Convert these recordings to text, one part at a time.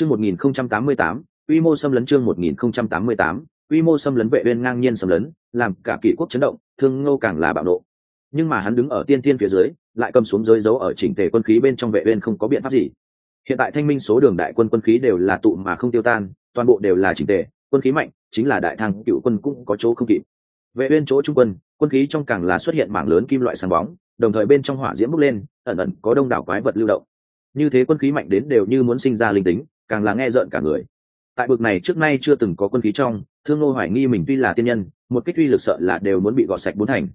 chương 1088, quy mô xâm lấn chương 1088, quy mô xâm lấn vệ uyên ngang nhiên xâm lấn làm cả kỷ quốc chấn động thương ngô càng là bạo nộ. Nhưng mà hắn đứng ở tiên tiên phía dưới lại cầm xuống giới dấu ở chỉnh thể quân khí bên trong vệ uyên không có biện pháp gì. Hiện tại thanh minh số đường đại quân quân khí đều là tụ mà không tiêu tan toàn bộ đều là chỉnh thể quân khí mạnh chính là đại thăng cựu quân cũng có chỗ không kịp. Vệ uyên chỗ trung quân quân khí trong càng là xuất hiện mảng lớn kim loại sáng bóng đồng thời bên trong hỏa diễm bốc lên ẩn ẩn có đông đảo quái vật lưu động. Như thế quân khí mạnh đến đều như muốn sinh ra linh tính càng là nghe rợn cả người. Tại bực này trước nay chưa từng có quân khí trong, thương nô hoài nghi mình tuy là tiên nhân, một kích uy lực sợ là đều muốn bị gọt sạch bốn thành.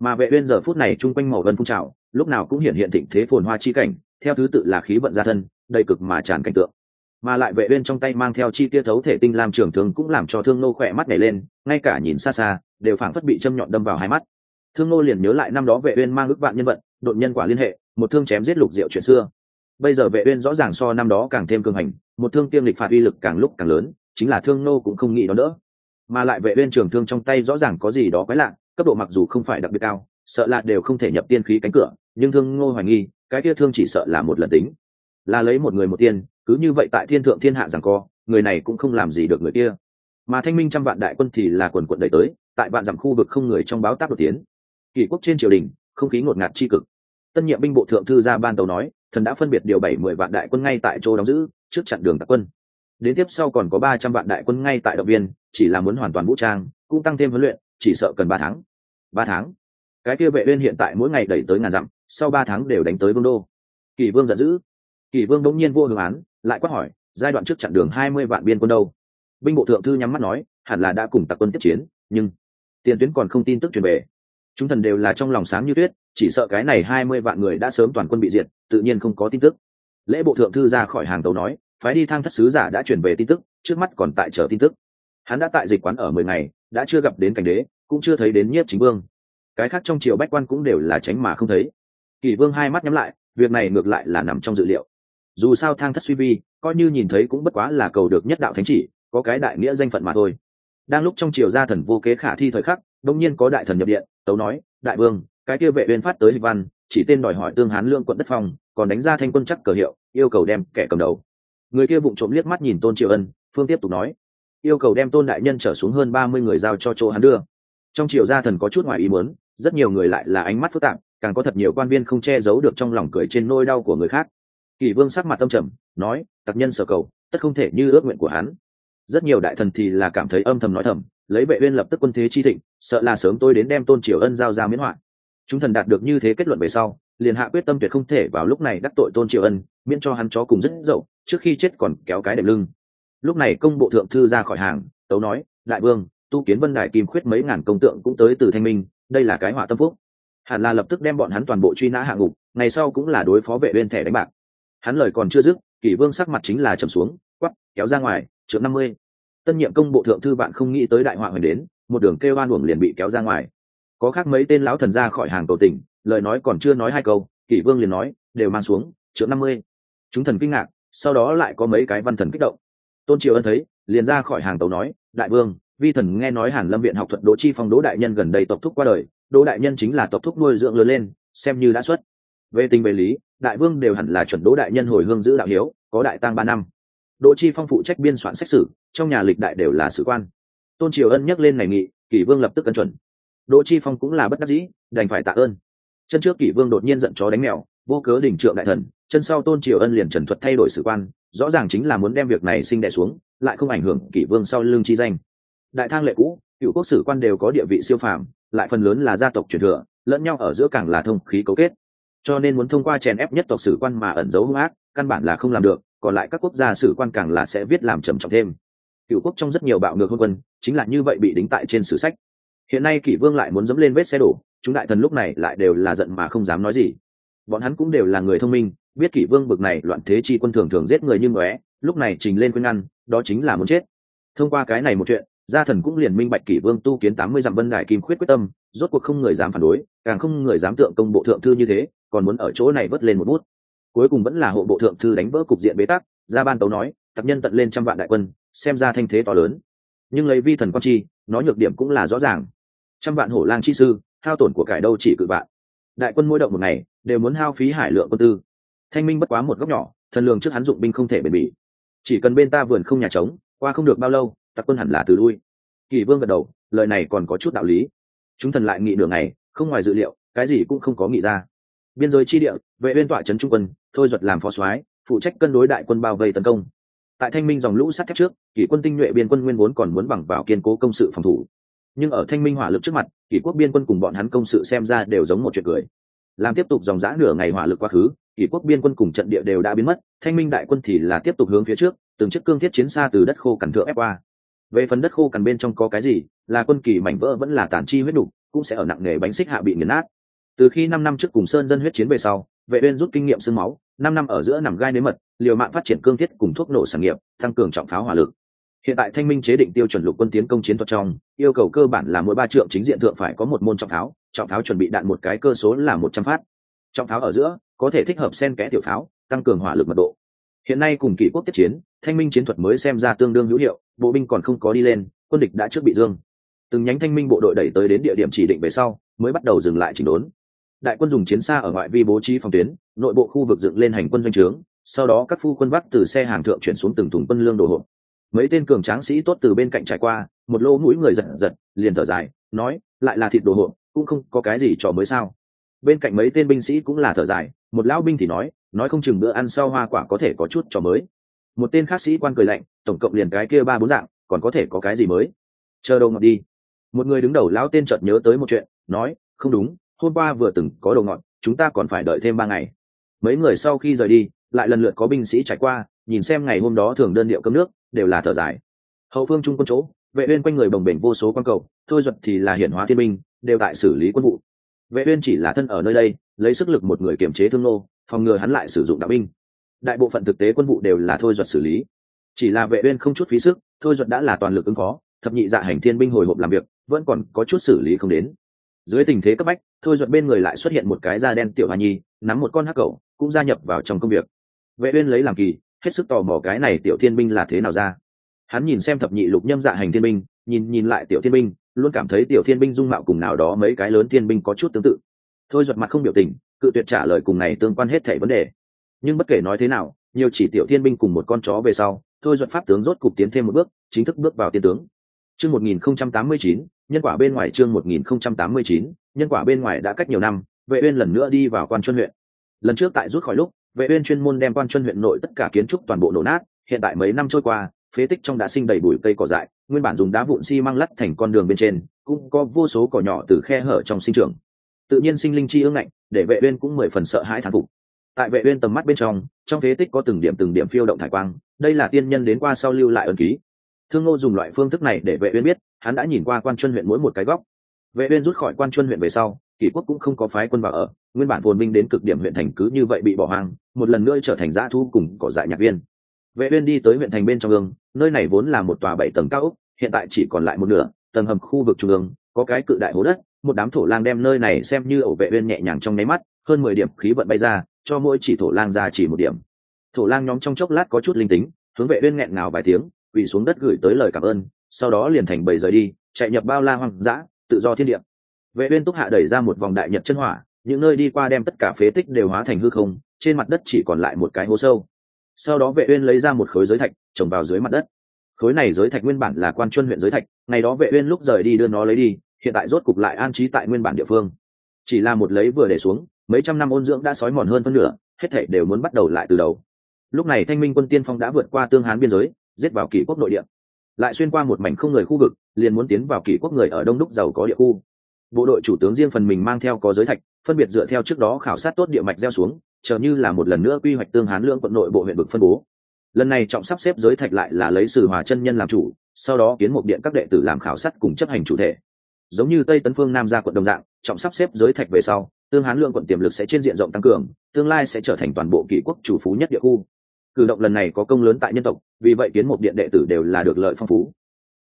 Mà vệ uyên giờ phút này trung quanh màu vân phun trào, lúc nào cũng hiện hiện thịnh thế phồn hoa chi cảnh, theo thứ tự là khí vận gia thân, đầy cực mà tràn cảnh tượng. Mà lại vệ uyên trong tay mang theo chi tiêu thấu thể tinh lam trường thương cũng làm cho thương nô khỏe mắt nhảy lên, ngay cả nhìn xa xa, đều phảng phất bị châm nhọn đâm vào hai mắt. Thương nô liền nhớ lại năm đó vệ uyên mang ước vạn nhân vận, đột nhân quả liên hệ, một thương chém giết lục diệu chuyện xưa bây giờ vệ uyên rõ ràng so năm đó càng thêm cường hành, một thương tiêm lịch phạt uy lực càng lúc càng lớn, chính là thương nô cũng không nghĩ đó nữa mà lại vệ uyên trường thương trong tay rõ ràng có gì đó quái lạ, cấp độ mặc dù không phải đặc biệt cao, sợ là đều không thể nhập tiên khí cánh cửa, nhưng thương ngô hoài nghi, cái kia thương chỉ sợ là một lần tính. Là lấy một người một tiên, cứ như vậy tại thiên thượng thiên hạ rằng co, người này cũng không làm gì được người kia. Mà thanh minh trăm vạn đại quân thì là quần quận đẩy tới, tại vạn dặm khu vực không người trong báo tác đột tiến. Kỷ quốc trên triều đình, không khí ngột ngạt chi cực. Tân nhiệm binh bộ thượng thư ra ban tàu nói thần đã phân biệt điều bảy mười vạn đại quân ngay tại chỗ đóng giữ, trước chặn đường tạc quân. Đến tiếp sau còn có ba trăm vạn đại quân ngay tại động viên, chỉ là muốn hoàn toàn vũ trang, cũng tăng thêm huấn luyện, chỉ sợ cần ba tháng. Ba tháng? Cái kia vệ uyên hiện tại mỗi ngày đẩy tới ngàn dặm, sau ba tháng đều đánh tới vương đô. Kỳ vương giận dữ. Kỳ vương đống nhiên vô hướng án, lại quát hỏi, giai đoạn trước chặn đường hai mươi vạn biên quân đâu? Binh bộ thượng thư nhắm mắt nói, hẳn là đã cùng tặc quân tiếp chiến, nhưng tiền tuyến còn không tin tức truyền về. Chúng thần đều là trong lòng sáng như tuyết chỉ sợ cái này hai mươi vạn người đã sớm toàn quân bị diệt, tự nhiên không có tin tức. Lễ bộ thượng thư ra khỏi hàng tàu nói, phái đi thang thất sứ giả đã chuyển về tin tức, trước mắt còn tại chờ tin tức. Hắn đã tại dịch quán ở mười ngày, đã chưa gặp đến cảnh đế, cũng chưa thấy đến nhiếp chính vương. Cái khác trong triều bách quan cũng đều là tránh mà không thấy. Kỳ vương hai mắt nhắm lại, việc này ngược lại là nằm trong dự liệu. Dù sao thang thất suy vi, coi như nhìn thấy cũng bất quá là cầu được nhất đạo thánh chỉ, có cái đại nghĩa danh phận mà thôi. Đang lúc trong triều gia thần vô kế khả thi thời khắc đông nhiên có đại thần nhập điện, tấu nói, đại vương cái kia vệ uyên phát tới lịch văn, chỉ tên đòi hỏi tương hán lương quận đất phong, còn đánh ra thanh quân chắc cờ hiệu, yêu cầu đem kẻ cầm đầu. Người kia vụng trộm liếc mắt nhìn tôn triều ân, phương tiếp tục nói, yêu cầu đem tôn đại nhân trở xuống hơn ba mươi người giao cho chỗ hắn đưa. Trong triều gia thần có chút ngoài ý muốn, rất nhiều người lại là ánh mắt phức tạp, càng có thật nhiều quan viên không che giấu được trong lòng cười trên nôi đau của người khác. Kỳ vương sắc mặt tâm trầm, nói, tặc nhân sở cầu, tất không thể như ước nguyện của hắn. Rất nhiều đại thần thì là cảm thấy âm thầm nói thầm, lấy vệ uyên lập tức quân thế chi thịnh, sợ là sớm tôi đến đem tôn triều ân giao ra miễn hoạn chúng thần đạt được như thế kết luận về sau, liền hạ quyết tâm tuyệt không thể vào lúc này đắc tội tôn triều ân, miễn cho hắn chó cùng rất dậu, trước khi chết còn kéo cái đệm lưng. Lúc này công bộ thượng thư ra khỏi hàng, tấu nói, đại vương, tu kiến vân đài kim khuyết mấy ngàn công tượng cũng tới từ thanh minh, đây là cái họa tâm phúc. Hẳn là lập tức đem bọn hắn toàn bộ truy nã hạ ngục, ngày sau cũng là đối phó vệ bên thẻ đánh bạc. Hắn lời còn chưa dứt, kỷ vương sắc mặt chính là trầm xuống quắp kéo ra ngoài, trượng năm mươi. Tân nhiệm công bộ thượng thư bạn không nghĩ tới đại họa huyền đến, một đường kêu oan uổng liền bị kéo ra ngoài có khác mấy tên lão thần ra khỏi hàng cầu tỉnh, lời nói còn chưa nói hai câu, kỷ vương liền nói, đều mang xuống, trượng năm mươi. Chúng thần kinh ngạc, sau đó lại có mấy cái văn thần kích động. Tôn triều ân thấy, liền ra khỏi hàng tàu nói, đại vương, vi thần nghe nói hàn lâm viện học thuật đỗ chi phong đỗ đại nhân gần đây tộc thúc qua đời, đỗ đại nhân chính là tộc thúc nuôi dưỡng lớn lên, xem như đã xuất. Về tình về lý, đại vương đều hẳn là chuẩn đỗ đại nhân hồi hương giữ đạo hiếu, có đại tang ba năm. Đỗ chi phong phụ trách biên soạn xét xử, trong nhà lịch đại đều là sử quan. Tôn triều ân nhắc lên này nghị, kỷ vương lập tức cân chuẩn đỗ chi phong cũng là bất đắc dĩ, đành phải tạ ơn. Chân trước kỷ vương đột nhiên giận chó đánh mèo, vô cớ đỉnh trượng đại thần, chân sau tôn triều ân liền trần thuật thay đổi sử quan, rõ ràng chính là muốn đem việc này sinh đẻ xuống, lại không ảnh hưởng kỷ vương sau lưng chi danh. Đại thang lệ cũ, cựu quốc sử quan đều có địa vị siêu phàm, lại phần lớn là gia tộc truyền thừa, lẫn nhau ở giữa càng là thông khí cấu kết. Cho nên muốn thông qua chèn ép nhất tộc sử quan mà ẩn giấu hung ác, căn bản là không làm được, còn lại các quốc gia sử quan càng là sẽ viết làm trầm trọng thêm. Cựu quốc trong rất nhiều bạo ngược hôn quân, chính là như vậy bị đính tại trên sử sách hiện nay kỷ vương lại muốn dẫm lên vết xe đổ, chúng đại thần lúc này lại đều là giận mà không dám nói gì. Bọn hắn cũng đều là người thông minh, biết kỷ vương bực này loạn thế chi quân thường thường giết người như ngóe, lúc này trình lên khuyên ngăn, đó chính là muốn chết. Thông qua cái này một chuyện, gia thần cũng liền minh bạch kỷ vương tu kiến tám mươi dặm vân đài kim khuyết quyết tâm, rốt cuộc không người dám phản đối, càng không người dám tượng công bộ thượng thư như thế, còn muốn ở chỗ này vớt lên một bút. Cuối cùng vẫn là hộ bộ thượng thư đánh vỡ cục diện bế tắc gia ban tấu nói, tập nhân tận lên trăm vạn đại quân, xem ra thanh thế to lớn nhưng lấy vi thần quan chi nói nhược điểm cũng là rõ ràng. Trăm vạn hổ lang chi sư, hao tổn của cải đâu chỉ cự vạn. Đại quân mỗi động một ngày, đều muốn hao phí hải lượng quân tư. Thanh minh bất quá một góc nhỏ, thần lường trước hắn dụng binh không thể bền bỉ. Chỉ cần bên ta vườn không nhà trống, qua không được bao lâu, tặc quân hẳn là từ lui. Kỳ vương gật đầu, lời này còn có chút đạo lý. Chúng thần lại nghị nửa ngày, không ngoài dự liệu, cái gì cũng không có nghị ra. Biên giới chi địa, vệ bên tọa trấn trung quân, thôi duật làm phó soái, phụ trách cân đối đại quân bao vây tấn công tại thanh minh dòng lũ sắt thép trước kỷ quân tinh nhuệ biên quân nguyên vốn còn muốn bằng vào kiên cố công sự phòng thủ. Nhưng ở thanh minh hỏa lực trước mặt kỷ quốc biên quân cùng bọn hắn công sự xem ra đều giống một chuyện cười. Làm tiếp tục dòng giã nửa ngày hỏa lực quá khứ kỷ quốc biên quân cùng trận địa đều đã biến mất thanh minh đại quân thì là tiếp tục hướng phía trước từng chiếc cương thiết chiến xa từ đất khô cằn thượng ép qua. Về phần đất khô cằn bên trong có cái gì là quân kỳ mảnh vỡ vẫn là tản chi huyết đục, cũng sẽ ở nặng nghề bánh xích hạ bị nghiền nát. Từ khi năm năm trước cùng sơn dân huyết chiến về sau vệ uyên rút kinh nghiệm xương máu, năm năm ở giữa nằm gai nếm mật, liều mạng phát triển cương thiết cùng thuốc nổ sản nghiệp, tăng cường trọng pháo hỏa lực. Hiện tại thanh minh chế định tiêu chuẩn lục quân tiến công chiến thuật trong, yêu cầu cơ bản là mỗi ba trượng chính diện thượng phải có một môn trọng pháo trọng pháo chuẩn bị đạn một cái cơ số là một trăm phát. Trọng pháo ở giữa, có thể thích hợp xen kẽ tiểu pháo, tăng cường hỏa lực mật độ. Hiện nay cùng kỷ quốc tiếp chiến, thanh minh chiến thuật mới xem ra tương đương hữu hiệu, bộ binh còn không có đi lên, quân địch đã trước bị dương. Từng nhánh thanh minh bộ đội đẩy tới đến địa điểm chỉ định về sau, mới bắt đầu dừng lại chỉnh đốn đại quân dùng chiến xa ở ngoại vi bố trí phòng tuyến, nội bộ khu vực dựng lên hành quân doanh trướng, sau đó các phu quân vắt từ xe hàng thượng chuyển xuống từng thùng quân lương đồ hộp. Mấy tên cường tráng sĩ tốt từ bên cạnh trải qua, một lỗ mũi người giật giật, liền thở dài, nói, lại là thịt đồ hộp, cũng không có cái gì trò mới sao? Bên cạnh mấy tên binh sĩ cũng là thở dài, một lão binh thì nói nói không chừng bữa ăn sau hoa quả có thể có chút trò mới. Một tên khác sĩ quan cười lạnh, tổng cộng liền cái kia ba bốn dạng, còn có thể có cái gì mới? Chờ đâu ngọc đi. Một người đứng đầu lão tên chợt nhớ tới một chuyện, nói, không đúng hôm qua vừa từng có đồ ngọt, chúng ta còn phải đợi thêm ba ngày. Mấy người sau khi rời đi, lại lần lượt có binh sĩ trải qua, nhìn xem ngày hôm đó thường đơn điệu cơm nước, đều là thở dài. Hậu phương trung quân chỗ, vệ uyên quanh người bồng bềnh vô số quan cầu, thôi duật thì là hiển hóa thiên binh, đều tại xử lý quân vụ. Vệ uyên chỉ là thân ở nơi đây, lấy sức lực một người kiểm chế thương nô, phòng ngừa hắn lại sử dụng đạo binh. Đại bộ phận thực tế quân vụ đều là thôi duật xử lý. Chỉ là vệ uyên không chút phí sức, thôi duật đã là toàn lực ứng phó, thập nhị dạ hành thiên binh hồi hộp làm việc, vẫn còn có chút xử lý không đến dưới tình thế cấp bách, thôi duật bên người lại xuất hiện một cái da đen tiểu hoa nhi, nắm một con hắc cẩu, cũng gia nhập vào trong công việc. Vệ uyên lấy làm kỳ, hết sức tò mò cái này tiểu thiên binh là thế nào ra. Hắn nhìn xem thập nhị lục nhâm dạ hành thiên binh, nhìn nhìn lại tiểu thiên binh, luôn cảm thấy tiểu thiên binh dung mạo cùng nào đó mấy cái lớn thiên binh có chút tương tự. Thôi duật mặt không biểu tình, cự tuyệt trả lời cùng này tương quan hết thảy vấn đề. Nhưng bất kể nói thế nào, nhiều chỉ tiểu thiên binh cùng một con chó về sau, thôi duật pháp tướng rốt cục tiến thêm một bước, chính thức bước vào tiên tướng. Chương 1089 nhân quả bên ngoài chương 1089 nhân quả bên ngoài đã cách nhiều năm, vệ uyên lần nữa đi vào quan chuân huyện. Lần trước tại rút khỏi lúc, vệ uyên chuyên môn đem quan chuân huyện nội tất cả kiến trúc toàn bộ nổ nát, hiện tại mấy năm trôi qua, phế tích trong đã sinh đầy bụi cây cỏ dại, nguyên bản dùng đá vụn xi măng lắt thành con đường bên trên, cũng có vô số cỏ nhỏ từ khe hở trong sinh trưởng. Tự nhiên sinh linh chi ương ngạnh, để vệ uyên cũng mười phần sợ hãi thán phục. Tại vệ uyên tầm mắt bên trong trong phế tích có từng điểm từng điểm phiêu động thải quang, đây là tiên nhân đến qua sau lưu lại ân ký thương ngô dùng loại phương thức này để vệ uyên biết, hắn đã nhìn qua quan chuyên huyện mỗi một cái góc. Vệ uyên rút khỏi quan chuyên huyện về sau, kỷ quốc cũng không có phái quân vào ở, nguyên bản phồn binh đến cực điểm huyện thành cứ như vậy bị bỏ hoang, một lần nữa trở thành giã thu cùng cỏ dại nhạc viên. Vệ uyên đi tới huyện thành bên trong ương, nơi này vốn là một tòa bảy tầng cao ốc, hiện tại chỉ còn lại một nửa, tầng hầm khu vực trung ương, có cái cự đại hố đất, một đám thổ lang đem nơi này xem như ổ vệ uyên nhẹ nhàng trong nấy mắt, hơn mười điểm khí vận bay ra, cho mỗi chỉ thổ lang ra chỉ một điểm. Thổ lang nhóm trong chốc lát có chút linh tính, hướng vệ uyên nghẹn ngào vài tiếng quỳ xuống đất gửi tới lời cảm ơn, sau đó liền thành bầy rời đi, chạy nhập bao la hoang dã, tự do thiên địa. Vệ uyên túc hạ đẩy ra một vòng đại nhật chân hỏa, những nơi đi qua đem tất cả phế tích đều hóa thành hư không, trên mặt đất chỉ còn lại một cái hố sâu. Sau đó vệ uyên lấy ra một khối giới thạch, trồng vào dưới mặt đất. Khối này giới thạch nguyên bản là quan chuyên huyện giới thạch, ngày đó vệ uyên lúc rời đi đưa nó lấy đi, hiện tại rốt cục lại an trí tại nguyên bản địa phương. Chỉ là một lấy vừa để xuống, mấy trăm năm ôn dưỡng đã sói mòn hơn phân nửa, hết thảy đều muốn bắt đầu lại từ đầu. Lúc này thanh minh quân tiên phong đã vượt qua tương hán biên giới giết vào kỷ quốc nội địa. Lại xuyên qua một mảnh không người khu vực, liền muốn tiến vào kỷ quốc người ở đông đúc giàu có địa khu. Bộ đội chủ tướng riêng phần mình mang theo có giới thạch, phân biệt dựa theo trước đó khảo sát tốt địa mạch gieo xuống, chờ như là một lần nữa quy hoạch tương hán lương quận nội bộ huyện vực phân bố. Lần này trọng sắp xếp giới thạch lại là lấy sử hòa chân nhân làm chủ, sau đó kiến một điện các đệ tử làm khảo sát cùng chấp hành chủ thể. Giống như tây tấn phương nam gia quận đồng dạng, trọng sắp xếp giới thạch về sau, tương hán lượng quận tiềm lực sẽ trên diện rộng tăng cường, tương lai sẽ trở thành toàn bộ kỷ quốc chủ phú nhất địa khu cử động lần này có công lớn tại nhân tộc, vì vậy kiến một điện đệ tử đều là được lợi phong phú.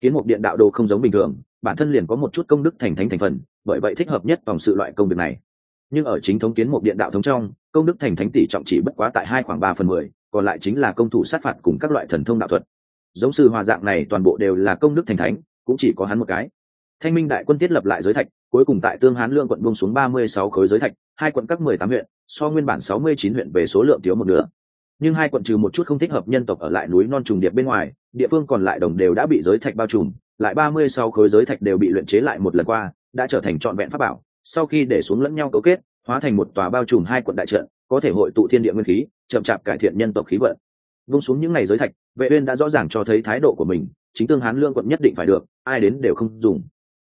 Kiến một điện đạo đồ không giống bình thường, bản thân liền có một chút công đức thành thánh thành phần, bởi vậy thích hợp nhất vòng sự loại công việc này. Nhưng ở chính thống kiến một điện đạo thống trong, công đức thành thánh tỷ trọng chỉ bất quá tại hai khoảng ba phần mười, còn lại chính là công thủ sát phạt cùng các loại thần thông đạo thuật. Giống sư hòa dạng này toàn bộ đều là công đức thành thánh, cũng chỉ có hắn một cái. Thanh minh đại quân thiết lập lại giới thạch, cuối cùng tại tương hán lương quận buông xuống ba mươi sáu khối giới thạch, hai quận các mười tám huyện, so nguyên bản sáu mươi chín huyện về số lượng thiếu một nửa nhưng hai quận trừ một chút không thích hợp nhân tộc ở lại núi non trùng điệp bên ngoài, địa phương còn lại đồng đều đã bị giới thạch bao trùm, lại ba mươi sau khối giới thạch đều bị luyện chế lại một lần qua, đã trở thành trọn vẹn pháp bảo. Sau khi để xuống lẫn nhau cấu kết, hóa thành một tòa bao trùm hai quận đại trận, có thể hội tụ thiên địa nguyên khí, chậm chạp cải thiện nhân tộc khí vận. Vung xuống những ngày giới thạch, vệ uyên đã rõ ràng cho thấy thái độ của mình, chính tương hán lương quận nhất định phải được, ai đến đều không dùng.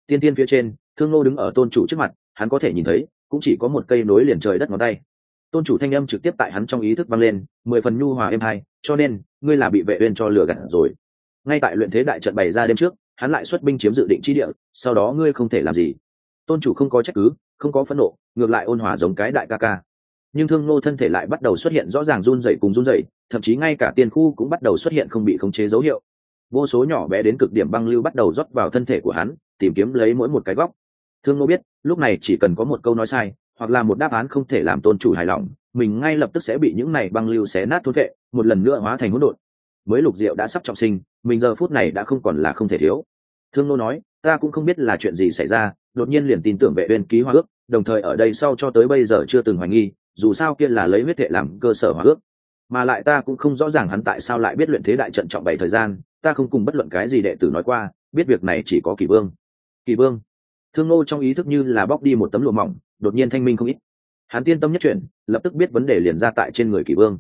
Tiên tiên phía trên, thương nô đứng ở tôn chủ trước mặt, hắn có thể nhìn thấy, cũng chỉ có một cây nối liền trời đất ngón tay tôn chủ thanh âm trực tiếp tại hắn trong ý thức vang lên, mười phần nhu hòa êm hai, cho nên, ngươi là bị vệ uyên cho lừa gạt rồi. Ngay tại luyện thế đại trận bày ra đêm trước, hắn lại xuất binh chiếm dự định chi địa, sau đó ngươi không thể làm gì. Tôn chủ không có trách cứ, không có phẫn nộ, ngược lại ôn hòa giống cái đại ca ca. Nhưng thương nô thân thể lại bắt đầu xuất hiện rõ ràng run rẩy cùng run rẩy, thậm chí ngay cả tiền khu cũng bắt đầu xuất hiện không bị khống chế dấu hiệu. Vô số nhỏ bé đến cực điểm băng lưu bắt đầu rót vào thân thể của hắn, tìm kiếm lấy mỗi một cái góc. Thương nô biết, lúc này chỉ cần có một câu nói sai hoặc là một đáp án không thể làm tôn chủ hài lòng, mình ngay lập tức sẽ bị những này băng lưu xé nát thốn vệ, một lần nữa hóa thành hỗn độn. Mới lục diệu đã sắp trọng sinh, mình giờ phút này đã không còn là không thể thiếu. Thương nô nói, ta cũng không biết là chuyện gì xảy ra, đột nhiên liền tin tưởng vệ uyên ký hoa ước, đồng thời ở đây sau cho tới bây giờ chưa từng hoài nghi, dù sao kia là lấy huyết thể làm cơ sở hoa ước. Mà lại ta cũng không rõ ràng hắn tại sao lại biết luyện thế đại trận trọng bảy thời gian, ta không cùng bất luận cái gì đệ tử nói qua, biết việc này chỉ có kỳ vương. Kỳ vương? Thương nô trong ý thức như là bóc đi một tấm lụa mỏng đột nhiên thanh minh không ít. Hắn tiên tâm nhất chuyển, lập tức biết vấn đề liền ra tại trên người kỷ vương.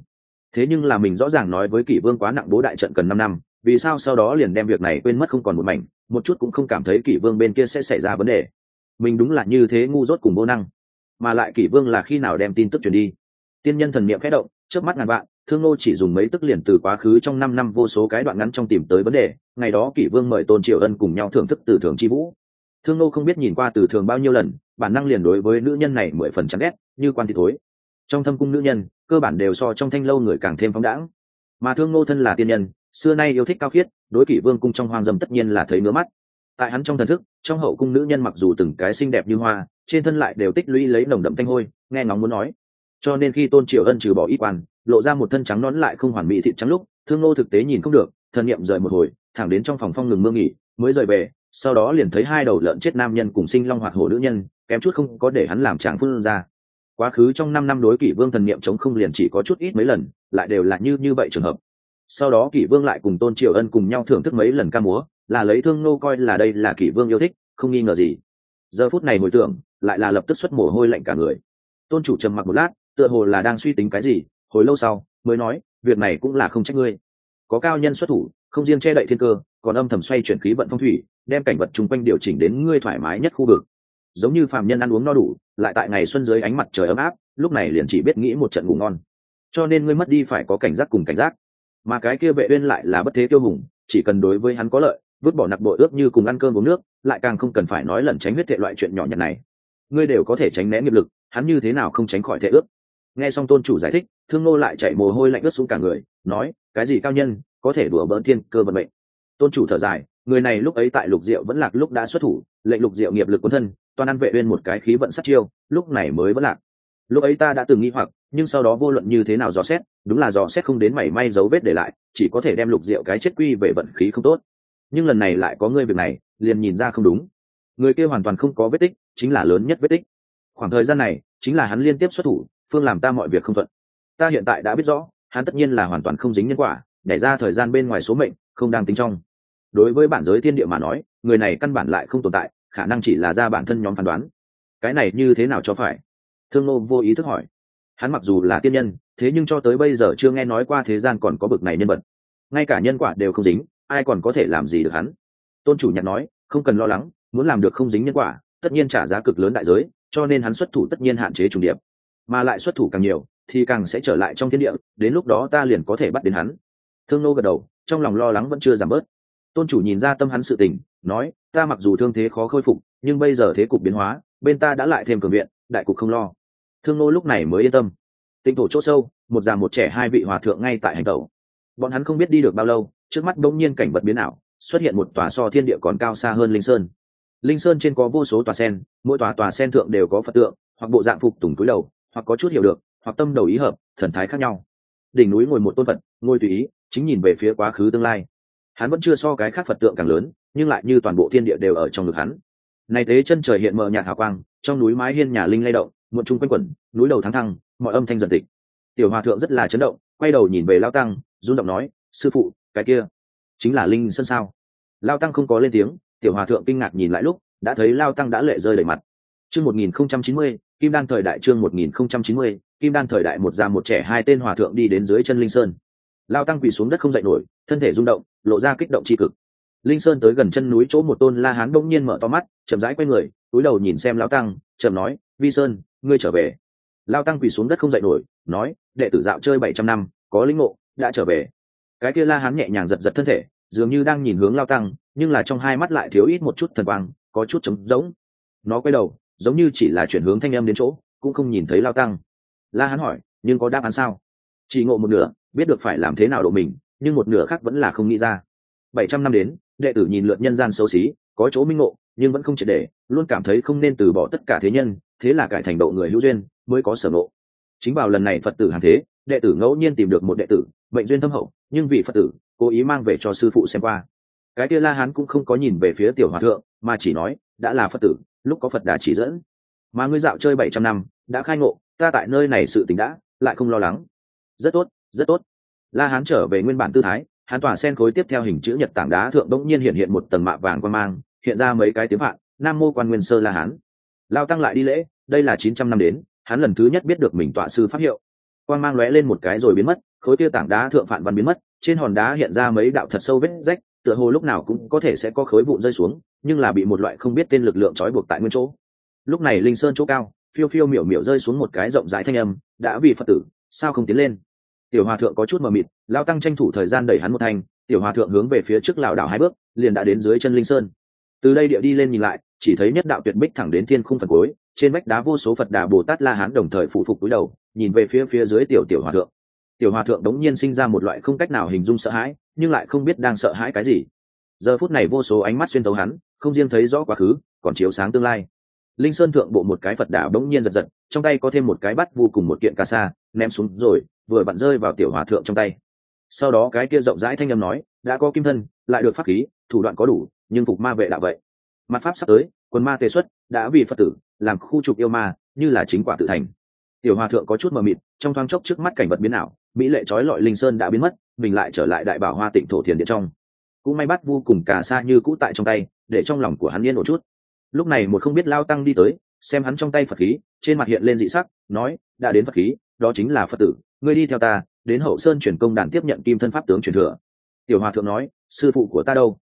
Thế nhưng là mình rõ ràng nói với kỷ vương quá nặng bố đại trận cần năm năm, vì sao sau đó liền đem việc này quên mất không còn một mảnh, một chút cũng không cảm thấy kỷ vương bên kia sẽ xảy ra vấn đề. Mình đúng là như thế ngu dốt cùng vô năng. Mà lại kỷ vương là khi nào đem tin tức truyền đi? Tiên nhân thần niệm khẽ động trước mắt ngàn vạn, thương nô chỉ dùng mấy tức liền từ quá khứ trong năm năm vô số cái đoạn ngắn trong tìm tới vấn đề, ngày đó kỷ vương mời tôn triều ân cùng nhau thưởng thức từ thường chi vũ. Thương nô không biết nhìn qua từ thường bao nhiêu lần bản năng liền đối với nữ nhân này mười phần chán ghét, như quan thị thối. Trong thâm cung nữ nhân, cơ bản đều so trong thanh lâu người càng thêm phóng đãng. Mà thương nô thân là tiên nhân, xưa nay yêu thích cao khiết, đối kỷ vương cung trong hoang dâm tất nhiên là thấy ngứa mắt. Tại hắn trong thần thức, trong hậu cung nữ nhân mặc dù từng cái xinh đẹp như hoa, trên thân lại đều tích lũy lấy nồng đậm thanh hôi, nghe ngóng muốn nói. Cho nên khi tôn triều ân trừ bỏ ít quan, lộ ra một thân trắng nón lại không hoàn mỹ thịt trắng lúc, thương nô thực tế nhìn không được, thần niệm rời một hồi, thẳng đến trong phòng phong ngừng mưa nghỉ, mới rời về sau đó liền thấy hai đầu lợn chết nam nhân cùng sinh long hoạt hổ nữ nhân, kém chút không có để hắn làm tràng phương ra. Quá khứ trong năm năm đối kỷ vương thần niệm chống không liền chỉ có chút ít mấy lần, lại đều là như như vậy trường hợp. Sau đó kỷ vương lại cùng tôn triều ân cùng nhau thưởng thức mấy lần ca múa, là lấy thương nô coi là đây là kỷ vương yêu thích, không nghi ngờ gì. Giờ phút này hồi tưởng, lại là lập tức xuất mồ hôi lạnh cả người. Tôn chủ trầm mặc một lát, tựa hồ là đang suy tính cái gì, hồi lâu sau, mới nói, việc này cũng là không trách ngươi. Có cao nhân xuất thủ, không riêng che đậy thiên cơ, còn âm thầm xoay chuyển khí vận phong thủy đem cảnh vật chung quanh điều chỉnh đến ngươi thoải mái nhất khu vực. Giống như phàm nhân ăn uống no đủ, lại tại ngày xuân dưới ánh mặt trời ấm áp, lúc này liền chỉ biết nghĩ một trận ngủ ngon. Cho nên ngươi mất đi phải có cảnh giác cùng cảnh giác. Mà cái kia vệ uyên lại là bất thế tiêu hùng, chỉ cần đối với hắn có lợi, vứt bỏ nặc bội ước như cùng ăn cơm uống nước, lại càng không cần phải nói lẩn tránh huyết thệ loại chuyện nhỏ nhặt này. Ngươi đều có thể tránh né nghiệp lực, hắn như thế nào không tránh khỏi thệ ước? Nghe xong tôn chủ giải thích, thương nô lại chạy mồ hôi lạnh ướt xuống cả người, nói, cái gì cao nhân, có thể đùa bỡn thiên cơ vận mệnh? Tôn chủ thở dài người này lúc ấy tại lục diệu vẫn lạc lúc đã xuất thủ, lệnh lục diệu nghiệp lực quân thân, toàn ăn vệ uyên một cái khí vận sát chiêu, lúc này mới vẫn lạc. Lúc ấy ta đã từng nghi hoặc, nhưng sau đó vô luận như thế nào dò xét, đúng là dò xét không đến mảy may dấu vết để lại, chỉ có thể đem lục diệu cái chết quy về vận khí không tốt. Nhưng lần này lại có ngươi việc này, liền nhìn ra không đúng. Người kia hoàn toàn không có vết tích, chính là lớn nhất vết tích. Khoảng thời gian này, chính là hắn liên tiếp xuất thủ, phương làm ta mọi việc không thuận. Ta hiện tại đã biết rõ, hắn tất nhiên là hoàn toàn không dính nhân quả đẩy ra thời gian bên ngoài số mệnh, không đang tính trong đối với bản giới thiên địa mà nói, người này căn bản lại không tồn tại, khả năng chỉ là ra bản thân nhóm phán đoán. Cái này như thế nào cho phải? Thương nô vô ý thức hỏi. Hắn mặc dù là tiên nhân, thế nhưng cho tới bây giờ chưa nghe nói qua thế gian còn có bực này nhân vật. Ngay cả nhân quả đều không dính, ai còn có thể làm gì được hắn? Tôn chủ nhạc nói, không cần lo lắng, muốn làm được không dính nhân quả, tất nhiên trả giá cực lớn đại giới, cho nên hắn xuất thủ tất nhiên hạn chế trùng điệp. Mà lại xuất thủ càng nhiều, thì càng sẽ trở lại trong thiên địa, đến lúc đó ta liền có thể bắt đến hắn. Thương nô gật đầu, trong lòng lo lắng vẫn chưa giảm bớt tôn chủ nhìn ra tâm hắn sự tình, nói, ta mặc dù thương thế khó khôi phục, nhưng bây giờ thế cục biến hóa, bên ta đã lại thêm cường viện, đại cục không lo. Thương nô lúc này mới yên tâm. Tinh thổ chỗ sâu, một già một trẻ hai vị hòa thượng ngay tại hành tẩu. Bọn hắn không biết đi được bao lâu, trước mắt bỗng nhiên cảnh vật biến ảo, xuất hiện một tòa so thiên địa còn cao xa hơn linh sơn. Linh sơn trên có vô số tòa sen, mỗi tòa tòa sen thượng đều có phật tượng, hoặc bộ dạng phục tùng túi đầu, hoặc có chút hiểu được, hoặc tâm đầu ý hợp, thần thái khác nhau. Đỉnh núi ngồi một tôn phật, ngồi tùy ý, chính nhìn về phía quá khứ tương lai hắn vẫn chưa so cái khác phật tượng càng lớn, nhưng lại như toàn bộ thiên địa đều ở trong ngực hắn. Này thế chân trời hiện mờ nhạt hào quang, trong núi mái hiên nhà linh lay động, muộn chung quanh quẩn, núi đầu thắng thăng, mọi âm thanh dần tịch. Tiểu hòa thượng rất là chấn động, quay đầu nhìn về lao tăng, run động nói, sư phụ, cái kia chính là linh sơn sao? Lao tăng không có lên tiếng, tiểu hòa thượng kinh ngạc nhìn lại lúc, đã thấy lao tăng đã lệ rơi đầy mặt. Chương một nghìn không trăm chín mươi, kim đan thời đại chương một nghìn không trăm chín mươi, kim đan thời đại một già một trẻ hai tên hòa thượng đi đến dưới chân linh sơn lao tăng quỳ xuống đất không dậy nổi, thân thể rung động, lộ ra kích động tri cực. Linh sơn tới gần chân núi chỗ một tôn la hán đông nhiên mở to mắt, chậm rãi quay người, túi đầu nhìn xem lao tăng, chậm nói, vi sơn, ngươi trở về. Lao tăng quỳ xuống đất không dậy nổi, nói, đệ tử dạo chơi bảy trăm năm, có linh ngộ, đã trở về. Cái kia la hán nhẹ nhàng giật giật thân thể, dường như đang nhìn hướng lao tăng, nhưng là trong hai mắt lại thiếu ít một chút thần quang, có chút trống rỗng. Nó quay đầu, giống như chỉ là chuyển hướng thanh em đến chỗ, cũng không nhìn thấy lao tăng. La hán hỏi, nhưng có đáp án sao? Chỉ ngộ một nửa biết được phải làm thế nào độ mình, nhưng một nửa khác vẫn là không nghĩ ra. Bảy trăm năm đến, đệ tử nhìn lượt nhân gian xấu xí, có chỗ minh ngộ, nhưng vẫn không triệt để, luôn cảm thấy không nên từ bỏ tất cả thế nhân, thế là cải thành độ người hữu duyên, mới có sở ngộ. Chính vào lần này phật tử hàng thế, đệ tử ngẫu nhiên tìm được một đệ tử, bệnh duyên thâm hậu, nhưng vì phật tử, cố ý mang về cho sư phụ xem qua. Cái kia la hán cũng không có nhìn về phía tiểu hòa thượng, mà chỉ nói, đã là phật tử, lúc có phật đà chỉ dẫn. Mà ngươi dạo chơi bảy trăm năm, đã khai ngộ, ta tại nơi này sự tình đã, lại không lo lắng. Rất tốt rất tốt. La hán trở về nguyên bản tư thái hán tỏa sen khối tiếp theo hình chữ nhật tảng đá thượng đống nhiên hiện hiện một tầng mạ vàng quan mang, hiện ra mấy cái tiếng hạn nam mô quan nguyên sơ la hán. Lao tăng lại đi lễ, đây là chín trăm năm đến, hắn lần thứ nhất biết được mình tọa sư pháp hiệu. Quan mang lóe lên một cái rồi biến mất, khối kia tảng đá thượng phạn văn biến mất, trên hòn đá hiện ra mấy đạo thật sâu vết rách, tựa hồ lúc nào cũng có thể sẽ có khối vụn rơi xuống, nhưng là bị một loại không biết tên lực lượng trói buộc tại nguyên chỗ. Lúc này linh sơn chỗ cao, phiêu phiêu miểu miểu rơi xuống một cái rộng rãi thanh âm, đã vì phật tử, sao không tiến lên? Tiểu hòa thượng có chút mờ mịt lao tăng tranh thủ thời gian đẩy hắn một thành, tiểu hòa thượng hướng về phía trước lảo đảo hai bước liền đã đến dưới chân linh sơn. Từ đây địa đi lên nhìn lại chỉ thấy nhất đạo tuyệt bích thẳng đến thiên khung phần cuối trên vách đá vô số phật đà bồ tát la hán đồng thời phụ phục cúi đầu nhìn về phía phía dưới tiểu tiểu hòa thượng. Tiểu hòa thượng đống nhiên sinh ra một loại không cách nào hình dung sợ hãi nhưng lại không biết đang sợ hãi cái gì. Giờ phút này vô số ánh mắt xuyên tấu hắn không riêng thấy rõ quá khứ còn chiếu sáng tương lai. Linh sơn thượng bộ một cái phật đà đống nhiên giật giật trong tay có thêm một cái bắt vô cùng một kiện ca sa ném xuống rồi vừa vặn rơi vào tiểu hòa thượng trong tay. Sau đó cái kia rộng rãi thanh â m nói, đã có kim thân, lại được pháp khí, thủ đoạn có đủ, nhưng phục ma vệ đạo vậy. Mặt pháp sắp tới quân ma tề xuất, đã vì phật tử, làm khu trục yêu ma, như là chính quả tự thành. Tiểu hòa thượng có chút mờ mịt, trong thoáng chốc trước mắt cảnh vật biến ảo, mỹ lệ trói lọi linh sơn đã biến mất mình lại trở lại đại bảo hoa tịnh thổ thiền điện trong. Cũng may bắt vô cùng cả xa như cũ tại trong tay, để trong lòng của hắn yên một chút. Lúc này một không biết lao tăng đi tới, xem hắn trong tay phật khí, trên mặt hiện lên dị sắc, nói, đã đến phật khí, đó chính là phật tử ngươi đi theo ta, đến hậu sơn truyền công đàn tiếp nhận kim thân pháp tướng truyền thừa. Tiểu hòa thượng nói, sư phụ của ta đâu?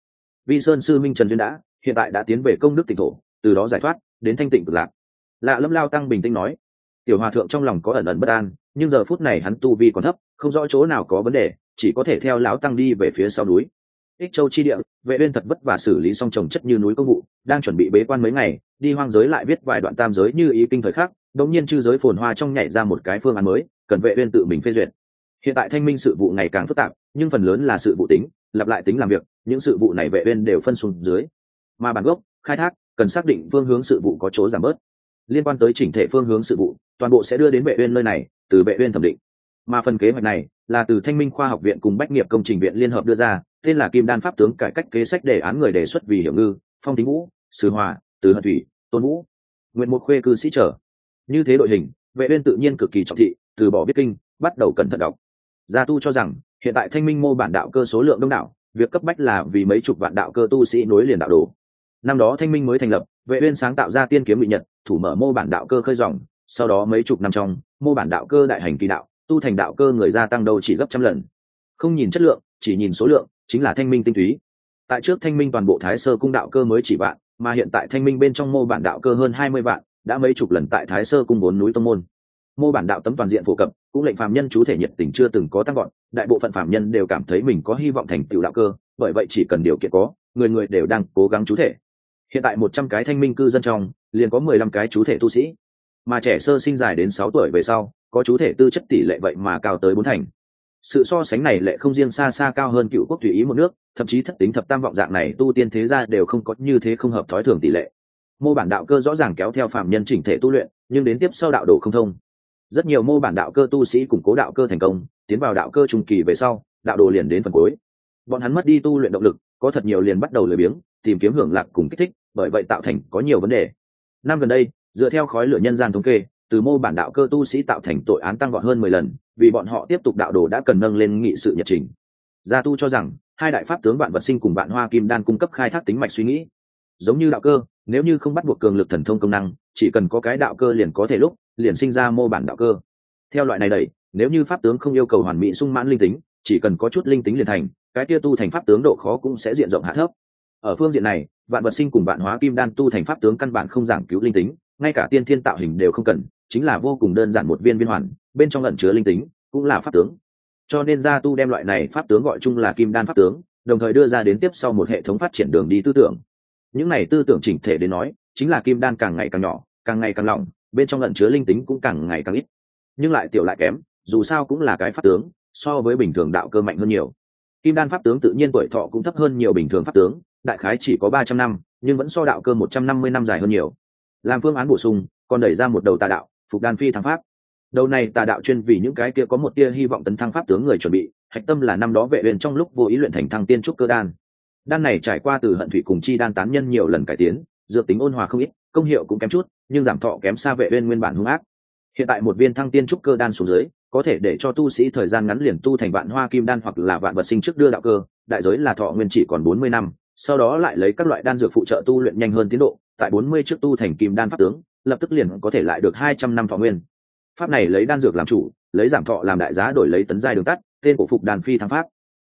Vi sơn sư minh trần duyên đã, hiện tại đã tiến về công đức tịnh thổ, từ đó giải thoát, đến thanh tịnh cực lạc. Lạ lâm lao tăng bình tĩnh nói. Tiểu hòa thượng trong lòng có ẩn ẩn bất an, nhưng giờ phút này hắn tu vi còn thấp, không rõ chỗ nào có vấn đề, chỉ có thể theo lão tăng đi về phía sau núi. Ích châu chi địa, vệ uyên thật vất vả xử lý xong trồng chất như núi công vụ, đang chuẩn bị bế quan mấy ngày, đi hoang giới lại viết vài đoạn tam giới như ý kinh thời khắc đống nhiên chư giới phồn hoa trong nhảy ra một cái phương án mới cần vệ uyên tự mình phê duyệt. Hiện tại thanh minh sự vụ ngày càng phức tạp, nhưng phần lớn là sự vụ tính, lặp lại tính làm việc, những sự vụ này vệ uyên đều phân xuống dưới. Mà bản gốc, khai thác, cần xác định phương hướng sự vụ có chỗ giảm bớt. Liên quan tới chỉnh thể phương hướng sự vụ, toàn bộ sẽ đưa đến vệ uyên nơi này, từ vệ uyên thẩm định. Mà phần kế hoạch này, là từ thanh minh khoa học viện cùng bách nghiệp công trình viện liên hợp đưa ra, tên là kim đan pháp tướng cải cách kế sách đề án người đề xuất vì hiểu ngư, phong tính vũ sư hòa, từ hận thủy, tôn vũ. Nguyện một khuê cư sĩ trở như thế đội hình, vệ uyên tự nhiên cực kỳ trọng thị từ bỏ biết kinh, bắt đầu cẩn thận đọc. Gia tu cho rằng, hiện tại thanh minh mô bản đạo cơ số lượng đông đảo, việc cấp bách là vì mấy chục vạn đạo cơ tu sĩ nối liền đạo đồ. Năm đó thanh minh mới thành lập, vệ uyên sáng tạo ra tiên kiếm bị nhật, thủ mở mô bản đạo cơ khơi dòng, sau đó mấy chục năm trong, mô bản đạo cơ đại hành kỳ đạo, tu thành đạo cơ người gia tăng đâu chỉ gấp trăm lần. Không nhìn chất lượng, chỉ nhìn số lượng, chính là thanh minh tinh túy. Tại trước thanh minh toàn bộ thái sơ cung đạo cơ mới chỉ vạn, mà hiện tại thanh minh bên trong mô bản đạo cơ hơn hai mươi vạn, đã mấy chục lần tại thái sơ cung bốn núi tông môn mô bản đạo tấm toàn diện phổ cập, cũng lệnh phạm nhân chú thể nhiệt tình chưa từng có tăng gọn đại bộ phận phạm nhân đều cảm thấy mình có hy vọng thành tựu đạo cơ, bởi vậy chỉ cần điều kiện có, người người đều đang cố gắng chú thể. Hiện tại một trăm cái thanh minh cư dân trong, liền có mười lăm cái chú thể tu sĩ. Mà trẻ sơ sinh dài đến sáu tuổi về sau, có chú thể tư chất tỷ lệ vậy mà cao tới bốn thành. Sự so sánh này lệ không riêng xa xa cao hơn cựu quốc tùy ý một nước, thậm chí thất tính thập tam vọng dạng này tu tiên thế gia đều không có như thế không hợp thói thường tỷ lệ. Mô bản đạo cơ rõ ràng kéo theo phạm nhân chỉnh thể tu luyện, nhưng đến tiếp sau đạo đồ không thông rất nhiều mô bản đạo cơ tu sĩ củng cố đạo cơ thành công, tiến vào đạo cơ trung kỳ về sau, đạo đồ liền đến phần cuối. Bọn hắn mất đi tu luyện động lực, có thật nhiều liền bắt đầu lười biếng, tìm kiếm hưởng lạc cùng kích thích, bởi vậy tạo thành có nhiều vấn đề. Năm gần đây, dựa theo khói lửa nhân gian thống kê, từ mô bản đạo cơ tu sĩ tạo thành tội án tăng vọt hơn mười lần, vì bọn họ tiếp tục đạo đồ đã cần nâng lên nghị sự nhật trình. Gia tu cho rằng, hai đại pháp tướng vạn vật sinh cùng vạn hoa kim đan cung cấp khai thác tính mạch suy nghĩ. Giống như đạo cơ, nếu như không bắt buộc cường lực thần thông công năng, chỉ cần có cái đạo cơ liền có thể lúc liền sinh ra mô bản đạo cơ. Theo loại này đẩy, nếu như pháp tướng không yêu cầu hoàn mỹ sung mãn linh tính, chỉ cần có chút linh tính liền thành, cái kia tu thành pháp tướng độ khó cũng sẽ diện rộng hạ thấp. Ở phương diện này, vạn vật sinh cùng vạn hóa kim đan tu thành pháp tướng căn bản không giảng cứu linh tính, ngay cả tiên thiên tạo hình đều không cần, chính là vô cùng đơn giản một viên viên hoàn, bên trong lẩn chứa linh tính, cũng là pháp tướng. Cho nên gia tu đem loại này pháp tướng gọi chung là kim đan pháp tướng, đồng thời đưa ra đến tiếp sau một hệ thống phát triển đường đi tư tưởng. Những này tư tưởng chỉnh thể đến nói, chính là kim đan càng ngày càng nhỏ, càng ngày càng lỏng bên trong lẩn chứa linh tính cũng càng ngày càng ít. Nhưng lại tiểu lại kém, dù sao cũng là cái pháp tướng, so với bình thường đạo cơ mạnh hơn nhiều. Kim đan pháp tướng tự nhiên tuổi thọ cũng thấp hơn nhiều bình thường pháp tướng, đại khái chỉ có ba trăm năm, nhưng vẫn so đạo cơ một trăm năm mươi năm dài hơn nhiều. Làm phương án bổ sung, còn đẩy ra một đầu tà đạo, phục đan phi thăng pháp. Đầu này tà đạo chuyên vì những cái kia có một tia hy vọng tấn thăng pháp tướng người chuẩn bị, hạch tâm là năm đó vệ huyền trong lúc vô ý luyện thành thăng tiên trúc cơ đan. Đan này trải qua từ hận thủy cùng chi đan tán nhân nhiều lần cải tiến, dược tính ôn hòa không ít công hiệu cũng kém chút, nhưng giảm thọ kém xa vệ uyên nguyên bản hung ác. Hiện tại một viên thăng tiên trúc cơ đan xuống dưới, có thể để cho tu sĩ thời gian ngắn liền tu thành vạn hoa kim đan hoặc là vạn vật sinh trước đưa đạo cơ, đại giới là thọ nguyên chỉ còn bốn mươi năm, sau đó lại lấy các loại đan dược phụ trợ tu luyện nhanh hơn tiến độ, tại bốn mươi trước tu thành kim đan pháp tướng, lập tức liền có thể lại được hai trăm năm thọ nguyên. Pháp này lấy đan dược làm chủ, lấy giảm thọ làm đại giá đổi lấy tấn giai đường tắt, tên cổ phục đàn phi thăng pháp.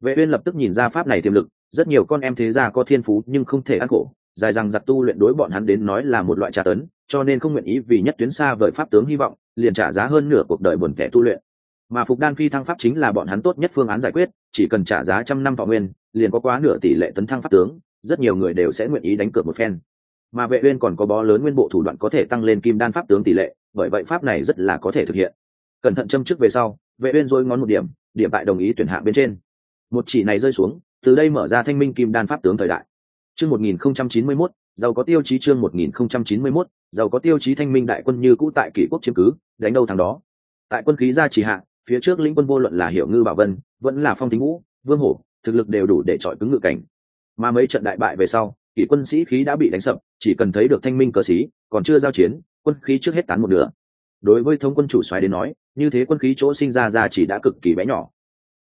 Vệ uyên lập tức nhìn ra pháp này tiềm lực, rất nhiều con em thế gia có thiên phú nhưng không thể ăn khổ dài rằng giặc tu luyện đối bọn hắn đến nói là một loại tra tấn, cho nên không nguyện ý vì nhất tuyến xa vời pháp tướng hy vọng, liền trả giá hơn nửa cuộc đời buồn kẻ tu luyện. Mà phục đan phi thăng pháp chính là bọn hắn tốt nhất phương án giải quyết, chỉ cần trả giá trăm năm thọ nguyên, liền có quá nửa tỷ lệ tấn thăng pháp tướng, rất nhiều người đều sẽ nguyện ý đánh cược một phen. Mà vệ uyên còn có bó lớn nguyên bộ thủ đoạn có thể tăng lên kim đan pháp tướng tỷ lệ, bởi vậy pháp này rất là có thể thực hiện. Cẩn thận châm trước về sau, vệ uyên dối ngón một điểm điểm tại đồng ý tuyển hạng bên trên. Một chỉ này rơi xuống, từ đây mở ra thanh minh kim đan pháp tướng thời đại chương 1091 giàu có tiêu chí chương 1091 giàu có tiêu chí thanh minh đại quân như cũ tại kỷ quốc chiếm cứ, đánh đâu thằng đó. Tại quân khí gia chỉ hạ, phía trước lĩnh quân vô luận là hiểu ngư bảo vân, vẫn là phong tính vũ, vương hổ, thực lực đều đủ để chọi cứng ngự cảnh. Mà mấy trận đại bại về sau, kỷ quân sĩ khí đã bị đánh sập, chỉ cần thấy được thanh minh cờ sĩ, còn chưa giao chiến, quân khí trước hết tán một nửa. Đối với thống quân chủ xoáy đến nói, như thế quân khí chỗ sinh ra ra chỉ đã cực kỳ bé nhỏ.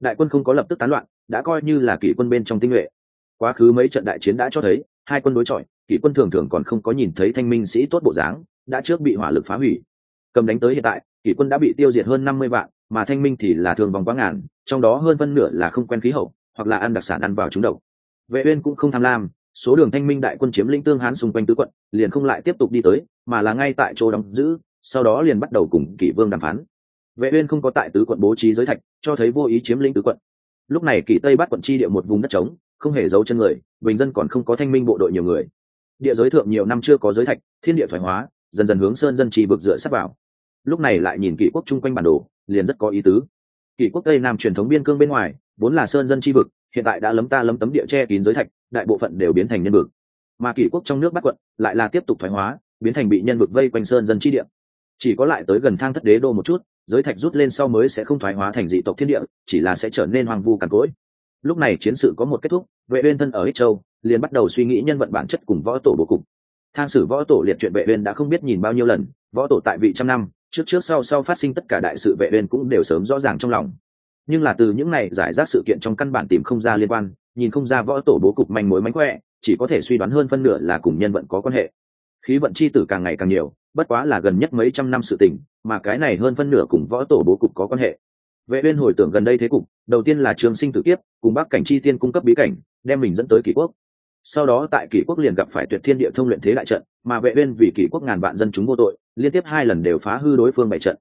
Đại quân không có lập tức tán loạn, đã coi như là kỷ quân bên trong tinh nhuệ quá khứ mấy trận đại chiến đã cho thấy, hai quân đối chọi, kỷ quân thường thường còn không có nhìn thấy thanh minh sĩ tốt bộ dáng, đã trước bị hỏa lực phá hủy. Cầm đánh tới hiện tại, kỷ quân đã bị tiêu diệt hơn năm mươi vạn, mà thanh minh thì là thường vòng quá ngàn, trong đó hơn phân nửa là không quen khí hậu, hoặc là ăn đặc sản ăn vào trúng độc. Vệ uyên cũng không tham lam, số đường thanh minh đại quân chiếm lĩnh tương hán xung quanh tứ quận, liền không lại tiếp tục đi tới, mà là ngay tại chỗ đóng giữ, sau đó liền bắt đầu cùng kỷ vương đàm phán. Vệ uyên không có tại tứ quận bố trí giới thạch, cho thấy vô ý chiếm lĩnh tứ quận. Lúc này kỷ tây bắt quận chi địa một vùng đất trống không hề giấu chân người, bình dân còn không có thanh minh bộ đội nhiều người. Địa giới thượng nhiều năm chưa có giới thạch, thiên địa thoái hóa, dần dần hướng sơn dân trì vực dựa sắp vào. Lúc này lại nhìn kỷ quốc chung quanh bản đồ, liền rất có ý tứ. Kỷ quốc tây nam truyền thống biên cương bên ngoài, vốn là sơn dân tri vực, hiện tại đã lấm ta lấm tấm địa che kín giới thạch, đại bộ phận đều biến thành nhân vực. Mà kỷ quốc trong nước bắc quận lại là tiếp tục thoái hóa, biến thành bị nhân vực vây quanh sơn dân tri địa. Chỉ có lại tới gần thang thất đế đô một chút, giới thạch rút lên sau mới sẽ không thoái hóa thành dị tộc thiên địa, chỉ là sẽ trở nên hoang vu cằn cỗi lúc này chiến sự có một kết thúc, vệ uyên thân ở ích châu, liền bắt đầu suy nghĩ nhân vận bản chất cùng võ tổ bố cục. Thang sử võ tổ liệt truyện vệ uyên đã không biết nhìn bao nhiêu lần, võ tổ tại vị trăm năm, trước trước sau sau phát sinh tất cả đại sự vệ uyên cũng đều sớm rõ ràng trong lòng. Nhưng là từ những này giải rác sự kiện trong căn bản tìm không ra liên quan, nhìn không ra võ tổ bố cục manh mối mánh khỏe, chỉ có thể suy đoán hơn phân nửa là cùng nhân vận có quan hệ. Khí vận chi tử càng ngày càng nhiều, bất quá là gần nhất mấy trăm năm sự tình, mà cái này hơn phân nửa cùng võ tổ bố cục có quan hệ vệ uyên hồi tưởng gần đây thế cục, đầu tiên là trường sinh tử kiếp, cùng bắc cảnh chi tiên cung cấp bí cảnh, đem mình dẫn tới kỷ quốc. Sau đó tại kỷ quốc liền gặp phải tuyệt thiên địa thông luyện thế đại trận, mà vệ uyên vì kỷ quốc ngàn vạn dân chúng vô tội, liên tiếp hai lần đều phá hư đối phương bảy trận.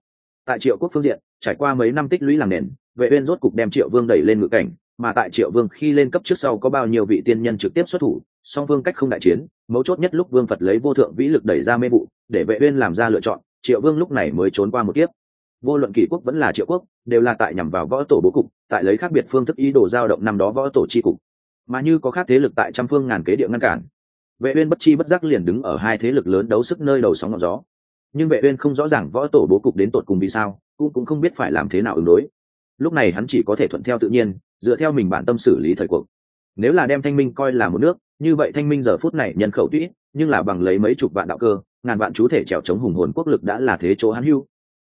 Tại triệu quốc phương diện, trải qua mấy năm tích lũy làm nền, vệ uyên rốt cục đem triệu vương đẩy lên ngự cảnh, mà tại triệu vương khi lên cấp trước sau có bao nhiêu vị tiên nhân trực tiếp xuất thủ, song vương cách không đại chiến, mấu chốt nhất lúc vương phật lấy vô thượng vĩ lực đẩy ra mê vụ, để vệ uyên làm ra lựa chọn, triệu vương lúc này mới trốn qua một kiếp vô luận kỷ quốc vẫn là triệu quốc, đều là tại nhằm vào võ tổ bố cục, tại lấy khác biệt phương thức ý đồ giao động năm đó võ tổ chi cục. Mà như có khác thế lực tại trăm phương ngàn kế địa ngăn cản, vệ uyên bất chi bất giác liền đứng ở hai thế lực lớn đấu sức nơi đầu sóng ngọn gió. Nhưng vệ uyên không rõ ràng võ tổ bố cục đến tột cùng vì sao, cũng cũng không biết phải làm thế nào ứng đối. Lúc này hắn chỉ có thể thuận theo tự nhiên, dựa theo mình bản tâm xử lý thời cuộc. Nếu là đem thanh minh coi là một nước, như vậy thanh minh giờ phút này nhân khẩu tuy nhưng là bằng lấy mấy chục vạn đạo cơ, ngàn vạn chú thể trèo chống hùng hồn quốc lực đã là thế chỗ hắn hưu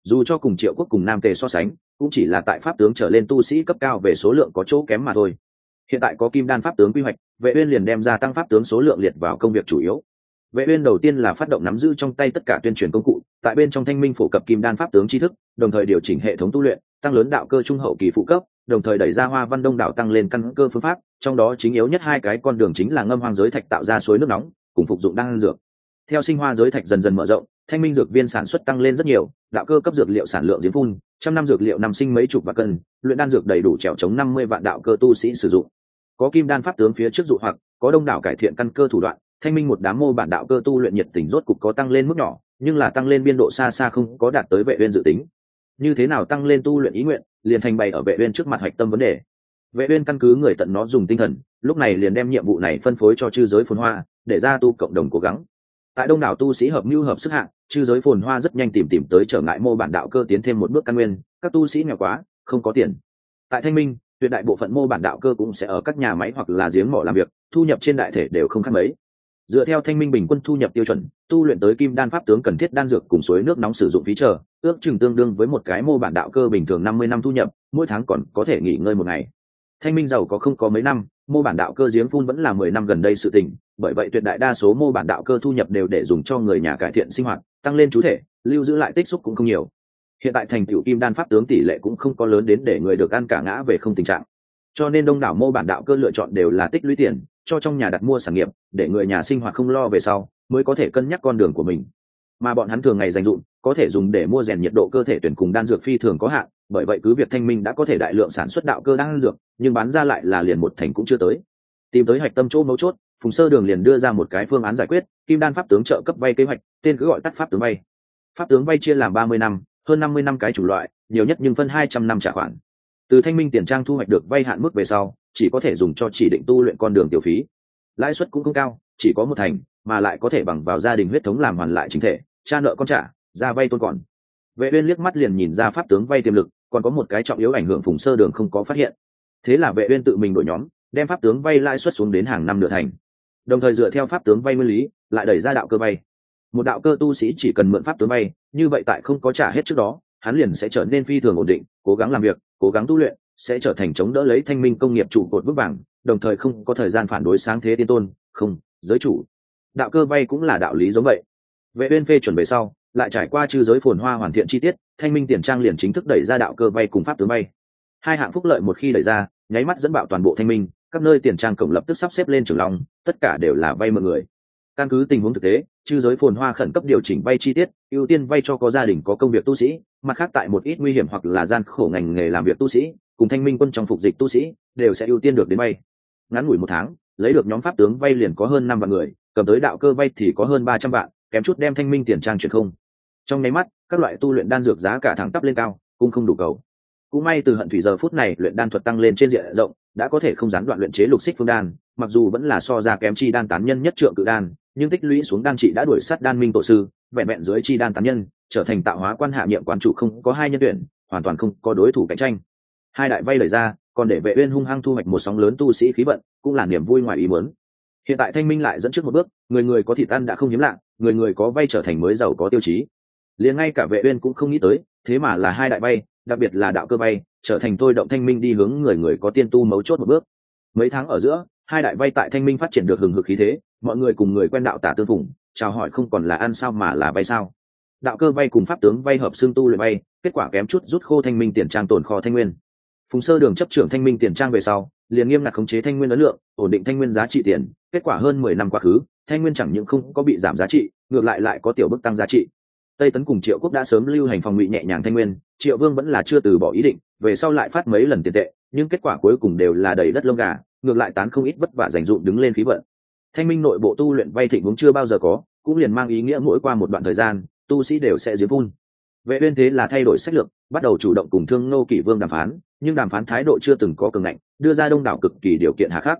dù cho cùng triệu quốc cùng nam tề so sánh, cũng chỉ là tại pháp tướng trở lên tu sĩ cấp cao về số lượng có chỗ kém mà thôi. Hiện tại có kim đan pháp tướng quy hoạch, vệ uyên liền đem ra tăng pháp tướng số lượng liệt vào công việc chủ yếu. Vệ uyên đầu tiên là phát động nắm giữ trong tay tất cả tuyên truyền công cụ, tại bên trong thanh minh phổ cập kim đan pháp tướng tri thức, đồng thời điều chỉnh hệ thống tu luyện, tăng lớn đạo cơ trung hậu kỳ phụ cấp, đồng thời đẩy ra hoa văn đông đảo tăng lên căn cơ phương pháp, trong đó chính yếu nhất hai cái con đường chính là ngâm hoang giới thạch tạo ra suối nước nóng, cùng phục dụng đan dược. Theo sinh hoa giới thạch dần dần mở rộng, thanh minh dược viên sản xuất tăng lên rất nhiều đạo cơ cấp dược liệu sản lượng diễn phun, trăm năm dược liệu năm sinh mấy chục và cân, luyện đan dược đầy đủ trèo chống năm mươi vạn đạo cơ tu sĩ sử dụng. Có kim đan pháp tướng phía trước dụ hoặc, có đông đảo cải thiện căn cơ thủ đoạn, thanh minh một đám mô bản đạo cơ tu luyện nhiệt tình rốt cục có tăng lên mức nhỏ, nhưng là tăng lên biên độ xa xa không có đạt tới vệ uyên dự tính. Như thế nào tăng lên tu luyện ý nguyện, liền thành bày ở vệ uyên trước mặt hoạch tâm vấn đề. Vệ uyên căn cứ người tận nó dùng tinh thần, lúc này liền đem nhiệm vụ này phân phối cho chư giới phồn hoa, để ra tu cộng đồng cố gắng tại đông đảo tu sĩ hợp mưu hợp sức hạng chư giới phồn hoa rất nhanh tìm tìm tới trở ngại mô bản đạo cơ tiến thêm một bước căn nguyên, các tu sĩ nghèo quá, không có tiền. Tại thanh minh, tuyệt đại bộ phận mô bản đạo cơ cũng sẽ ở các nhà máy hoặc là giếng mỏ làm việc, thu nhập trên đại thể đều không khác mấy. Dựa theo thanh minh bình quân thu nhập tiêu chuẩn, tu luyện tới kim đan pháp tướng cần thiết đan dược cùng suối nước nóng sử dụng phí chờ, ước chừng tương đương với một cái mô bản đạo cơ bình thường năm mươi năm thu nhập, mỗi tháng còn có thể nghỉ ngơi một ngày. Thanh minh giàu có không có mấy năm mô bản đạo cơ giếng phun vẫn là mười năm gần đây sự tình, bởi vậy tuyệt đại đa số mô bản đạo cơ thu nhập đều để dùng cho người nhà cải thiện sinh hoạt, tăng lên chú thể, lưu giữ lại tích xúc cũng không nhiều. Hiện tại thành tiểu kim đan pháp tướng tỷ lệ cũng không có lớn đến để người được ăn cả ngã về không tình trạng. Cho nên đông đảo mô bản đạo cơ lựa chọn đều là tích lũy tiền, cho trong nhà đặt mua sản nghiệp, để người nhà sinh hoạt không lo về sau, mới có thể cân nhắc con đường của mình mà bọn hắn thường ngày dành dụm có thể dùng để mua rèn nhiệt độ cơ thể tuyển cùng đan dược phi thường có hạn, bởi vậy cứ việc thanh minh đã có thể đại lượng sản xuất đạo cơ đan dược, nhưng bán ra lại là liền một thành cũng chưa tới. Tìm tới hạch tâm chỗ mấu chốt, phùng sơ đường liền đưa ra một cái phương án giải quyết, kim đan pháp tướng trợ cấp vay kế hoạch, tên cứ gọi tắt pháp tướng vay pháp tướng vay chia làm ba mươi năm, hơn năm mươi năm cái chủ loại, nhiều nhất nhưng phân hai trăm năm trả khoản. Từ thanh minh tiền trang thu hoạch được vay hạn mức về sau, chỉ có thể dùng cho chỉ định tu luyện con đường tiểu phí. Lãi suất cũng không cao, chỉ có một thành, mà lại có thể bằng vào gia đình huyết thống làm hoàn lại chính thể cha nợ con trả, ra vay tôn còn. Vệ uyên liếc mắt liền nhìn ra pháp tướng vay tiềm lực, còn có một cái trọng yếu ảnh hưởng phùng sơ đường không có phát hiện. Thế là vệ uyên tự mình đổi nhóm, đem pháp tướng vay lãi suất xuống đến hàng năm nửa thành. Đồng thời dựa theo pháp tướng vay nguyên lý, lại đẩy ra đạo cơ vay. Một đạo cơ tu sĩ chỉ cần mượn pháp tướng vay, như vậy tại không có trả hết trước đó, hắn liền sẽ trở nên phi thường ổn định, cố gắng làm việc, cố gắng tu luyện, sẽ trở thành chống đỡ lấy thanh minh công nghiệp trụ cột vững vàng đồng thời không có thời gian phản đối sáng thế tiên tôn, không, giới chủ. Đạo cơ vay cũng là đạo lý giống vậy vệ uyên phê chuẩn về sau, lại trải qua chư giới phồn hoa hoàn thiện chi tiết, thanh minh tiền trang liền chính thức đẩy ra đạo cơ vay cùng pháp tướng vay hai hạng phúc lợi một khi đẩy ra, nháy mắt dẫn bạo toàn bộ thanh minh, các nơi tiền trang cổng lập tức sắp xếp lên trường long, tất cả đều là vay mượn người. Căn cứ tình huống thực tế, chư giới phồn hoa khẩn cấp điều chỉnh vay chi tiết, ưu tiên vay cho có gia đình, có công việc tu sĩ, mặt khác tại một ít nguy hiểm hoặc là gian khổ ngành nghề làm việc tu sĩ, cùng thanh minh quân trong phục dịch tu sĩ, đều sẽ ưu tiên được đến vay. Ngắn ngủi một tháng, lấy được nhóm pháp tướng vay liền có hơn năm vạn người, cầm tới đạo cơ vay thì có hơn ba trăm vạn kém chút đem thanh minh tiền trang chuyển không. Trong nháy mắt, các loại tu luyện đan dược giá cả thẳng tắp lên cao, cũng không đủ cầu. Cũng may từ hận thủy giờ phút này, luyện đan thuật tăng lên trên diện rộng, đã có thể không gián đoạn luyện chế lục xích phương đan, mặc dù vẫn là so ra kém chi đan tán nhân nhất trượng cự đan, nhưng tích lũy xuống đan trị đã đuổi sát đan minh tổ sư, vẹn vẹn dưới chi đan tán nhân, trở thành tạo hóa quan hạ nhiệm quán chủ không có hai nhân tuyển, hoàn toàn không có đối thủ cạnh tranh. Hai đại vay lời ra, còn để vệ uyên hung hăng thu hoạch một sóng lớn tu sĩ khí vận, cũng là niềm vui ngoài ý muốn hiện tại thanh minh lại dẫn trước một bước người người có thịt ăn đã không hiếm lạ người người có vay trở thành mới giàu có tiêu chí. Liền ngay cả vệ uyên cũng không nghĩ tới thế mà là hai đại vay đặc biệt là đạo cơ vay trở thành tôi động thanh minh đi hướng người người có tiên tu mấu chốt một bước. Mấy tháng ở giữa hai đại vay tại thanh minh phát triển được hừng hực khí thế mọi người cùng người quen đạo tả tương phùng chào hỏi không còn là ăn sao mà là vay sao. Đạo cơ vay cùng pháp tướng vay hợp xương tu luyện bay, kết quả kém chút rút khô thanh minh tiền trang tồn kho thanh nguyên. Phùng sơ đường chấp trưởng thanh minh tiền trang về sau liền nghiêm ngặt khống chế thanh nguyên ấn lượng, ổn định thanh nguyên giá trị tiền, kết quả hơn mười năm quá khứ, thanh nguyên chẳng những không có bị giảm giá trị, ngược lại lại có tiểu bức tăng giá trị. Tây tấn cùng triệu quốc đã sớm lưu hành phòng ngụy nhẹ nhàng thanh nguyên, triệu vương vẫn là chưa từ bỏ ý định, về sau lại phát mấy lần tiền tệ, nhưng kết quả cuối cùng đều là đầy đất lông gà, ngược lại tán không ít vất vả dành dụm đứng lên khí vận. Thanh minh nội bộ tu luyện vay thịnh vốn chưa bao giờ có, cũng liền mang ý nghĩa mỗi qua một đoạn thời gian, tu sĩ đều sẽ giếng vun vệ uyên thế là thay đổi sách lược, bắt đầu chủ động cùng thương nô kỷ vương đàm phán nhưng đàm phán thái độ chưa từng có cường ngạnh, đưa ra đông đảo cực kỳ điều kiện hà khắc.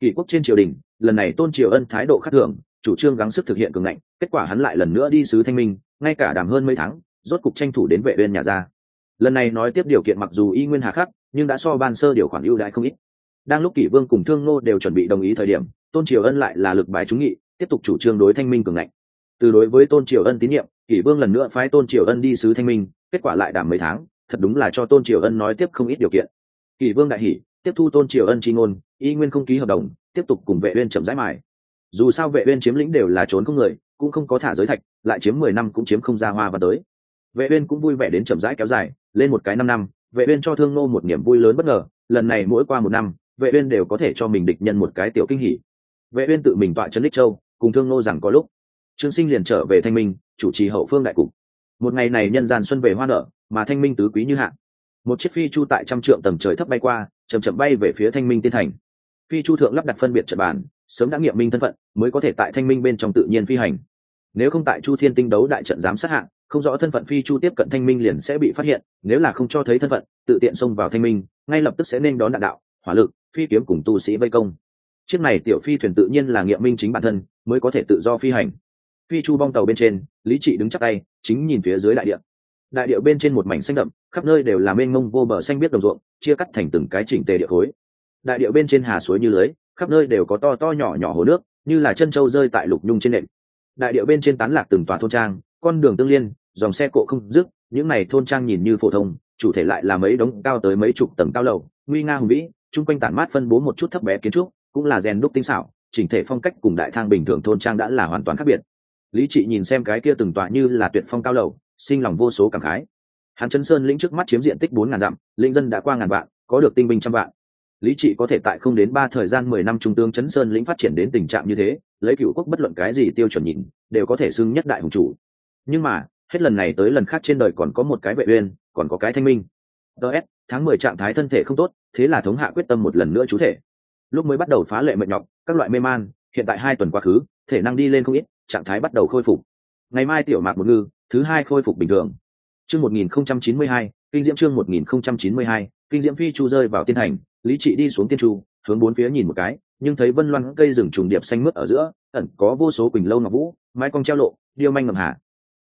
Kỷ quốc trên triều đình, lần này tôn triều ân thái độ khác thường, chủ trương gắng sức thực hiện cường ngạnh, kết quả hắn lại lần nữa đi sứ thanh minh, ngay cả đàm hơn mấy tháng, rốt cục tranh thủ đến vệ bên nhà ra lần này nói tiếp điều kiện mặc dù y nguyên hà khắc, nhưng đã so ban sơ điều khoản ưu đãi không ít. Đang lúc kỷ vương cùng thương nô đều chuẩn bị đồng ý thời điểm, tôn triều ân lại là lực bài trúng nghị, tiếp tục chủ trương đối thanh minh cường ngạnh. Từ đối với tôn triều ân tín nhiệm, kỷ vương lần nữa phái tôn triều ân đi sứ thanh minh, kết quả lại đàm mấy tháng thật đúng là cho tôn triều ân nói tiếp không ít điều kiện. Kỳ vương đại hỷ tiếp thu tôn triều ân tri ngôn, y nguyên không ký hợp đồng, tiếp tục cùng vệ uyên chậm rãi mài. Dù sao vệ uyên chiếm lĩnh đều là trốn không người, cũng không có thả giới thạch, lại chiếm mười năm cũng chiếm không ra hoa và tới. Vệ uyên cũng vui vẻ đến chậm rãi kéo dài, lên một cái năm năm, vệ uyên cho thương nô một niềm vui lớn bất ngờ, lần này mỗi qua một năm, vệ uyên đều có thể cho mình địch nhân một cái tiểu kinh hỉ. Vệ uyên tự mình tọa chân đích châu, cùng thương nô rằng có lúc, trương sinh liền trở về thanh minh, chủ trì hậu phương đại cục. Một ngày này nhân gian xuân về hoa nở mà thanh minh tứ quý như hạ. Một chiếc phi chu tại trăm trượng tầng trời thấp bay qua, chậm chậm bay về phía thanh minh tiên thành. Phi chu thượng lắp đặt phân biệt trận bản sớm đã nghiệm minh thân phận, mới có thể tại thanh minh bên trong tự nhiên phi hành. Nếu không tại chu thiên tinh đấu đại trận giám sát hạng không rõ thân phận phi chu tiếp cận thanh minh liền sẽ bị phát hiện, nếu là không cho thấy thân phận, tự tiện xông vào thanh minh, ngay lập tức sẽ nên đón đạn đạo, hỏa lực, phi kiếm cùng tu sĩ vây công. Chiếc này tiểu phi thuyền tự nhiên là nghiệm minh chính bản thân, mới có thể tự do phi hành. Phi chu bong tàu bên trên, lý trị đứng chắc tay, chính nhìn phía dưới đại điện đại địa bên trên một mảnh xanh đậm, khắp nơi đều là mênh mông vô bờ xanh biết đồng ruộng, chia cắt thành từng cái chỉnh tề địa khối. Đại địa bên trên hà suối như lưới, khắp nơi đều có to to nhỏ nhỏ hồ nước, như là chân trâu rơi tại lục nhung trên nệm đại địa bên trên tán lạc từng tòa thôn trang, con đường tương liên, dòng xe cộ không dứt, những này thôn trang nhìn như phổ thông, chủ thể lại là mấy đống cao tới mấy chục tầng cao lầu, nguy nga hùng vĩ, chung quanh tản mát phân bố một chút thấp bé kiến trúc, cũng là rèn đúc tinh xảo, chỉnh thể phong cách cùng đại thang bình thường thôn trang đã là hoàn toàn khác biệt. Lý trị nhìn xem cái kia từng tòa như là tuyệt phong cao lầu sinh lòng vô số cảm khái. Hắn chân sơn lĩnh trước mắt chiếm diện tích bốn ngàn dặm, lĩnh dân đã qua ngàn vạn, có được tinh binh trăm vạn. Lý trị có thể tại không đến ba thời gian mười năm trung tướng chấn sơn lĩnh phát triển đến tình trạng như thế, lấy cựu quốc bất luận cái gì tiêu chuẩn nhìn, đều có thể xưng nhất đại hùng chủ. Nhưng mà, hết lần này tới lần khác trên đời còn có một cái vệ uyên, còn có cái thanh minh. Ts tháng mười trạng thái thân thể không tốt, thế là thống hạ quyết tâm một lần nữa chú thể. Lúc mới bắt đầu phá lệ mệt nhọc, các loại mê man, hiện tại hai tuần quá khứ, thể năng đi lên không ít, trạng thái bắt đầu khôi phục. Ngày mai tiểu mạc một ngư thứ hai khôi phục bình thường. Chương một nghìn không trăm chín mươi hai, kinh diễm chương một nghìn không trăm chín mươi hai, kinh diễm phi chu rơi vào tiên hành lý trị đi xuống tiên chu, hướng bốn phía nhìn một cái, nhưng thấy vân loan cây rừng trùng điệp xanh mướt ở giữa, ẩn có vô số quỳnh lâu ngọc vũ, mái cong treo lộ, điêu manh ngầm hạ.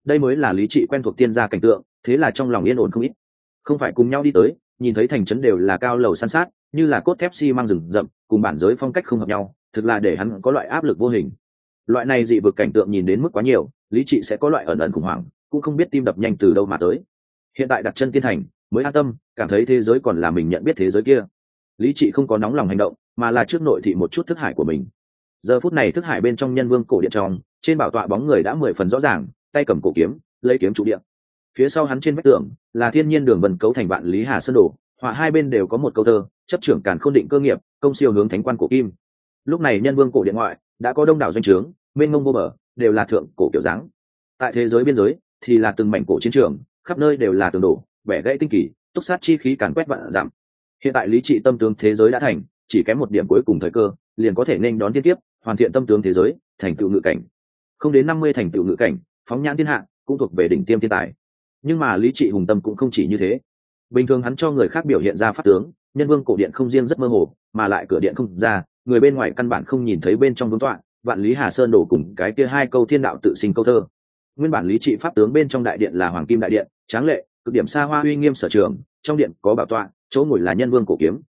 Đây mới là lý trị quen thuộc tiên gia cảnh tượng, thế là trong lòng yên ổn không ít. Không phải cùng nhau đi tới, nhìn thấy thành trấn đều là cao lầu san sát, như là cốt thép xi mang rừng rậm, cùng bản giới phong cách không hợp nhau, thực là để hắn có loại áp lực vô hình loại này dị vực cảnh tượng nhìn đến mức quá nhiều, lý trị sẽ có loại ẩn ẩn khủng hoảng, cũng không biết tim đập nhanh từ đâu mà tới. Hiện tại đặt chân tiên thành, mới an tâm, cảm thấy thế giới còn là mình nhận biết thế giới kia. Lý trị không có nóng lòng hành động, mà là trước nội thị một chút thức hải của mình. Giờ phút này thức hải bên trong nhân vương cổ điện trong, trên bảo tọa bóng người đã mười phần rõ ràng, tay cầm cổ kiếm, lấy kiếm trụ điện phía sau hắn trên vách tường, là thiên nhiên đường vần cấu thành vạn lý hà sơn đồ, họa hai bên đều có một câu thơ, chấp trưởng càn khôn định cơ nghiệp, công siêu hướng thánh quan cổ kim lúc này nhân vương cổ điện ngoại đã có đông đảo doanh trướng, mênh mông vô bờ, đều là thượng cổ kiểu dáng. Tại thế giới biên giới thì là từng mảnh cổ chiến trường, khắp nơi đều là tường đổ, vẻ gãy tinh kỳ, túc sát chi khí càn quét vạn giảm hiện tại lý trị tâm tướng thế giới đã thành, chỉ kém một điểm cuối cùng thời cơ, liền có thể nên đón tiên tiếp hoàn thiện tâm tướng thế giới, thành tựu ngự cảnh. Không đến năm mươi thành tựu ngự cảnh, phóng nhãn thiên hạ, cũng thuộc về đỉnh tiêm thiên tài. Nhưng mà lý trị hùng tâm cũng không chỉ như thế. Bình thường hắn cho người khác biểu hiện ra pháp tướng, nhân vương cổ điện không riêng rất mơ hồ, mà lại cửa điện không ra người bên ngoài căn bản không nhìn thấy bên trong vương tọa, vạn lý hà sơn đổ cùng cái kia hai câu thiên đạo tự sinh câu thơ. Nguyên bản lý trị pháp tướng bên trong đại điện là hoàng kim đại điện, tráng lệ, cực điểm xa hoa uy nghiêm sở trường, trong điện có bảo tọa, chỗ ngồi là nhân vương cổ kiếm.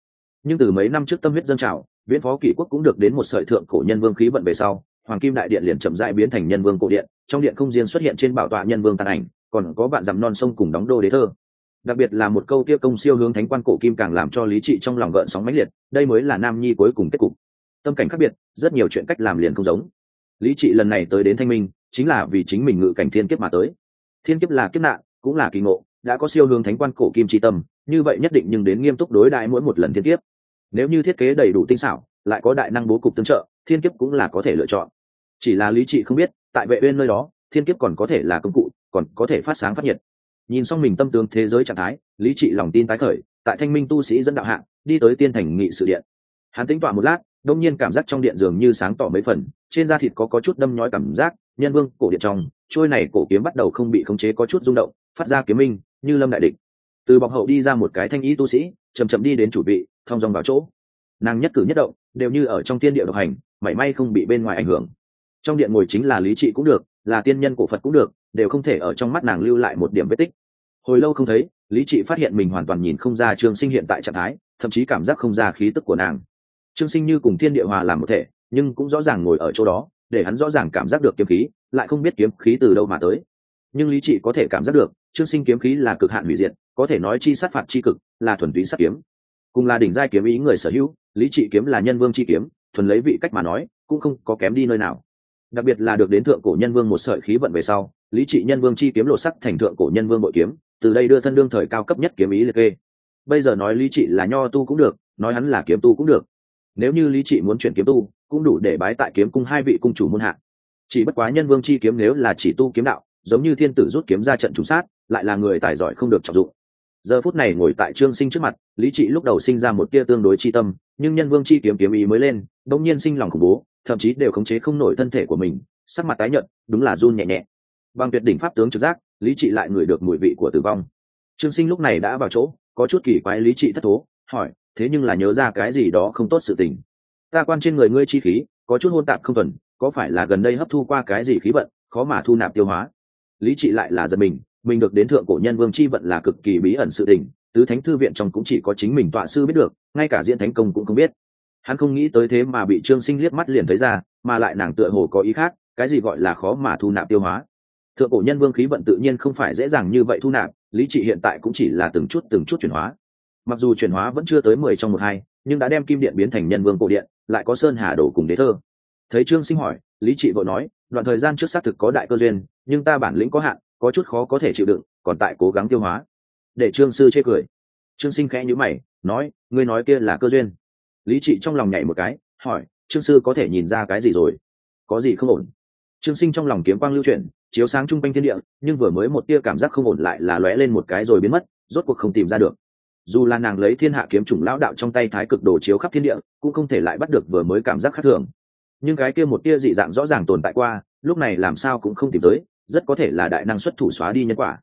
Nhưng từ mấy năm trước tâm huyết dân trào, viễn phó kỷ quốc cũng được đến một sợi thượng cổ nhân vương khí vận về sau, hoàng kim đại điện liền chậm rãi biến thành nhân vương cổ điện, trong điện không riêng xuất hiện trên bảo tọa nhân vương tàn ảnh, còn có bạn dằm non sông cùng đóng đô đế thơ đặc biệt là một câu kia công siêu hướng thánh quan cổ kim càng làm cho lý trị trong lòng gợn sóng mãnh liệt, đây mới là nam nhi cuối cùng kết cục. Tâm cảnh khác biệt, rất nhiều chuyện cách làm liền không giống. Lý trị lần này tới đến thanh minh, chính là vì chính mình ngự cảnh thiên kiếp mà tới. Thiên kiếp là kiếp nạn, cũng là kỳ ngộ, đã có siêu hướng thánh quan cổ kim tri tâm, như vậy nhất định nhưng đến nghiêm túc đối đại mỗi một lần thiên kiếp. Nếu như thiết kế đầy đủ tinh xảo, lại có đại năng bố cục tương trợ, thiên kiếp cũng là có thể lựa chọn. Chỉ là lý trị không biết, tại vệ uyên nơi đó, thiên kiếp còn có thể là công cụ, còn có thể phát sáng phát nhiệt nhìn xong mình tâm tướng thế giới trạng thái, lý trị lòng tin tái khởi, tại thanh minh tu sĩ dẫn đạo hạng đi tới tiên thành nghị sự điện. Hắn tính tọa một lát, đông nhiên cảm giác trong điện dường như sáng tỏ mấy phần, trên da thịt có có chút đâm nhói cảm giác, nhân vương cổ điện trong, trôi này cổ kiếm bắt đầu không bị khống chế có chút rung động, phát ra kiếm minh, như lâm đại địch. Từ bọc hậu đi ra một cái thanh ý tu sĩ chầm chậm đi đến chủ vị thong dòng vào chỗ. Nàng nhất cử nhất động, đều như ở trong tiên địa độc hành, mảy may không bị bên ngoài ảnh hưởng trong điện ngồi chính là lý trị cũng được, là tiên nhân cổ phật cũng được, đều không thể ở trong mắt nàng lưu lại một điểm vết tích. Hồi lâu không thấy, lý trị phát hiện mình hoàn toàn nhìn không ra trương sinh hiện tại trạng thái, thậm chí cảm giác không ra khí tức của nàng. Trương sinh như cùng thiên địa hòa làm một thể, nhưng cũng rõ ràng ngồi ở chỗ đó, để hắn rõ ràng cảm giác được kiếm khí, lại không biết kiếm khí từ đâu mà tới. Nhưng lý trị có thể cảm giác được, trương sinh kiếm khí là cực hạn hủy diệt, có thể nói chi sát phạt chi cực, là thuần túy sát kiếm. Cùng là đỉnh giai kiếm ý người sở hữu, lý trị kiếm là nhân vương chi kiếm, thuần lấy vị cách mà nói, cũng không có kém đi nơi nào đặc biệt là được đến thượng cổ nhân vương một sợi khí vận về sau, lý trị nhân vương chi kiếm lộ sắc thành thượng cổ nhân vương bội kiếm, từ đây đưa thân đương thời cao cấp nhất kiếm ý liệt kê. Bây giờ nói lý trị là nho tu cũng được, nói hắn là kiếm tu cũng được. Nếu như lý trị muốn chuyển kiếm tu, cũng đủ để bái tại kiếm cung hai vị cung chủ muôn hạng chỉ bất quá nhân vương chi kiếm nếu là chỉ tu kiếm đạo, giống như thiên tử rút kiếm ra trận trùng sát, lại là người tài giỏi không được trọng dụng. Giờ phút này ngồi tại trương sinh trước mặt, lý trị lúc đầu sinh ra một tia tương đối chi tâm, nhưng nhân vương chi kiếm kiếm ý mới lên, đông nhiên sinh lòng khủng bố thậm chí đều khống chế không nổi thân thể của mình, sắc mặt tái nhợt, đúng là run nhẹ nhẹ. Bằng tuyệt đỉnh pháp tướng trực giác, lý trị lại ngửi được mùi vị của tử vong. Trương sinh lúc này đã vào chỗ, có chút kỳ quái lý trị thất thố, hỏi, thế nhưng là nhớ ra cái gì đó không tốt sự tình. Ta quan trên người ngươi chi khí, có chút hôn tạp không thuần, có phải là gần đây hấp thu qua cái gì khí vận, khó mà thu nạp tiêu hóa? Lý trị lại là giật mình mình được đến thượng cổ nhân vương chi vận là cực kỳ bí ẩn sự tình, tứ thánh thư viện trong cũng chỉ có chính mình tọa sư biết được, ngay cả diễn thánh công cũng không biết hắn không nghĩ tới thế mà bị trương sinh liếc mắt liền thấy ra, mà lại nàng tựa hồ có ý khác, cái gì gọi là khó mà thu nạp tiêu hóa. Thượng cổ nhân vương khí vận tự nhiên không phải dễ dàng như vậy thu nạp, lý trị hiện tại cũng chỉ là từng chút từng chút chuyển hóa. Mặc dù chuyển hóa vẫn chưa tới mười trong một hai, nhưng đã đem kim điện biến thành nhân vương cổ điện, lại có sơn hà đổ cùng đế thơ. Thấy trương sinh hỏi, lý trị vội nói, đoạn thời gian trước xác thực có đại cơ duyên, nhưng ta bản lĩnh có hạn, có chút khó có thể chịu đựng, còn tại cố gắng tiêu hóa. Để trương sư chê cười. Trương sinh khẽ nhữ mày, nói, ngươi nói kia là cơ duyên lý trị trong lòng nhảy một cái, hỏi, trương sư có thể nhìn ra cái gì rồi? Có gì không ổn? Trương sinh trong lòng kiếm quang lưu chuyển, chiếu sáng chung quanh thiên địa, nhưng vừa mới một tia cảm giác không ổn lại là lóe lên một cái rồi biến mất, rốt cuộc không tìm ra được. Dù là nàng lấy thiên hạ kiếm chủng lão đạo trong tay thái cực đồ chiếu khắp thiên địa, cũng không thể lại bắt được vừa mới cảm giác khác thường. Nhưng cái kia một tia dị dạng rõ ràng tồn tại qua, lúc này làm sao cũng không tìm tới, rất có thể là đại năng xuất thủ xóa đi nhân quả.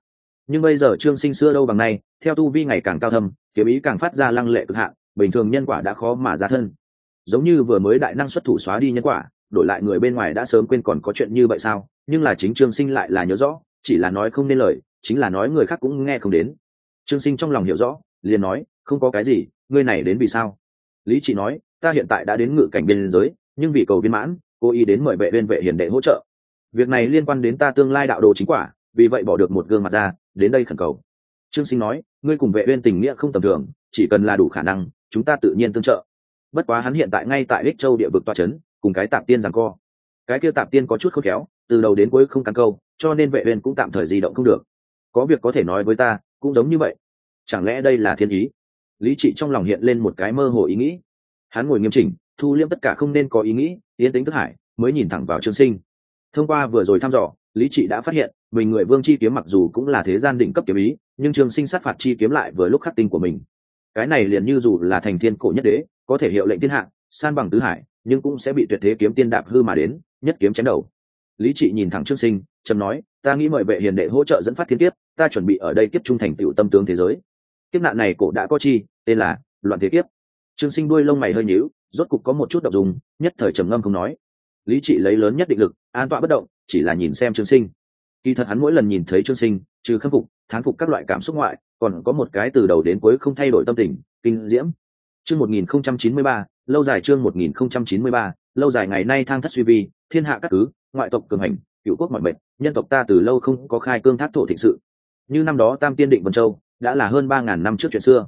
Nhưng bây giờ trương sinh xưa đâu bằng nay, theo tu vi ngày càng cao thâm, kiếm ý càng phát ra lăng lệ cực hạn bình thường nhân quả đã khó mà ra thân. Giống như vừa mới đại năng xuất thủ xóa đi nhân quả, đổi lại người bên ngoài đã sớm quên còn có chuyện như vậy sao? Nhưng là chính trương sinh lại là nhớ rõ, chỉ là nói không nên lời, chính là nói người khác cũng nghe không đến. Trương sinh trong lòng hiểu rõ, liền nói, không có cái gì, ngươi này đến vì sao? Lý Chỉ nói, ta hiện tại đã đến ngự cảnh biên giới, nhưng vì cầu viên mãn cô ý đến mời vệ viên vệ hiền đệ hỗ trợ. Việc này liên quan đến ta tương lai đạo đồ chính quả, vì vậy bỏ được một gương mặt ra, đến đây khẩn cầu. Trương sinh nói, ngươi cùng vệ viên tình nghĩa không tầm thường, chỉ cần là đủ khả năng chúng ta tự nhiên tương trợ. Bất quá hắn hiện tại ngay tại đích châu địa vực toa chấn, cùng cái tạp tiên giằng co. Cái kia tạp tiên có chút khôn khéo, từ đầu đến cuối không cắn câu, cho nên vệ huyền cũng tạm thời di động không được. Có việc có thể nói với ta, cũng giống như vậy. Chẳng lẽ đây là thiên ý? Lý trị trong lòng hiện lên một cái mơ hồ ý nghĩ. Hắn ngồi nghiêm chỉnh, thu liêm tất cả không nên có ý nghĩ, yên tĩnh thức hải, mới nhìn thẳng vào trương sinh. Thông qua vừa rồi thăm dò, lý trị đã phát hiện, mình người vương chi kiếm mặc dù cũng là thế gian đỉnh cấp kiếm ý, nhưng trương sinh sát phạt chi kiếm lại vừa lúc khắc tinh của mình cái này liền như dù là thành thiên cổ nhất đế, có thể hiệu lệnh thiên hạ, san bằng tứ hải, nhưng cũng sẽ bị tuyệt thế kiếm tiên đạp hư mà đến, nhất kiếm chém đầu. Lý trị nhìn thẳng trương sinh trầm nói, ta nghĩ mời vệ hiền đệ hỗ trợ dẫn phát thiên kiếp, ta chuẩn bị ở đây kiếp trung thành tựu tâm tướng thế giới. Kiếp nạn này cổ đã có chi, tên là loạn thế kiếp. Trương sinh đuôi lông mày hơi nhíu, rốt cục có một chút động dùng nhất thời trầm ngâm không nói. Lý trị lấy lớn nhất định lực, an tọa bất động, chỉ là nhìn xem trương sinh. Kỳ thật hắn mỗi lần nhìn thấy trương sinh, trừ khâm phục, thán phục các loại cảm xúc ngoại còn có một cái từ đầu đến cuối không thay đổi tâm tình, kinh diễm. Chương một nghìn không trăm chín mươi ba, lâu dài chương một nghìn không trăm chín mươi ba, lâu dài ngày nay thang thất suy vi, thiên hạ các cứ ngoại tộc cường hành, cựu quốc mọi mệnh, nhân tộc ta từ lâu không có khai cương thác thổ thịnh sự. Như năm đó tam tiên định vân châu, đã là hơn ba ngàn năm trước chuyện xưa.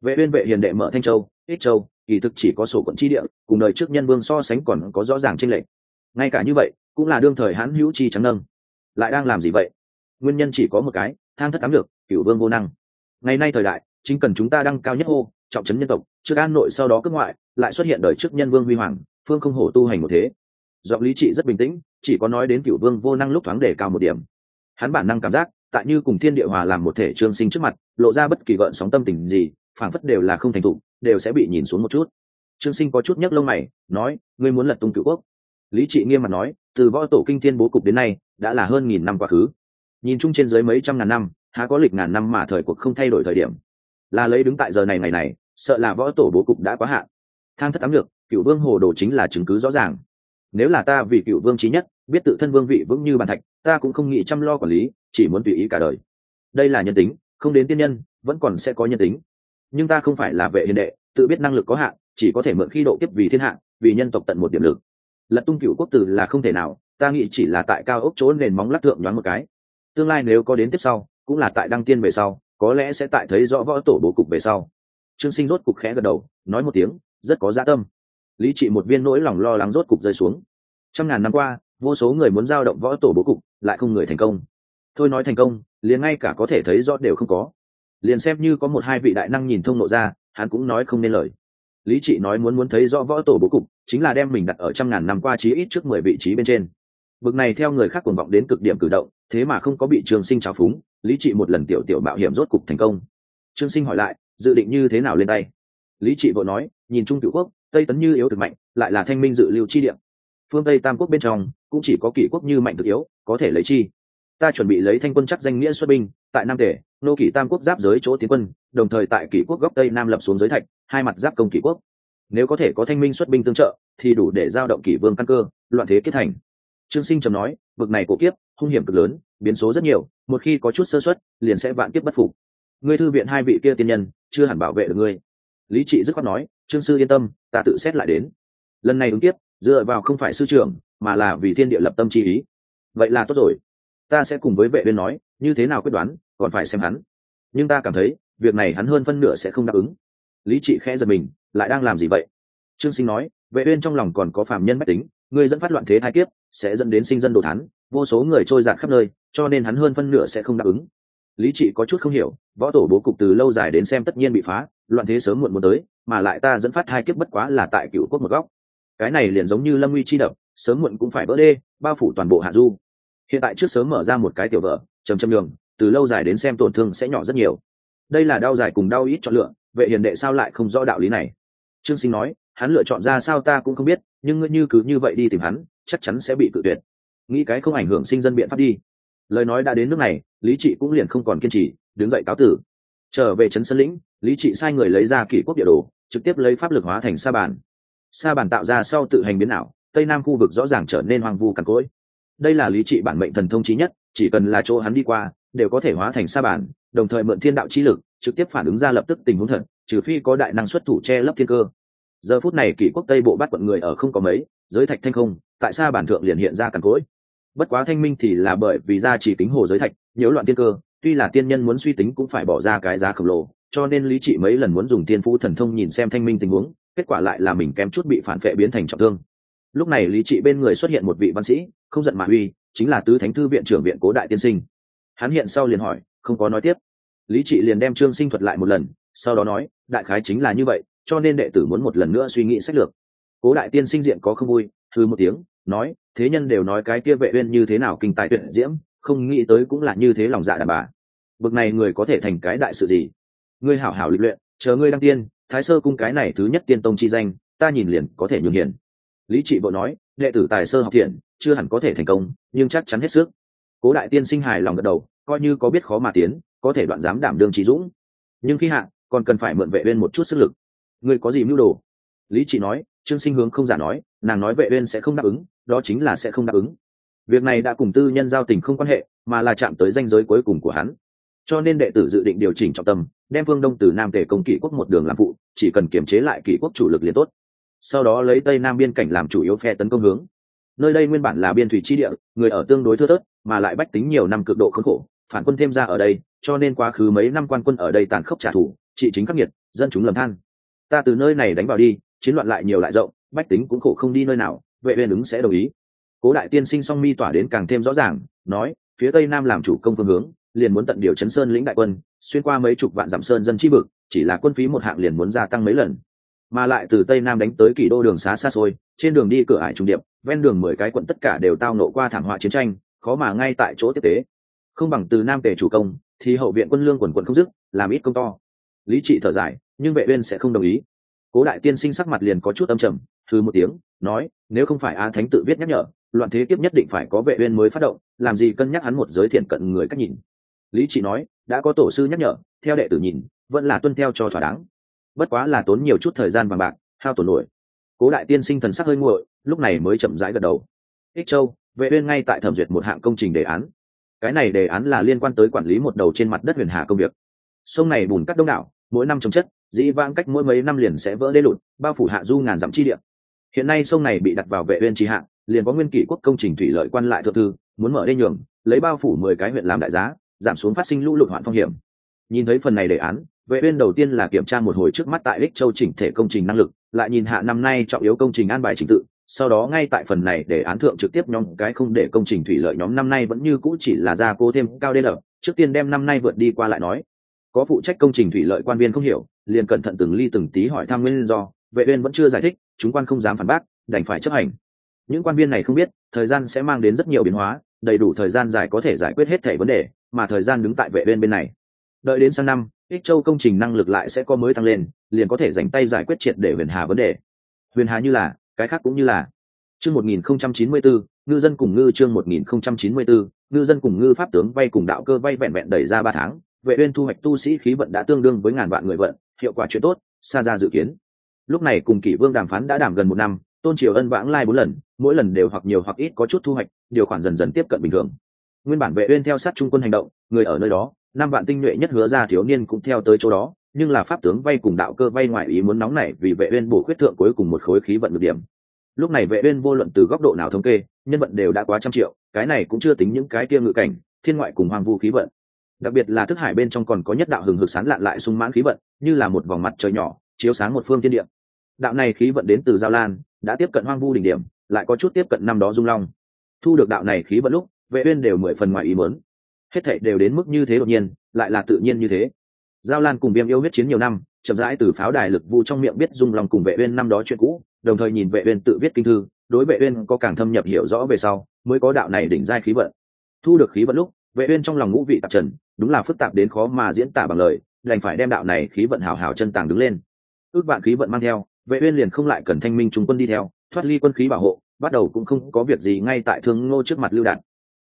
Vệ uyên vệ hiền đệ mở thanh châu, ích châu, kỳ thực chỉ có sổ quận chi địa, cùng đời trước nhân vương so sánh còn có rõ ràng tranh lệch. Ngay cả như vậy, cũng là đương thời hãn hữu chi trắng nâng. Lại đang làm gì vậy? Nguyên nhân chỉ có một cái, thang thất ám được cửu vương vô năng ngày nay thời đại, chính cần chúng ta đăng cao nhất hô, trọng trấn nhân tộc, trước an nội sau đó cướp ngoại, lại xuất hiện đời trước nhân vương huy hoàng, phương không hổ tu hành một thế. Giọng lý trị rất bình tĩnh, chỉ có nói đến cựu vương vô năng lúc thoáng để cao một điểm. Hắn bản năng cảm giác, tại như cùng thiên địa hòa làm một thể trương sinh trước mặt, lộ ra bất kỳ gợn sóng tâm tình gì, phảng phất đều là không thành thục, đều sẽ bị nhìn xuống một chút. Trương sinh có chút nhấc lông mày, nói, ngươi muốn lật tung cựu quốc? Lý trị nghiêm mặt nói, từ võ tổ kinh thiên bố cục đến nay, đã là hơn nghìn năm quá khứ. Nhìn chung trên dưới mấy trăm ngàn năm há có lịch ngàn năm mà thời cuộc không thay đổi thời điểm. Là lấy đứng tại giờ này ngày này, sợ là võ tổ bố cục đã quá hạn. Thang thất ám được cựu vương hồ đồ chính là chứng cứ rõ ràng. Nếu là ta vì cựu vương trí nhất, biết tự thân vương vị vững như bàn thạch, ta cũng không nghĩ chăm lo quản lý, chỉ muốn tùy ý cả đời. Đây là nhân tính, không đến tiên nhân, vẫn còn sẽ có nhân tính. Nhưng ta không phải là vệ hiền đệ, tự biết năng lực có hạn, chỉ có thể mượn khi độ kiếp vì thiên hạ, vì nhân tộc tận một điểm lực. Lật tung cựu quốc tử là không thể nào, ta nghĩ chỉ là tại cao ốc chỗ nền móng lắc thượng nhoáng một cái. Tương lai nếu có đến tiếp sau cũng là tại đăng tiên về sau, có lẽ sẽ tại thấy rõ võ tổ bố cục về sau. Trương sinh rốt cục khẽ gật đầu, nói một tiếng, rất có dạ tâm. Lý trị một viên nỗi lòng lo lắng rốt cục rơi xuống. Trăm ngàn năm qua, vô số người muốn giao động võ tổ bố cục, lại không người thành công. Thôi nói thành công, liền ngay cả có thể thấy rõ đều không có. Liền xem như có một hai vị đại năng nhìn thông nộ ra, hắn cũng nói không nên lời. Lý trị nói muốn muốn thấy rõ võ tổ bố cục, chính là đem mình đặt ở trăm ngàn năm qua chí ít trước mười vị trí bên trên. Bực này theo người khác cuồng vọng đến cực điểm cử động, thế mà không có bị trường sinh trào phúng lý trị một lần tiểu tiểu mạo hiểm rốt cục thành công. Trương sinh hỏi lại, dự định như thế nào lên tay? Lý trị vội nói, nhìn trung cựu quốc, tây tấn như yếu thực mạnh, lại là thanh minh dự lưu chi điểm phương tây tam quốc bên trong, cũng chỉ có kỷ quốc như mạnh thực yếu, có thể lấy chi. Ta chuẩn bị lấy thanh quân chắc danh nghĩa xuất binh, tại nam tể nô kỷ tam quốc giáp giới chỗ tiến quân, đồng thời tại kỷ quốc góc tây nam lập xuống giới thạch, hai mặt giáp công kỷ quốc. Nếu có thể có thanh minh xuất binh tương trợ, thì đủ để giao động kỷ vương căn cơ, loạn thế kết thành. Trương sinh trầm nói bực này cổ kiếp, hung hiểm cực lớn biến số rất nhiều, một khi có chút sơ xuất liền sẽ vạn kiếp bất phục. Ngươi thư viện hai vị kia tiên nhân, chưa hẳn bảo vệ được ngươi. Lý trị dứt khoát nói, trương sư yên tâm, ta tự xét lại đến. Lần này ứng tiếp dựa vào không phải sư trưởng, mà là vì thiên địa lập tâm chi ý. Vậy là tốt rồi. Ta sẽ cùng với vệ viên nói, như thế nào quyết đoán, còn phải xem hắn. Nhưng ta cảm thấy, việc này hắn hơn phân nửa sẽ không đáp ứng. Lý trị khẽ giật mình, lại đang làm gì vậy? Trương sinh nói, vệ uyên trong lòng còn có phàm nhân mách tính người dẫn phát loạn thế hai kiếp, sẽ dẫn đến sinh dân đồ thán vô số người trôi giạt khắp nơi, cho nên hắn hơn phân nửa sẽ không đáp ứng. Lý trị có chút không hiểu, võ tổ bố cục từ lâu dài đến xem tất nhiên bị phá, loạn thế sớm muộn muốn tới, mà lại ta dẫn phát hai kiếp bất quá là tại cựu quốc một góc. Cái này liền giống như lâm nguy chi đập, sớm muộn cũng phải vỡ đê, bao phủ toàn bộ hạ du. Hiện tại trước sớm mở ra một cái tiểu vợ trầm trầm đường từ lâu dài đến xem tổn thương sẽ nhỏ rất nhiều. Đây là đau dài cùng đau ít chọn lựa vệ hiền đệ sao lại không rõ đạo lý này? Trương sinh nói, hắn lựa chọn ra sao ta cũng không biết, nhưng ngươi như cứ như vậy đi tìm hắn, chắc chắn sẽ bị cự tuyệt nghĩ cái không ảnh hưởng sinh dân biện pháp đi. Lời nói đã đến nước này lý trị cũng liền không còn kiên trì đứng dậy cáo tử. Trở về trấn sơn lĩnh lý trị sai người lấy ra kỷ quốc địa đồ trực tiếp lấy pháp lực hóa thành sa bàn. Sa bàn tạo ra sau tự hành biến ảo tây nam khu vực rõ ràng trở nên hoang vu cằn cỗi. Đây là lý trị bản mệnh thần thông trí nhất chỉ cần là chỗ hắn đi qua đều có thể hóa thành sa bàn, đồng thời mượn thiên đạo trí lực trực tiếp phản ứng ra lập tức tình huống thật trừ phi có đại năng xuất thủ che lấp thiên cơ. Giờ phút này kỷ quốc tây bộ bắt quận người ở không có mấy giới thạch thanh không tại sa bản thượng liền hiện ra cằn cỗi bất quá thanh minh thì là bởi vì ra chỉ kính hồ giới thạch, nhiễu loạn tiên cơ, tuy là tiên nhân muốn suy tính cũng phải bỏ ra cái giá khổng lồ, cho nên lý trị mấy lần muốn dùng tiên phú thần thông nhìn xem thanh minh tình huống, kết quả lại là mình kém chút bị phản vệ biến thành trọng thương. Lúc này lý trị bên người xuất hiện một vị văn sĩ, không giận mà uy, chính là tứ thánh thư viện trưởng viện cố đại tiên sinh. Hắn hiện sau liền hỏi, không có nói tiếp. Lý trị liền đem trương sinh thuật lại một lần, sau đó nói, đại khái chính là như vậy, cho nên đệ tử muốn một lần nữa suy nghĩ sách lược. Cố đại tiên sinh diện có không vui thư một tiếng nói, thế nhân đều nói cái kia vệ uyên như thế nào kinh tài tuyệt diễm, không nghĩ tới cũng là như thế lòng dạ đàn bà. Bực này người có thể thành cái đại sự gì? Ngươi hảo hảo lịch luyện, chờ ngươi đăng tiên, thái sơ cung cái này thứ nhất tiên tông chi danh, ta nhìn liền có thể nhường hiển lý trị bộ nói, đệ tử tài sơ học thiện, chưa hẳn có thể thành công, nhưng chắc chắn hết sức. Cố đại tiên sinh hài lòng gật đầu, coi như có biết khó mà tiến, có thể đoạn dám đảm đương trí dũng. Nhưng khi hạ, còn cần phải mượn vệ uyên một chút sức lực. Ngươi có gì mưu đồ? Lý trị nói trương sinh hướng không giả nói, nàng nói vệ uyên sẽ không đáp ứng, đó chính là sẽ không đáp ứng. Việc này đã cùng tư nhân giao tình không quan hệ, mà là chạm tới danh giới cuối cùng của hắn. Cho nên đệ tử dự định điều chỉnh trọng tâm, đem phương đông từ nam tề công kỷ quốc một đường làm phụ, chỉ cần kiểm chế lại kỷ quốc chủ lực liền tốt. Sau đó lấy tây nam biên cảnh làm chủ yếu phe tấn công hướng. Nơi đây nguyên bản là biên thủy chi địa, người ở tương đối thưa thớt, mà lại bách tính nhiều năm cực độ khốn khổ, phản quân thêm ra ở đây, cho nên quá khứ mấy năm quan quân ở đây tàn khốc trả thù, trị chính khắc nghiệt, dân chúng lầm than. Ta từ nơi này đánh vào đi chiến loạn lại nhiều lại rộng, bách tính cũng khổ không đi nơi nào, vệ uyên ứng sẽ đồng ý. Cố đại tiên sinh song mi tỏa đến càng thêm rõ ràng, nói, phía tây nam làm chủ công phương hướng, liền muốn tận điều chấn sơn lĩnh đại quân, xuyên qua mấy chục vạn dặm sơn dân chi vực, chỉ là quân phí một hạng liền muốn gia tăng mấy lần. Mà lại từ tây nam đánh tới kỷ đô đường xá xa xôi, trên đường đi cửa ải trung điệp, ven đường mười cái quận tất cả đều tao nộ qua thảm họa chiến tranh, khó mà ngay tại chỗ tiếp tế. Không bằng từ nam tề chủ công, thì hậu viện quân lương quần quận không dứt, làm ít công to. Lý trị thở dài, nhưng vệ uyên sẽ không đồng ý cố đại tiên sinh sắc mặt liền có chút âm trầm thư một tiếng, nói, nếu không phải a thánh tự viết nhắc nhở, loạn thế kiếp nhất định phải có vệ uyên mới phát động, làm gì cân nhắc hắn một giới thiện cận người cách nhìn. Lý chỉ nói, đã có tổ sư nhắc nhở, theo đệ tử nhìn, vẫn là tuân theo cho thỏa đáng. Bất quá là tốn nhiều chút thời gian vàng bạc, hao tổn nổi. Cố đại tiên sinh thần sắc hơi nguội, lúc này mới chậm rãi gật đầu. Ích châu, vệ uyên ngay tại thẩm duyệt một hạng công trình đề án. Cái này đề án là liên quan tới quản lý một đầu trên mặt đất huyền hà công việc. Sông này bùn cắt đông đảo, mỗi năm trồng chất dĩ vãng cách mỗi mấy năm liền sẽ vỡ đê lụt, bao phủ hạ du ngàn dặm chi địa. Hiện nay sông này bị đặt vào vệ uyên trì hạng liền có nguyên kỷ quốc công trình thủy lợi quan lại thượng thư, muốn mở đê nhường, lấy bao phủ mười cái huyện làm đại giá, giảm xuống phát sinh lũ lụt hoạn phong hiểm. Nhìn thấy phần này đề án, vệ uyên đầu tiên là kiểm tra một hồi trước mắt tại ích châu chỉnh thể công trình năng lực, lại nhìn hạ năm nay trọng yếu công trình an bài trình tự, sau đó ngay tại phần này để án thượng trực tiếp nhóm cái không để công trình thủy lợi nhóm năm nay vẫn như cũ chỉ là gia cố thêm cao đê lở, trước tiên đem năm nay vượt đi qua lại nói. Có phụ trách công trình thủy lợi quan viên không hiểu liền cẩn thận từng ly từng tí hỏi thăm nguyên do, vệ uyên vẫn chưa giải thích, chúng quan không dám phản bác, đành phải chấp hành. Những quan viên này không biết, thời gian sẽ mang đến rất nhiều biến hóa, đầy đủ thời gian dài có thể giải quyết hết thảy vấn đề, mà thời gian đứng tại vệ uyên bên này. Đợi đến sang năm, ích châu công trình năng lực lại sẽ có mới tăng lên, liền có thể dành tay giải quyết triệt để huyền hà vấn đề. Huyền hà như là, cái khác cũng như là. Chương 1094 ngư dân cùng ngư chương 1094 ngư dân cùng ngư pháp tướng vay cùng đạo cơ vay vẹn vẹn đẩy ra ba tháng, vệ uyên thu hoạch tu sĩ khí vận đã tương đương với ngàn vạn người vận hiệu quả chuyện tốt xa ra dự kiến. Lúc này cùng kỷ vương đàm phán đã đàm gần một năm, tôn triều ân vãng lai bốn lần, mỗi lần đều hoặc nhiều hoặc ít có chút thu hoạch, điều khoản dần dần tiếp cận bình thường. Nguyên bản vệ uyên theo sát trung quân hành động, người ở nơi đó, năm vạn tinh nhuệ nhất hứa ra thiếu niên cũng theo tới chỗ đó, nhưng là pháp tướng vay cùng đạo cơ vay ngoại ý muốn nóng này vì vệ uyên bổ khuyết thượng cuối cùng một khối khí vận được điểm. Lúc này vệ uyên vô luận từ góc độ nào thống kê, nhân vận đều đã quá trăm triệu, cái này cũng chưa tính những cái kia ngự cảnh, thiên ngoại cùng hoàng vu khí vận đặc biệt là thức hải bên trong còn có nhất đạo hừng hực sán lạn lại sung mãn khí vận, như là một vòng mặt trời nhỏ, chiếu sáng một phương thiên địa. Đạo này khí vận đến từ giao lan, đã tiếp cận hoang vu đỉnh điểm, lại có chút tiếp cận năm đó dung long. Thu được đạo này khí vận lúc, vệ uyên đều mười phần ngoài ý muốn. Hết thảy đều đến mức như thế đột nhiên, lại là tự nhiên như thế. Giao lan cùng viêm yêu huyết chiến nhiều năm, chậm rãi từ pháo đài lực vu trong miệng biết dung long cùng vệ uyên năm đó chuyện cũ, đồng thời nhìn vệ uyên tự viết kinh thư, đối vệ uyên có càng thâm nhập hiểu rõ về sau, mới có đạo này đỉnh giai khí vận. Thu được khí vận lúc, vệ uyên trong lòng ngũ vị tạp trần đúng là phức tạp đến khó mà diễn tả bằng lời, đành phải đem đạo này khí vận hào hào chân tàng đứng lên. Ước vạn khí vận mang theo, vệ uyên liền không lại cần thanh minh trung quân đi theo, thoát ly quân khí bảo hộ, bắt đầu cũng không có việc gì ngay tại thương ngô trước mặt lưu đạn.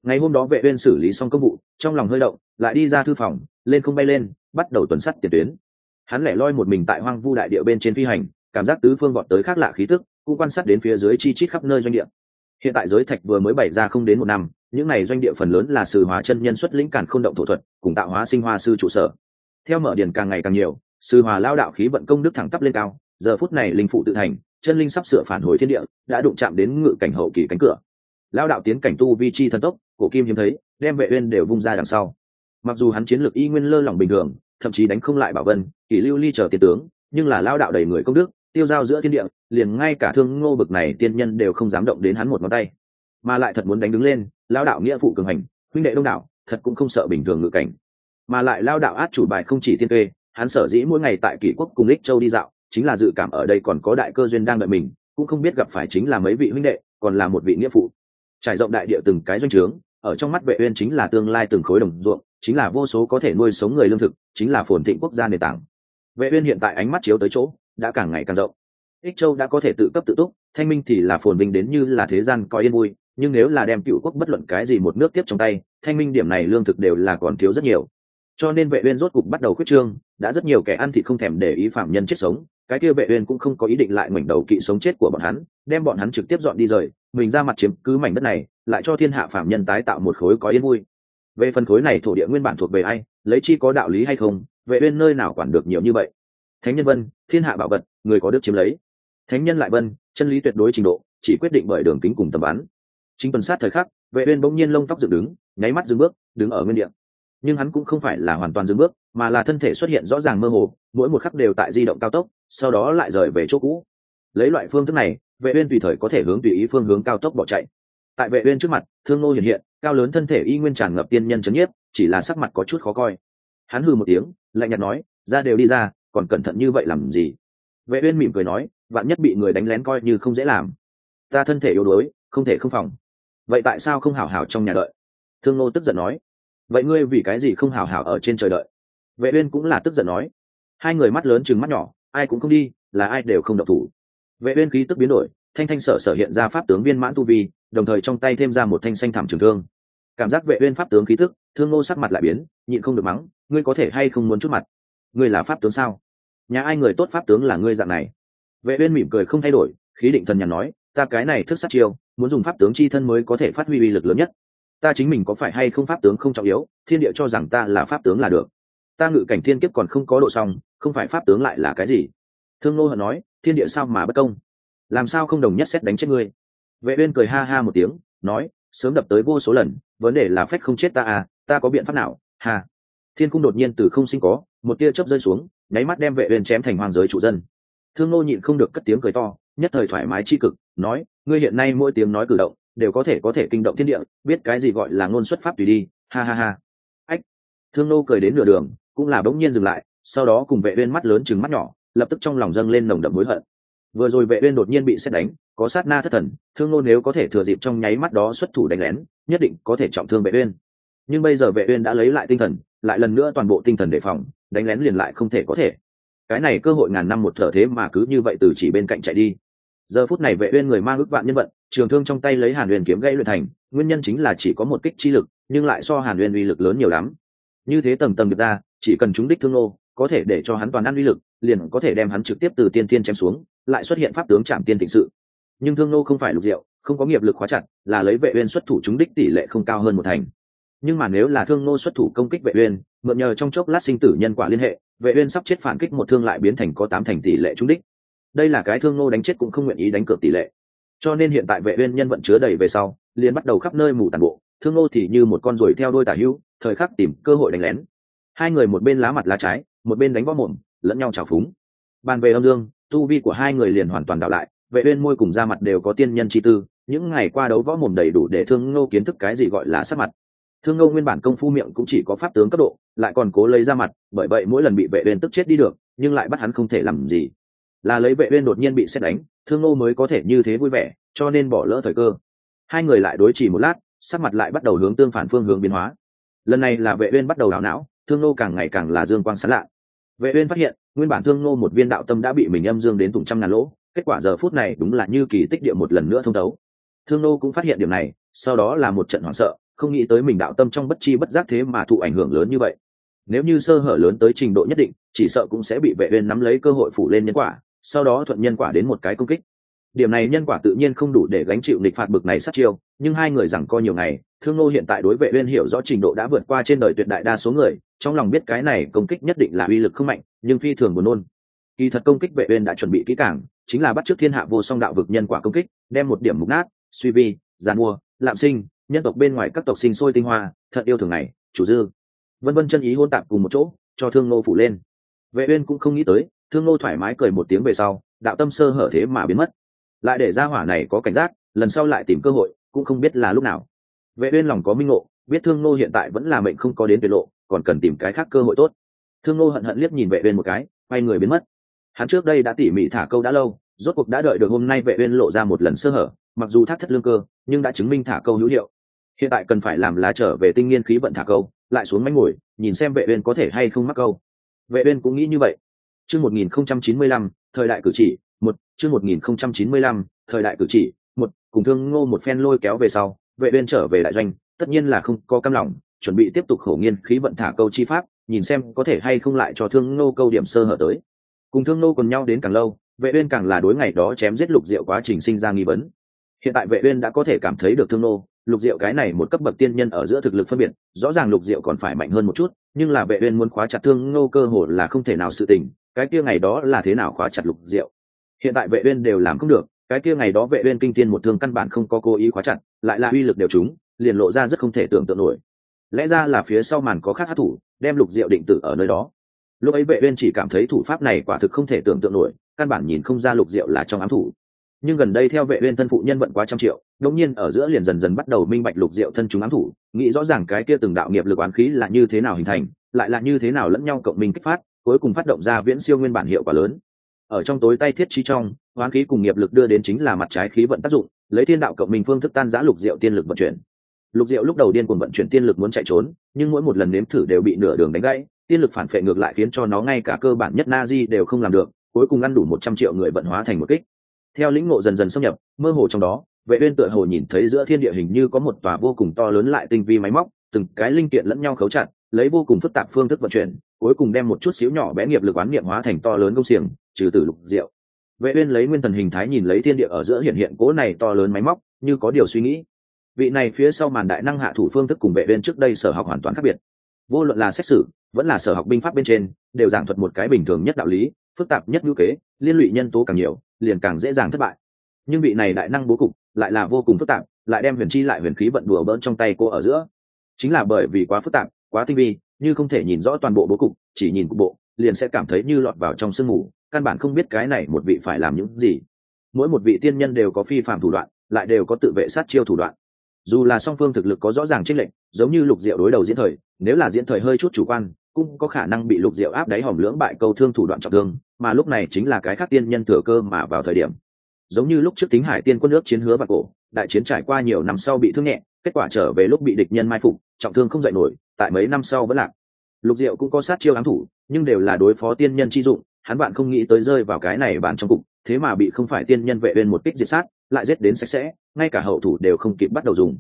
ngày hôm đó vệ uyên xử lý xong công vụ, trong lòng hơi động, lại đi ra thư phòng, lên không bay lên, bắt đầu tuần sắt tiền tuyến. Hắn lẻ loi một mình tại hoang vu đại địa bên trên phi hành, cảm giác tứ phương vọt tới khác lạ khí tức, cũng quan sát đến phía dưới chi chít khắp nơi doanh địa. Hiện tại giới thạch vừa mới bày ra không đến một năm những này doanh địa phần lớn là sử hóa chân nhân xuất lĩnh cản không động thổ thuật, cùng tạo hóa sinh hoa sư trụ sở. Theo mở điển càng ngày càng nhiều, sư hòa lao đạo khí vận công đức thẳng tắp lên cao, giờ phút này linh phụ tự thành, chân linh sắp sửa phản hồi thiên địa, đã đụng chạm đến ngự cảnh hậu kỳ cánh cửa. Lao đạo tiến cảnh tu vi chi thần tốc, cổ kim hiếm thấy, đem vệ uyên đều vung ra đằng sau. Mặc dù hắn chiến lược y nguyên lơ lỏng bình thường, thậm chí đánh không lại bảo vân, kỷ lưu ly chờ tiền tướng, nhưng là lao đạo đầy người công đức, tiêu giao giữa thiên địa, liền ngay cả thương ngô bực này tiên nhân đều không dám động đến hắn một ngón tay. Mà lại thật muốn đánh đứng lên lao đạo nghĩa phụ cường hành, huynh đệ đông đảo, thật cũng không sợ bình thường ngự cảnh. Mà lại lao đạo át chủ bài không chỉ tiên kê, hắn sở dĩ mỗi ngày tại kỷ quốc cùng lích châu đi dạo, chính là dự cảm ở đây còn có đại cơ duyên đang đợi mình, cũng không biết gặp phải chính là mấy vị huynh đệ, còn là một vị nghĩa phụ. Trải rộng đại địa từng cái doanh trướng, ở trong mắt vệ uyên chính là tương lai từng khối đồng ruộng, chính là vô số có thể nuôi sống người lương thực, chính là phồn thịnh quốc gia nền tảng. Vệ uyên hiện tại ánh mắt chiếu tới chỗ, đã càng ngày càng rộng. Ích châu đã có thể tự cấp tự túc, thanh minh thì là phồn vinh đến như là thế gian coi yên vui nhưng nếu là đem cựu quốc bất luận cái gì một nước tiếp trong tay, thanh minh điểm này lương thực đều là còn thiếu rất nhiều. Cho nên vệ uyên rốt cục bắt đầu khuyết trương, đã rất nhiều kẻ ăn thịt không thèm để ý phạm nhân chết sống, cái kia vệ uyên cũng không có ý định lại mảnh đầu kỵ sống chết của bọn hắn, đem bọn hắn trực tiếp dọn đi rời, mình ra mặt chiếm cứ mảnh đất này, lại cho thiên hạ phạm nhân tái tạo một khối có yên vui. Về phần khối này thổ địa nguyên bản thuộc về ai, lấy chi có đạo lý hay không, vệ uyên nơi nào quản được nhiều như vậy? Thánh nhân vân, thiên hạ bảo vật, người có đức chiếm lấy. Thánh nhân lại vân, chân lý tuyệt đối trình độ, chỉ quyết định bởi đường kính cùng tầm bắn chính tuần sát thời khắc, vệ uyên bỗng nhiên lông tóc dựng đứng, nháy mắt dừng bước, đứng ở nguyên địa. Nhưng hắn cũng không phải là hoàn toàn dừng bước, mà là thân thể xuất hiện rõ ràng mơ hồ, mỗi một khắc đều tại di động cao tốc, sau đó lại rời về chỗ cũ. Lấy loại phương thức này, vệ uyên tùy thời có thể hướng tùy ý phương hướng cao tốc bỏ chạy. Tại vệ uyên trước mặt, thương nô hiện hiện, cao lớn thân thể y nguyên tràn ngập tiên nhân chấn nhiếp, chỉ là sắc mặt có chút khó coi. Hắn hừ một tiếng, lạnh nhạt nói, ra đều đi ra, còn cẩn thận như vậy làm gì? Vệ uyên mỉm cười nói, vạn nhất bị người đánh lén coi như không dễ làm. Ta thân thể yếu đuối, không thể không phòng vậy tại sao không hảo hảo trong nhà đợi? Thương nô tức giận nói. Vậy ngươi vì cái gì không hảo hảo ở trên trời đợi? Vệ uyên cũng là tức giận nói. Hai người mắt lớn chừng mắt nhỏ, ai cũng không đi, là ai đều không độc thủ. Vệ uyên khí tức biến đổi, thanh thanh sở sở hiện ra pháp tướng viên mãn tu vi, đồng thời trong tay thêm ra một thanh xanh thảm trường thương. Cảm giác vệ uyên pháp tướng khí tức, thương ngô sắc mặt lại biến, nhịn không được mắng, ngươi có thể hay không muốn chút mặt? Ngươi là pháp tướng sao? Nhà ai người tốt pháp tướng là ngươi dạng này? Vệ uyên mỉm cười không thay đổi, khí định thần nhàn nói ta cái này thức sát chiêu, muốn dùng pháp tướng chi thân mới có thể phát huy uy lực lớn nhất. Ta chính mình có phải hay không pháp tướng không trọng yếu, thiên địa cho rằng ta là pháp tướng là được. Ta ngự cảnh thiên kiếp còn không có độ xong, không phải pháp tướng lại là cái gì? Thương nô hận nói, thiên địa sao mà bất công? Làm sao không đồng nhất xét đánh chết ngươi? Vệ uyên cười ha ha một tiếng, nói, sớm đập tới vô số lần, vấn đề là phách không chết ta à ta có biện pháp nào? Ha. Thiên cung đột nhiên từ không sinh có, một tia chớp rơi xuống, nháy mắt đem vệ uyên chém thành hoàng giới chủ dân. Thương nô nhịn không được cất tiếng cười to nhất thời thoải mái chi cực, nói, ngươi hiện nay mỗi tiếng nói cử động đều có thể có thể kinh động thiên địa, biết cái gì gọi là ngôn xuất pháp tùy đi. Ha ha ha. Ách. Thương nô cười đến nửa đường, cũng là bỗng nhiên dừng lại, sau đó cùng vệ uyên mắt lớn trừng mắt nhỏ, lập tức trong lòng dâng lên nồng đậm hối hận. Vừa rồi vệ uyên đột nhiên bị xét đánh, có sát na thất thần, thương nô nếu có thể thừa dịp trong nháy mắt đó xuất thủ đánh lén, nhất định có thể trọng thương vệ uyên. Nhưng bây giờ vệ uyên đã lấy lại tinh thần, lại lần nữa toàn bộ tinh thần đề phòng, đánh lén liền lại không thể có thể. Cái này cơ hội ngàn năm một thở thế mà cứ như vậy từ chỉ bên cạnh chạy đi giờ phút này vệ uyên người mang ước vạn nhân vận, trường thương trong tay lấy hàn uyên kiếm gãy luyện thành, nguyên nhân chính là chỉ có một kích chi lực, nhưng lại so hàn uyên uy lực lớn nhiều lắm. Như thế tầng tầng được ra, chỉ cần chúng đích thương nô, có thể để cho hắn toàn ăn uy lực, liền có thể đem hắn trực tiếp từ tiên tiên chém xuống, lại xuất hiện pháp tướng chạm tiên thịnh sự. Nhưng thương nô không phải lục diệu, không có nghiệp lực khóa chặt, là lấy vệ uyên xuất thủ chúng đích tỷ lệ không cao hơn một thành. Nhưng mà nếu là thương nô xuất thủ công kích vệ uyên, mượn nhờ trong chốc lát sinh tử nhân quả liên hệ, vệ uyên sắp chết phản kích một thương lại biến thành có tám thành tỷ lệ trúng đích đây là cái thương nô đánh chết cũng không nguyện ý đánh cược tỷ lệ. Cho nên hiện tại vệ uyên nhân vận chứa đầy về sau, liền bắt đầu khắp nơi mù tàn bộ, thương nô thì như một con ruồi theo đuôi tả hữu thời khắc tìm cơ hội đánh lén. Hai người một bên lá mặt lá trái, một bên đánh võ mồm, lẫn nhau chảo phúng. Bàn về âm dương, tu vi của hai người liền hoàn toàn đảo lại, vệ uyên môi cùng da mặt đều có tiên nhân chi tư, những ngày qua đấu võ mồm đầy đủ để thương nô kiến thức cái gì gọi là sát mặt. Thương ngô nguyên bản công phu miệng cũng chỉ có pháp tướng cấp độ, lại còn cố lấy ra mặt, bởi vậy mỗi lần bị vệ uyên tức chết đi được, nhưng lại bắt hắn không thể làm gì là lấy vệ uyên đột nhiên bị xét đánh, thương nô mới có thể như thế vui vẻ, cho nên bỏ lỡ thời cơ. Hai người lại đối chỉ một lát, sắc mặt lại bắt đầu hướng tương phản phương hướng biến hóa. Lần này là vệ uyên bắt đầu đảo não, thương nô càng ngày càng là dương quang sáng lạ. Vệ uyên phát hiện, nguyên bản thương nô một viên đạo tâm đã bị mình âm dương đến tụng trăm ngàn lỗ, kết quả giờ phút này đúng là như kỳ tích địa một lần nữa thông đấu thương nô cũng phát hiện điểm này, sau đó là một trận hoảng sợ, không nghĩ tới mình đạo tâm trong bất chi bất giác thế mà thụ ảnh hưởng lớn như vậy. Nếu như sơ hở lớn tới trình độ nhất định, chỉ sợ cũng sẽ bị vệ uyên nắm lấy cơ hội phủ lên nhân quả sau đó thuận nhân quả đến một cái công kích. Điểm này nhân quả tự nhiên không đủ để gánh chịu nghịch phạt bực này sát chiêu, nhưng hai người rằng co nhiều ngày, thương nô hiện tại đối vệ uyên hiểu rõ trình độ đã vượt qua trên đời tuyệt đại đa số người, trong lòng biết cái này công kích nhất định là uy lực không mạnh, nhưng phi thường buồn nôn. Kỳ thật công kích vệ uyên đã chuẩn bị kỹ càng, chính là bắt trước thiên hạ vô song đạo vực nhân quả công kích, đem một điểm mục nát, suy vi, giàn mua, lạm sinh, nhân tộc bên ngoài các tộc sinh sôi tinh hoa, thật yêu thường này chủ dư. Vân vân chân ý hôn tạp cùng một chỗ, cho thương nô phủ lên. Vệ uyên cũng không nghĩ tới thương nô thoải mái cười một tiếng về sau, đạo tâm sơ hở thế mà biến mất. Lại để ra hỏa này có cảnh giác, lần sau lại tìm cơ hội, cũng không biết là lúc nào. Vệ uyên lòng có minh ngộ, biết thương nô hiện tại vẫn là mệnh không có đến tuyệt lộ, còn cần tìm cái khác cơ hội tốt. Thương nô hận hận liếc nhìn vệ uyên một cái, quay người biến mất. Hắn trước đây đã tỉ mỉ thả câu đã lâu, rốt cuộc đã đợi được hôm nay vệ uyên lộ ra một lần sơ hở, mặc dù thắt thất lương cơ, nhưng đã chứng minh thả câu hữu hiệu. Hiện tại cần phải làm là trở về tinh nghiên khí vận thả câu, lại xuống mánh ngồi, nhìn xem vệ uyên có thể hay không mắc câu. Vệ uyên cũng nghĩ như vậy chương 1095 thời đại cử chỉ, một, chương 1095 thời đại cử chỉ, một, cùng thương ngô một phen lôi kéo về sau, vệ uyên trở về đại doanh, tất nhiên là không có cam lòng, chuẩn bị tiếp tục khổ nghiên khí vận thả câu chi pháp, nhìn xem có thể hay không lại cho thương ngô câu điểm sơ hở tới. Cùng thương ngô còn nhau đến càng lâu, vệ uyên càng là đối ngày đó chém giết lục diệu quá trình sinh ra nghi vấn. Hiện tại vệ uyên đã có thể cảm thấy được thương ngô, lục diệu cái này một cấp bậc tiên nhân ở giữa thực lực phân biệt, rõ ràng lục diệu còn phải mạnh hơn một chút, nhưng là vệ uyên muốn khóa chặt thương ngô cơ hồ là không thể nào sự tình cái kia ngày đó là thế nào khóa chặt lục diệu? Hiện tại vệ uyên đều làm không được, cái kia ngày đó vệ uyên kinh thiên một thương căn bản không có cố ý khóa chặt, lại là uy lực đều chúng liền lộ ra rất không thể tưởng tượng nổi. Lẽ ra là phía sau màn có khác hát thủ, đem lục diệu định tử ở nơi đó. Lúc ấy vệ uyên chỉ cảm thấy thủ pháp này quả thực không thể tưởng tượng nổi, căn bản nhìn không ra lục diệu là trong ám thủ. Nhưng gần đây theo vệ uyên thân phụ nhân vận quá trăm triệu đống nhiên ở giữa liền dần dần bắt đầu minh bạch lục diệu thân chúng ám thủ, nghĩ rõ ràng cái kia từng đạo nghiệp lực oán khí là như thế nào hình thành, lại là như thế nào lẫn nhau cộng minh kích phát cuối cùng phát động ra viễn siêu nguyên bản hiệu quả lớn. Ở trong tối tay thiết trí trong, hoán khí cùng nghiệp lực đưa đến chính là mặt trái khí vận tác dụng, lấy thiên đạo cộng minh phương thức tan giã lục diệu tiên lực vận chuyển. Lục diệu lúc đầu điên cuồng vận chuyển tiên lực muốn chạy trốn, nhưng mỗi một lần nếm thử đều bị nửa đường đánh gãy, tiên lực phản phệ ngược lại khiến cho nó ngay cả cơ bản nhất na di đều không làm được, cuối cùng ăn đủ một trăm triệu người vận hóa thành một kích. Theo lĩnh ngộ dần dần xâm nhập, mơ hồ trong đó, vệ uyên tựa hồ nhìn thấy giữa thiên địa hình như có một tòa vô cùng to lớn lại tinh vi máy móc, từng cái linh kiện lẫn nhau khấu chặt, lấy vô cùng phức tạp phương thức vận chuyển cuối cùng đem một chút xíu nhỏ bé nghiệp lực oán niệm hóa thành to lớn công xiềng, trừ tử lục diệu vệ uyên lấy nguyên thần hình thái nhìn lấy thiên địa ở giữa hiện hiện cố này to lớn máy móc, như có điều suy nghĩ. Vị này phía sau màn đại năng hạ thủ phương thức cùng vệ uyên trước đây sở học hoàn toàn khác biệt. Vô luận là xét xử, vẫn là sở học binh pháp bên trên, đều giảng thuật một cái bình thường nhất đạo lý, phức tạp nhất ngữ kế, liên lụy nhân tố càng nhiều, liền càng dễ dàng thất bại. Nhưng vị này đại năng bố cục lại là vô cùng phức tạp, lại đem huyền chi lại huyền khí vận đùa bỡn trong tay cô ở giữa. Chính là bởi vì quá phức tạp, quá tinh vi như không thể nhìn rõ toàn bộ bố cục, chỉ nhìn cục bộ, liền sẽ cảm thấy như lọt vào trong sương mù, căn bản không biết cái này một vị phải làm những gì. Mỗi một vị tiên nhân đều có phi phạm thủ đoạn, lại đều có tự vệ sát chiêu thủ đoạn. Dù là song phương thực lực có rõ ràng trích lệnh giống như lục diệu đối đầu diễn thời, nếu là diễn thời hơi chút chủ quan, cũng có khả năng bị lục diệu áp đáy hòm lưỡng bại câu thương thủ đoạn trọng thương, mà lúc này chính là cái khác tiên nhân thừa cơ mà vào thời điểm. Giống như lúc trước tính hải tiên quân nước chiến hứa và cổ, đại chiến trải qua nhiều năm sau bị thương nhẹ kết quả trở về lúc bị địch nhân mai phục, trọng thương không dạy nổi, tại mấy năm sau vẫn lạc. Lục diệu cũng có sát chiêu ám thủ, nhưng đều là đối phó tiên nhân chi dụng, hắn bạn không nghĩ tới rơi vào cái này bàn trong cục, thế mà bị không phải tiên nhân vệ uyên một kích diệt sát, lại giết đến sạch sẽ, ngay cả hậu thủ đều không kịp bắt đầu dùng.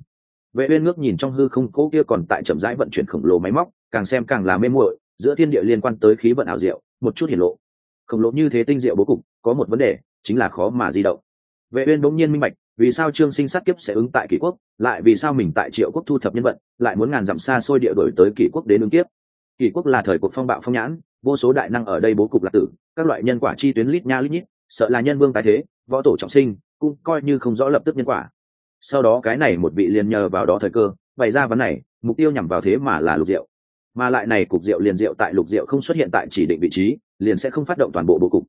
Vệ uyên ngước nhìn trong hư không, cố kia còn tại chậm rãi vận chuyển khổng lồ máy móc, càng xem càng là mê muội, giữa thiên địa liên quan tới khí vận ảo diệu, một chút hiển lộ. Khổng lồ như thế tinh diệu bố cục, có một vấn đề, chính là khó mà di động. Vệ uyên bỗng nhiên minh bạch vì sao trương sinh sát kiếp sẽ ứng tại kỷ quốc, lại vì sao mình tại triệu quốc thu thập nhân vận lại muốn ngàn dặm xa xôi địa đổi tới kỷ quốc đến ứng kiếp? Kỷ quốc là thời cuộc phong bạo phong nhãn, vô số đại năng ở đây bố cục lạc tử, các loại nhân quả chi tuyến lít nha lít nhít, sợ là nhân vương tái thế, võ tổ trọng sinh, cũng coi như không rõ lập tức nhân quả. Sau đó cái này một vị liền nhờ vào đó thời cơ, bày ra vấn này, mục tiêu nhằm vào thế mà là lục diệu. Mà lại này cục diệu liền diệu tại lục diệu không xuất hiện tại chỉ định vị trí, liền sẽ không phát động toàn bộ bố cục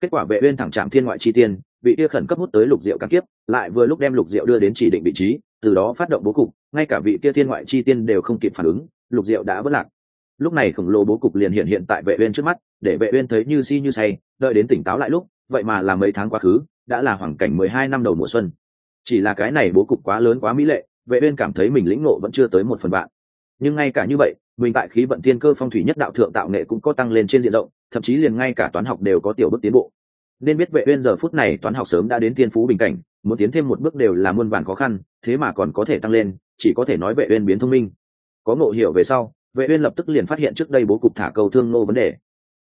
kết quả vệ uyên thẳng chạm thiên ngoại chi tiên, vị kia khẩn cấp hút tới lục diệu các kiếp, lại vừa lúc đem lục diệu đưa đến chỉ định vị trí, từ đó phát động bố cục, ngay cả vị kia thiên ngoại chi tiên đều không kịp phản ứng, lục diệu đã vỡ lạc lúc này khổng lồ bố cục liền hiện hiện tại vệ uyên trước mắt, để vệ uyên thấy như si như say, đợi đến tỉnh táo lại lúc, vậy mà là mấy tháng quá khứ, đã là hoàng cảnh 12 năm đầu mùa xuân chỉ là cái này bố cục quá lớn quá mỹ lệ, vệ uyên cảm thấy mình lĩnh ngộ vẫn chưa tới một phần bạn. nhưng ngay cả như vậy mình tại khí vận tiên cơ phong thủy nhất đạo thượng tạo nghệ cũng có tăng lên trên diện rộng, thậm chí liền ngay cả toán học đều có tiểu bước tiến bộ. Nên biết vệ uyên giờ phút này toán học sớm đã đến thiên phú bình cảnh, muốn tiến thêm một bước đều là muôn vàn khó khăn, thế mà còn có thể tăng lên, chỉ có thể nói vệ uyên biến thông minh. Có ngộ hiểu về sau, vệ uyên lập tức liền phát hiện trước đây bố cục thả câu thương nô vấn đề.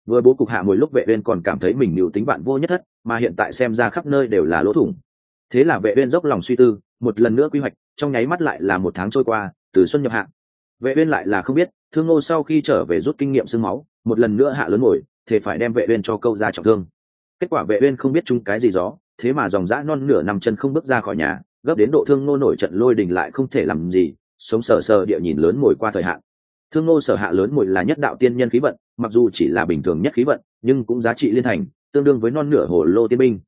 Vừa bố cục hạ mỗi lúc vệ uyên còn cảm thấy mình nhiều tính bạn vô nhất thất, mà hiện tại xem ra khắp nơi đều là lỗ thủng. Thế là vệ uyên dốc lòng suy tư, một lần nữa quy hoạch, trong nháy mắt lại là một tháng trôi qua, từ xuân nhập hạ. Vệ uyên lại là không biết thương Ngô sau khi trở về rút kinh nghiệm sương máu, một lần nữa hạ lớn ngồi thì phải đem vệ uyên cho câu ra trọng thương. Kết quả vệ uyên không biết chung cái gì gió thế mà dòng dã non nửa năm chân không bước ra khỏi nhà, gấp đến độ thương Ngô nổi trận lôi đình lại không thể làm gì, sống sờ sờ địa nhìn lớn ngồi qua thời hạn. Thương Ngô sở hạ lớn ngồi là nhất đạo tiên nhân khí vận, mặc dù chỉ là bình thường nhất khí vận, nhưng cũng giá trị liên thành, tương đương với non nửa hồ lô tiên binh.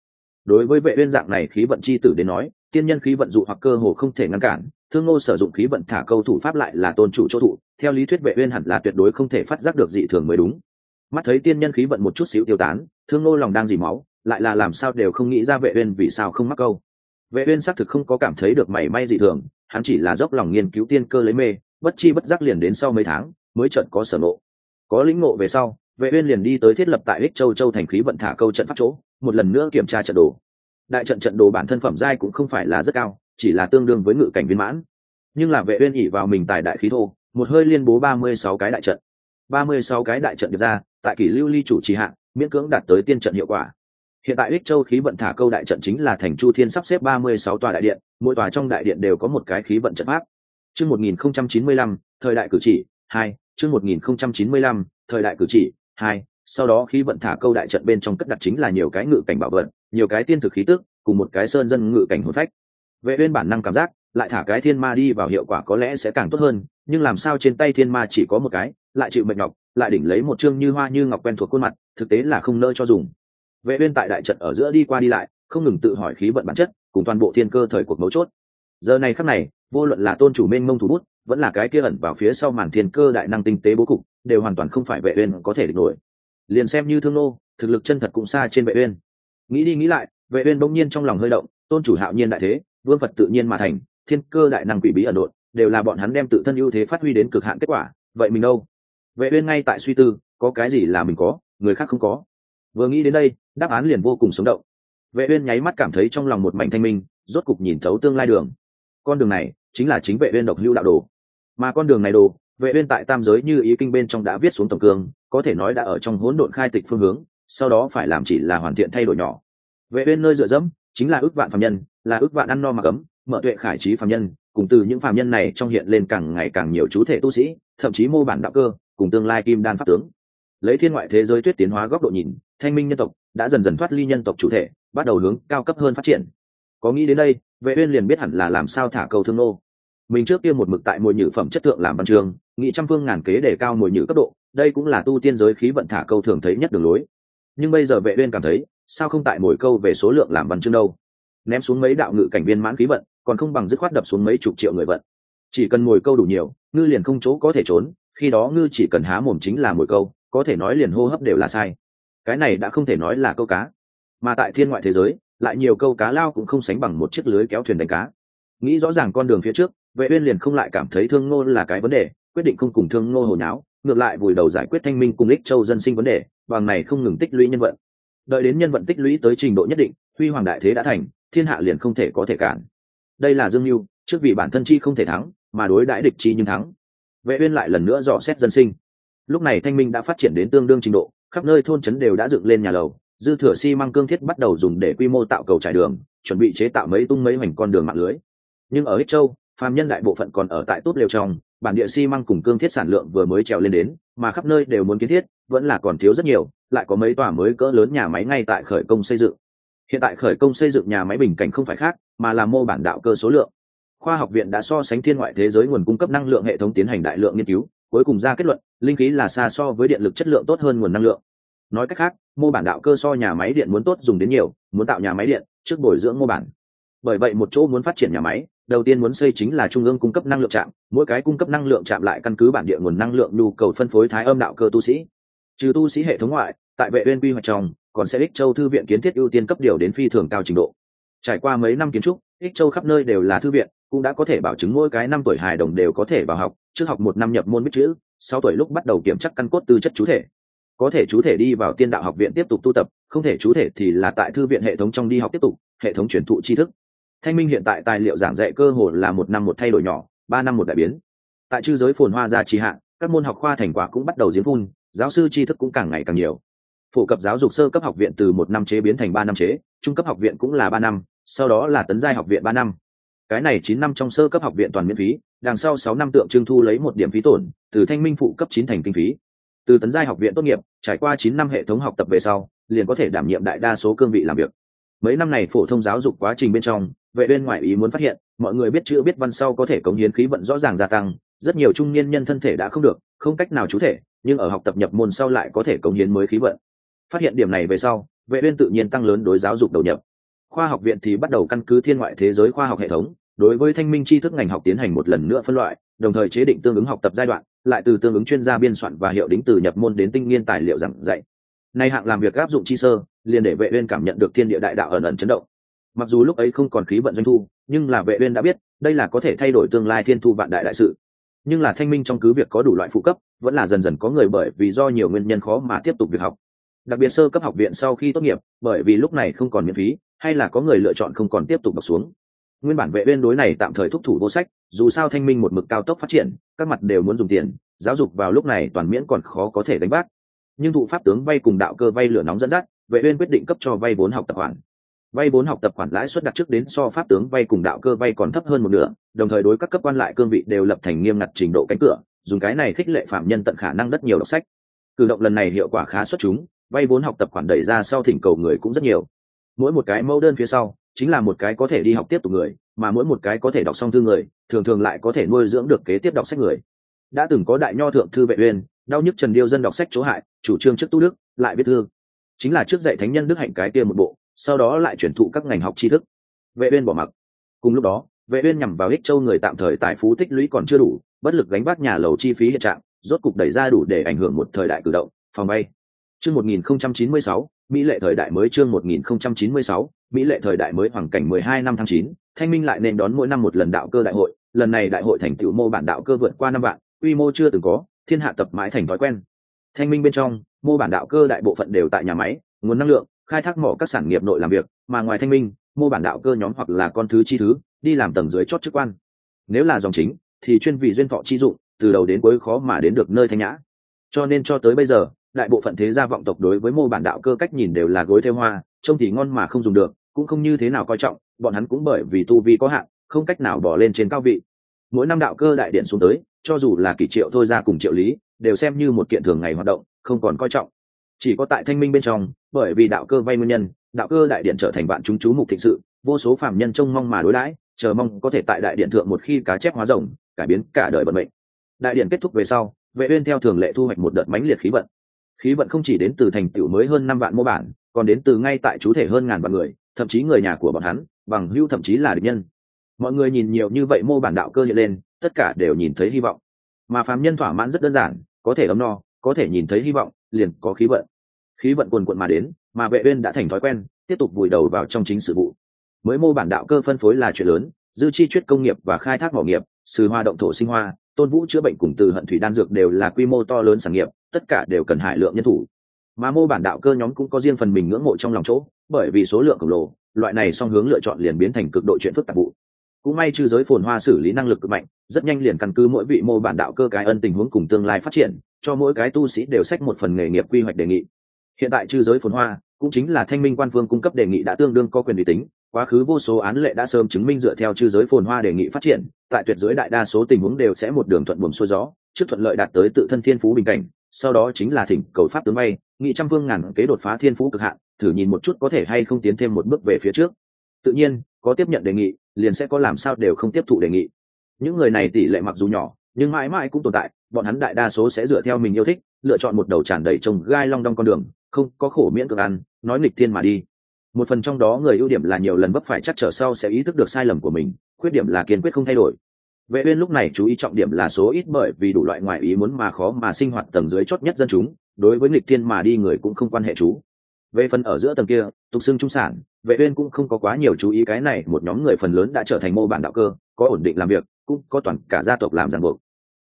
Đối với vệ uyên dạng này khí vận chi tử đến nói, tiên nhân khí vận dụ hoặc cơ hồ không thể ngăn cản thương Ngô sử dụng khí vận thả câu thủ pháp lại là tôn chủ chỗ thủ theo lý thuyết vệ uyên hẳn là tuyệt đối không thể phát giác được dị thường mới đúng. Mắt thấy tiên nhân khí vận một chút xíu tiêu tán, thương Ngô lòng đang dì máu, lại là làm sao đều không nghĩ ra vệ uyên vì sao không mắc câu. Vệ uyên xác thực không có cảm thấy được mảy may dị thường, hắn chỉ là dốc lòng nghiên cứu tiên cơ lấy mê, bất chi bất giác liền đến sau mấy tháng, mới chợt có sở ngộ. Có lĩnh ngộ về sau, vệ uyên liền đi tới thiết lập tại ích châu châu thành khí vận thả câu trận pháp chỗ, một lần nữa kiểm tra trận đồ. Đại trận trận đồ bản thân phẩm giai cũng không phải là rất cao chỉ là tương đương với ngự cảnh viên mãn. Nhưng là vệ uyên ỉ vào mình tài đại khí thô, một hơi liên bố 36 cái đại trận. 36 cái đại trận được ra, tại kỷ lưu ly chủ trì hạng miễn cưỡng đạt tới tiên trận hiệu quả. Hiện tại ích châu khí vận thả câu đại trận chính là thành chu thiên sắp xếp 36 tòa đại điện, mỗi tòa trong đại điện đều có một cái khí vận trận pháp. Chương 1095 thời đại cử chỉ, hai, chương 1095 thời đại cử chỉ, hai, sau đó khí vận thả câu đại trận bên trong cất đặt chính là nhiều cái ngự cảnh bảo vận nhiều cái tiên thực khí tức, cùng một cái sơn dân ngự cảnh hồn phách vệ uyên bản năng cảm giác, lại thả cái thiên ma đi vào hiệu quả có lẽ sẽ càng tốt hơn, nhưng làm sao trên tay thiên ma chỉ có một cái, lại chịu mệnh ngọc lại đỉnh lấy một chương như hoa như ngọc quen thuộc khuôn mặt, thực tế là không nỡ cho dùng. Vệ uyên tại đại trận ở giữa đi qua đi lại, không ngừng tự hỏi khí vận bản chất, cùng toàn bộ thiên cơ thời cuộc mấu chốt. Giờ này khắc này, vô luận là tôn chủ Minh mông thủ bút, vẫn là cái kia ẩn vào phía sau màn thiên cơ đại năng tinh tế bố cục, đều hoàn toàn không phải vệ uyên có thể địch nổi. Liền xem như thương nô, thực lực chân thật cũng xa trên vệ uyên. Nghĩ đi nghĩ lại, vệ uyên bỗng nhiên trong lòng hơi động, tôn chủ hạo nhiên đại thế vương phật tự nhiên mà thành, thiên cơ đại năng quỷ bí ẩn độn, đều là bọn hắn đem tự thân ưu thế phát huy đến cực hạn kết quả, vậy mình đâu? Vệ uyên ngay tại suy tư, có cái gì là mình có, người khác không có. Vừa nghĩ đến đây, đáp án liền vô cùng sống động. Vệ uyên nháy mắt cảm thấy trong lòng một mảnh thanh minh, rốt cục nhìn thấu tương lai đường. Con đường này, chính là chính vệ uyên độc lưu đạo đồ. Mà con đường này đồ, vệ uyên tại tam giới như ý kinh bên trong đã viết xuống tổng cương, có thể nói đã ở trong hỗn độn khai tịch phương hướng, sau đó phải làm chỉ là hoàn thiện thay đổi nhỏ. Vệ uyên nơi dựa dẫm chính là ước vạn phàm nhân, là ước vạn ăn no mà cấm, mở tuệ khải trí phàm nhân, cùng từ những phàm nhân này trong hiện lên càng ngày càng nhiều chú thể tu sĩ, thậm chí mô bản đạo cơ, cùng tương lai kim đan pháp tướng. Lấy thiên ngoại thế giới tuyết tiến hóa góc độ nhìn, thanh minh nhân tộc đã dần dần thoát ly nhân tộc chủ thể, bắt đầu hướng cao cấp hơn phát triển. Có nghĩ đến đây, vệ uyên liền biết hẳn là làm sao thả câu thương nô. Mình trước kia một mực tại mùi nhử phẩm chất thượng làm văn trường nghị trăm phương ngàn kế để cao mùi nhử cấp độ, đây cũng là tu tiên giới khí vận thả câu thường thấy nhất đường lối. Nhưng bây giờ vệ uyên cảm thấy sao không tại mỗi câu về số lượng làm văn chương đâu? Ném xuống mấy đạo ngự cảnh viên mãn khí vận, còn không bằng dứt khoát đập xuống mấy chục triệu người vận. Chỉ cần mồi câu đủ nhiều, ngư liền không chỗ có thể trốn, khi đó ngư chỉ cần há mồm chính là mồi câu, có thể nói liền hô hấp đều là sai. Cái này đã không thể nói là câu cá. Mà tại thiên ngoại thế giới, lại nhiều câu cá lao cũng không sánh bằng một chiếc lưới kéo thuyền đánh cá. Nghĩ rõ ràng con đường phía trước, vệ uyên liền không lại cảm thấy thương ngô là cái vấn đề, quyết định không cùng thương ngô hồ nháo, ngược lại vùi đầu giải quyết thanh minh cùng ích châu dân sinh vấn đề, bằng này không ngừng tích lũy nhân vận đợi đến nhân vận tích lũy tới trình độ nhất định, huy hoàng đại thế đã thành, thiên hạ liền không thể có thể cản. Đây là dương mưu trước vì bản thân chi không thể thắng, mà đối đãi địch chi nhưng thắng. Vệ uyên lại lần nữa dò xét dân sinh. Lúc này thanh minh đã phát triển đến tương đương trình độ, khắp nơi thôn trấn đều đã dựng lên nhà lầu. Dư thừa xi măng cương thiết bắt đầu dùng để quy mô tạo cầu trải đường, chuẩn bị chế tạo mấy tung mấy hoành con đường mạng lưới. Nhưng ở ích châu, phàm nhân đại bộ phận còn ở tại tốt liều trong, bản địa xi măng cùng cương thiết sản lượng vừa mới trèo lên đến, mà khắp nơi đều muốn kiến thiết vẫn là còn thiếu rất nhiều, lại có mấy tòa mới cỡ lớn nhà máy ngay tại khởi công xây dựng. Hiện tại khởi công xây dựng nhà máy bình cảnh không phải khác, mà là mô bản đạo cơ số lượng. Khoa học viện đã so sánh thiên ngoại thế giới nguồn cung cấp năng lượng hệ thống tiến hành đại lượng nghiên cứu, cuối cùng ra kết luận, linh khí là xa so với điện lực chất lượng tốt hơn nguồn năng lượng. Nói cách khác, mô bản đạo cơ so nhà máy điện muốn tốt dùng đến nhiều, muốn tạo nhà máy điện, trước bồi dưỡng mô bản. Bởi vậy một chỗ muốn phát triển nhà máy, đầu tiên muốn xây chính là trung ương cung cấp năng lượng chạm mỗi cái cung cấp năng lượng chạm lại căn cứ bản địa nguồn năng lượng nhu cầu phân phối thái âm đạo cơ tu sĩ trừ tu sĩ hệ thống ngoại, tại vệ uyên quy hoạch trong, còn sẽ ích châu thư viện kiến thiết ưu tiên cấp điều đến phi thường cao trình độ. Trải qua mấy năm kiến trúc, ích châu khắp nơi đều là thư viện, cũng đã có thể bảo chứng mỗi cái năm tuổi hài đồng đều có thể vào học, trước học một năm nhập môn biết chữ, sau tuổi lúc bắt đầu kiểm tra căn cốt tư chất chú thể. Có thể chú thể đi vào tiên đạo học viện tiếp tục tu tập, không thể chú thể thì là tại thư viện hệ thống trong đi học tiếp tục, hệ thống truyền thụ tri thức. Thanh minh hiện tại tài liệu giảng dạy cơ hồ là một năm một thay đổi nhỏ, ba năm một đại biến. Tại chư giới phồn hoa gia trì hạn các môn học khoa thành quả cũng bắt đầu diễn phun giáo sư tri thức cũng càng ngày càng nhiều. Phổ cập giáo dục sơ cấp học viện từ một năm chế biến thành ba năm chế, trung cấp học viện cũng là ba năm, sau đó là tấn giai học viện ba năm. Cái này chín năm trong sơ cấp học viện toàn miễn phí, đằng sau sáu năm tượng trưng thu lấy một điểm phí tổn, từ thanh minh phụ cấp chín thành kinh phí. Từ tấn giai học viện tốt nghiệp, trải qua chín năm hệ thống học tập về sau, liền có thể đảm nhiệm đại đa số cương vị làm việc. Mấy năm này phổ thông giáo dục quá trình bên trong, vệ bên ngoài ý muốn phát hiện, mọi người biết chữ, biết văn sau có thể cống hiến khí vận rõ ràng gia tăng rất nhiều trung niên nhân thân thể đã không được, không cách nào chú thể, nhưng ở học tập nhập môn sau lại có thể cống hiến mới khí vận. Phát hiện điểm này về sau, vệ uyên tự nhiên tăng lớn đối giáo dục đầu nhập. Khoa học viện thì bắt đầu căn cứ thiên ngoại thế giới khoa học hệ thống, đối với thanh minh tri thức ngành học tiến hành một lần nữa phân loại, đồng thời chế định tương ứng học tập giai đoạn, lại từ tương ứng chuyên gia biên soạn và hiệu đính từ nhập môn đến tinh nghiên tài liệu giảng dạy. Nay hạng làm việc áp dụng chi sơ, liền để vệ uyên cảm nhận được thiên địa đại đạo ẩn ẩn chấn động. Mặc dù lúc ấy không còn khí vận doanh thu, nhưng là vệ uyên đã biết, đây là có thể thay đổi tương lai thiên thu vạn đại đại sự nhưng là thanh minh trong cứ việc có đủ loại phụ cấp, vẫn là dần dần có người bởi vì do nhiều nguyên nhân khó mà tiếp tục việc học. Đặc biệt sơ cấp học viện sau khi tốt nghiệp, bởi vì lúc này không còn miễn phí, hay là có người lựa chọn không còn tiếp tục đọc xuống. Nguyên bản vệ bên đối này tạm thời thúc thủ vô sách, dù sao thanh minh một mực cao tốc phát triển, các mặt đều muốn dùng tiền, giáo dục vào lúc này toàn miễn còn khó có thể đánh bác. Nhưng thụ pháp tướng vay cùng đạo cơ vay lửa nóng dẫn dắt, vệ uyên quyết định cấp cho vay vốn học tập khoản vay vốn học tập khoản lãi suất đặt trước đến so pháp tướng vay cùng đạo cơ vay còn thấp hơn một nửa, đồng thời đối các cấp quan lại cương vị đều lập thành nghiêm ngặt trình độ cánh cửa, dùng cái này khích lệ phạm nhân tận khả năng rất nhiều đọc sách. Cử động lần này hiệu quả khá xuất chúng, vay vốn học tập khoản đẩy ra sau thỉnh cầu người cũng rất nhiều. Mỗi một cái mẫu đơn phía sau, chính là một cái có thể đi học tiếp tục người, mà mỗi một cái có thể đọc xong thư người, thường thường lại có thể nuôi dưỡng được kế tiếp đọc sách người. Đã từng có đại nho thượng thư vệ uyên, đau nhức trần điêu dân đọc sách chỗ hại, chủ trương trước tu đức, lại biết thư. Chính là trước dạy thánh nhân đức hạnh cái kia một bộ sau đó lại chuyển thụ các ngành học tri thức. Vệ uyên bỏ mặc. Cùng lúc đó, vệ uyên nhằm vào ích châu người tạm thời tài phú tích lũy còn chưa đủ, bất lực gánh vác nhà lầu chi phí hiện trạng, rốt cục đẩy ra đủ để ảnh hưởng một thời đại cử động, phòng bay. Chương 1096 mỹ lệ thời đại mới chương 1096 mỹ lệ thời đại mới hoàng cảnh 12 năm tháng 9 thanh minh lại nên đón mỗi năm một lần đạo cơ đại hội, lần này đại hội thành tựu mô bản đạo cơ vượt qua năm vạn, quy mô chưa từng có, thiên hạ tập mãi thành thói quen. Thanh minh bên trong, mô bản đạo cơ đại bộ phận đều tại nhà máy, nguồn năng lượng khai thác mỏ các sản nghiệp nội làm việc, mà ngoài thanh minh, mô bản đạo cơ nhóm hoặc là con thứ chi thứ, đi làm tầng dưới chót chức quan. Nếu là dòng chính, thì chuyên vì duyên thọ chi dụng, từ đầu đến cuối khó mà đến được nơi thanh nhã. Cho nên cho tới bây giờ, đại bộ phận thế gia vọng tộc đối với mô bản đạo cơ cách nhìn đều là gối theo hoa, trông thì ngon mà không dùng được, cũng không như thế nào coi trọng, bọn hắn cũng bởi vì tu vi có hạn, không cách nào bỏ lên trên cao vị. Mỗi năm đạo cơ đại điện xuống tới, cho dù là kỷ triệu thôi ra cùng triệu lý, đều xem như một kiện thường ngày hoạt động, không còn coi trọng chỉ có tại thanh minh bên trong, bởi vì đạo cơ vay nguyên nhân, đạo cơ đại điện trở thành bạn chúng chú mục thịnh sự, vô số phạm nhân trông mong mà đối đãi, chờ mong có thể tại đại điện thượng một khi cá chép hóa rồng, cải biến cả đời vận mệnh. Đại điện kết thúc về sau, vệ uyên theo thường lệ thu hoạch một đợt mãnh liệt khí vận. Khí vận không chỉ đến từ thành tựu mới hơn năm vạn mô bản, còn đến từ ngay tại chú thể hơn ngàn vạn người, thậm chí người nhà của bọn hắn, bằng hữu thậm chí là địch nhân. Mọi người nhìn nhiều như vậy mô bản đạo cơ hiện lên, tất cả đều nhìn thấy hy vọng. Mà phàm nhân thỏa mãn rất đơn giản, có thể ấm no có thể nhìn thấy hy vọng, liền có khí vận. Khí vận quần quận mà đến, mà vệ uyên đã thành thói quen, tiếp tục vùi đầu vào trong chính sự vụ. Mới mô bản đạo cơ phân phối là chuyện lớn, dư chi chuyết công nghiệp và khai thác mỏ nghiệp sự hoa động thổ sinh hoa, tôn vũ chữa bệnh cùng từ hận thủy đan dược đều là quy mô to lớn sản nghiệp, tất cả đều cần hải lượng nhân thủ. Mà mô bản đạo cơ nhóm cũng có riêng phần mình ngưỡng mộ trong lòng chỗ, bởi vì số lượng khổng lồ, loại này song hướng lựa chọn liền biến thành cực độ chuyện phức tạp vụ. Cũng may trừ giới phồn hoa xử lý năng lực cực mạnh, rất nhanh liền căn cứ mỗi vị mô bản đạo cơ cái ân tình huống cùng tương lai phát triển cho mỗi cái tu sĩ đều sách một phần nghề nghiệp quy hoạch đề nghị. Hiện tại chư giới phồn hoa, cũng chính là thanh minh quan phương cung cấp đề nghị đã tương đương có quyền uy tín, quá khứ vô số án lệ đã sớm chứng minh dựa theo chư giới phồn hoa đề nghị phát triển, tại tuyệt giới đại đa số tình huống đều sẽ một đường thuận buồm xuôi gió, trước thuận lợi đạt tới tự thân thiên phú bình cảnh, sau đó chính là thỉnh cầu pháp tướng bay, nghị trăm vương ngàn kế đột phá thiên phú cực hạn, thử nhìn một chút có thể hay không tiến thêm một bước về phía trước. Tự nhiên, có tiếp nhận đề nghị, liền sẽ có làm sao đều không tiếp thụ đề nghị. Những người này tỷ lệ mặc dù nhỏ nhưng mãi mãi cũng tồn tại, bọn hắn đại đa số sẽ dựa theo mình yêu thích, lựa chọn một đầu tràn đầy trồng gai long đong con đường, không có khổ miễn cực ăn, nói nghịch thiên mà đi. Một phần trong đó người ưu điểm là nhiều lần vấp phải chắc trở sau sẽ ý thức được sai lầm của mình, khuyết điểm là kiên quyết không thay đổi. Vệ uyên lúc này chú ý trọng điểm là số ít bởi vì đủ loại ngoại ý muốn mà khó mà sinh hoạt tầng dưới chót nhất dân chúng, đối với nghịch thiên mà đi người cũng không quan hệ chú. Về phần ở giữa tầng kia, tục xưng trung sản, vệ uyên cũng không có quá nhiều chú ý cái này, một nhóm người phần lớn đã trở thành mô bản đạo cơ, có ổn định làm việc cũng có toàn cả gia tộc làm ràng buộc.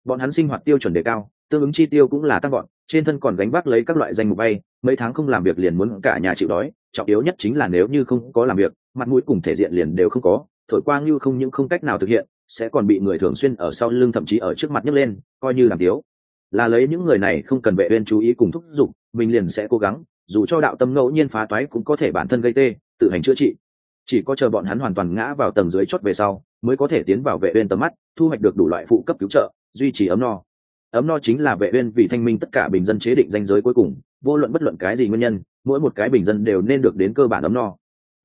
Bọn hắn sinh hoạt tiêu chuẩn đề cao, tương ứng chi tiêu cũng là tăng bọn trên thân còn gánh vác lấy các loại danh mục vay, mấy tháng không làm việc liền muốn cả nhà chịu đói, trọng yếu nhất chính là nếu như không có làm việc, mặt mũi cùng thể diện liền đều không có, thổi quang như không những không cách nào thực hiện, sẽ còn bị người thường xuyên ở sau lưng thậm chí ở trước mặt nhấc lên, coi như làm tiếu là lấy những người này không cần vệ uyên chú ý cùng thúc giục, mình liền sẽ cố gắng, dù cho đạo tâm ngẫu nhiên phá toái cũng có thể bản thân gây tê, tự hành chữa trị. Chỉ có chờ bọn hắn hoàn toàn ngã vào tầng dưới chốt về sau mới có thể tiến vào vệ uyên tầm mắt, thu hoạch được đủ loại phụ cấp cứu trợ, duy trì ấm no. Ấm no chính là vệ uyên vì thanh minh tất cả bình dân chế định danh giới cuối cùng, vô luận bất luận cái gì nguyên nhân, mỗi một cái bình dân đều nên được đến cơ bản ấm no.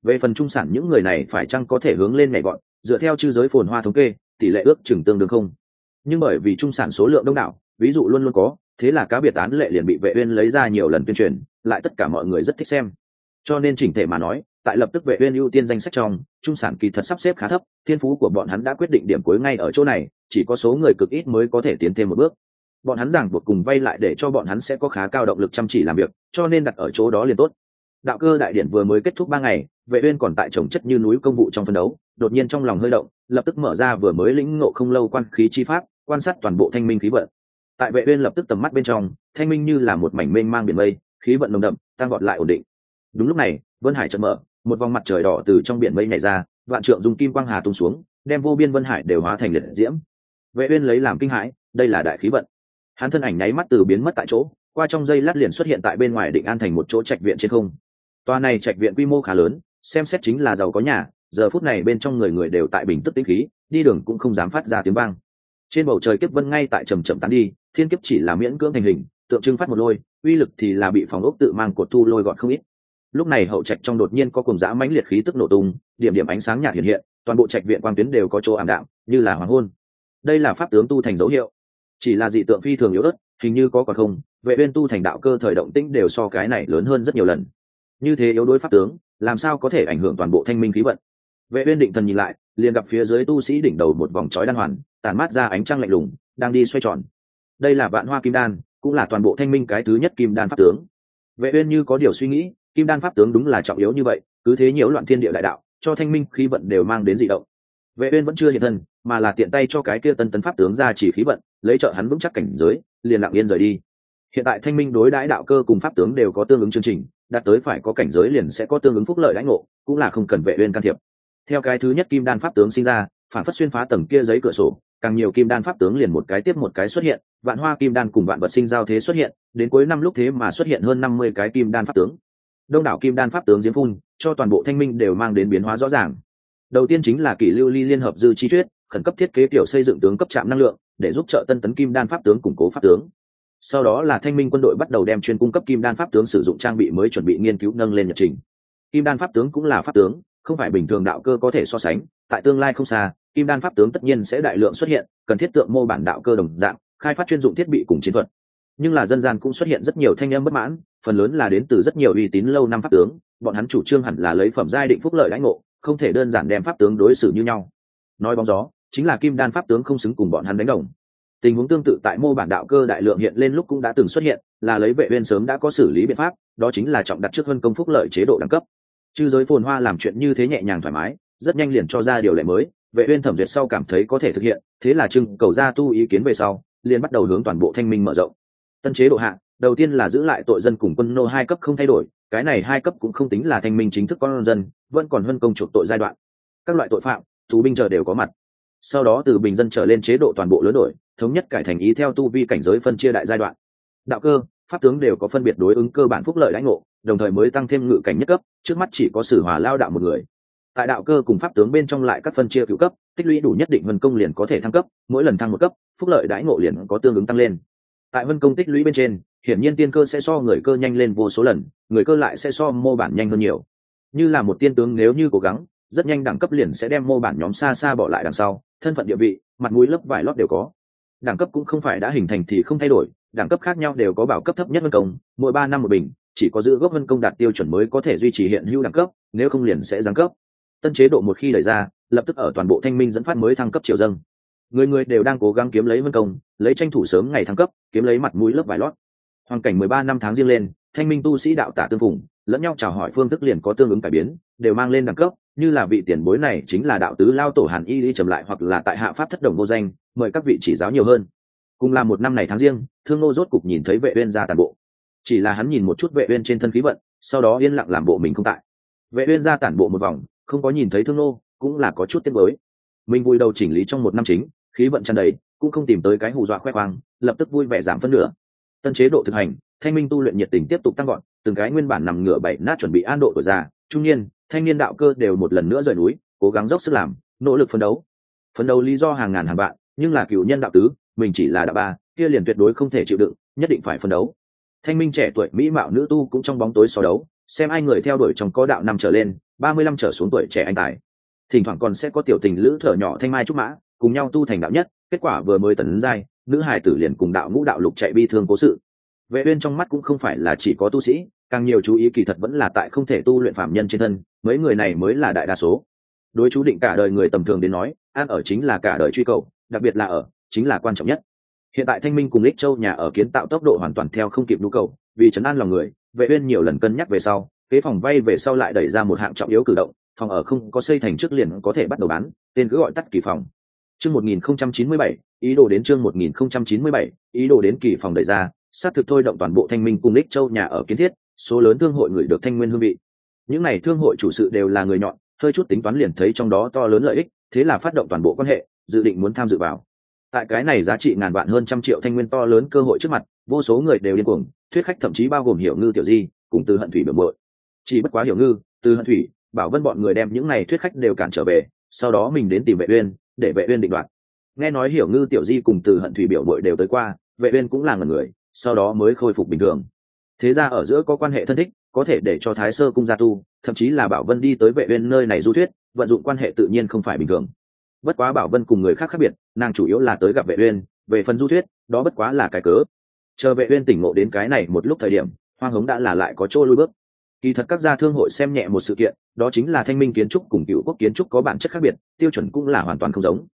Về phần trung sản, những người này phải chăng có thể hướng lên nhảy bọn, dựa theo chư giới phồn hoa thống kê, tỷ lệ ước chừng tương đương không. Nhưng bởi vì trung sản số lượng đông đảo, ví dụ luôn luôn có, thế là cá biệt án lệ liền bị vệ uyên lấy ra nhiều lần tuyên truyền, lại tất cả mọi người rất thích xem. Cho nên chỉnh thể mà nói tại lập tức vệ uyên ưu tiên danh sách trong, trung sản kỳ thật sắp xếp khá thấp, thiên phú của bọn hắn đã quyết định điểm cuối ngay ở chỗ này, chỉ có số người cực ít mới có thể tiến thêm một bước. Bọn hắn giảng buộc cùng vay lại để cho bọn hắn sẽ có khá cao động lực chăm chỉ làm việc, cho nên đặt ở chỗ đó liền tốt. Đạo cơ đại điển vừa mới kết thúc ba ngày, vệ uyên còn tại trồng chất như núi công vụ trong phân đấu, đột nhiên trong lòng hơi động, lập tức mở ra vừa mới lĩnh ngộ không lâu quan khí chi pháp, quan sát toàn bộ thanh minh khí vận. Tại vệ uyên lập tức tầm mắt bên trong, thanh minh như là một mảnh mênh mang biển mây, khí vận nồng đậm, tăng vọt lại ổn định. Đúng lúc này, vân hải chợt mở một vòng mặt trời đỏ từ trong biển mây nhảy ra, vạn trượng dùng kim quang hà tung xuống, đem vô biên vân hải đều hóa thành liệt diễm. Vệ uyên lấy làm kinh hãi, đây là đại khí vận. Hắn thân ảnh nháy mắt từ biến mất tại chỗ, qua trong giây lát liền xuất hiện tại bên ngoài định an thành một chỗ trạch viện trên không. Tòa này trạch viện quy mô khá lớn, xem xét chính là giàu có nhà, giờ phút này bên trong người người đều tại bình tức tĩnh khí, đi đường cũng không dám phát ra tiếng vang. Trên bầu trời kiếp vân ngay tại trầm trầm tán đi, thiên kiếp chỉ là miễn cưỡng thành hình, tượng trưng phát một lôi, uy lực thì là bị phòng ốc tự mang cột thu lôi gọn không ít lúc này hậu trạch trong đột nhiên có cùng dã mãnh liệt khí tức nổ tung, điểm điểm ánh sáng nhạt hiện hiện, toàn bộ trạch viện quang tuyến đều có chỗ ảm đạm, như là hoàng hôn. Đây là pháp tướng tu thành dấu hiệu. Chỉ là dị tượng phi thường yếu ớt, hình như có còn không, vệ uyên tu thành đạo cơ thời động tĩnh đều so cái này lớn hơn rất nhiều lần. Như thế yếu đối pháp tướng, làm sao có thể ảnh hưởng toàn bộ thanh minh khí vận? Vệ uyên định thần nhìn lại, liền gặp phía dưới tu sĩ đỉnh đầu một vòng chói đan hoàn tàn mát ra ánh trăng lạnh lùng, đang đi xoay tròn. Đây là vạn hoa kim đan, cũng là toàn bộ thanh minh cái thứ nhất kim đan pháp tướng. Vệ uyên như có điều suy nghĩ kim đan pháp tướng đúng là trọng yếu như vậy, cứ thế nhiễu loạn thiên địa đại đạo, cho thanh minh khí vận đều mang đến dị động. Vệ uyên vẫn chưa hiện thân, mà là tiện tay cho cái kia tân tấn pháp tướng ra chỉ khí vận, lấy trợ hắn vững chắc cảnh giới, liền lặng yên rời đi. Hiện tại thanh minh đối đãi đạo cơ cùng pháp tướng đều có tương ứng chương trình, đạt tới phải có cảnh giới liền sẽ có tương ứng phúc lợi lãnh ngộ, cũng là không cần vệ uyên can thiệp. Theo cái thứ nhất kim đan pháp tướng sinh ra, phản phất xuyên phá tầng kia giấy cửa sổ, càng nhiều kim đan pháp tướng liền một cái tiếp một cái xuất hiện, vạn hoa kim đan cùng vạn vật sinh giao thế xuất hiện, đến cuối năm lúc thế mà xuất hiện hơn 50 cái kim đan pháp tướng đông đảo kim đan pháp tướng diễm phun, cho toàn bộ thanh minh đều mang đến biến hóa rõ ràng. Đầu tiên chính là kỷ lưu ly liên hợp dư chi thuyết, khẩn cấp thiết kế kiểu xây dựng tướng cấp trạm năng lượng, để giúp trợ tân tấn kim đan pháp tướng củng cố pháp tướng. Sau đó là thanh minh quân đội bắt đầu đem chuyên cung cấp kim đan pháp tướng sử dụng trang bị mới chuẩn bị nghiên cứu nâng lên nhật trình. Kim đan pháp tướng cũng là pháp tướng, không phải bình thường đạo cơ có thể so sánh, tại tương lai không xa, kim đan pháp tướng tất nhiên sẽ đại lượng xuất hiện, cần thiết tượng mô bản đạo cơ đồng dạng, khai phát chuyên dụng thiết bị cùng chiến thuật. Nhưng là dân gian cũng xuất hiện rất nhiều thanh em bất mãn phần lớn là đến từ rất nhiều uy tín lâu năm pháp tướng, bọn hắn chủ trương hẳn là lấy phẩm giai định phúc lợi lãnh ngộ, không thể đơn giản đem pháp tướng đối xử như nhau. Nói bóng gió, chính là kim đan pháp tướng không xứng cùng bọn hắn đánh đồng. Tình huống tương tự tại mô bản đạo cơ đại lượng hiện lên lúc cũng đã từng xuất hiện, là lấy vệ viên sớm đã có xử lý biện pháp, đó chính là trọng đặt trước hơn công phúc lợi chế độ đẳng cấp. Chư giới phồn hoa làm chuyện như thế nhẹ nhàng thoải mái, rất nhanh liền cho ra điều lệ mới, vệ uyên thẩm duyệt sau cảm thấy có thể thực hiện, thế là trưng cầu ra tu ý kiến về sau, liền bắt đầu hướng toàn bộ thanh minh mở rộng. Tân chế độ hạ đầu tiên là giữ lại tội dân cùng quân nô hai cấp không thay đổi, cái này hai cấp cũng không tính là thanh minh chính thức con dân, vẫn còn hơn công chuộc tội giai đoạn. Các loại tội phạm, tù binh chờ đều có mặt. Sau đó từ bình dân trở lên chế độ toàn bộ lớn đổi, thống nhất cải thành ý theo tu vi cảnh giới phân chia đại giai đoạn. Đạo cơ, pháp tướng đều có phân biệt đối ứng cơ bản phúc lợi lãnh ngộ, đồng thời mới tăng thêm ngự cảnh nhất cấp, trước mắt chỉ có sử hòa lao đạo một người. Tại đạo cơ cùng pháp tướng bên trong lại các phân chia cựu cấp, tích lũy đủ nhất định vân công liền có thể thăng cấp, mỗi lần thăng một cấp, phúc lợi đãi ngộ liền có tương ứng tăng lên. Tại vân công tích lũy bên trên hiển nhiên tiên cơ sẽ so người cơ nhanh lên vô số lần, người cơ lại sẽ so mô bản nhanh hơn nhiều. Như là một tiên tướng nếu như cố gắng, rất nhanh đẳng cấp liền sẽ đem mô bản nhóm xa xa bỏ lại đằng sau, thân phận địa vị, mặt mũi lớp vải lót đều có. Đẳng cấp cũng không phải đã hình thành thì không thay đổi, đẳng cấp khác nhau đều có bảo cấp thấp nhất vân công, mỗi ba năm một bình, chỉ có giữ gốc vân công đạt tiêu chuẩn mới có thể duy trì hiện hữu đẳng cấp, nếu không liền sẽ giáng cấp. Tân chế độ một khi đẩy ra, lập tức ở toàn bộ thanh minh dẫn phát mới thăng cấp triều dâng. Người người đều đang cố gắng kiếm lấy vân công, lấy tranh thủ sớm ngày thăng cấp, kiếm lấy mặt mũi lớp vải lót hoàn cảnh mười ba năm tháng riêng lên, thanh minh tu sĩ đạo tả tương phùng, lẫn nhau chào hỏi phương thức liền có tương ứng cải biến, đều mang lên đẳng cấp, như là vị tiền bối này chính là đạo tứ lao tổ hàn y đi trầm lại hoặc là tại hạ pháp thất đồng vô danh, mời các vị chỉ giáo nhiều hơn. Cùng là một năm này tháng riêng, thương nô rốt cục nhìn thấy vệ uyên ra tàn bộ. Chỉ là hắn nhìn một chút vệ uyên trên thân khí vận, sau đó yên lặng làm bộ mình không tại. Vệ uyên ra tản bộ một vòng, không có nhìn thấy thương nô cũng là có chút tiếc mới mình vui đầu chỉnh lý trong một năm chính, khí vận tràn đầy, cũng không tìm tới cái hù dọa khoe khoang, lập tức vui vẻ giảm phân nửa tân chế độ thực hành, thanh minh tu luyện nhiệt tình tiếp tục tăng gọn từng cái nguyên bản nằm ngửa bảy nát chuẩn bị an độ tuổi già, trung niên, thanh niên đạo cơ đều một lần nữa rời núi, cố gắng dốc sức làm, nỗ lực phấn đấu. Phấn đấu lý do hàng ngàn hàng vạn, nhưng là cựu nhân đạo tứ, mình chỉ là đạo ba, kia liền tuyệt đối không thể chịu đựng, nhất định phải phấn đấu. Thanh minh trẻ tuổi, mỹ mạo nữ tu cũng trong bóng tối so đấu, xem ai người theo đuổi trong có đạo năm trở lên, ba mươi lăm trở xuống tuổi trẻ anh tài. Thỉnh thoảng còn sẽ có tiểu tình lữ thở nhỏ thanh mai trúc mã, cùng nhau tu thành đạo nhất, kết quả vừa mới tấn giai nữ hài tử liền cùng đạo ngũ đạo lục chạy bi thương cố sự. Vệ uyên trong mắt cũng không phải là chỉ có tu sĩ, càng nhiều chú ý kỳ thật vẫn là tại không thể tu luyện phạm nhân trên thân, mấy người này mới là đại đa số. Đối chú định cả đời người tầm thường đến nói, ăn ở chính là cả đời truy cầu, đặc biệt là ở, chính là quan trọng nhất. Hiện tại thanh minh cùng lích châu nhà ở kiến tạo tốc độ hoàn toàn theo không kịp nhu cầu, vì chấn an lòng người, vệ uyên nhiều lần cân nhắc về sau, kế phòng vay về sau lại đẩy ra một hạng trọng yếu cử động, phòng ở không có xây thành trước liền có thể bắt đầu bán, tên cứ gọi tắt kỳ phòng chương 1097 ý đồ đến chương 1097 ý đồ đến kỳ phòng đẩy ra sát thực thôi động toàn bộ thanh minh cùng lịch châu nhà ở kiến thiết, số lớn thương hội người được thanh nguyên hương vị. Những này thương hội chủ sự đều là người nhọn, hơi chút tính toán liền thấy trong đó to lớn lợi ích, thế là phát động toàn bộ quan hệ, dự định muốn tham dự vào. Tại cái này giá trị ngàn vạn hơn trăm triệu thanh nguyên to lớn cơ hội trước mặt, vô số người đều điên cuồng, thuyết khách thậm chí bao gồm hiểu ngư, tiểu di, cùng từ hận thủy biểu muội. Chỉ bất quá hiểu ngư, từ hận thủy, bảo vân bọn người đem những này thuyết khách đều cản trở về, sau đó mình đến tìm vệ uyên để vệ uyên định đoạt. Nghe nói hiểu ngư, tiểu di cùng từ hận thủy biểu bội đều tới qua, vệ uyên cũng là ngẩn người, sau đó mới khôi phục bình thường. Thế ra ở giữa có quan hệ thân thích, có thể để cho thái sơ cung gia tu, thậm chí là bảo vân đi tới vệ uyên nơi này du thuyết, vận dụng quan hệ tự nhiên không phải bình thường. Bất quá bảo vân cùng người khác khác biệt, nàng chủ yếu là tới gặp vệ uyên, về phần du thuyết, đó bất quá là cái cớ. Chờ vệ uyên tỉnh ngộ đến cái này một lúc thời điểm, hoang hống đã là lại có chỗ lui bước kỳ thật các gia thương hội xem nhẹ một sự kiện, đó chính là thanh minh kiến trúc cùng cựu quốc kiến trúc có bản chất khác biệt, tiêu chuẩn cũng là hoàn toàn không giống.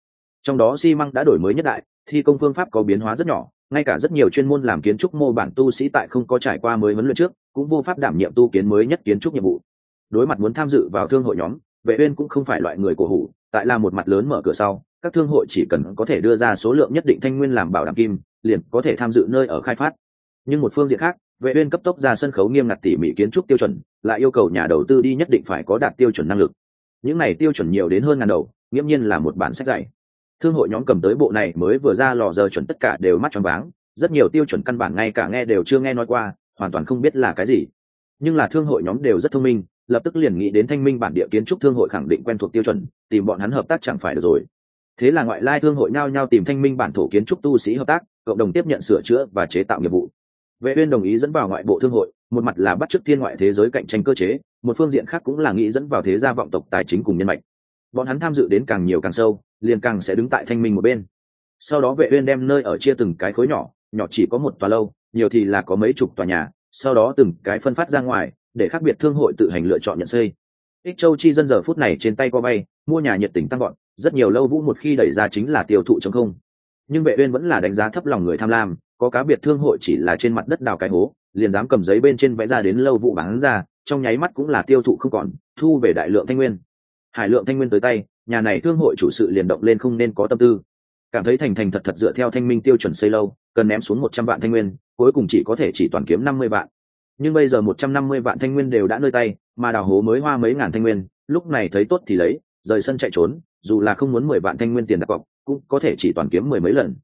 Trong đó xi măng đã đổi mới nhất đại, thi công phương pháp có biến hóa rất nhỏ, ngay cả rất nhiều chuyên môn làm kiến trúc mô bản tu sĩ tại không có trải qua mới huấn luyện trước, cũng vô pháp đảm nhiệm tu kiến mới nhất kiến trúc nhiệm vụ. Đối mặt muốn tham dự vào thương hội nhóm, vệ uyên cũng không phải loại người cổ hủ, tại là một mặt lớn mở cửa sau, các thương hội chỉ cần có thể đưa ra số lượng nhất định thanh nguyên làm bảo đảm kim, liền có thể tham dự nơi ở khai phát nhưng một phương diện khác, vệ uyên cấp tốc ra sân khấu nghiêm ngặt tỉ mỉ kiến trúc tiêu chuẩn, lại yêu cầu nhà đầu tư đi nhất định phải có đạt tiêu chuẩn năng lực. Những này tiêu chuẩn nhiều đến hơn ngàn đầu, nghiễm nhiên là một bản sách dạy. Thương hội nhóm cầm tới bộ này mới vừa ra lò giờ chuẩn tất cả đều mắt tròn váng, rất nhiều tiêu chuẩn căn bản ngay cả nghe đều chưa nghe nói qua, hoàn toàn không biết là cái gì. Nhưng là thương hội nhóm đều rất thông minh, lập tức liền nghĩ đến thanh minh bản địa kiến trúc thương hội khẳng định quen thuộc tiêu chuẩn, tìm bọn hắn hợp tác chẳng phải được rồi. Thế là ngoại lai thương hội nhao nhao tìm thanh minh bản thổ kiến trúc tu sĩ hợp tác, cộng đồng tiếp nhận sửa chữa và chế tạo nghiệp vụ vệ uyên đồng ý dẫn vào ngoại bộ thương hội, một mặt là bắt chước thiên ngoại thế giới cạnh tranh cơ chế, một phương diện khác cũng là nghĩ dẫn vào thế gia vọng tộc tài chính cùng nhân mạch. Bọn hắn tham dự đến càng nhiều càng sâu, liền càng sẽ đứng tại thanh minh một bên. Sau đó vệ uyên đem nơi ở chia từng cái khối nhỏ nhỏ chỉ có một tòa lâu, nhiều thì là có mấy chục tòa nhà, sau đó từng cái phân phát ra ngoài, để khác biệt thương hội tự hành lựa chọn nhận xây. Ích châu chi dân giờ phút này trên tay qua bay, mua nhà nhiệt tình tăng gọn rất nhiều lâu vũ một khi đẩy ra chính là tiêu thụ chống không. Nhưng vệ uyên vẫn là đánh giá thấp lòng người tham lam có cá biệt thương hội chỉ là trên mặt đất đào cái hố, liền dám cầm giấy bên trên vẽ ra đến lâu vụ bán ra, trong nháy mắt cũng là tiêu thụ không còn, thu về đại lượng thanh nguyên. Hải lượng thanh nguyên tới tay, nhà này thương hội chủ sự liền động lên không nên có tâm tư. Cảm thấy thành thành thật thật dựa theo thanh minh tiêu chuẩn xây lâu, cần ném xuống một trăm vạn thanh nguyên, cuối cùng chỉ có thể chỉ toàn kiếm năm mươi vạn. Nhưng bây giờ một trăm năm mươi vạn thanh nguyên đều đã nơi tay, mà đào hố mới hoa mấy ngàn thanh nguyên, lúc này thấy tốt thì lấy, rời sân chạy trốn, dù là không muốn mười vạn thanh nguyên tiền đặt cọc, cũng có thể chỉ toàn kiếm mười mấy lần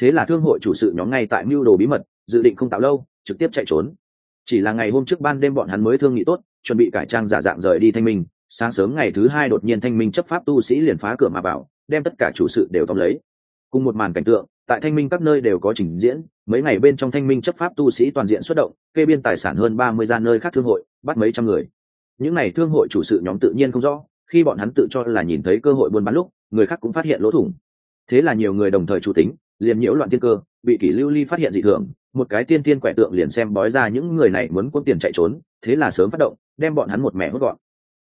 thế là thương hội chủ sự nhóm ngay tại mưu đồ bí mật, dự định không tạo lâu, trực tiếp chạy trốn. Chỉ là ngày hôm trước ban đêm bọn hắn mới thương nghị tốt, chuẩn bị cải trang giả dạng rời đi thanh minh. Sáng sớm ngày thứ hai đột nhiên thanh minh chấp pháp tu sĩ liền phá cửa mà vào, đem tất cả chủ sự đều tóm lấy. Cùng một màn cảnh tượng, tại thanh minh các nơi đều có trình diễn, mấy ngày bên trong thanh minh chấp pháp tu sĩ toàn diện xuất động, kê biên tài sản hơn ba mươi gian nơi khác thương hội, bắt mấy trăm người. Những n à y thương hội chủ sự nhóm tự nhiên không rõ, khi bọn hắn tự cho là nhìn thấy cơ hội buôn bán lúc, người khác cũng phát hiện lỗ thủng. Thế là nhiều người đồng thời chủ tính liền nhiễu loạn tiên cơ, bị kỷ lưu ly phát hiện dị thường, một cái tiên tiên quẻ tượng liền xem bói ra những người này muốn quân tiền chạy trốn, thế là sớm phát động, đem bọn hắn một mẹ hốt gọn.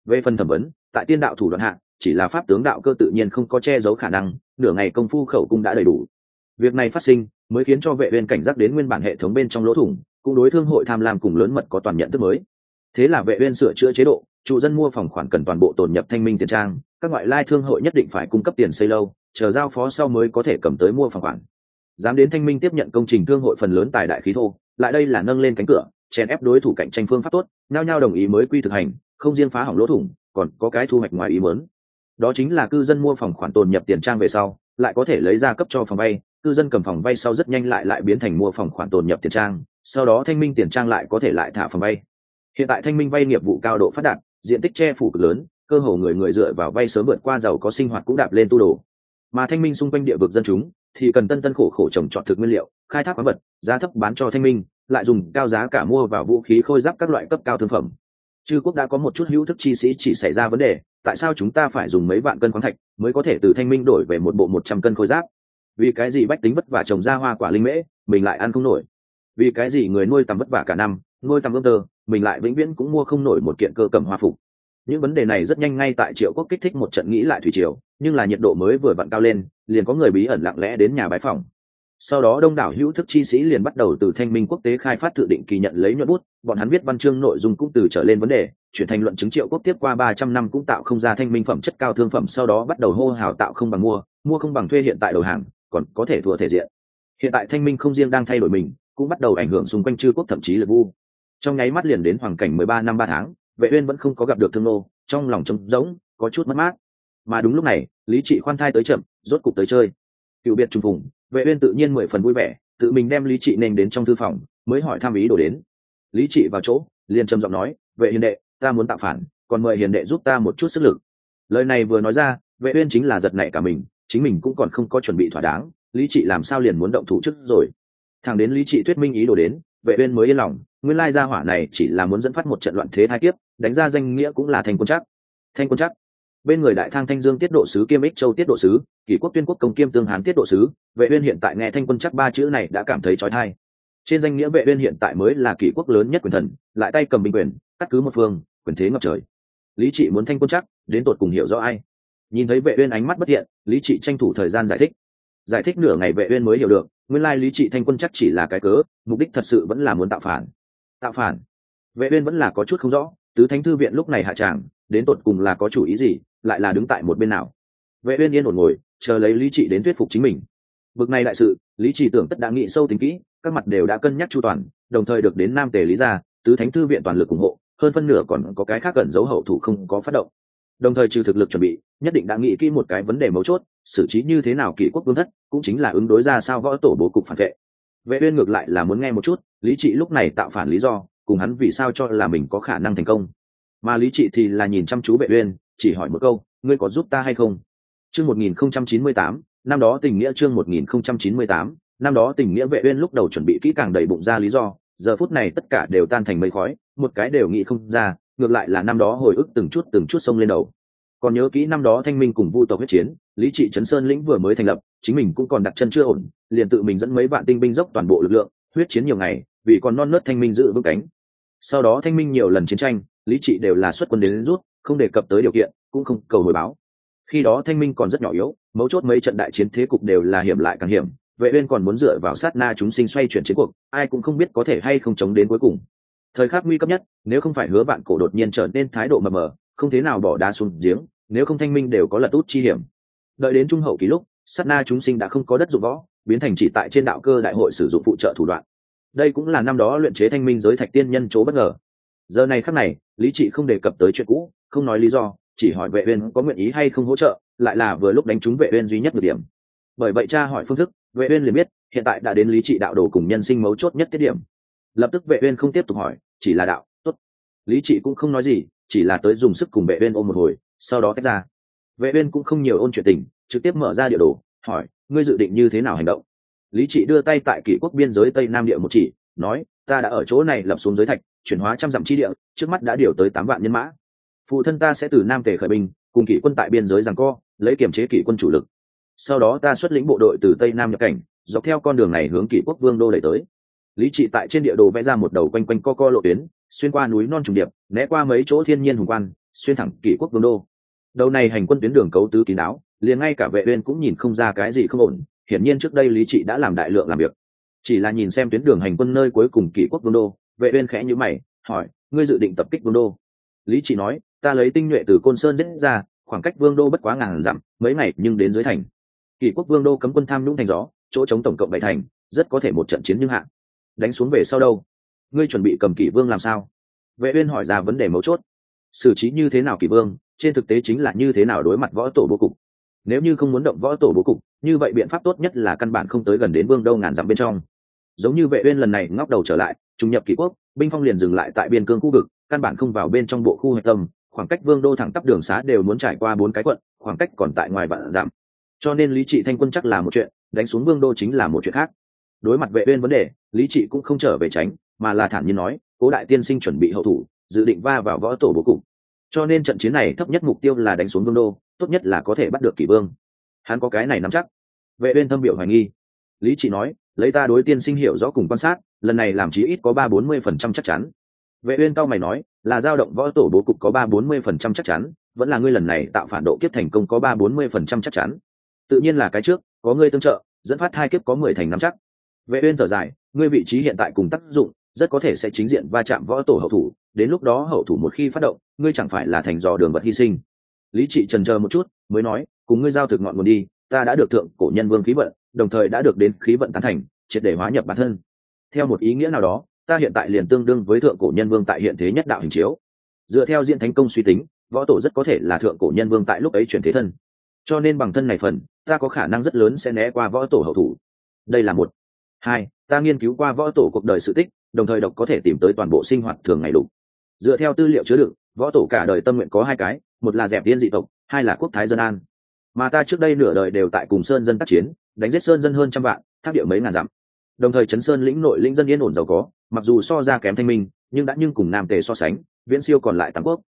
Về phần thẩm vấn, tại tiên đạo thủ đoạn hạ, chỉ là pháp tướng đạo cơ tự nhiên không có che giấu khả năng, nửa ngày công phu khẩu cung đã đầy đủ. Việc này phát sinh, mới khiến cho vệ viên cảnh giác đến nguyên bản hệ thống bên trong lỗ thủng, cũng đối thương hội tham lam cùng lớn mật có toàn nhận thức mới. Thế là vệ viên sửa chữa chế độ, chủ dân mua phòng khoản cần toàn bộ tồn nhập thanh minh tiền trang, các ngoại lai thương hội nhất định phải cung cấp tiền xây lâu chờ giao phó sau mới có thể cầm tới mua phòng khoản dám đến thanh minh tiếp nhận công trình thương hội phần lớn tài đại khí thô, lại đây là nâng lên cánh cửa, chèn ép đối thủ cạnh tranh phương pháp tốt, nhao nhao đồng ý mới quy thực hành, không riêng phá hỏng lỗ thủng, còn có cái thu hoạch ngoài ý muốn. Đó chính là cư dân mua phòng khoản tồn nhập tiền trang về sau, lại có thể lấy ra cấp cho phòng vay, cư dân cầm phòng vay sau rất nhanh lại lại biến thành mua phòng khoản tồn nhập tiền trang, sau đó thanh minh tiền trang lại có thể lại thả phòng vay. Hiện tại thanh minh vay nghiệp vụ cao độ phát đạt, diện tích che phủ cực lớn, cơ hồ người người dựa vào vay sớm vượt qua giàu có sinh hoạt cũng đạp lên tu đồ mà thanh minh xung quanh địa vực dân chúng thì cần tân tân khổ khổ trồng trọt thực nguyên liệu, khai thác khoáng vật, giá thấp bán cho thanh minh, lại dùng cao giá cả mua vào vũ khí khôi giáp các loại cấp cao thương phẩm. Chư quốc đã có một chút hữu thức chi sĩ chỉ xảy ra vấn đề, tại sao chúng ta phải dùng mấy vạn cân khoáng thạch mới có thể từ thanh minh đổi về một bộ một trăm cân khôi giáp? Vì cái gì bách tính vất vả trồng ra hoa quả linh mễ, mình lại ăn không nổi? Vì cái gì người nuôi tầm vất vả cả năm, nuôi tầm ước tơ, mình lại vĩnh viễn cũng mua không nổi một kiện cơ cầm hoa phục? Những vấn đề này rất nhanh ngay tại triệu quốc kích thích một trận nghĩ lại thủy triều, nhưng là nhiệt độ mới vừa vặn cao lên, liền có người bí ẩn lặng lẽ đến nhà bái phòng sau đó đông đảo hữu thức chi sĩ liền bắt đầu từ thanh minh quốc tế khai phát tự định kỳ nhận lấy nhuận bút, bọn hắn viết văn chương nội dung cũng từ trở lên vấn đề, chuyển thành luận chứng triệu quốc tiếp qua ba trăm năm cũng tạo không ra thanh minh phẩm chất cao thương phẩm, sau đó bắt đầu hô hào tạo không bằng mua mua không bằng thuê hiện tại đầu hàng, còn có thể thua thể diện. Hiện tại thanh minh không riêng đang thay đổi mình, cũng bắt đầu ảnh hưởng xung quanh chư quốc thậm chí là vu. Trong nháy mắt liền đến hoàng cảnh mười ba năm ba tháng vệ uyên vẫn không có gặp được thương nô, trong lòng trống rỗng, có chút mất mát. Mà đúng lúc này, lý trị khoan thai tới chậm, rốt cục tới chơi. Cựu biệt trùng phùng, vệ uyên tự nhiên mười phần vui vẻ, tự mình đem lý trị nên đến trong thư phòng, mới hỏi thăm ý đồ đến. Lý trị vào chỗ, liền trầm giọng nói, vệ hiền đệ, ta muốn tạo phản, còn mời hiền đệ giúp ta một chút sức lực. Lời này vừa nói ra, vệ uyên chính là giật nảy cả mình, chính mình cũng còn không có chuẩn bị thỏa đáng, lý trị làm sao liền muốn động thủ trước rồi. Thằng đến lý trị thuyết minh ý đồ đến, vệ uyên mới yên lòng nguyên lai gia hỏa này chỉ là muốn dẫn phát một trận loạn thế hai kiếp, đánh ra danh nghĩa cũng là Thanh quân chắc thanh quân chắc bên người đại thang thanh dương tiết độ sứ, kiêm ích châu tiết độ sứ, kỷ quốc tuyên quốc công kiêm tương hán tiết độ sứ, vệ uyên hiện tại nghe thanh quân chắc ba chữ này đã cảm thấy chói tai. Trên danh nghĩa vệ uyên hiện tại mới là kỷ quốc lớn nhất quyền thần, lại tay cầm binh quyền, cắt cứ một phương, quyền thế ngập trời. Lý trị muốn thanh quân chắc đến tột cùng hiểu rõ ai? Nhìn thấy vệ uyên ánh mắt bất thiện, lý trị tranh thủ thời gian giải thích. Giải thích nửa ngày vệ uyên mới hiểu được, nguyên lai lý trị thanh quân chắc chỉ là cái cớ, mục đích thật sự vẫn là muốn tạo phản tạo phản. Vệ uyên vẫn là có chút không rõ, tứ thánh thư viện lúc này hạ tràng, đến tột cùng là có chủ ý gì, lại là đứng tại một bên nào? Vệ uyên yên ổn ngồi, chờ lấy lý trị đến thuyết phục chính mình. Bực này đại sự, lý trị tưởng tất đã nghĩ sâu tính kỹ, các mặt đều đã cân nhắc chu toàn, đồng thời được đến nam tề lý gia, tứ thánh thư viện toàn lực ủng hộ, hơn phân nửa còn có cái khác cần giấu hậu thủ không có phát động. Đồng thời trừ thực lực chuẩn bị, nhất định đã nghĩ kỹ một cái vấn đề mấu chốt, xử trí như thế nào kỷ quốc vương thất, cũng chính là ứng đối ra sao võ tổ bố cục phản vệ vệ uyên ngược lại là muốn nghe một chút, lý trị lúc này tạo phản lý do, cùng hắn vì sao cho là mình có khả năng thành công. Mà lý trị thì là nhìn chăm chú vệ uyên, chỉ hỏi một câu, ngươi có giúp ta hay không? Chương 1098 năm đó tình nghĩa chương 1098 năm đó tình nghĩa vệ uyên lúc đầu chuẩn bị kỹ càng đầy bụng ra lý do, giờ phút này tất cả đều tan thành mây khói, một cái đều nghĩ không ra, ngược lại là năm đó hồi ức từng chút từng chút sông lên đầu. Còn nhớ kỹ năm đó thanh minh cùng vu tộc huyết chiến, lý trị trấn sơn lĩnh vừa mới thành lập chính mình cũng còn đặt chân chưa ổn, liền tự mình dẫn mấy vạn tinh binh dốc toàn bộ lực lượng, huyết chiến nhiều ngày, vì còn non nớt thanh minh giữ vững cánh. Sau đó thanh minh nhiều lần chiến tranh, lý trị đều là xuất quân đến rút, không đề cập tới điều kiện, cũng không cầu hồi báo. Khi đó thanh minh còn rất nhỏ yếu, mấu chốt mấy trận đại chiến thế cục đều là hiểm lại càng hiểm, vệ uyên còn muốn dựa vào sát na chúng sinh xoay chuyển chiến cuộc, ai cũng không biết có thể hay không chống đến cuối cùng. Thời khắc nguy cấp nhất, nếu không phải hứa bạn cổ đột nhiên trở nên thái độ mờ mờ, không thế nào bỏ đá xuống giếng, nếu không thanh minh đều có lật út chi hiểm. Đợi đến trung hậu kỳ lúc sát na chúng sinh đã không có đất dụng võ, biến thành chỉ tại trên đạo cơ đại hội sử dụng phụ trợ thủ đoạn. Đây cũng là năm đó luyện chế thanh minh giới thạch tiên nhân chỗ bất ngờ. Giờ này khắc này, lý trị không đề cập tới chuyện cũ, không nói lý do, chỉ hỏi vệ uyên có nguyện ý hay không hỗ trợ, lại là vừa lúc đánh trúng vệ uyên duy nhất một điểm. Bởi vậy cha hỏi phương thức, vệ uyên liền biết, hiện tại đã đến lý trị đạo đồ cùng nhân sinh mấu chốt nhất tiết điểm. Lập tức vệ uyên không tiếp tục hỏi, chỉ là đạo, tốt. Lý trị cũng không nói gì, chỉ là tới dùng sức cùng vệ uyên ôm một hồi, sau đó tách ra. Vệ uyên cũng không nhiều ôn chuyện tình trực tiếp mở ra địa đồ, hỏi, ngươi dự định như thế nào hành động? Lý trị đưa tay tại kỷ quốc biên giới tây nam địa một chỉ, nói, ta đã ở chỗ này lập xuống giới thạch, chuyển hóa trăm dặm chi địa, trước mắt đã điều tới tám vạn nhân mã. Phụ thân ta sẽ từ nam tề khởi binh, cùng kỷ quân tại biên giới giằng co, lấy kiểm chế kỷ quân chủ lực. Sau đó ta xuất lĩnh bộ đội từ tây nam nhập cảnh, dọc theo con đường này hướng kỷ quốc vương đô đẩy tới. Lý trị tại trên địa đồ vẽ ra một đầu quanh quanh co co lộ tuyến, xuyên qua núi non trùng điệp, né qua mấy chỗ thiên nhiên hùng quan, xuyên thẳng kỷ quốc vương đô. Đầu này hành quân tuyến đường cấu tứ kín đáo liền ngay cả vệ uyên cũng nhìn không ra cái gì không ổn, hiển nhiên trước đây lý trị đã làm đại lượng làm việc. Chỉ là nhìn xem tuyến đường hành quân nơi cuối cùng kỷ quốc vương đô, vệ uyên khẽ nhíu mày, hỏi, ngươi dự định tập kích vương đô? Lý trị nói, ta lấy tinh nhuệ từ côn sơn đến ra, khoảng cách vương đô bất quá ngàn dặm, mấy ngày nhưng đến dưới thành. Kỷ quốc vương đô cấm quân tham nhũng thành gió, chỗ chống tổng cộng bảy thành, rất có thể một trận chiến nhưng hạng đánh xuống về sau đâu? Ngươi chuẩn bị cầm kỷ vương làm sao? Vệ uyên hỏi ra vấn đề mấu chốt. Xử trí như thế nào kỷ vương, trên thực tế chính là như thế nào đối mặt võ tổ bố cục nếu như không muốn động võ tổ bố cục, như vậy biện pháp tốt nhất là căn bản không tới gần đến vương đâu ngàn dặm bên trong. Giống như vệ uyên lần này ngóc đầu trở lại trùng nhập kỷ quốc, binh phong liền dừng lại tại biên cương khu vực, căn bản không vào bên trong bộ khu hệ tâm, khoảng cách vương đô thẳng tắp đường xá đều muốn trải qua bốn cái quận, khoảng cách còn tại ngoài vạn dặm. Cho nên lý trị thanh quân chắc là một chuyện, đánh xuống vương đô chính là một chuyện khác. Đối mặt vệ uyên vấn đề, lý trị cũng không trở về tránh, mà là thản nhiên nói, cố đại tiên sinh chuẩn bị hậu thủ, dự định va vào võ tổ bố cục cho nên trận chiến này thấp nhất mục tiêu là đánh xuống vương đô, tốt nhất là có thể bắt được kỷ vương. Hắn có cái này nắm chắc. Vệ uyên thâm biểu hoài nghi. Lý Chỉ nói, lấy ta đối tiên sinh hiểu rõ cùng quan sát, lần này làm chí ít có ba bốn mươi phần trăm chắc chắn. Vệ uyên cao mày nói, là dao động võ tổ bố cục có ba bốn mươi phần trăm chắc chắn, vẫn là ngươi lần này tạo phản độ kiếp thành công có ba bốn mươi phần trăm chắc chắn. Tự nhiên là cái trước, có ngươi tương trợ, dẫn phát hai kiếp có mười thành nắm chắc. Vệ uyên thở dài, ngươi vị trí hiện tại cùng tác dụng, rất có thể sẽ chính diện va chạm võ tổ hậu thủ đến lúc đó hậu thủ một khi phát động, ngươi chẳng phải là thành dò đường vật hy sinh. Lý trị trần chờ một chút, mới nói, cùng ngươi giao thực ngọn nguồn đi, ta đã được thượng cổ nhân vương khí vận, đồng thời đã được đến khí vận tán thành, triệt để hóa nhập bản thân. Theo một ý nghĩa nào đó, ta hiện tại liền tương đương với thượng cổ nhân vương tại hiện thế nhất đạo hình chiếu. Dựa theo diện thánh công suy tính, võ tổ rất có thể là thượng cổ nhân vương tại lúc ấy chuyển thế thân. Cho nên bằng thân này phần, ta có khả năng rất lớn sẽ né qua võ tổ hậu thủ. Đây là một. Hai, ta nghiên cứu qua võ tổ cuộc đời sự tích, đồng thời độc có thể tìm tới toàn bộ sinh hoạt thường ngày đủ dựa theo tư liệu chứa đựng, võ tổ cả đời tâm nguyện có hai cái, một là dẹp điên dị tộc, hai là quốc thái dân an. Mà ta trước đây nửa đời đều tại cùng sơn dân tác chiến, đánh giết sơn dân hơn trăm vạn tháp địa mấy ngàn dặm. Đồng thời chấn sơn lĩnh nội lĩnh dân yên ổn giàu có, mặc dù so ra kém thanh minh, nhưng đã nhưng cùng nam tề so sánh, viễn siêu còn lại tám quốc.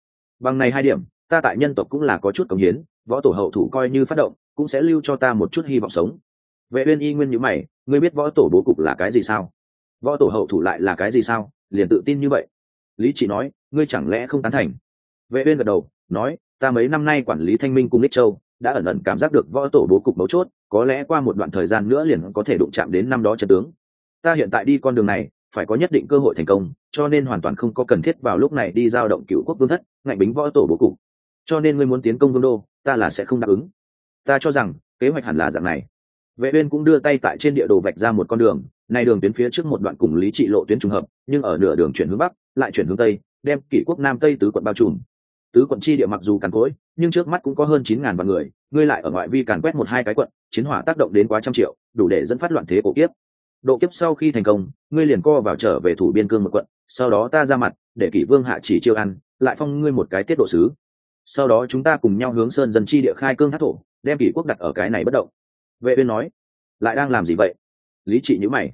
Bằng này hai điểm, ta tại nhân tộc cũng là có chút cống hiến, võ tổ hậu thủ coi như phát động, cũng sẽ lưu cho ta một chút hy vọng sống. Vệ uyên y nguyên như mày, ngươi biết võ tổ bố cục là cái gì sao? Võ tổ hậu thủ lại là cái gì sao? Liền tự tin như vậy. Lý chỉ nói ngươi chẳng lẽ không tán thành? Vệ uyên gật đầu, nói, ta mấy năm nay quản lý thanh minh cùng lích châu, đã ẩn ẩn cảm giác được võ tổ bố cục mấu chốt, có lẽ qua một đoạn thời gian nữa liền có thể đụng chạm đến năm đó trận tướng. Ta hiện tại đi con đường này, phải có nhất định cơ hội thành công, cho nên hoàn toàn không có cần thiết vào lúc này đi giao động cựu quốc vương thất, ngạnh bính võ tổ bố cục. Cho nên ngươi muốn tiến công vương đô, ta là sẽ không đáp ứng. Ta cho rằng, kế hoạch hẳn là dạng này. Vệ uyên cũng đưa tay tại trên địa đồ vạch ra một con đường này đường tuyến phía trước một đoạn cùng lý trị lộ tuyến trùng hợp, nhưng ở nửa đường chuyển hướng bắc, lại chuyển hướng tây đem kỷ quốc nam tây tứ quận bao trùm. Tứ quận chi địa mặc dù càn cỗi, nhưng trước mắt cũng có hơn chín ngàn vạn người, ngươi lại ở ngoại vi càn quét một hai cái quận, chiến hỏa tác động đến quá trăm triệu, đủ để dẫn phát loạn thế cổ kiếp. Độ kiếp sau khi thành công, ngươi liền co vào trở về thủ biên cương một quận, sau đó ta ra mặt, để kỷ vương hạ chỉ chiêu ăn, lại phong ngươi một cái tiết độ sứ. Sau đó chúng ta cùng nhau hướng sơn dân chi địa khai cương thác thổ, đem kỷ quốc đặt ở cái này bất động. Vệ uyên nói, lại đang làm gì vậy? Lý trị nhữ mày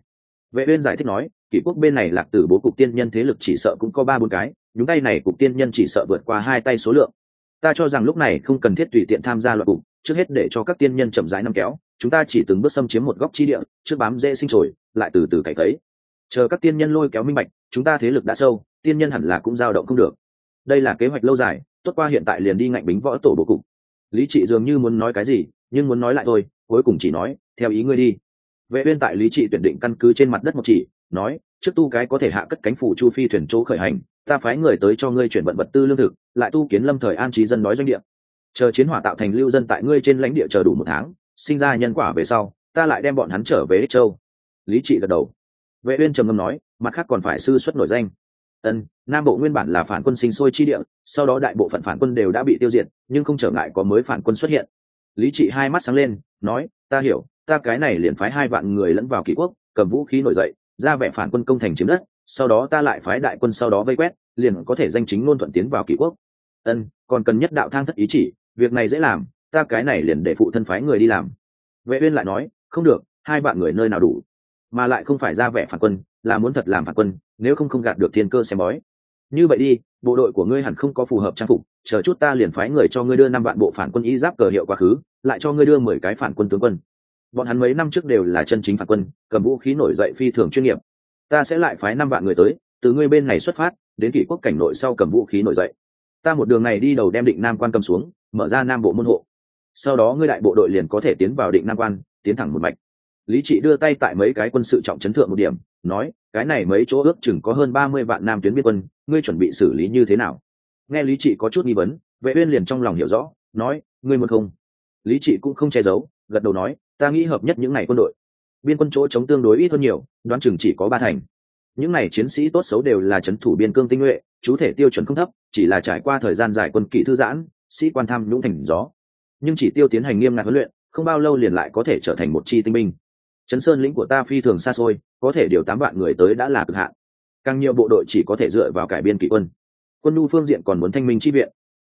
vệ uyên giải thích nói, kỷ quốc bên này lạc tử bố cục tiên nhân thế lực chỉ sợ cũng có ba bốn cái, nhúng tay này cục tiên nhân chỉ sợ vượt qua hai tay số lượng. Ta cho rằng lúc này không cần thiết tùy tiện tham gia loại cục, trước hết để cho các tiên nhân chậm rãi năm kéo, chúng ta chỉ từng bước xâm chiếm một góc chi địa, trước bám dễ sinh trồi lại từ từ cày cấy. Chờ các tiên nhân lôi kéo minh bạch, chúng ta thế lực đã sâu, tiên nhân hẳn là cũng dao động không được. Đây là kế hoạch lâu dài, tốt qua hiện tại liền đi ngạnh bính võ tổ bố cục. Lý trị dường như muốn nói cái gì, nhưng muốn nói lại thôi, cuối cùng chỉ nói, theo ý ngươi đi vệ uyên tại lý trị tuyển định căn cứ trên mặt đất một chỉ, nói, trước tu cái có thể hạ cất cánh phủ chu phi thuyền chỗ khởi hành, ta phái người tới cho ngươi chuyển vận vật tư lương thực, lại tu kiến lâm thời an trí dân nói doanh địa. Chờ chiến hỏa tạo thành lưu dân tại ngươi trên lãnh địa chờ đủ một tháng, sinh ra nhân quả về sau, ta lại đem bọn hắn trở về ích châu. Lý trị gật đầu. Vệ uyên trầm ngâm nói, mặt khác còn phải sư xuất nổi danh. Ân, nam bộ nguyên bản là phản quân sinh sôi chi địa, sau đó đại bộ phận phản quân đều đã bị tiêu diệt, nhưng không trở ngại có mới phản quân xuất hiện. Lý trị hai mắt sáng lên, nói, ta hiểu ta cái này liền phái hai vạn người lẫn vào kỷ quốc, cầm vũ khí nổi dậy, ra vẻ phản quân công thành chiếm đất, sau đó ta lại phái đại quân sau đó vây quét, liền có thể danh chính luôn thuận tiến vào kỷ quốc. Ân, còn cần nhất đạo thang thất ý chỉ, việc này dễ làm, ta cái này liền để phụ thân phái người đi làm. Vệ uyên lại nói, không được, hai vạn người nơi nào đủ. Mà lại không phải ra vẻ phản quân, là muốn thật làm phản quân, nếu không không gạt được thiên cơ xem bói. Như vậy đi, bộ đội của ngươi hẳn không có phù hợp trang phục, chờ chút ta liền phái người cho ngươi đưa năm vạn bộ phản quân y giáp cờ hiệu quá khứ, lại cho ngươi đưa mười cái phản quân tướng quân bọn hắn mấy năm trước đều là chân chính phản quân, cầm vũ khí nổi dậy phi thường chuyên nghiệp. Ta sẽ lại phái năm vạn người tới, từ ngươi bên này xuất phát, đến kỷ quốc cảnh nội sau cầm vũ khí nổi dậy. Ta một đường này đi đầu đem định nam quan cầm xuống, mở ra nam bộ môn hộ. Sau đó ngươi đại bộ đội liền có thể tiến vào định nam quan, tiến thẳng một mạch. Lý trị đưa tay tại mấy cái quân sự trọng chấn thượng một điểm, nói, cái này mấy chỗ ước chừng có hơn ba mươi vạn nam tuyến biên quân, ngươi chuẩn bị xử lý như thế nào? Nghe lý trị có chút nghi vấn, vệ uyên liền trong lòng hiểu rõ, nói, ngươi muốn không? Lý trị cũng không che giấu, gật đầu nói ta nghĩ hợp nhất những này quân đội. Biên quân chỗ chống tương đối ít hơn nhiều, đoán chừng chỉ có ba thành. Những này chiến sĩ tốt xấu đều là chấn thủ biên cương tinh nhuệ, chú thể tiêu chuẩn không thấp, chỉ là trải qua thời gian dài quân kỵ thư giãn, sĩ quan tham nhũng thành gió. Nhưng chỉ tiêu tiến hành nghiêm ngặt huấn luyện, không bao lâu liền lại có thể trở thành một chi tinh binh. Chấn sơn lĩnh của ta phi thường xa xôi, có thể điều tám vạn người tới đã là cực hạn. Càng nhiều bộ đội chỉ có thể dựa vào cải biên kỵ quân. Quân nhu phương diện còn muốn thanh minh chi viện.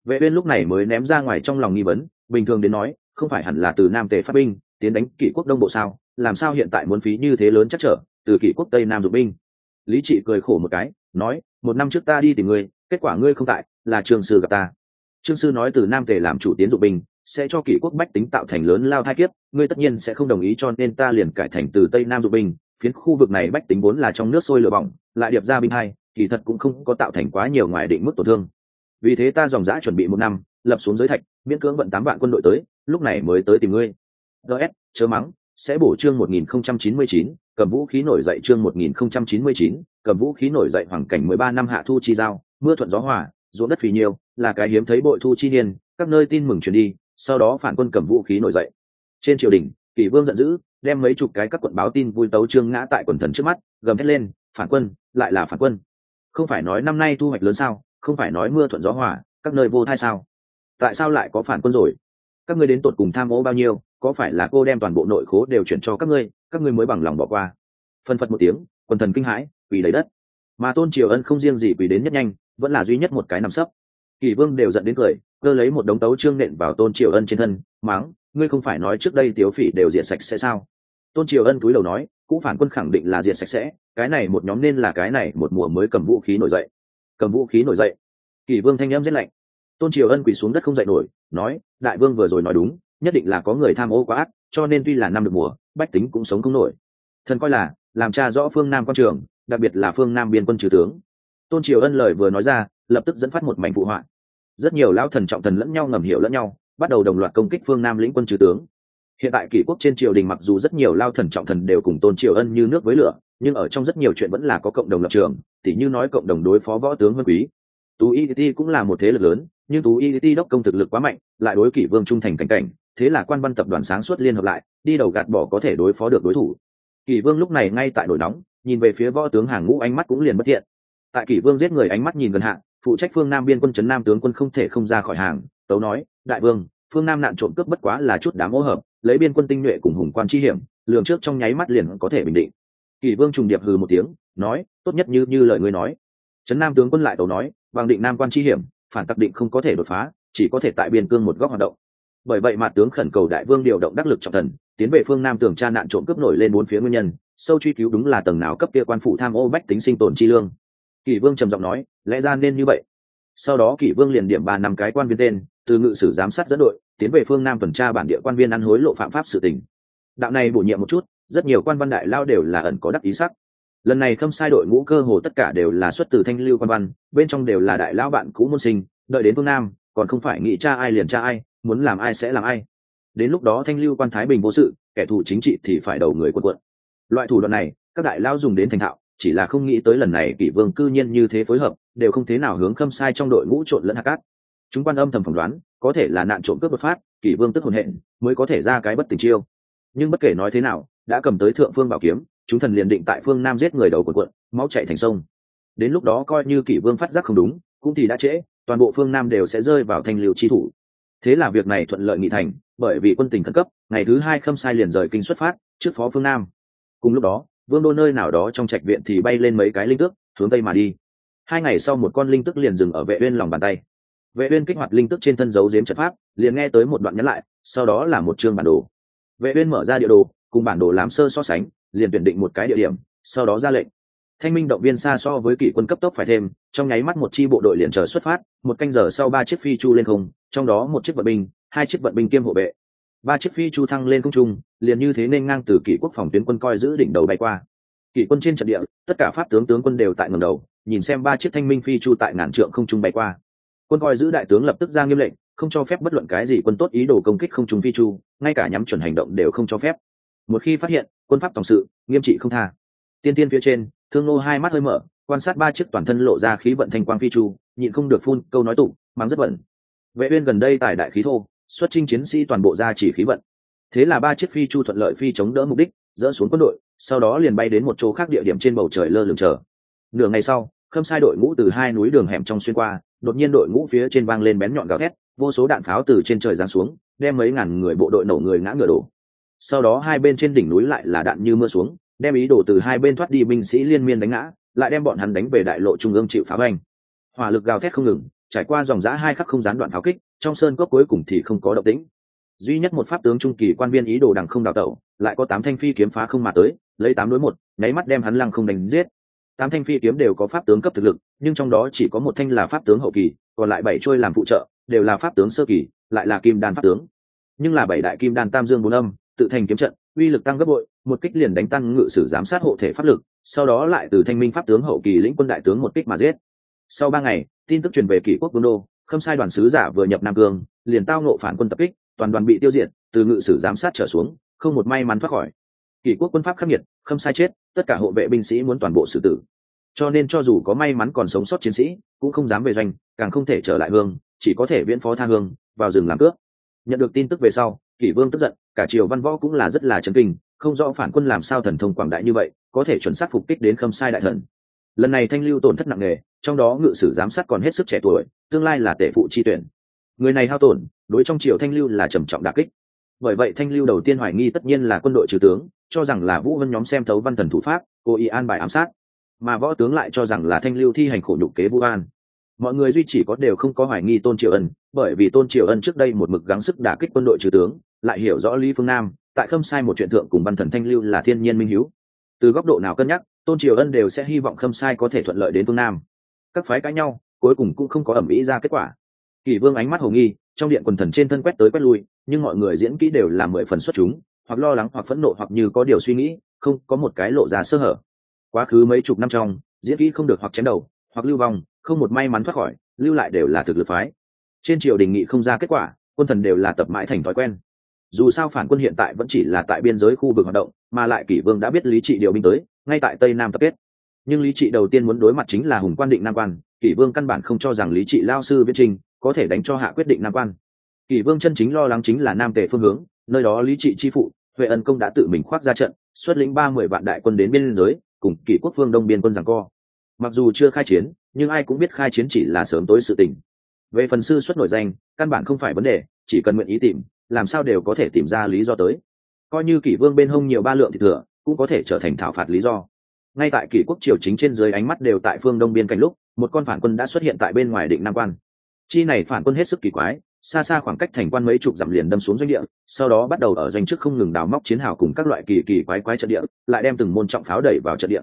Vệ uyên lúc này mới ném ra ngoài trong lòng nghi vấn, bình thường đến nói, không phải hẳn là từ nam tề phát binh tiến đánh kỷ quốc đông bộ sao? Làm sao hiện tại muốn phí như thế lớn chắc trở từ kỷ quốc tây nam dụng binh? Lý trị cười khổ một cái, nói, một năm trước ta đi tìm ngươi, kết quả ngươi không tại, là trương sư gặp ta. Trương sư nói từ nam tề làm chủ tiến dụng binh, sẽ cho kỷ quốc bách tính tạo thành lớn lao thai kiếp, ngươi tất nhiên sẽ không đồng ý cho nên ta liền cải thành từ tây nam dụng binh, phiến khu vực này bách tính vốn là trong nước sôi lửa bỏng, lại điệp ra binh hai, kỳ thật cũng không có tạo thành quá nhiều ngoài định mức tổn thương. Vì thế ta dòng dã chuẩn bị một năm, lập xuống giới thạch, miễn cưỡng vận tám vạn quân đội tới, lúc này mới tới tìm ngươi ts chớ mắng sẽ bổ chương 1099, cầm vũ khí nổi dậy chương 1099, cầm vũ khí nổi dậy hoàng cảnh 13 năm hạ thu chi giao, mưa thuận gió hòa, ruộng đất phì nhiều, là cái hiếm thấy bội thu chi niên, các nơi tin mừng truyền đi, sau đó phản quân cầm vũ khí nổi dậy. Trên triều đình, Kỷ Vương giận dữ, đem mấy chục cái các quận báo tin vui tấu trương ngã tại quần thần trước mắt, gầm thét lên, phản quân, lại là phản quân. Không phải nói năm nay thu hoạch lớn sao, không phải nói mưa thuận gió hòa, các nơi vô thai sao? Tại sao lại có phản quân rồi? Các ngươi đến tột cùng tham ô bao nhiêu, có phải là cô đem toàn bộ nội khố đều chuyển cho các ngươi các ngươi mới bằng lòng bỏ qua? Phân phật một tiếng, quần thần kinh hãi, quỳ lấy đất. Mà tôn triều ân không riêng gì quỳ đến nhất nhanh, vẫn là duy nhất một cái nằm sấp. Kỳ vương đều giận đến cười, cơ lấy một đống tấu trương nện vào tôn triều ân trên thân máng ngươi không phải nói trước đây tiếu phỉ đều diện sạch sẽ sao? Tôn triều ân cúi đầu nói cũ phản quân khẳng định là diện sạch sẽ, cái này một nhóm nên là cái này, một mùa mới cầm vũ khí nổi dậy. Cầm vũ khí nổi dậy. Kỳ vương thanh em rét lạnh. Tôn triều ân quỳ xuống đất không dậy nổi, nói, đại vương vừa rồi nói đúng nhất định là có người tham ô quá ác, cho nên tuy là năm được mùa, bách tính cũng sống không nổi. Thần coi là, làm cha rõ phương nam quan trường, đặc biệt là phương nam biên quân trừ tướng. Tôn triều ân lời vừa nói ra, lập tức dẫn phát một mảnh vụ họa. Rất nhiều lão thần trọng thần lẫn nhau ngầm hiểu lẫn nhau, bắt đầu đồng loạt công kích phương nam lĩnh quân trừ tướng. Hiện tại kỷ quốc trên triều đình mặc dù rất nhiều lao thần trọng thần đều cùng tôn triều ân như nước với lửa, nhưng ở trong rất nhiều chuyện vẫn là có cộng đồng lập trường, tỉ như nói cộng đồng đối phó võ tướng vân quý. Tú y cũng là một thế lực lớn, nhưng tú y đốc công thực lực quá mạnh, lại đối kỷ vương trung thành cảnh cảnh thế là quan văn tập đoàn sáng suốt liên hợp lại, đi đầu gạt bỏ có thể đối phó được đối thủ. Kỷ vương lúc này ngay tại nổi nóng, nhìn về phía võ tướng hàng ngũ ánh mắt cũng liền bất thiện. Tại kỷ vương giết người ánh mắt nhìn gần hạn phụ trách phương nam biên quân trấn nam tướng quân không thể không ra khỏi hàng, tấu nói, đại vương, phương nam nạn trộm cướp bất quá là chút đám ô hợp, lấy biên quân tinh nhuệ cùng hùng quan chi hiểm, lường trước trong nháy mắt liền có thể bình định. Kỷ vương trùng điệp hừ một tiếng, nói, tốt nhất như như lời ngươi nói. Trấn nam tướng quân lại tấu nói, bằng định nam quan chi hiểm, phản tặc định không có thể đột phá, chỉ có thể tại biên cương một góc hoạt động bởi vậy mặt tướng khẩn cầu đại vương điều động đắc lực trọng thần, tiến về phương nam tường tra nạn trộm cướp nổi lên bốn phía nguyên nhân, sâu truy cứu đúng là tầng nào cấp kia quan phụ tham ô bách tính sinh tồn chi lương. Kỷ vương trầm giọng nói, lẽ ra nên như vậy? Sau đó kỷ vương liền điểm ba năm cái quan viên tên, từ ngự sử giám sát dẫn đội, tiến về phương nam tuần tra bản địa quan viên ăn hối lộ phạm pháp sự tình. Đạo này bổ nhiệm một chút, rất nhiều quan văn đại lao đều là ẩn có đắc ý sắc. Lần này khâm sai đội ngũ cơ hồ tất cả đều là xuất từ thanh lưu quan văn, bên trong đều là đại lao bạn cũ môn sinh, đợi đến phương nam, còn không phải nghĩ cha ai liền cha ai muốn làm ai sẽ làm ai. Đến lúc đó thanh lưu quan thái bình vô sự, kẻ thù chính trị thì phải đầu người quân quận. Loại thủ đoạn này, các đại lao dùng đến thành thạo, chỉ là không nghĩ tới lần này kỷ vương cư nhiên như thế phối hợp, đều không thế nào hướng khâm sai trong đội ngũ trộn lẫn hạ cát. Chúng quan âm thầm phỏng đoán, có thể là nạn trộm cướp bất phát, kỷ vương tức hồn hện, mới có thể ra cái bất tình chiêu. Nhưng bất kể nói thế nào, đã cầm tới thượng phương bảo kiếm, chúng thần liền định tại phương nam giết người đầu quần quận, máu chạy thành sông. Đến lúc đó coi như kỷ vương phát giác không đúng, cũng thì đã trễ, toàn bộ phương nam đều sẽ rơi vào thanh liều chi thủ thế là việc này thuận lợi nghị thành, bởi vì quân tình khẩn cấp, ngày thứ hai khâm sai liền rời kinh xuất phát, trước phó phương nam. Cùng lúc đó, vương đô nơi nào đó trong trạch viện thì bay lên mấy cái linh tước, hướng tây mà đi. Hai ngày sau một con linh tức liền dừng ở vệ uyên lòng bàn tay. Vệ uyên kích hoạt linh tức trên thân dấu diếm trận pháp, liền nghe tới một đoạn nhắn lại, sau đó là một chương bản đồ. Vệ uyên mở ra địa đồ, cùng bản đồ làm sơ so sánh, liền tuyển định một cái địa điểm, sau đó ra lệnh. Thanh minh động viên xa so với kỵ quân cấp tốc phải thêm, trong nháy mắt một chi bộ đội liền chờ xuất phát, một canh giờ sau ba chiếc phi chu lên không trong đó một chiếc vận binh, hai chiếc vận binh kiêm hộ vệ. Ba chiếc phi chu thăng lên không trung, liền như thế nên ngang từ kỷ quốc phòng tuyến quân coi giữ đỉnh đầu bay qua. Kỷ quân trên trận địa, tất cả pháp tướng tướng quân đều tại ngầm đầu, nhìn xem ba chiếc thanh minh phi chu tại ngàn trượng không trung bay qua. Quân coi giữ đại tướng lập tức ra nghiêm lệnh, không cho phép bất luận cái gì quân tốt ý đồ công kích không trung phi chu, ngay cả nhắm chuẩn hành động đều không cho phép. Một khi phát hiện, quân pháp tổng sự, nghiêm trị không tha. Tiên tiên phía trên, thương nô hai mắt hơi mở, quan sát ba chiếc toàn thân lộ ra khí vận thanh quang phi chu, nhịn không được phun câu nói tụ mang rất bẩn vệ uyên gần đây tài đại khí thô, xuất chinh chiến sĩ toàn bộ ra chỉ khí vận. Thế là ba chiếc phi chu thuận lợi phi chống đỡ mục đích, dỡ xuống quân đội, sau đó liền bay đến một chỗ khác địa điểm trên bầu trời lơ lửng chờ. Nửa ngày sau, khâm sai đội ngũ từ hai núi đường hẻm trong xuyên qua, đột nhiên đội ngũ phía trên vang lên bén nhọn gào thét, vô số đạn pháo từ trên trời giáng xuống, đem mấy ngàn người bộ đội nổ người ngã ngựa đổ. Sau đó hai bên trên đỉnh núi lại là đạn như mưa xuống, đem ý đồ từ hai bên thoát đi binh sĩ liên miên đánh ngã, lại đem bọn hắn đánh về đại lộ trung ương chịu phá bành. hỏa lực gào thét không ngừng trải qua dòng giã hai khắc không gián đoạn pháo kích, trong sơn cốc cuối cùng thì không có động tĩnh. Duy nhất một pháp tướng trung kỳ quan viên ý đồ đằng không đào tẩu, lại có tám thanh phi kiếm phá không mà tới, lấy tám đối một, nháy mắt đem hắn lăng không đánh giết. Tám thanh phi kiếm đều có pháp tướng cấp thực lực, nhưng trong đó chỉ có một thanh là pháp tướng hậu kỳ, còn lại bảy trôi làm phụ trợ, đều là pháp tướng sơ kỳ, lại là kim đan pháp tướng. Nhưng là bảy đại kim đan tam dương bốn âm, tự thành kiếm trận, uy lực tăng gấp bội, một kích liền đánh tăng ngự sử giám sát hộ thể pháp lực, sau đó lại từ thanh minh pháp tướng hậu kỳ lĩnh quân đại tướng một kích mà giết sau ba ngày, tin tức truyền về kỷ quốc vương đô, khâm sai đoàn sứ giả vừa nhập nam cương, liền tao nộ phản quân tập kích, toàn đoàn bị tiêu diệt, từ ngự sử giám sát trở xuống, không một may mắn thoát khỏi. Kỷ quốc quân pháp khắc nghiệt, khâm sai chết, tất cả hộ vệ binh sĩ muốn toàn bộ xử tử. Cho nên cho dù có may mắn còn sống sót chiến sĩ, cũng không dám về doanh, càng không thể trở lại hương, chỉ có thể viễn phó tha hương, vào rừng làm cướp. Nhận được tin tức về sau, kỷ vương tức giận, cả triều văn võ cũng là rất là chấn kinh, không rõ phản quân làm sao thần thông quảng đại như vậy, có thể chuẩn xác phục kích đến khâm sai đại thần lần này thanh lưu tổn thất nặng nề, trong đó ngự sử giám sát còn hết sức trẻ tuổi, tương lai là tể phụ chi tuyển. Người này hao tổn, đối trong triều thanh lưu là trầm trọng đà kích. Bởi vậy thanh lưu đầu tiên hoài nghi tất nhiên là quân đội trừ tướng, cho rằng là vũ vân nhóm xem thấu văn thần thủ pháp, cố ý an bài ám sát. Mà võ tướng lại cho rằng là thanh lưu thi hành khổ nhục kế vũ an. Mọi người duy chỉ có đều không có hoài nghi tôn triều ân, bởi vì tôn triều ân trước đây một mực gắng sức đả kích quân đội trừ tướng, lại hiểu rõ lý phương nam, tại khâm sai một chuyện thượng cùng văn thần thanh lưu là thiên nhiên minh hiếu. Từ góc độ nào cân nhắc tôn triều ân đều sẽ hy vọng khâm sai có thể thuận lợi đến phương nam các phái cãi nhau cuối cùng cũng không có ẩm ý ra kết quả Kỷ vương ánh mắt hồ nghi trong điện quần thần trên thân quét tới quét lui nhưng mọi người diễn kỹ đều là mười phần xuất chúng hoặc lo lắng hoặc phẫn nộ hoặc như có điều suy nghĩ không có một cái lộ ra sơ hở quá khứ mấy chục năm trong diễn kỹ không được hoặc chém đầu hoặc lưu vong không một may mắn thoát khỏi lưu lại đều là thực lực phái trên triều đình nghị không ra kết quả quân thần đều là tập mãi thành thói quen dù sao phản quân hiện tại vẫn chỉ là tại biên giới khu vực hoạt động, mà lại kỷ vương đã biết lý trị điều binh tới, ngay tại tây nam tập kết. Nhưng lý trị đầu tiên muốn đối mặt chính là hùng quan định nam quan, kỷ vương căn bản không cho rằng lý trị lao sư viết trình có thể đánh cho hạ quyết định nam quan. Kỷ vương chân chính lo lắng chính là nam tề phương hướng, nơi đó lý trị chi phụ, huệ ân công đã tự mình khoác ra trận, xuất lĩnh ba mươi vạn đại quân đến biên giới, cùng kỷ quốc phương đông biên quân rằng co. Mặc dù chưa khai chiến, nhưng ai cũng biết khai chiến chỉ là sớm tối sự tình. Về phần sư xuất nổi danh, căn bản không phải vấn đề, chỉ cần nguyện ý tìm làm sao đều có thể tìm ra lý do tới. Coi như kỷ vương bên hông nhiều ba lượng thì thừa, cũng có thể trở thành thảo phạt lý do. Ngay tại kỷ quốc triều chính trên dưới ánh mắt đều tại phương đông biên cảnh lúc, một con phản quân đã xuất hiện tại bên ngoài định nam quan. Chi này phản quân hết sức kỳ quái, xa xa khoảng cách thành quan mấy chục dặm liền đâm xuống doanh địa, sau đó bắt đầu ở doanh trước không ngừng đào móc chiến hào cùng các loại kỳ kỳ quái quái trận địa, lại đem từng môn trọng pháo đẩy vào trận địa.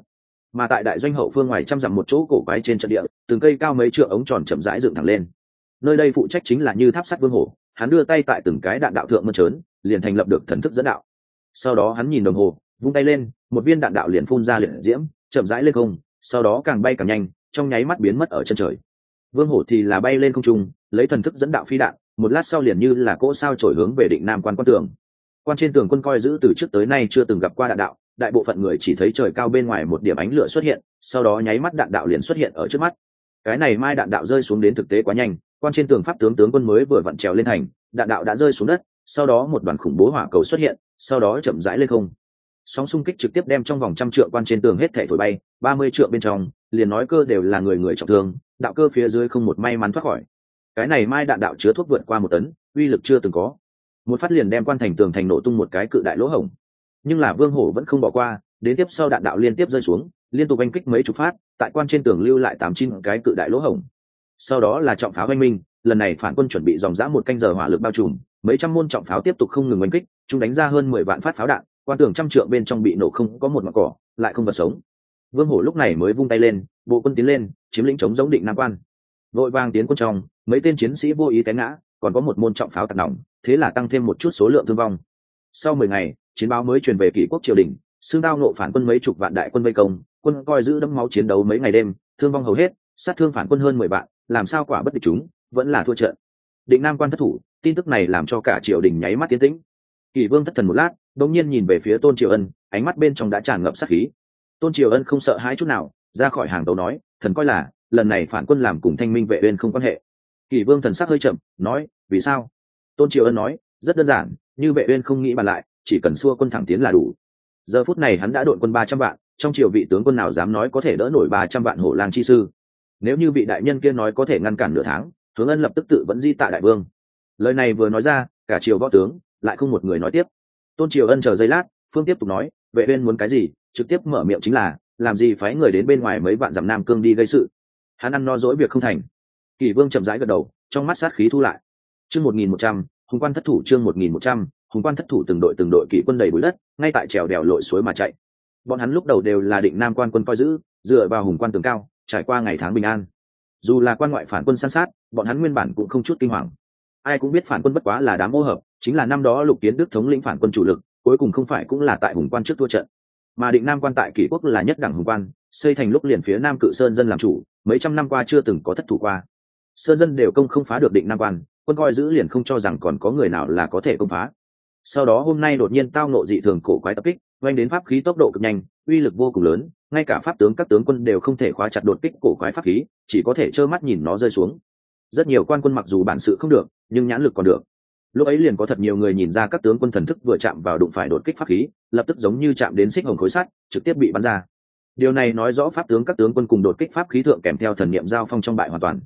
Mà tại đại doanh hậu phương ngoài trăm dặm một chỗ cổ quái trên trận địa, từng cây cao mấy trượng ống tròn chậm rãi dựng thẳng lên. Nơi đây phụ trách chính là như tháp sắt vương hổ hắn đưa tay tại từng cái đạn đạo thượng mơn trớn, liền thành lập được thần thức dẫn đạo. Sau đó hắn nhìn đồng hồ, vung tay lên, một viên đạn đạo liền phun ra liền diễm, chậm rãi lên không, sau đó càng bay càng nhanh, trong nháy mắt biến mất ở chân trời. Vương hổ thì là bay lên không trung, lấy thần thức dẫn đạo phi đạn, một lát sau liền như là cỗ sao trổi hướng về định nam quan quan tường. Quan trên tường quân coi giữ từ trước tới nay chưa từng gặp qua đạn đạo, đại bộ phận người chỉ thấy trời cao bên ngoài một điểm ánh lửa xuất hiện, sau đó nháy mắt đạn đạo liền xuất hiện ở trước mắt. Cái này mai đạn đạo rơi xuống đến thực tế quá nhanh quan trên tường pháp tướng tướng quân mới vừa vặn trèo lên thành, đạn đạo đã rơi xuống đất, sau đó một đoàn khủng bố hỏa cầu xuất hiện, sau đó chậm rãi lên không. Sóng xung kích trực tiếp đem trong vòng trăm trượng quan trên tường hết thể thổi bay, ba mươi trượng bên trong, liền nói cơ đều là người người trọng thương, đạo cơ phía dưới không một may mắn thoát khỏi. Cái này mai đạn đạo chứa thuốc vượt qua một tấn, uy lực chưa từng có. Một phát liền đem quan thành tường thành nổ tung một cái cự đại lỗ hổng. Nhưng là vương hổ vẫn không bỏ qua, đến tiếp sau đạn đạo liên tiếp rơi xuống, liên tục oanh kích mấy chục phát, tại quan trên tường lưu lại tám chín cái cự đại lỗ hổng sau đó là trọng pháo oanh minh, lần này phản quân chuẩn bị dòng dã một canh giờ hỏa lực bao trùm, mấy trăm môn trọng pháo tiếp tục không ngừng oanh kích, chúng đánh ra hơn mười vạn phát pháo đạn, quan tường trăm trượng bên trong bị nổ không có một mặt cỏ, lại không vật sống. Vương hổ lúc này mới vung tay lên, bộ quân tiến lên, chiếm lĩnh chống giống định nam quan. Vội vàng tiến quân trong, mấy tên chiến sĩ vô ý té ngã, còn có một môn trọng pháo tạt nòng, thế là tăng thêm một chút số lượng thương vong. Sau mười ngày, chiến báo mới truyền về kỷ quốc triều đình, xương tao nộ phản quân mấy chục vạn đại quân vây công, quân coi giữ đẫm máu chiến đấu mấy ngày đêm, thương vong hầu hết sát thương phản quân hơn mười vạn, làm sao quả bất địch chúng, vẫn là thua trận. Định nam quan thất thủ, tin tức này làm cho cả triều đình nháy mắt tiến tĩnh. Kỳ vương thất thần một lát đột nhiên nhìn về phía tôn triều ân, ánh mắt bên trong đã tràn ngập sát khí. Tôn triều ân không sợ hãi chút nào, ra khỏi hàng đầu nói, thần coi là, lần này phản quân làm cùng thanh minh vệ uyên không quan hệ. Kỳ vương thần sắc hơi chậm, nói, vì sao? Tôn triều ân nói, rất đơn giản, như vệ uyên không nghĩ bàn lại, chỉ cần xua quân thẳng tiến là đủ. Giờ phút này hắn đã đội quân ba trăm vạn, trong triều vị tướng quân nào dám nói có thể đỡ nổi ba trăm vạn hổ lang chi sư? Nếu như vị đại nhân kia nói có thể ngăn cản nửa tháng hướng ân lập tức tự vẫn di tạ đại vương. Lời này vừa nói ra, cả triều võ tướng lại không một người nói tiếp. Tôn triều ân chờ giây lát, phương tiếp tục nói, vệ uyên muốn cái gì? Trực tiếp mở miệng chính là, làm gì phái người đến bên ngoài mấy vạn dặm nam cương đi gây sự? Hắn ăn no dỗi việc không thành. Kỷ vương chậm rãi gật đầu, trong mắt sát khí thu lại. Chương một nghìn một trăm, hùng quan thất thủ chương một nghìn một trăm, hùng quan thất thủ từng đội từng đội kỵ quân đầy bụi đất, ngay tại trèo đèo lội suối mà chạy. Bọn hắn lúc đầu đều là định nam quan quân coi giữ, dựa vào hùng quan tường cao trải qua ngày tháng bình an. Dù là quan ngoại phản quân san sát, bọn hắn nguyên bản cũng không chút kinh hoàng. Ai cũng biết phản quân bất quá là đám ô hợp, chính là năm đó lục kiến đức thống lĩnh phản quân chủ lực, cuối cùng không phải cũng là tại hùng quan trước thua trận. Mà định nam quan tại kỷ quốc là nhất đẳng hùng quan, xây thành lúc liền phía nam cự sơn dân làm chủ, mấy trăm năm qua chưa từng có thất thủ qua. Sơn dân đều công không phá được định nam quan, quân coi giữ liền không cho rằng còn có người nào là có thể công phá. Sau đó hôm nay đột nhiên tao nộ dị thường cổ quái tập kích oanh đến pháp khí tốc độ cực nhanh uy lực vô cùng lớn, ngay cả pháp tướng các tướng quân đều không thể khóa chặt đột kích cổ quái pháp khí, chỉ có thể trơ mắt nhìn nó rơi xuống. Rất nhiều quan quân mặc dù bản sự không được, nhưng nhãn lực còn được. Lúc ấy liền có thật nhiều người nhìn ra các tướng quân thần thức vừa chạm vào đụng phải đột kích pháp khí, lập tức giống như chạm đến xích hồng khối sắt, trực tiếp bị bắn ra. Điều này nói rõ pháp tướng các tướng quân cùng đột kích pháp khí thượng kèm theo thần niệm giao phong trong bại hoàn toàn.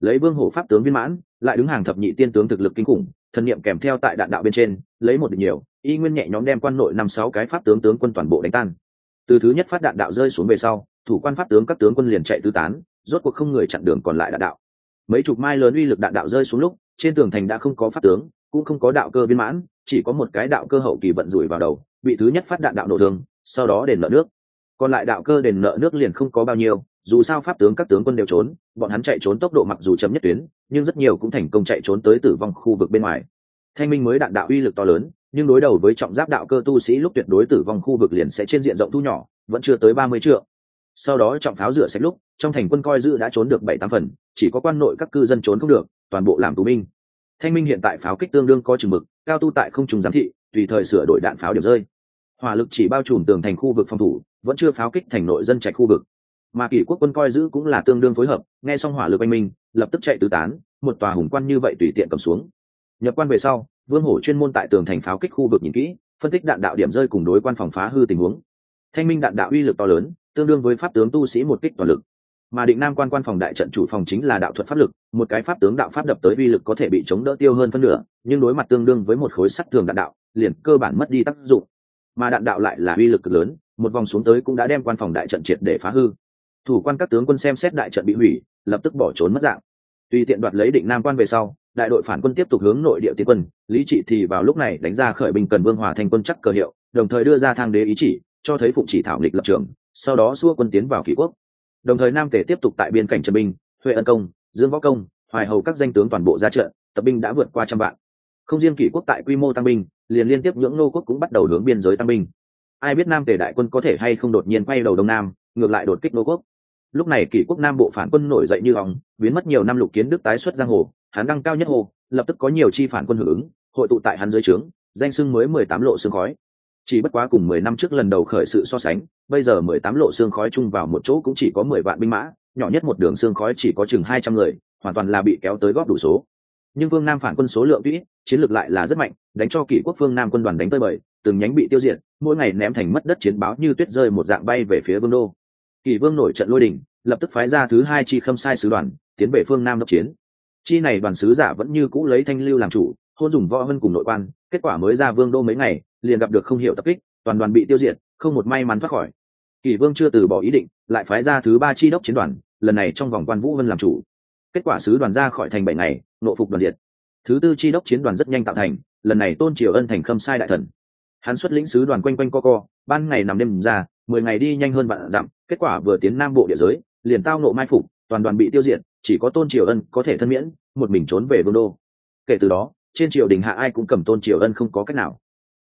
Lấy vương hổ pháp tướng viên mãn, lại đứng hàng thập nhị tiên tướng thực lực kinh khủng, thần niệm kèm theo tại đạn đạo bên trên, lấy một địch nhiều, y nguyên nhẹ nhóm đem quan nội năm sáu cái pháp tướng tướng quân toàn bộ đánh tan từ thứ nhất phát đạn đạo rơi xuống về sau, thủ quan pháp tướng các tướng quân liền chạy tứ tán, rốt cuộc không người chặn đường còn lại đạn đạo. Mấy chục mai lớn uy lực đạn đạo rơi xuống lúc, trên tường thành đã không có pháp tướng, cũng không có đạo cơ viên mãn, chỉ có một cái đạo cơ hậu kỳ vận rủi vào đầu, bị thứ nhất phát đạn đạo nổ thương, sau đó đền nợ nước. Còn lại đạo cơ đền nợ nước liền không có bao nhiêu, dù sao pháp tướng các tướng quân đều trốn, bọn hắn chạy trốn tốc độ mặc dù chấm nhất tuyến, nhưng rất nhiều cũng thành công chạy trốn tới tử vong khu vực bên ngoài. Thanh minh mới đạn đạo uy lực to lớn nhưng đối đầu với trọng giáp đạo cơ tu sĩ lúc tuyệt đối tử vong khu vực liền sẽ trên diện rộng thu nhỏ, vẫn chưa tới ba mươi triệu sau đó trọng pháo rửa sạch lúc, trong thành quân coi giữ đã trốn được bảy tám phần, chỉ có quan nội các cư dân trốn không được, toàn bộ làm tù minh thanh minh hiện tại pháo kích tương đương có chừng mực, cao tu tại không trùng giám thị, tùy thời sửa đổi đạn pháo điểm rơi. Hỏa lực chỉ bao trùm tường thành khu vực phòng thủ, vẫn chưa pháo kích thành nội dân trạch khu vực. Mà kỷ quốc quân coi giữ cũng là tương đương phối hợp, nghe xong hỏa lực anh minh, lập tức chạy tứ tán, một tòa hùng quan như vậy tùy tiện cầm xuống. Nhập quan về sau vương hổ chuyên môn tại tường thành pháo kích khu vực nhìn kỹ, phân tích đạn đạo điểm rơi cùng đối quan phòng phá hư tình huống. Thanh minh đạn đạo uy lực to lớn, tương đương với pháp tướng tu sĩ một kích toàn lực. Mà định nam quan quan phòng đại trận chủ phòng chính là đạo thuật pháp lực, một cái pháp tướng đạo pháp đập tới uy lực có thể bị chống đỡ tiêu hơn phân nửa, nhưng đối mặt tương đương với một khối sắt thường đạn đạo, liền cơ bản mất đi tác dụng. Mà đạn đạo lại là uy lực cực lớn, một vòng xuống tới cũng đã đem quan phòng đại trận triệt để phá hư. Thủ quan các tướng quân xem xét đại trận bị hủy, lập tức bỏ trốn mất dạng. Tùy tiện đoạt lấy định nam quan về sau đại đội phản quân tiếp tục hướng nội địa tiến quân, lý trị thì vào lúc này đánh ra khởi binh cần vương hòa thành quân chắc cờ hiệu, đồng thời đưa ra thang đế ý chỉ, cho thấy phụng chỉ thảo nghịch lập trường, sau đó xua quân tiến vào kỷ quốc. Đồng thời nam tề tiếp tục tại biên cảnh trần binh, huệ ân công, dương võ công, hoài hầu các danh tướng toàn bộ ra trận, tập binh đã vượt qua trăm vạn. Không riêng kỷ quốc tại quy mô tăng binh, liền liên tiếp những nô quốc cũng bắt đầu hướng biên giới tăng binh. Ai biết nam tề đại quân có thể hay không đột nhiên quay đầu đông nam, ngược lại đột kích nô quốc. Lúc này kỷ quốc nam bộ phản quân nổi dậy như hòng biến mất nhiều năm lục kiến đức tái xuất giang hồ hắn đăng cao nhất hồ lập tức có nhiều chi phản quân hưởng ứng, hội tụ tại hắn dưới trướng, danh sưng mới mười tám lộ xương khói. Chỉ bất quá cùng mười năm trước lần đầu khởi sự so sánh, bây giờ mười tám lộ xương khói chung vào một chỗ cũng chỉ có mười vạn binh mã, nhỏ nhất một đường xương khói chỉ có chừng hai trăm người, hoàn toàn là bị kéo tới góp đủ số. Nhưng vương nam phản quân số lượng vĩ chiến lược lại là rất mạnh, đánh cho kỷ quốc phương nam quân đoàn đánh tơi bời, từng nhánh bị tiêu diệt, mỗi ngày ném thành mất đất chiến báo như tuyết rơi một dạng bay về phía vương đô. Kỷ vương nổi trận lôi đình, lập tức phái ra thứ hai chi khâm sai sứ đoàn, tiến về phương nam đốc chiến chi này đoàn sứ giả vẫn như cũ lấy thanh lưu làm chủ, hôn dùng võ hơn cùng nội quan, kết quả mới ra vương đô mấy ngày, liền gặp được không hiểu tập kích, toàn đoàn bị tiêu diệt, không một may mắn thoát khỏi. Kỷ vương chưa từ bỏ ý định, lại phái ra thứ ba chi đốc chiến đoàn, lần này trong vòng quan vũ vân làm chủ. Kết quả sứ đoàn ra khỏi thành bảy ngày, nộ phục đoàn diệt. Thứ tư chi đốc chiến đoàn rất nhanh tạo thành, lần này tôn triều ân thành khâm sai đại thần. Hắn xuất lĩnh sứ đoàn quanh quanh co co, ban ngày nằm đêm ra, mười ngày đi nhanh hơn vạn dặm, kết quả vừa tiến nam bộ địa giới, liền tao nộ mai phục, toàn đoàn bị tiêu diệt chỉ có tôn triều ân có thể thân miễn, một mình trốn về vương đô. Kể từ đó, trên triều đình hạ ai cũng cầm tôn triều ân không có cách nào.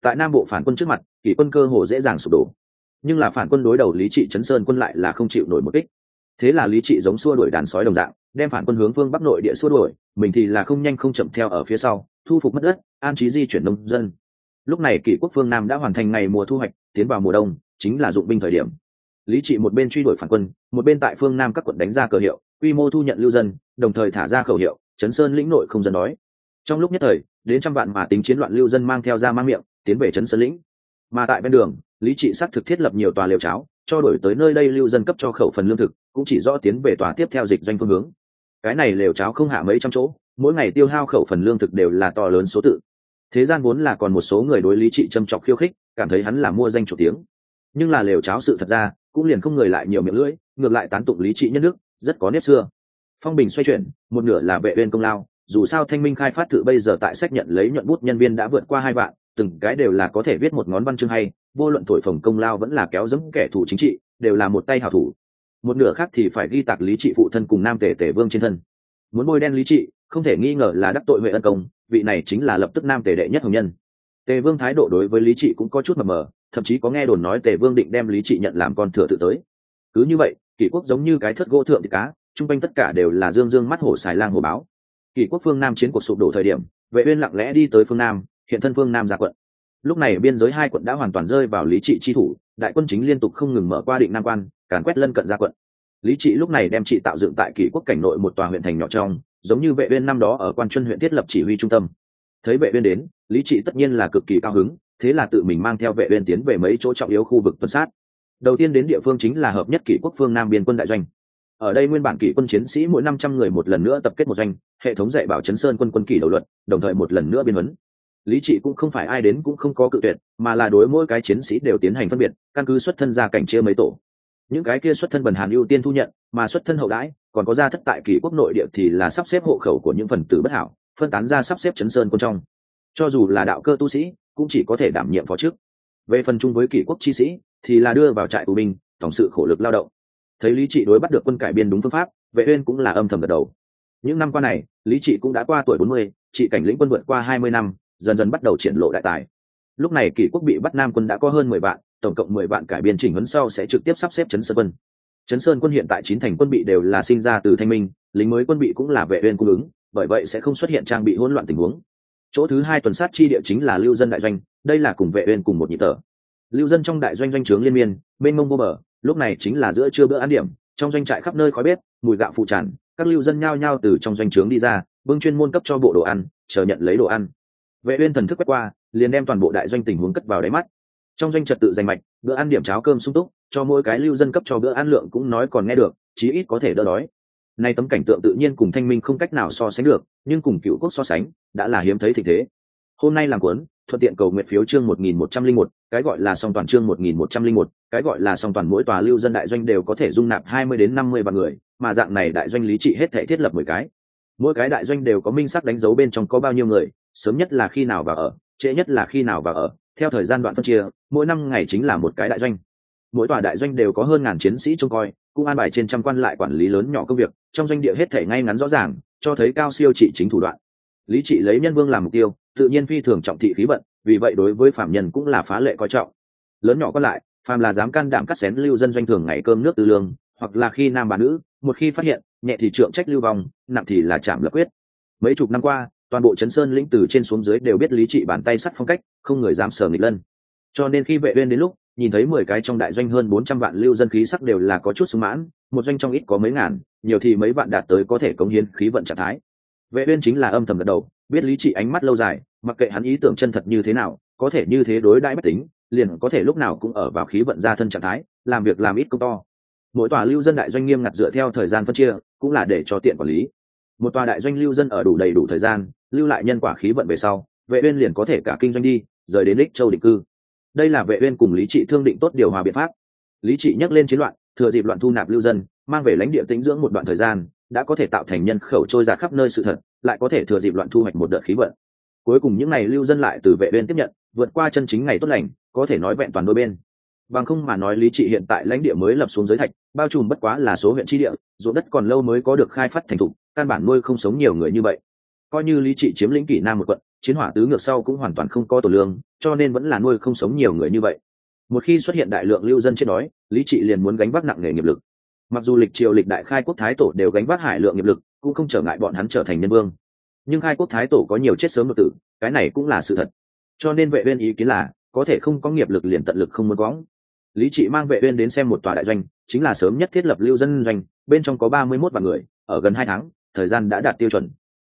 Tại nam bộ phản quân trước mặt, kỷ quân cơ hồ dễ dàng sụp đổ. Nhưng là phản quân đối đầu lý trị chấn sơn quân lại là không chịu nổi một kích. Thế là lý trị giống xua đuổi đàn sói đồng dạng, đem phản quân hướng phương bắc nội địa xua đuổi, mình thì là không nhanh không chậm theo ở phía sau, thu phục mất đất, an trí di chuyển nông dân. Lúc này kỷ quốc phương nam đã hoàn thành ngày mùa thu hoạch, tiến vào mùa đông, chính là dụng binh thời điểm. Lý trị một bên truy đuổi phản quân, một bên tại phương nam các quận đánh ra cờ hiệu quy mô thu nhận lưu dân, đồng thời thả ra khẩu hiệu chấn sơn lĩnh nội không dân đói. Trong lúc nhất thời, đến trăm vạn mà tính chiến loạn lưu dân mang theo ra mang miệng, tiến về chấn sơn lĩnh. Mà tại bên đường, lý trị xác thực thiết lập nhiều tòa liều cháo, cho đổi tới nơi đây lưu dân cấp cho khẩu phần lương thực, cũng chỉ rõ tiến về tòa tiếp theo dịch doanh phương hướng. Cái này lều cháo không hạ mấy trăm chỗ, mỗi ngày tiêu hao khẩu phần lương thực đều là to lớn số tự. Thế gian vốn là còn một số người đối lý trị châm chọc khiêu khích, cảm thấy hắn là mua danh chủ tiếng. Nhưng là lều cháo sự thật ra, cũng liền không người lại nhiều miệng lưỡi, ngược lại tán tụng lý trị nhất nước rất có nếp xưa. Phong bình xoay chuyển, một nửa là vệ uyên công lao, dù sao thanh minh khai phát tự bây giờ tại sách nhận lấy nhuận bút nhân viên đã vượt qua hai vạn, từng cái đều là có thể viết một ngón văn chương hay, vô luận thổi phồng công lao vẫn là kéo dẫm kẻ thù chính trị, đều là một tay hảo thủ. Một nửa khác thì phải ghi tạc lý trị phụ thân cùng nam tể tể vương trên thân. Muốn bôi đen lý trị, không thể nghi ngờ là đắc tội huệ ân công, vị này chính là lập tức nam tể đệ nhất hồng nhân. Tề vương thái độ đối với lý trị cũng có chút mờ mờ, thậm chí có nghe đồn nói tề vương định đem lý trị nhận làm con thừa tự tới. Cứ như vậy kỷ quốc giống như cái thất gỗ thượng thịt cá, chung quanh tất cả đều là dương dương mắt hổ xài lang hồ báo. Kỷ quốc phương nam chiến cuộc sụp đổ thời điểm, vệ uyên lặng lẽ đi tới phương nam, hiện thân phương nam ra quận. Lúc này biên giới hai quận đã hoàn toàn rơi vào lý trị chi thủ, đại quân chính liên tục không ngừng mở qua định nam quan, càn quét lân cận ra quận. Lý trị lúc này đem trị tạo dựng tại kỷ quốc cảnh nội một tòa huyện thành nhỏ trong, giống như vệ uyên năm đó ở quan chuyên huyện thiết lập chỉ huy trung tâm. Thấy vệ uyên đến, lý trị tất nhiên là cực kỳ cao hứng, thế là tự mình mang theo vệ uyên tiến về mấy chỗ trọng yếu khu vực tuần sát đầu tiên đến địa phương chính là hợp nhất kỷ quốc phương nam biên quân đại doanh. Ở đây nguyên bản kỷ quân chiến sĩ mỗi năm trăm người một lần nữa tập kết một doanh hệ thống dạy bảo chấn sơn quân quân kỷ đầu luật, đồng thời một lần nữa biên huấn. Lý trị cũng không phải ai đến cũng không có cự tuyệt mà là đối mỗi cái chiến sĩ đều tiến hành phân biệt căn cứ xuất thân ra cảnh chia mấy tổ. Những cái kia xuất thân bần hàn ưu tiên thu nhận mà xuất thân hậu đãi còn có gia thất tại kỷ quốc nội địa thì là sắp xếp hộ khẩu của những phần tử bất hảo phân tán ra sắp xếp chấn sơn quân trong. Cho dù là đạo cơ tu sĩ cũng chỉ có thể đảm nhiệm phó trước. Về phần chung với kỷ quốc chi sĩ thì là đưa vào trại tù binh tổng sự khổ lực lao động. Thấy lý trị đối bắt được quân cải biên đúng phương pháp vệ uyên cũng là âm thầm gật đầu. Những năm qua này lý trị cũng đã qua tuổi 40, trị cảnh lĩnh quân vượt qua 20 năm dần dần bắt đầu triển lộ đại tài. Lúc này kỷ quốc bị bắt nam quân đã có hơn 10 vạn tổng cộng 10 vạn cải biên chỉnh huấn sau sẽ trực tiếp sắp xếp chấn sơn quân. Chấn sơn quân hiện tại chín thành quân bị đều là sinh ra từ thanh minh lính mới quân bị cũng là vệ uyên cung ứng bởi vậy sẽ không xuất hiện trang bị hỗn loạn tình huống. Chỗ thứ hai tuần sát chi địa chính là lưu dân đại doanh đây là cùng vệ uyên cùng một nhị tờ lưu dân trong đại doanh doanh trướng liên miên bên mông vô bờ lúc này chính là giữa trưa bữa ăn điểm trong doanh trại khắp nơi khói bếp mùi gạo phụ tràn các lưu dân nhao nhao từ trong doanh trướng đi ra vương chuyên môn cấp cho bộ đồ ăn chờ nhận lấy đồ ăn. Vệ uyên thần thức quét qua liền đem toàn bộ đại doanh tình huống cất vào đáy mắt. Trong doanh trật tự danh mạch bữa ăn điểm cháo cơm sung túc cho mỗi cái lưu dân cấp cho bữa ăn lượng cũng nói còn nghe được chí ít có thể đỡ đói. Nay tấm cảnh tượng tự nhiên cùng thanh minh không cách nào so sánh được nhưng cùng cựu quốc so sánh đã là hiếm thấy thịnh thế. Hôm nay làm cuốn thuận tiện cầu nguyện phiếu chương 1101, cái gọi là song toàn chương một nghìn một trăm linh một, cái gọi là song toàn mỗi tòa lưu dân đại doanh đều có thể dung nạp hai mươi đến năm mươi vạn người, mà dạng này đại doanh lý trị hết thể thiết lập mười cái. Mỗi cái đại doanh đều có minh sắc đánh dấu bên trong có bao nhiêu người, sớm nhất là khi nào vào ở, trễ nhất là khi nào vào ở, theo thời gian đoạn phân chia, mỗi năm ngày chính là một cái đại doanh. Mỗi tòa đại doanh đều có hơn ngàn chiến sĩ trông coi, cũng an bài trên trăm quan lại quản lý lớn nhỏ công việc, trong doanh địa hết thể ngay ngắn rõ ràng, cho thấy cao siêu trị chính thủ đoạn. Lý trị lấy nhân vương làm mục tiêu, tự nhiên phi thường trọng thị khí vận vì vậy đối với phạm nhân cũng là phá lệ coi trọng. Lớn nhỏ còn lại, phàm là dám can đảm cắt xén lưu dân doanh thường ngày cơm nước tư lương, hoặc là khi nam bà nữ, một khi phát hiện, nhẹ thì trượng trách lưu vong, nặng thì là chạm lập quyết. Mấy chục năm qua, toàn bộ chấn sơn lĩnh từ trên xuống dưới đều biết lý trị bàn tay sắt phong cách, không người dám sờ nghịch lân. Cho nên khi vệ uyên đến lúc, nhìn thấy mười cái trong đại doanh hơn bốn trăm vạn lưu dân khí sắc đều là có chút sung mãn, một doanh trong ít có mấy ngàn, nhiều thì mấy vạn đạt tới có thể cống hiến khí vận trạng thái vệ uyên chính là âm thầm gật đầu, biết lý trị ánh mắt lâu dài, mặc kệ hắn ý tưởng chân thật như thế nào, có thể như thế đối đãi bất tính, liền có thể lúc nào cũng ở vào khí vận gia thân trạng thái, làm việc làm ít công to. Mỗi tòa lưu dân đại doanh nghiêm ngặt dựa theo thời gian phân chia, cũng là để cho tiện quản lý. Một tòa đại doanh lưu dân ở đủ đầy đủ thời gian, lưu lại nhân quả khí vận về sau, vệ uyên liền có thể cả kinh doanh đi, rời đến đích châu định cư. Đây là vệ uyên cùng lý trị thương định tốt điều hòa biện pháp. Lý trị nhắc lên chiến loạn, thừa dịp loạn thu nạp lưu dân, mang về lãnh địa tĩnh dưỡng một đoạn thời gian đã có thể tạo thành nhân khẩu trôi ra khắp nơi sự thật, lại có thể thừa dịp loạn thu hoạch một đợt khí vận. Cuối cùng những ngày lưu dân lại từ vệ bên tiếp nhận, vượt qua chân chính ngày tốt lành, có thể nói vẹn toàn đôi bên. Bằng không mà nói lý trị hiện tại lãnh địa mới lập xuống giới thạch, bao trùm bất quá là số huyện tri địa, ruộng đất còn lâu mới có được khai phát thành thục, căn bản nuôi không sống nhiều người như vậy. Coi như lý trị chiếm lĩnh kỷ nam một quận, chiến hỏa tứ ngược sau cũng hoàn toàn không có tổ lương, cho nên vẫn là nuôi không sống nhiều người như vậy. Một khi xuất hiện đại lượng lưu dân chết đói, lý trị liền muốn gánh vác nặng nghề nghiệp lực mặc dù lịch triều lịch đại khai quốc thái tổ đều gánh vác hải lượng nghiệp lực, cũng không trở ngại bọn hắn trở thành nhân vương. Nhưng khai quốc thái tổ có nhiều chết sớm đột tử, cái này cũng là sự thật. Cho nên vệ uyên ý kiến là, có thể không có nghiệp lực liền tận lực không muốn quõng. Lý trị mang vệ uyên đến xem một tòa đại doanh, chính là sớm nhất thiết lập lưu dân doanh, bên trong có ba mươi 31 vạn người, ở gần hai tháng, thời gian đã đạt tiêu chuẩn.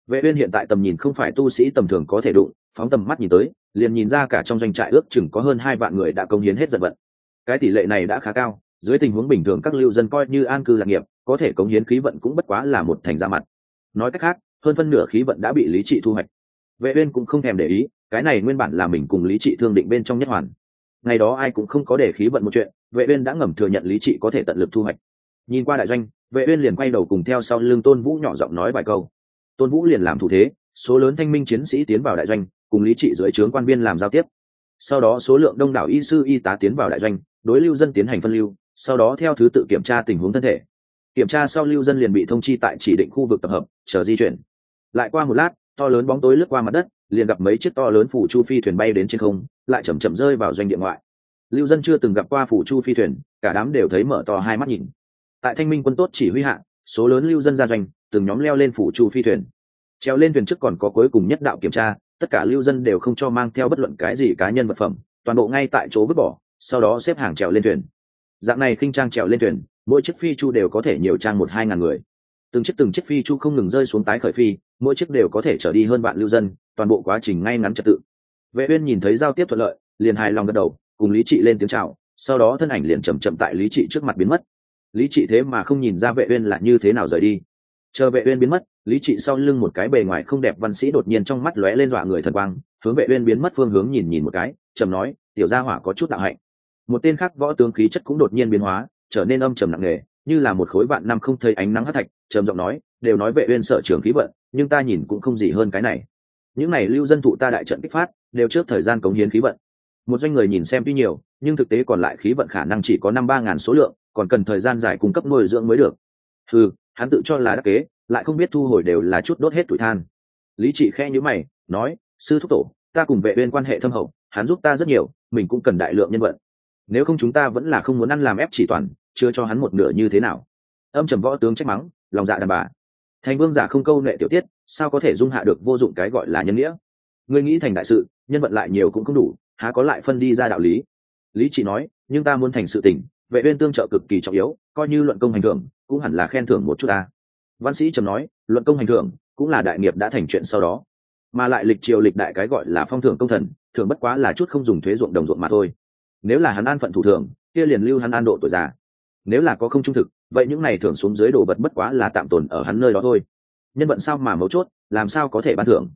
Vệ uyên hiện tại tầm nhìn không phải tu sĩ tầm thường có thể đụng, phóng tầm mắt nhìn tới, liền nhìn ra cả trong doanh trại ước chừng có hơn hai vạn người đã công hiến hết giận vận. Cái tỷ lệ này đã khá cao dưới tình huống bình thường các lưu dân coi như an cư lạc nghiệp, có thể cống hiến khí vận cũng bất quá là một thành ra mặt. Nói cách khác, hơn phân nửa khí vận đã bị lý trị thu hoạch. Vệ uyên cũng không thèm để ý, cái này nguyên bản là mình cùng lý trị thương định bên trong nhất hoàn. Ngày đó ai cũng không có để khí vận một chuyện, vệ uyên đã ngầm thừa nhận lý trị có thể tận lực thu hoạch. Nhìn qua đại doanh, vệ uyên liền quay đầu cùng theo sau lưng tôn vũ nhỏ giọng nói vài câu. Tôn vũ liền làm thủ thế, số lớn thanh minh chiến sĩ tiến vào đại doanh, cùng lý trị dưới trướng quan viên làm giao tiếp. Sau đó số lượng đông đảo y sư y tá tiến vào đại doanh, đối lưu dân tiến hành phân lưu sau đó theo thứ tự kiểm tra tình huống thân thể. Kiểm tra sau lưu dân liền bị thông chi tại chỉ định khu vực tập hợp, chờ di chuyển. Lại qua một lát, to lớn bóng tối lướt qua mặt đất, liền gặp mấy chiếc to lớn phủ chu phi thuyền bay đến trên không, lại chầm chậm rơi vào doanh địa ngoại. Lưu dân chưa từng gặp qua phủ chu phi thuyền, cả đám đều thấy mở to hai mắt nhìn. Tại thanh minh quân tốt chỉ huy hạ, số lớn lưu dân ra doanh, từng nhóm leo lên phủ chu phi thuyền. Treo lên thuyền trước còn có cuối cùng nhất đạo kiểm tra, tất cả lưu dân đều không cho mang theo bất luận cái gì cá nhân vật phẩm, toàn bộ ngay tại chỗ vứt bỏ, sau đó xếp hàng trèo lên thuyền dạng này khinh trang trèo lên thuyền, mỗi chiếc phi chu đều có thể nhiều trang một hai ngàn người. Từng chiếc từng chiếc phi chu không ngừng rơi xuống tái khởi phi, mỗi chiếc đều có thể trở đi hơn vạn lưu dân, toàn bộ quá trình ngay ngắn trật tự. Vệ uyên nhìn thấy giao tiếp thuận lợi, liền hài lòng gật đầu, cùng lý trị lên tiếng chào, sau đó thân ảnh liền chậm chậm tại lý trị trước mặt biến mất. Lý trị thế mà không nhìn ra vệ uyên là như thế nào rời đi. Chờ vệ uyên biến mất, lý trị sau lưng một cái bề ngoài không đẹp văn sĩ đột nhiên trong mắt lóe lên dọa người thần quang, hướng vệ uyên biến mất phương hướng nhìn nhìn một cái, trầm nói, tiểu gia hỏa có chút đạo hạnh một tên khác võ tướng khí chất cũng đột nhiên biến hóa, trở nên âm trầm nặng nề, như là một khối vạn năm không thấy ánh nắng hất thạch, trầm giọng nói, đều nói vệ uyên sợ trường khí vận, nhưng ta nhìn cũng không gì hơn cái này. Những này lưu dân thụ ta đại trận kích phát, đều trước thời gian cống hiến khí vận. Một doanh người nhìn xem tuy nhiều, nhưng thực tế còn lại khí vận khả năng chỉ có năm ba ngàn số lượng, còn cần thời gian dài cung cấp nuôi dưỡng mới được. Ừ hắn tự cho là đắc kế, lại không biết thu hồi đều là chút đốt hết tuổi than. Lý trị khe nhíu mày, nói, sư thúc tổ, ta cùng vệ uyên quan hệ thâm hậu, hắn giúp ta rất nhiều, mình cũng cần đại lượng nhân vận nếu không chúng ta vẫn là không muốn ăn làm ép chỉ toàn, chưa cho hắn một nửa như thế nào. Âm trầm võ tướng trách mắng, lòng dạ đàn bà. Thành vương giả không câu nệ tiểu tiết, sao có thể dung hạ được vô dụng cái gọi là nhân nghĩa? Ngươi nghĩ thành đại sự, nhân vận lại nhiều cũng không đủ, há có lại phân đi ra đạo lý? Lý chỉ nói, nhưng ta muốn thành sự tình, vệ viên tương trợ cực kỳ trọng yếu, coi như luận công hành thưởng, cũng hẳn là khen thưởng một chút ta. Văn sĩ trầm nói, luận công hành thưởng, cũng là đại nghiệp đã thành chuyện sau đó. Mà lại lịch triều lịch đại cái gọi là phong thưởng công thần thường bất quá là chút không dùng thuế ruộng đồng ruộng mà thôi nếu là hắn an phận thủ thường, kia liền lưu hắn an độ tuổi già. Nếu là có không trung thực, vậy những này thưởng xuống dưới đồ vật bất quá là tạm tồn ở hắn nơi đó thôi. Nhân vận sao mà mấu chốt, làm sao có thể ban thưởng?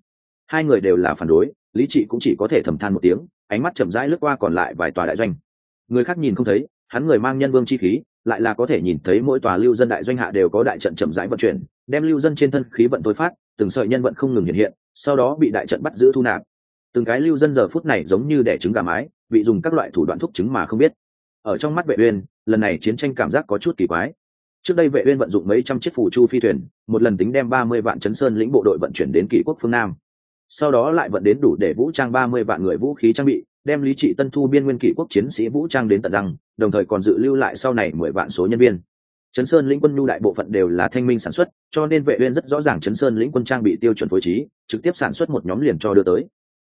Hai người đều là phản đối, lý trị cũng chỉ có thể thầm than một tiếng, ánh mắt chậm rãi lướt qua còn lại vài tòa đại doanh. Người khác nhìn không thấy, hắn người mang nhân vương chi khí, lại là có thể nhìn thấy mỗi tòa lưu dân đại doanh hạ đều có đại trận chậm rãi vận chuyển, đem lưu dân trên thân khí vận tối phát, từng sợi nhân vận không ngừng hiện hiện, sau đó bị đại trận bắt giữ thu nạp từng cái lưu dân giờ phút này giống như đẻ trứng gà mái, bị dùng các loại thủ đoạn thúc trứng mà không biết. Ở trong mắt vệ uyên, lần này chiến tranh cảm giác có chút kỳ quái. Trước đây vệ uyên vận dụng mấy trăm chiếc phù chu phi thuyền, một lần tính đem 30 vạn chấn sơn lĩnh bộ đội vận chuyển đến kỷ quốc phương nam. Sau đó lại vận đến đủ để vũ trang 30 vạn người vũ khí trang bị, đem lý trị tân thu biên nguyên kỷ quốc chiến sĩ vũ trang đến tận răng, đồng thời còn dự lưu lại sau này 10 vạn số nhân viên. Chấn sơn lĩnh quân nhu đại bộ phận đều là thanh minh sản xuất, cho nên vệ uyên rất rõ ràng chấn sơn lĩnh quân trang bị tiêu chuẩn phối trí, trực tiếp sản xuất một nhóm liền cho đưa tới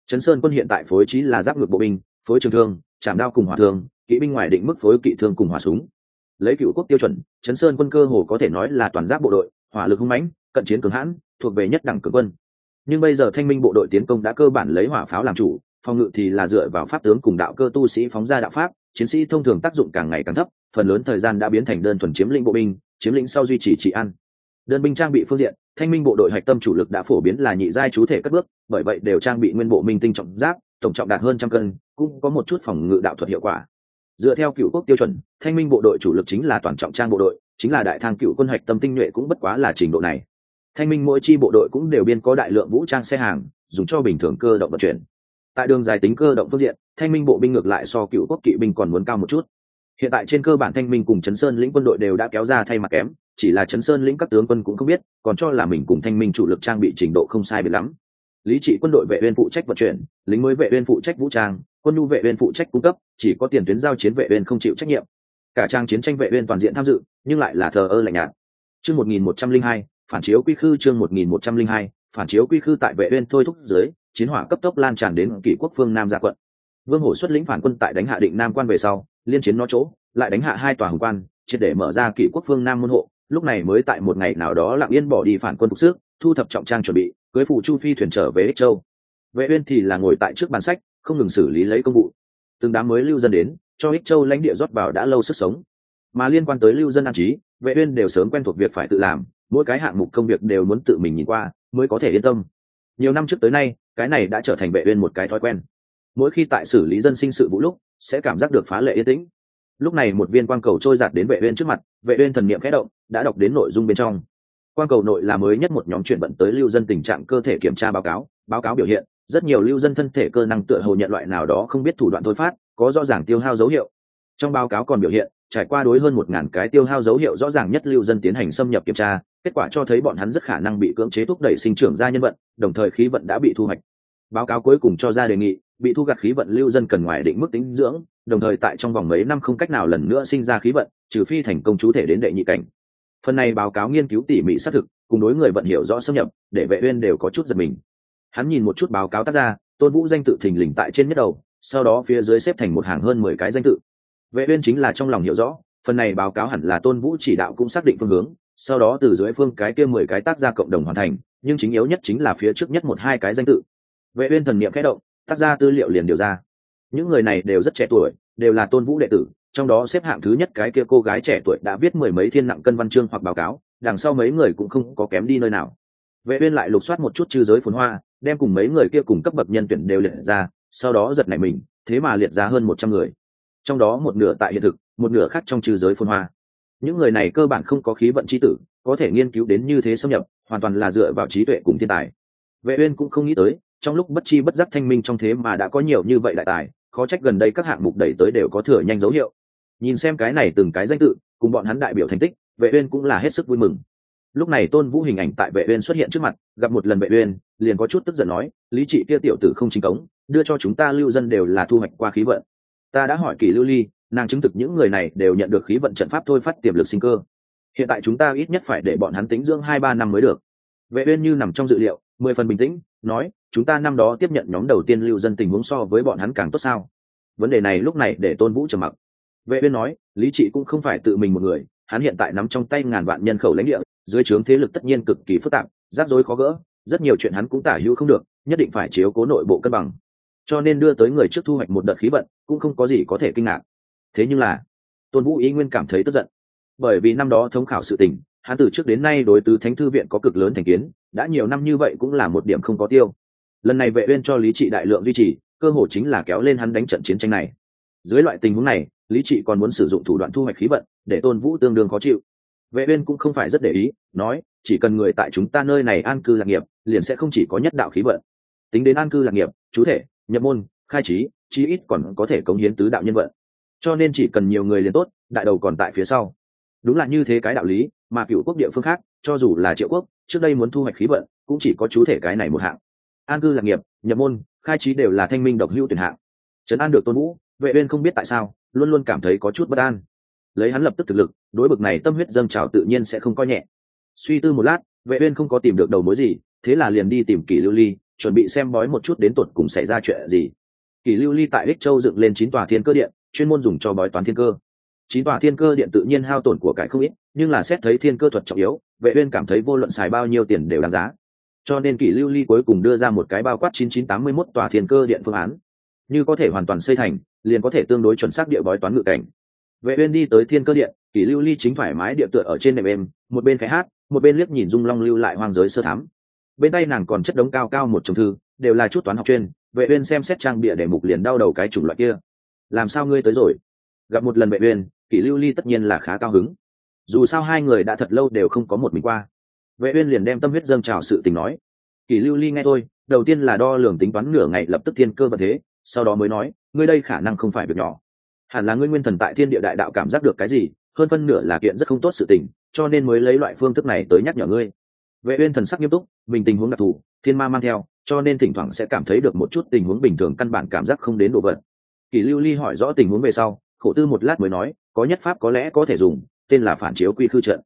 chấn sơn quân hiện tại phối trí là giáp ngược bộ binh, phối trường thương chạm đao cùng hỏa thương, kỵ binh ngoài định mức phối kỵ thương cùng hỏa súng. Lấy cựu quốc tiêu chuẩn chấn sơn quân cơ hồ có thể nói là toàn giáp bộ đội, hỏa lực hung mãnh, cận chiến cường hãn, thuộc về nhất đẳng cường quân. Nhưng bây giờ thanh minh bộ đội tiến công đã cơ bản lấy hỏa pháo làm chủ, phòng ngự thì là dựa vào pháp tướng cùng đạo cơ tu sĩ phóng ra đạo pháp, chiến sĩ thông thường tác dụng càng ngày càng thấp, phần lớn thời gian đã biến thành đơn thuần chiếm lĩnh bộ binh, chiếm lĩnh sau duy trì trị an đơn binh trang bị phương diện, thanh minh bộ đội hạch tâm chủ lực đã phổ biến là nhị giai chú thể cất bước, bởi vậy đều trang bị nguyên bộ minh tinh trọng giáp, tổng trọng đạt hơn trăm cân, cũng có một chút phòng ngự đạo thuật hiệu quả. Dựa theo cựu quốc tiêu chuẩn, thanh minh bộ đội chủ lực chính là toàn trọng trang bộ đội, chính là đại thang cựu quân hạch tâm tinh nhuệ cũng bất quá là trình độ này. Thanh minh mỗi chi bộ đội cũng đều biên có đại lượng vũ trang xe hàng, dùng cho bình thường cơ động vận chuyển. Tại đường dài tính cơ động phương diện, thanh minh bộ binh ngược lại so cựu quốc kỵ binh còn muốn cao một chút. Hiện tại trên cơ bản thanh minh cùng chấn sơn lĩnh quân đội đều đã kéo ra thay mặt kém chỉ là chấn sơn lĩnh các tướng quân cũng không biết, còn cho là mình cùng thanh minh chủ lực trang bị trình độ không sai biệt lắm. Lý trị quân đội vệ viên phụ trách vận chuyển, lính mới vệ viên phụ trách vũ trang, quân nhu vệ viên phụ trách cung cấp, chỉ có tiền tuyến giao chiến vệ viên không chịu trách nhiệm. Cả trang chiến tranh vệ viên toàn diện tham dự, nhưng lại là thờ ơ lạnh nhạt. Chương 1102 phản chiếu quy khư chương 1102 phản chiếu quy khư tại vệ viên thôi thúc dưới chiến hỏa cấp tốc lan tràn đến kỷ quốc phương nam gia quận. Vương hổ xuất lĩnh phản quân tại đánh hạ định nam quan về sau, liên chiến nó chỗ, lại đánh hạ hai tòa hồng quan, triệt để mở ra kỷ quốc phương nam môn hộ lúc này mới tại một ngày nào đó lặng yên bỏ đi phản quân phục sức, thu thập trọng trang chuẩn bị, cưới phụ chu phi thuyền trở về ích châu. Vệ uyên thì là ngồi tại trước bàn sách, không ngừng xử lý lấy công vụ. Từng đám mới lưu dân đến, cho ích châu lãnh địa rót vào đã lâu sức sống. Mà liên quan tới lưu dân an trí, vệ uyên đều sớm quen thuộc việc phải tự làm, mỗi cái hạng mục công việc đều muốn tự mình nhìn qua, mới có thể yên tâm. Nhiều năm trước tới nay, cái này đã trở thành vệ uyên một cái thói quen. Mỗi khi tại xử lý dân sinh sự vụ lúc, sẽ cảm giác được phá lệ yên tĩnh lúc này một viên quang cầu trôi giạt đến vệ uyên trước mặt, vệ uyên thần niệm khẽ động, đã đọc đến nội dung bên trong. Quang cầu nội là mới nhất một nhóm chuyển vận tới lưu dân tình trạng cơ thể kiểm tra báo cáo báo cáo biểu hiện. Rất nhiều lưu dân thân thể cơ năng tựa hồ nhận loại nào đó không biết thủ đoạn thôi phát, có rõ ràng tiêu hao dấu hiệu. Trong báo cáo còn biểu hiện, trải qua đối hơn một ngàn cái tiêu hao dấu hiệu rõ ràng nhất lưu dân tiến hành xâm nhập kiểm tra, kết quả cho thấy bọn hắn rất khả năng bị cưỡng chế thúc đẩy sinh trưởng ra nhân vận, đồng thời khí vận đã bị thu hoạch. Báo cáo cuối cùng cho ra đề nghị, bị thu gặt khí vận lưu dân cần ngoài định mức tính dưỡng đồng thời tại trong vòng mấy năm không cách nào lần nữa sinh ra khí vận, trừ phi thành công chú thể đến đệ nhị cảnh. Phần này báo cáo nghiên cứu tỉ mỉ xác thực, cùng đối người vận hiểu rõ xâm nhập, để vệ uyên đều có chút giật mình. Hắn nhìn một chút báo cáo tác ra tôn vũ danh tự thình lình tại trên nhất đầu, sau đó phía dưới xếp thành một hàng hơn mười cái danh tự. Vệ uyên chính là trong lòng hiểu rõ, phần này báo cáo hẳn là tôn vũ chỉ đạo cũng xác định phương hướng, sau đó từ dưới phương cái kia mười cái tác ra cộng đồng hoàn thành, nhưng chính yếu nhất chính là phía trước nhất một hai cái danh tự. Vệ uyên thần niệm khẽ động, tác ra tư liệu liền điều ra những người này đều rất trẻ tuổi, đều là tôn vũ đệ tử, trong đó xếp hạng thứ nhất cái kia cô gái trẻ tuổi đã viết mười mấy thiên nặng cân văn chương hoặc báo cáo, đằng sau mấy người cũng không có kém đi nơi nào. Vệ uyên lại lục soát một chút chư giới phồn hoa, đem cùng mấy người kia cùng cấp bậc nhân tuyển đều liệt ra, sau đó giật nảy mình, thế mà liệt ra hơn một trăm người. Trong đó một nửa tại hiện thực, một nửa khác trong trừ giới phồn hoa. Những người này cơ bản không có khí vận chi tử, có thể nghiên cứu đến như thế xâm nhập, hoàn toàn là dựa vào trí tuệ cùng thiên tài. Vệ uyên cũng không nghĩ tới trong lúc bất chi bất giác thanh minh trong thế mà đã có nhiều như vậy đại tài, khó trách gần đây các hạng mục đẩy tới đều có thừa nhanh dấu hiệu. Nhìn xem cái này từng cái danh tự, cùng bọn hắn đại biểu thành tích, vệ uyên cũng là hết sức vui mừng. Lúc này tôn vũ hình ảnh tại vệ uyên xuất hiện trước mặt, gặp một lần vệ uyên, liền có chút tức giận nói, lý trị kia tiểu tử không chính cống, đưa cho chúng ta lưu dân đều là thu hoạch qua khí vận. Ta đã hỏi kỳ lưu ly, nàng chứng thực những người này đều nhận được khí vận trận pháp thôi phát tiềm lực sinh cơ. Hiện tại chúng ta ít nhất phải để bọn hắn tính dưỡng hai ba năm mới được. Vệ uyên như nằm trong dự liệu, mười phần bình tĩnh, nói chúng ta năm đó tiếp nhận nhóm đầu tiên lưu dân tình huống so với bọn hắn càng tốt sao? Vấn đề này lúc này để tôn vũ trầm mặc. Vệ uyên nói, lý trị cũng không phải tự mình một người, hắn hiện tại nắm trong tay ngàn vạn nhân khẩu lãnh địa, dưới trướng thế lực tất nhiên cực kỳ phức tạp, rắc rối khó gỡ, rất nhiều chuyện hắn cũng tả hữu không được, nhất định phải chiếu cố nội bộ cân bằng. Cho nên đưa tới người trước thu hoạch một đợt khí vận, cũng không có gì có thể kinh ngạc. Thế nhưng là, tôn vũ ý nguyên cảm thấy tức giận. Bởi vì năm đó thống khảo sự tình, hắn từ trước đến nay đối tứ thánh thư viện có cực lớn thành kiến, đã nhiều năm như vậy cũng là một điểm không có tiêu lần này vệ uyên cho lý trị đại lượng duy trì, cơ hội chính là kéo lên hắn đánh trận chiến tranh này. Dưới loại tình huống này, lý trị còn muốn sử dụng thủ đoạn thu hoạch khí vận, để tôn vũ tương đương khó chịu. Vệ uyên cũng không phải rất để ý, nói, chỉ cần người tại chúng ta nơi này an cư lạc nghiệp, liền sẽ không chỉ có nhất đạo khí vận. Tính đến an cư lạc nghiệp, chú thể, nhập môn, khai trí, chí ít còn có thể cống hiến tứ đạo nhân vận. Cho nên chỉ cần nhiều người liền tốt, đại đầu còn tại phía sau. Đúng là như thế cái đạo lý, mà cựu quốc địa phương khác, cho dù là triệu quốc, trước đây muốn thu hoạch khí vận, cũng chỉ có chú thể cái này một hạng an cư lạc nghiệp, nhập môn, khai trí đều là thanh minh độc hữu tuyển hạng. Trấn an được tôn vũ, vệ uyên không biết tại sao, luôn luôn cảm thấy có chút bất an. Lấy hắn lập tức thực lực, đối bực này tâm huyết dâng trào tự nhiên sẽ không coi nhẹ. Suy tư một lát, vệ uyên không có tìm được đầu mối gì, thế là liền đi tìm kỷ lưu ly, chuẩn bị xem bói một chút đến tuột cùng xảy ra chuyện gì. Kỷ lưu ly tại ích châu dựng lên chín tòa thiên cơ điện, chuyên môn dùng cho bói toán thiên cơ. Chín tòa thiên cơ điện tự nhiên hao tổn của cải không ít, nhưng là xét thấy thiên cơ thuật trọng yếu, vệ uyên cảm thấy vô luận xài bao nhiêu tiền đều đáng giá cho nên kỷ lưu ly cuối cùng đưa ra một cái bao quát 9981 tòa thiên cơ điện phương án. Như có thể hoàn toàn xây thành, liền có thể tương đối chuẩn xác địa bói toán ngự cảnh. Vệ uyên đi tới thiên cơ điện, kỷ lưu ly chính thoải mái địa tựa ở trên nệm êm một bên khẽ hát, một bên liếc nhìn dung long lưu lại hoang giới sơ thám. Bên tay nàng còn chất đống cao cao một chồng thư, đều là chút toán học chuyên, vệ uyên xem xét trang bìa để mục liền đau đầu cái chủng loại kia. Làm sao ngươi tới rồi? Gặp một lần vệ uyên, kỷ lưu ly tất nhiên là khá cao hứng. Dù sao hai người đã thật lâu đều không có một mình qua vệ uyên liền đem tâm huyết dâng trào sự tình nói. Kỷ lưu ly nghe tôi đầu tiên là đo lường tính toán nửa ngày lập tức thiên cơ vật thế, sau đó mới nói, ngươi đây khả năng không phải việc nhỏ. Hẳn là ngươi nguyên thần tại thiên địa đại đạo cảm giác được cái gì, hơn phân nửa là kiện rất không tốt sự tình, cho nên mới lấy loại phương thức này tới nhắc nhở ngươi. Vệ uyên thần sắc nghiêm túc mình tình huống đặc thù, thiên ma mang theo, cho nên thỉnh thoảng sẽ cảm thấy được một chút tình huống bình thường căn bản cảm giác không đến độ vật. Kỷ lưu ly hỏi rõ tình huống về sau, khổ tư một lát mới nói, có nhất pháp có lẽ có thể dùng, tên là phản chiếu quy khư trận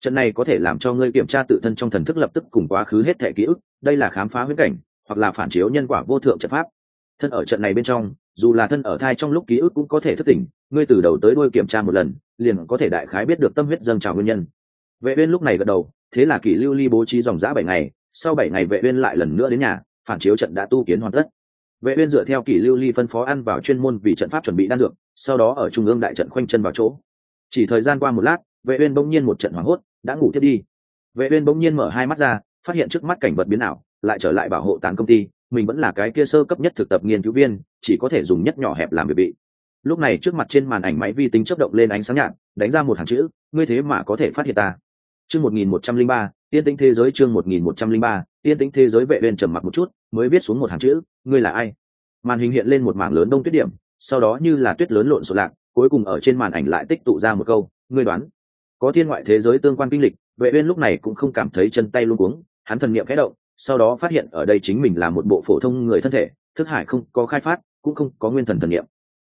trận này có thể làm cho ngươi kiểm tra tự thân trong thần thức lập tức cùng quá khứ hết thẻ ký ức, đây là khám phá huyễn cảnh, hoặc là phản chiếu nhân quả vô thượng trận pháp. Thân ở trận này bên trong, dù là thân ở thai trong lúc ký ức cũng có thể thức tỉnh, ngươi từ đầu tới đuôi kiểm tra một lần, liền có thể đại khái biết được tâm huyết dâng trào nguyên nhân. Vệ uyên lúc này gật đầu, thế là kỷ lưu ly bố trí dòng dã bảy ngày, sau bảy ngày vệ uyên lại lần nữa đến nhà, phản chiếu trận đã tu kiến hoàn tất. Vệ uyên dựa theo kỷ lưu ly phân phó ăn vào chuyên môn vì trận pháp chuẩn bị đan dược, sau đó ở trung ương đại trận khoanh chân vào chỗ. Chỉ thời gian qua một lát vệ uyên bỗng nhiên một trận hoảng hốt, đã ngủ tiếp đi. vệ uyên bỗng nhiên mở hai mắt ra, phát hiện trước mắt cảnh vật biến ảo, lại trở lại bảo hộ tán công ty, mình vẫn là cái kia sơ cấp nhất thực tập nghiên cứu viên, chỉ có thể dùng nhất nhỏ hẹp làm việc bị lúc này trước mặt trên màn ảnh máy vi tính chớp động lên ánh sáng nhạt, đánh ra một hàng chữ, ngươi thế mà có thể phát hiện ta. Chương 1103 tiên tĩnh thế giới chương 1103 tiên tĩnh thế giới vệ uyên trầm mặc một chút, mới viết xuống một hàng chữ, ngươi là ai? Màn hình hiện lên một mảng lớn đông tuyết điểm, sau đó như là tuyết lớn lộn xộn lạc, cuối cùng ở trên màn ảnh lại tích tụ ra một câu, ngươi đoán có thiên ngoại thế giới tương quan kinh lịch, vệ uyên lúc này cũng không cảm thấy chân tay luống cuống, hắn thần niệm khẽ động, sau đó phát hiện ở đây chính mình là một bộ phổ thông người thân thể, thức hải không có khai phát, cũng không có nguyên thần thần niệm.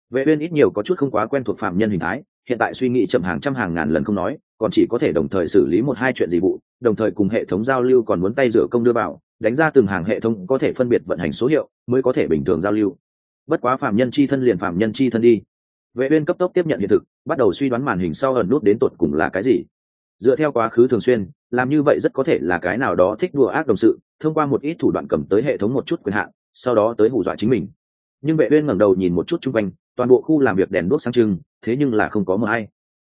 Vệ uyên ít nhiều có chút không quá quen thuộc phạm nhân hình thái, hiện tại suy nghĩ chậm hàng trăm hàng ngàn lần không nói, còn chỉ có thể đồng thời xử lý một hai chuyện gì vụ, đồng thời cùng hệ thống giao lưu còn muốn tay rửa công đưa vào, đánh ra từng hàng hệ thống có thể phân biệt vận hành số hiệu mới có thể bình thường giao lưu. Bất quá phạm nhân chi thân liền phạm nhân chi thân đi vệ uyên cấp tốc tiếp nhận hiện thực, bắt đầu suy đoán màn hình sau ẩn nút đến tột cùng là cái gì. Dựa theo quá khứ thường xuyên, làm như vậy rất có thể là cái nào đó thích đùa ác đồng sự, thông qua một ít thủ đoạn cầm tới hệ thống một chút quyền hạn, sau đó tới hù dọa chính mình. Nhưng vệ uyên ngẩng đầu nhìn một chút chung quanh, toàn bộ khu làm việc đèn đuốc sáng trưng, thế nhưng là không có mờ hay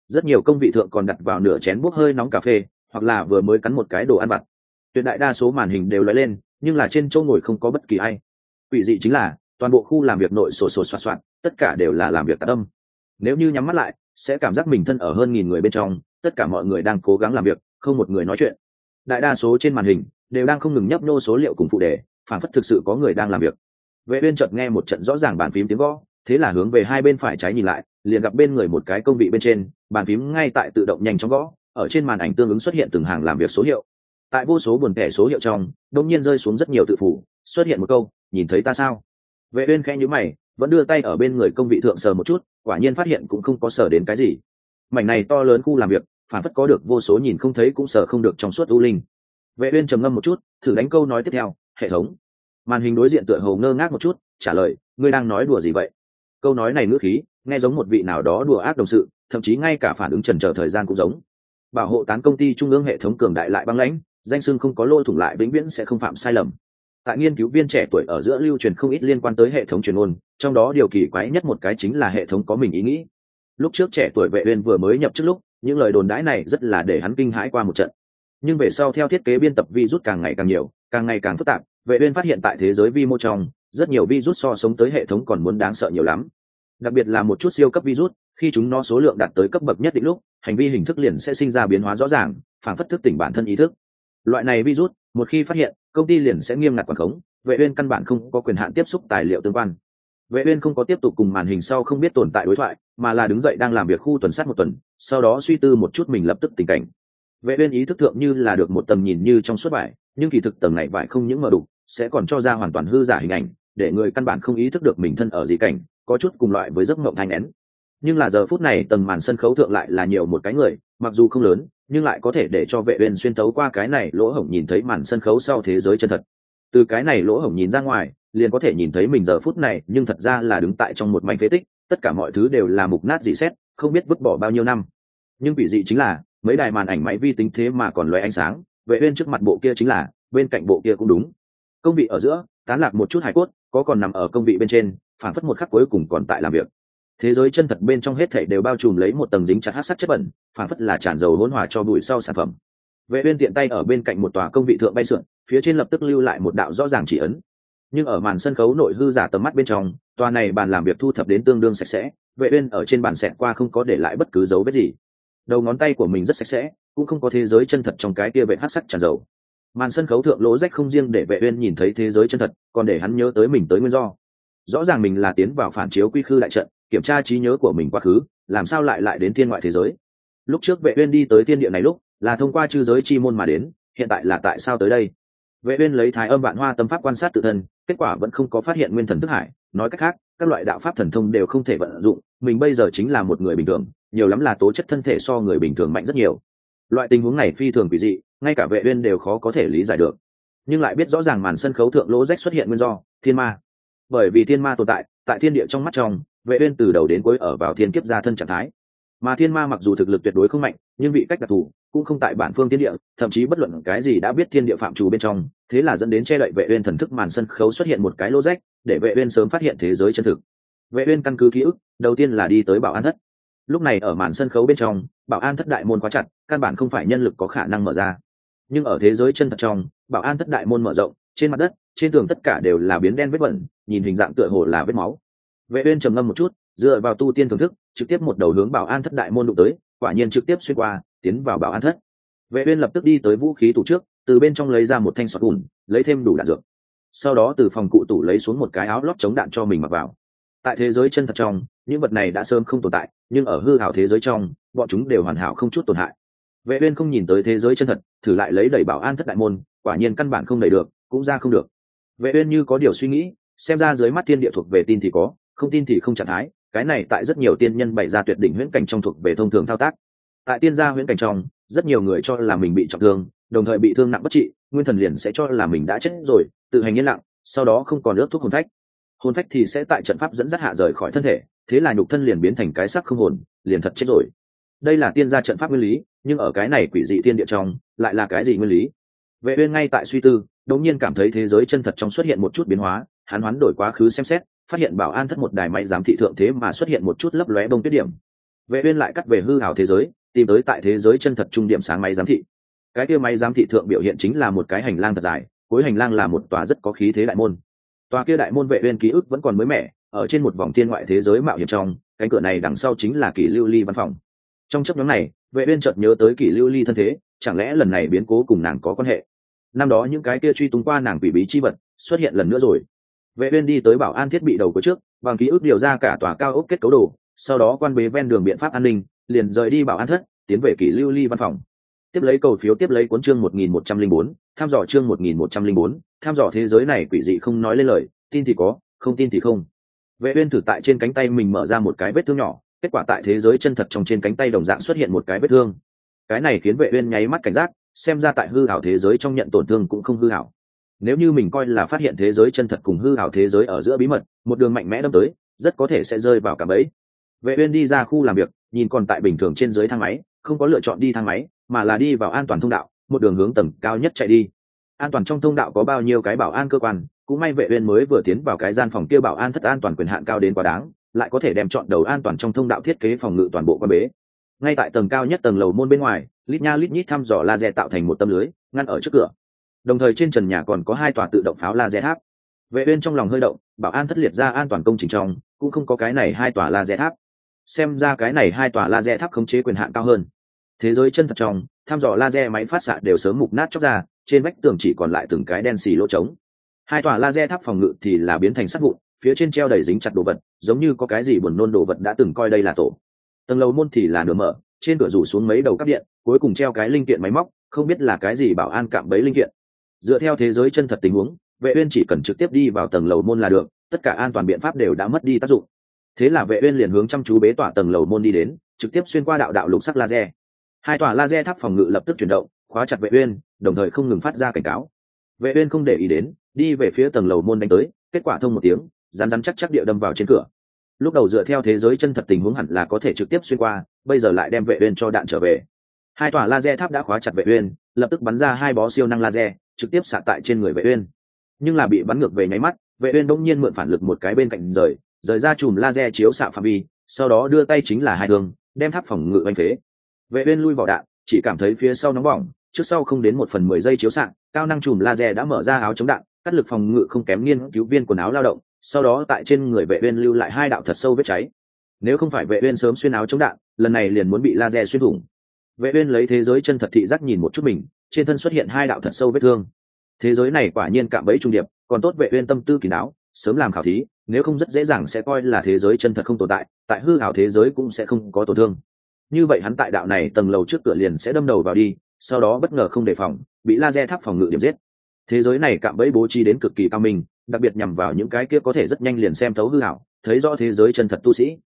rất nhiều công vị thượng còn đặt vào nửa chén bốc hơi nóng cà phê, hoặc là vừa mới cắn một cái đồ ăn vặt. Tuyệt đại đa số màn hình đều lóe lên, nhưng là trên chỗ ngồi không có bất kỳ ai. Quỷ dị chính là, toàn bộ khu làm việc nội sổ sổ soạt soạt, tất cả đều là làm việc tạc âm nếu như nhắm mắt lại, sẽ cảm giác mình thân ở hơn nghìn người bên trong, tất cả mọi người đang cố gắng làm việc, không một người nói chuyện. Đại đa số trên màn hình đều đang không ngừng nhấp nô số liệu cùng phụ đề, phản phất thực sự có người đang làm việc. Vệ uyên chợt nghe một trận rõ ràng bàn phím tiếng gõ, thế là hướng về hai bên phải trái nhìn lại, liền gặp bên người một cái công vị bên trên, bàn phím ngay tại tự động nhanh chóng gõ, ở trên màn ảnh tương ứng xuất hiện từng hàng làm việc số hiệu. Tại vô số buồn kẻ số hiệu trong, đột nhiên rơi xuống rất nhiều tự phủ xuất hiện một câu, nhìn thấy ta sao? Vệ uyên khẽ nhíu mày vẫn đưa tay ở bên người công vị thượng sờ một chút, quả nhiên phát hiện cũng không có sờ đến cái gì. Mảnh này to lớn khu làm việc, phản phất có được vô số nhìn không thấy cũng sờ không được trong suốt u linh. Vệ uyên trầm ngâm một chút, thử đánh câu nói tiếp theo, hệ thống. Màn hình đối diện tựa hồ ngơ ngác một chút, trả lời, ngươi đang nói đùa gì vậy? Câu nói này ngữ khí, nghe giống một vị nào đó đùa ác đồng sự, thậm chí ngay cả phản ứng trần chờ thời gian cũng giống. Bảo hộ tán công ty trung ương hệ thống cường đại lại băng lãnh, danh sưng không có lôi thủng lại vĩnh viễn sẽ không phạm sai lầm tại nghiên cứu viên trẻ tuổi ở giữa lưu truyền không ít liên quan tới hệ thống truyền ôn trong đó điều kỳ quái nhất một cái chính là hệ thống có mình ý nghĩ. Lúc trước trẻ tuổi vệ uyên vừa mới nhập trước lúc, những lời đồn đãi này rất là để hắn kinh hãi qua một trận. Nhưng về sau theo thiết kế biên tập vi rút càng ngày càng nhiều, càng ngày càng phức tạp, vệ uyên phát hiện tại thế giới vi mô trong, rất nhiều virus so sống tới hệ thống còn muốn đáng sợ nhiều lắm. Đặc biệt là một chút siêu cấp virus, khi chúng nó số lượng đạt tới cấp bậc nhất định lúc, hành vi hình thức liền sẽ sinh ra biến hóa rõ ràng, phản phất thức tỉnh bản thân ý thức. Loại này virus, một khi phát hiện công ty liền sẽ nghiêm ngặt quản khống vệ uyên căn bản không có quyền hạn tiếp xúc tài liệu tương quan. Vệ uyên không có tiếp tục cùng màn hình sau không biết tồn tại đối thoại mà là đứng dậy đang làm việc khu tuần sát một tuần sau đó suy tư một chút mình lập tức tình cảnh. Vệ uyên ý thức thượng như là được một tầm nhìn như trong suốt vải nhưng kỳ thực tầng này vải không những mờ đủ, sẽ còn cho ra hoàn toàn hư giả hình ảnh để người căn bản không ý thức được mình thân ở gì cảnh có chút cùng loại với giấc mộng thanh nén. Nhưng là giờ phút này tầng màn sân khấu thượng lại là nhiều một cái người mặc dù không lớn, nhưng lại có thể để cho vệ uyên xuyên tấu qua cái này lỗ hổng nhìn thấy màn sân khấu sau thế giới chân thật. Từ cái này lỗ hổng nhìn ra ngoài, liền có thể nhìn thấy mình giờ phút này, nhưng thật ra là đứng tại trong một mảnh phế tích, tất cả mọi thứ đều là mục nát dị xét, không biết vứt bỏ bao nhiêu năm. Nhưng bị dị chính là, mấy đài màn ảnh máy vi tính thế mà còn loé ánh sáng, vệ uyên trước mặt bộ kia chính là, bên cạnh bộ kia cũng đúng. Công vị ở giữa, tán lạc một chút hải cốt, có còn nằm ở công vị bên trên phản phất một khắc cuối cùng còn tại làm việc thế giới chân thật bên trong hết thảy đều bao trùm lấy một tầng dính chặt hát sắc chất bẩn, phản phất là tràn dầu hỗn hòa cho bụi sau sản phẩm. Vệ uyên tiện tay ở bên cạnh một tòa công vị thượng bay sượn, phía trên lập tức lưu lại một đạo rõ ràng chỉ ấn. Nhưng ở màn sân khấu nội hư giả tầm mắt bên trong, tòa này bàn làm việc thu thập đến tương đương sạch sẽ, vệ uyên ở trên bàn sẹn qua không có để lại bất cứ dấu vết gì. Đầu ngón tay của mình rất sạch sẽ, cũng không có thế giới chân thật trong cái kia vệ hắc sắc tràn dầu. Màn sân khấu thượng lỗ rách không riêng để vệ uyên nhìn thấy thế giới chân thật, còn để hắn nhớ tới mình tới nguyên do. Rõ ràng mình là tiến vào phản chiếu quy khư đại trận kiểm tra trí nhớ của mình quá khứ, làm sao lại lại đến thiên ngoại thế giới? Lúc trước vệ uyên đi tới thiên địa này lúc, là thông qua chư giới chi môn mà đến, hiện tại là tại sao tới đây? Vệ uyên lấy thái âm vạn hoa tâm pháp quan sát tự thân, kết quả vẫn không có phát hiện nguyên thần thức hải. Nói cách khác, các loại đạo pháp thần thông đều không thể vận dụng, mình bây giờ chính là một người bình thường, nhiều lắm là tố chất thân thể so người bình thường mạnh rất nhiều. Loại tình huống này phi thường quỷ dị, ngay cả vệ uyên đều khó có thể lý giải được. Nhưng lại biết rõ ràng màn sân khấu thượng lỗ rách xuất hiện nguyên do, thiên ma. Bởi vì thiên ma tồn tại tại thiên địa trong mắt trong vệ uyên từ đầu đến cuối ở vào thiên kiếp gia thân trạng thái. Mà thiên ma mặc dù thực lực tuyệt đối không mạnh, nhưng vị cách đặc thù cũng không tại bản phương thiên địa, thậm chí bất luận cái gì đã biết thiên địa phạm chủ bên trong, thế là dẫn đến che đậy vệ uyên thần thức màn sân khấu xuất hiện một cái lỗ rách, để vệ uyên sớm phát hiện thế giới chân thực. Vệ uyên căn cứ ký ức, đầu tiên là đi tới bảo an thất. Lúc này ở màn sân khấu bên trong, bảo an thất đại môn quá chặt, căn bản không phải nhân lực có khả năng mở ra. Nhưng ở thế giới chân thật trong, bảo an thất đại môn mở rộng, trên mặt đất, trên tường tất cả đều là biến đen vết bẩn, nhìn hình dạng tựa hồ là vết máu vệ uyên trầm ngâm một chút, dựa vào tu tiên thưởng thức, trực tiếp một đầu hướng bảo an thất đại môn đụng tới, quả nhiên trực tiếp xuyên qua, tiến vào bảo an thất. Vệ uyên lập tức đi tới vũ khí tủ trước, từ bên trong lấy ra một thanh sọt gùn, lấy thêm đủ đạn dược. Sau đó từ phòng cụ tủ lấy xuống một cái áo lót chống đạn cho mình mặc vào. Tại thế giới chân thật trong, những vật này đã sớm không tồn tại, nhưng ở hư hảo thế giới trong, bọn chúng đều hoàn hảo không chút tổn hại. Vệ uyên không nhìn tới thế giới chân thật, thử lại lấy đẩy bảo an thất đại môn, quả nhiên căn bản không đẩy được, cũng ra không được. Vệ uyên như có điều suy nghĩ, xem ra dưới mắt thiên địa thuộc về tin thì có không tin thì không trạng thái, cái này tại rất nhiều tiên nhân bày ra tuyệt đỉnh huyễn cảnh trong thuộc về thông thường thao tác. Tại tiên gia huyễn cảnh trong, rất nhiều người cho là mình bị trọng thương, đồng thời bị thương nặng bất trị, nguyên thần liền sẽ cho là mình đã chết rồi, tự hành yên lặng, sau đó không còn ước thuốc hồn phách. Hồn phách thì sẽ tại trận pháp dẫn dắt hạ rời khỏi thân thể, thế là nhục thân liền biến thành cái sắc không hồn, liền thật chết rồi. Đây là tiên gia trận pháp nguyên lý, nhưng ở cái này quỷ dị tiên địa trong, lại là cái gì nguyên lý? Vệ uyên ngay tại suy tư, đột nhiên cảm thấy thế giới chân thật trong xuất hiện một chút biến hóa, hắn hoán đổi quá khứ xem xét phát hiện bảo an thất một đài máy giám thị thượng thế mà xuất hiện một chút lấp lóe bông tuyết điểm. Vệ uyên lại cắt về hư ảo thế giới, tìm tới tại thế giới chân thật trung điểm sáng máy giám thị. Cái kia máy giám thị thượng biểu hiện chính là một cái hành lang thật dài, cuối hành lang là một tòa rất có khí thế đại môn. Tòa kia đại môn vệ uyên ký ức vẫn còn mới mẻ, ở trên một vòng thiên ngoại thế giới mạo hiểm trong, cánh cửa này đằng sau chính là kỷ lưu ly văn phòng. Trong chấp nhóm này, vệ uyên chợt nhớ tới kỷ lưu ly thân thế, chẳng lẽ lần này biến cố cùng nàng có quan hệ? Năm đó những cái kia truy tung qua nàng quỷ bí chi vật, xuất hiện lần nữa rồi vệ uyên đi tới bảo an thiết bị đầu của trước bằng ký ức điều ra cả tòa cao ốc kết cấu đồ sau đó quan bế ven đường biện pháp an ninh liền rời đi bảo an thất tiến về kỷ lưu ly văn phòng. Tiếp lấy cầu phiếu tiếp lấy cuốn chương 1104, tham dò chương 1104, tham dò thế giới này quỷ dị không nói lên lời tin thì có không tin thì không. Vệ uyên thử tại trên cánh tay mình mở ra một cái vết thương nhỏ kết quả tại thế giới chân thật trong trên cánh tay đồng dạng xuất hiện một cái vết thương. Cái này khiến vệ uyên nháy mắt cảnh giác xem ra tại hư ảo thế giới trong nhận tổn thương cũng không hư ảo nếu như mình coi là phát hiện thế giới chân thật cùng hư ảo thế giới ở giữa bí mật, một đường mạnh mẽ đâm tới, rất có thể sẽ rơi vào cả bẫy. Vệ uyên đi ra khu làm việc, nhìn còn tại bình thường trên dưới thang máy, không có lựa chọn đi thang máy, mà là đi vào an toàn thông đạo, một đường hướng tầng cao nhất chạy đi. An toàn trong thông đạo có bao nhiêu cái bảo an cơ quan, cũng may vệ uyên mới vừa tiến vào cái gian phòng kia bảo an thất an toàn quyền hạn cao đến quá đáng, lại có thể đem chọn đầu an toàn trong thông đạo thiết kế phòng ngự toàn bộ quan bế. Ngay tại tầng cao nhất tầng lầu môn bên ngoài, lít nha lít nhít thăm dò laser tạo thành một tâm lưới, ngăn ở trước cửa đồng thời trên trần nhà còn có hai tòa tự động pháo laser tháp. Vệ uyên trong lòng hơi động, bảo an thất liệt ra an toàn công trình trong, cũng không có cái này hai tòa laser tháp. Xem ra cái này hai tòa laser tháp khống chế quyền hạn cao hơn. Thế giới chân thật trong thăm dò laser máy phát xạ đều sớm mục nát chóc ra, trên vách tường chỉ còn lại từng cái đen xì lỗ trống. Hai tòa laser tháp phòng ngự thì là biến thành sắt vụn, phía trên treo đầy dính chặt đồ vật, giống như có cái gì buồn nôn đồ vật đã từng coi đây là tổ. Tầng lầu môn thì là nửa mở, trên cửa rủ xuống mấy đầu cắp điện, cuối cùng treo cái linh kiện máy móc, không biết là cái gì bảo an cạm bấy linh kiện dựa theo thế giới chân thật tình huống, vệ uyên chỉ cần trực tiếp đi vào tầng lầu môn là được, tất cả an toàn biện pháp đều đã mất đi tác dụng. Thế là vệ uyên liền hướng chăm chú bế tỏa tầng lầu môn đi đến, trực tiếp xuyên qua đạo đạo lục sắc laser. Hai tòa laser tháp phòng ngự lập tức chuyển động, khóa chặt vệ uyên, đồng thời không ngừng phát ra cảnh cáo. Vệ uyên không để ý đến, đi về phía tầng lầu môn đánh tới, kết quả thông một tiếng, rắn rắn chắc chắc địa đâm vào trên cửa. Lúc đầu dựa theo thế giới chân thật tình huống hẳn là có thể trực tiếp xuyên qua, bây giờ lại đem vệ uyên cho đạn trở về. Hai tòa laser tháp đã khóa chặt vệ uyên, lập tức bắn ra hai bó siêu năng laser trực tiếp xạ tại trên người vệ uyên. Nhưng là bị bắn ngược về nháy mắt, vệ uyên đung nhiên mượn phản lực một cái bên cạnh rời rời ra chùm laser chiếu xạ phạm vi, sau đó đưa tay chính là hai đường, đem tháp phòng ngự anh phế. Vệ uyên lui vào đạn, chỉ cảm thấy phía sau nóng bỏng, trước sau không đến một phần mười giây chiếu xạ, cao năng chùm laser đã mở ra áo chống đạn, cắt lực phòng ngự không kém nghiên cứu viên quần áo lao động, sau đó tại trên người vệ uyên lưu lại hai đạo thật sâu vết cháy. Nếu không phải vệ uyên sớm xuyên áo chống đạn, lần này liền muốn bị laser xuyên thủng. Vệ uyên lấy thế giới chân thật thị giác nhìn một chút mình trên thân xuất hiện hai đạo thật sâu vết thương. Thế giới này quả nhiên cạm bẫy trung điệp, còn tốt vệ uyên tâm tư kỳ não sớm làm khảo thí, nếu không rất dễ dàng sẽ coi là thế giới chân thật không tồn tại tại hư ảo thế giới cũng sẽ không có tổn thương. Như vậy hắn tại đạo này tầng lầu trước cửa liền sẽ đâm đầu vào đi, sau đó bất ngờ không đề phòng, bị laser tháp phòng ngự điểm giết. Thế giới này cạm bẫy bố trí đến cực kỳ cao minh, đặc biệt nhằm vào những cái kia có thể rất nhanh liền xem thấu hư ảo, thấy rõ thế giới chân thật tu sĩ.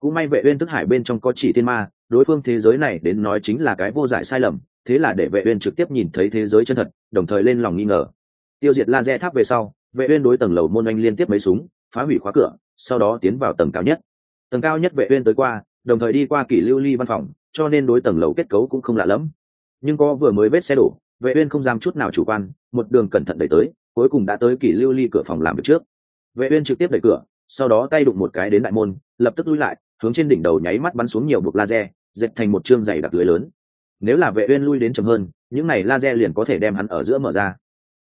Cũng may vệ uyên tức hải bên trong có chỉ thiên ma, đối phương thế giới này đến nói chính là cái vô giải sai lầm thế là để vệ uyên trực tiếp nhìn thấy thế giới chân thật, đồng thời lên lòng nghi ngờ. Tiêu diệt laser tháp về sau, vệ uyên đối tầng lầu môn anh liên tiếp mấy súng, phá hủy khóa cửa, sau đó tiến vào tầng cao nhất. Tầng cao nhất vệ uyên tới qua, đồng thời đi qua kỷ lưu ly văn phòng, cho nên đối tầng lầu kết cấu cũng không lạ lắm nhưng có vừa mới vết xe đổ, vệ uyên không dám chút nào chủ quan, một đường cẩn thận đẩy tới, cuối cùng đã tới kỷ lưu ly cửa phòng làm việc trước. Vệ uyên trực tiếp đẩy cửa, sau đó tay đụng một cái đến đại môn, lập tức lùi lại, hướng trên đỉnh đầu nháy mắt bắn xuống nhiều bục laser, dệt thành một trương dày đặc lưới lớn nếu là vệ uyên lui đến chậm hơn, những này laser liền có thể đem hắn ở giữa mở ra.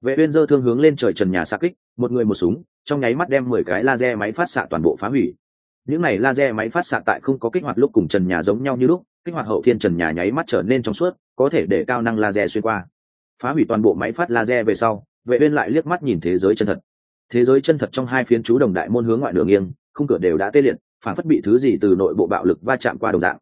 Vệ uyên giơ thương hướng lên trời trần nhà xạ kích, một người một súng, trong nháy mắt đem 10 cái laser máy phát xạ toàn bộ phá hủy. Những này laser máy phát xạ tại không có kích hoạt lúc cùng trần nhà giống nhau như lúc, kích hoạt hậu thiên trần nhà nháy mắt trở nên trong suốt, có thể để cao năng laser xuyên qua. Phá hủy toàn bộ máy phát laser về sau, vệ uyên lại liếc mắt nhìn thế giới chân thật. Thế giới chân thật trong hai phiến chú đồng đại môn hướng ngoại đường nghiêng, khung cửa đều đã tê liệt, phản phất bị thứ gì từ nội bộ bạo lực va chạm qua đồng dạng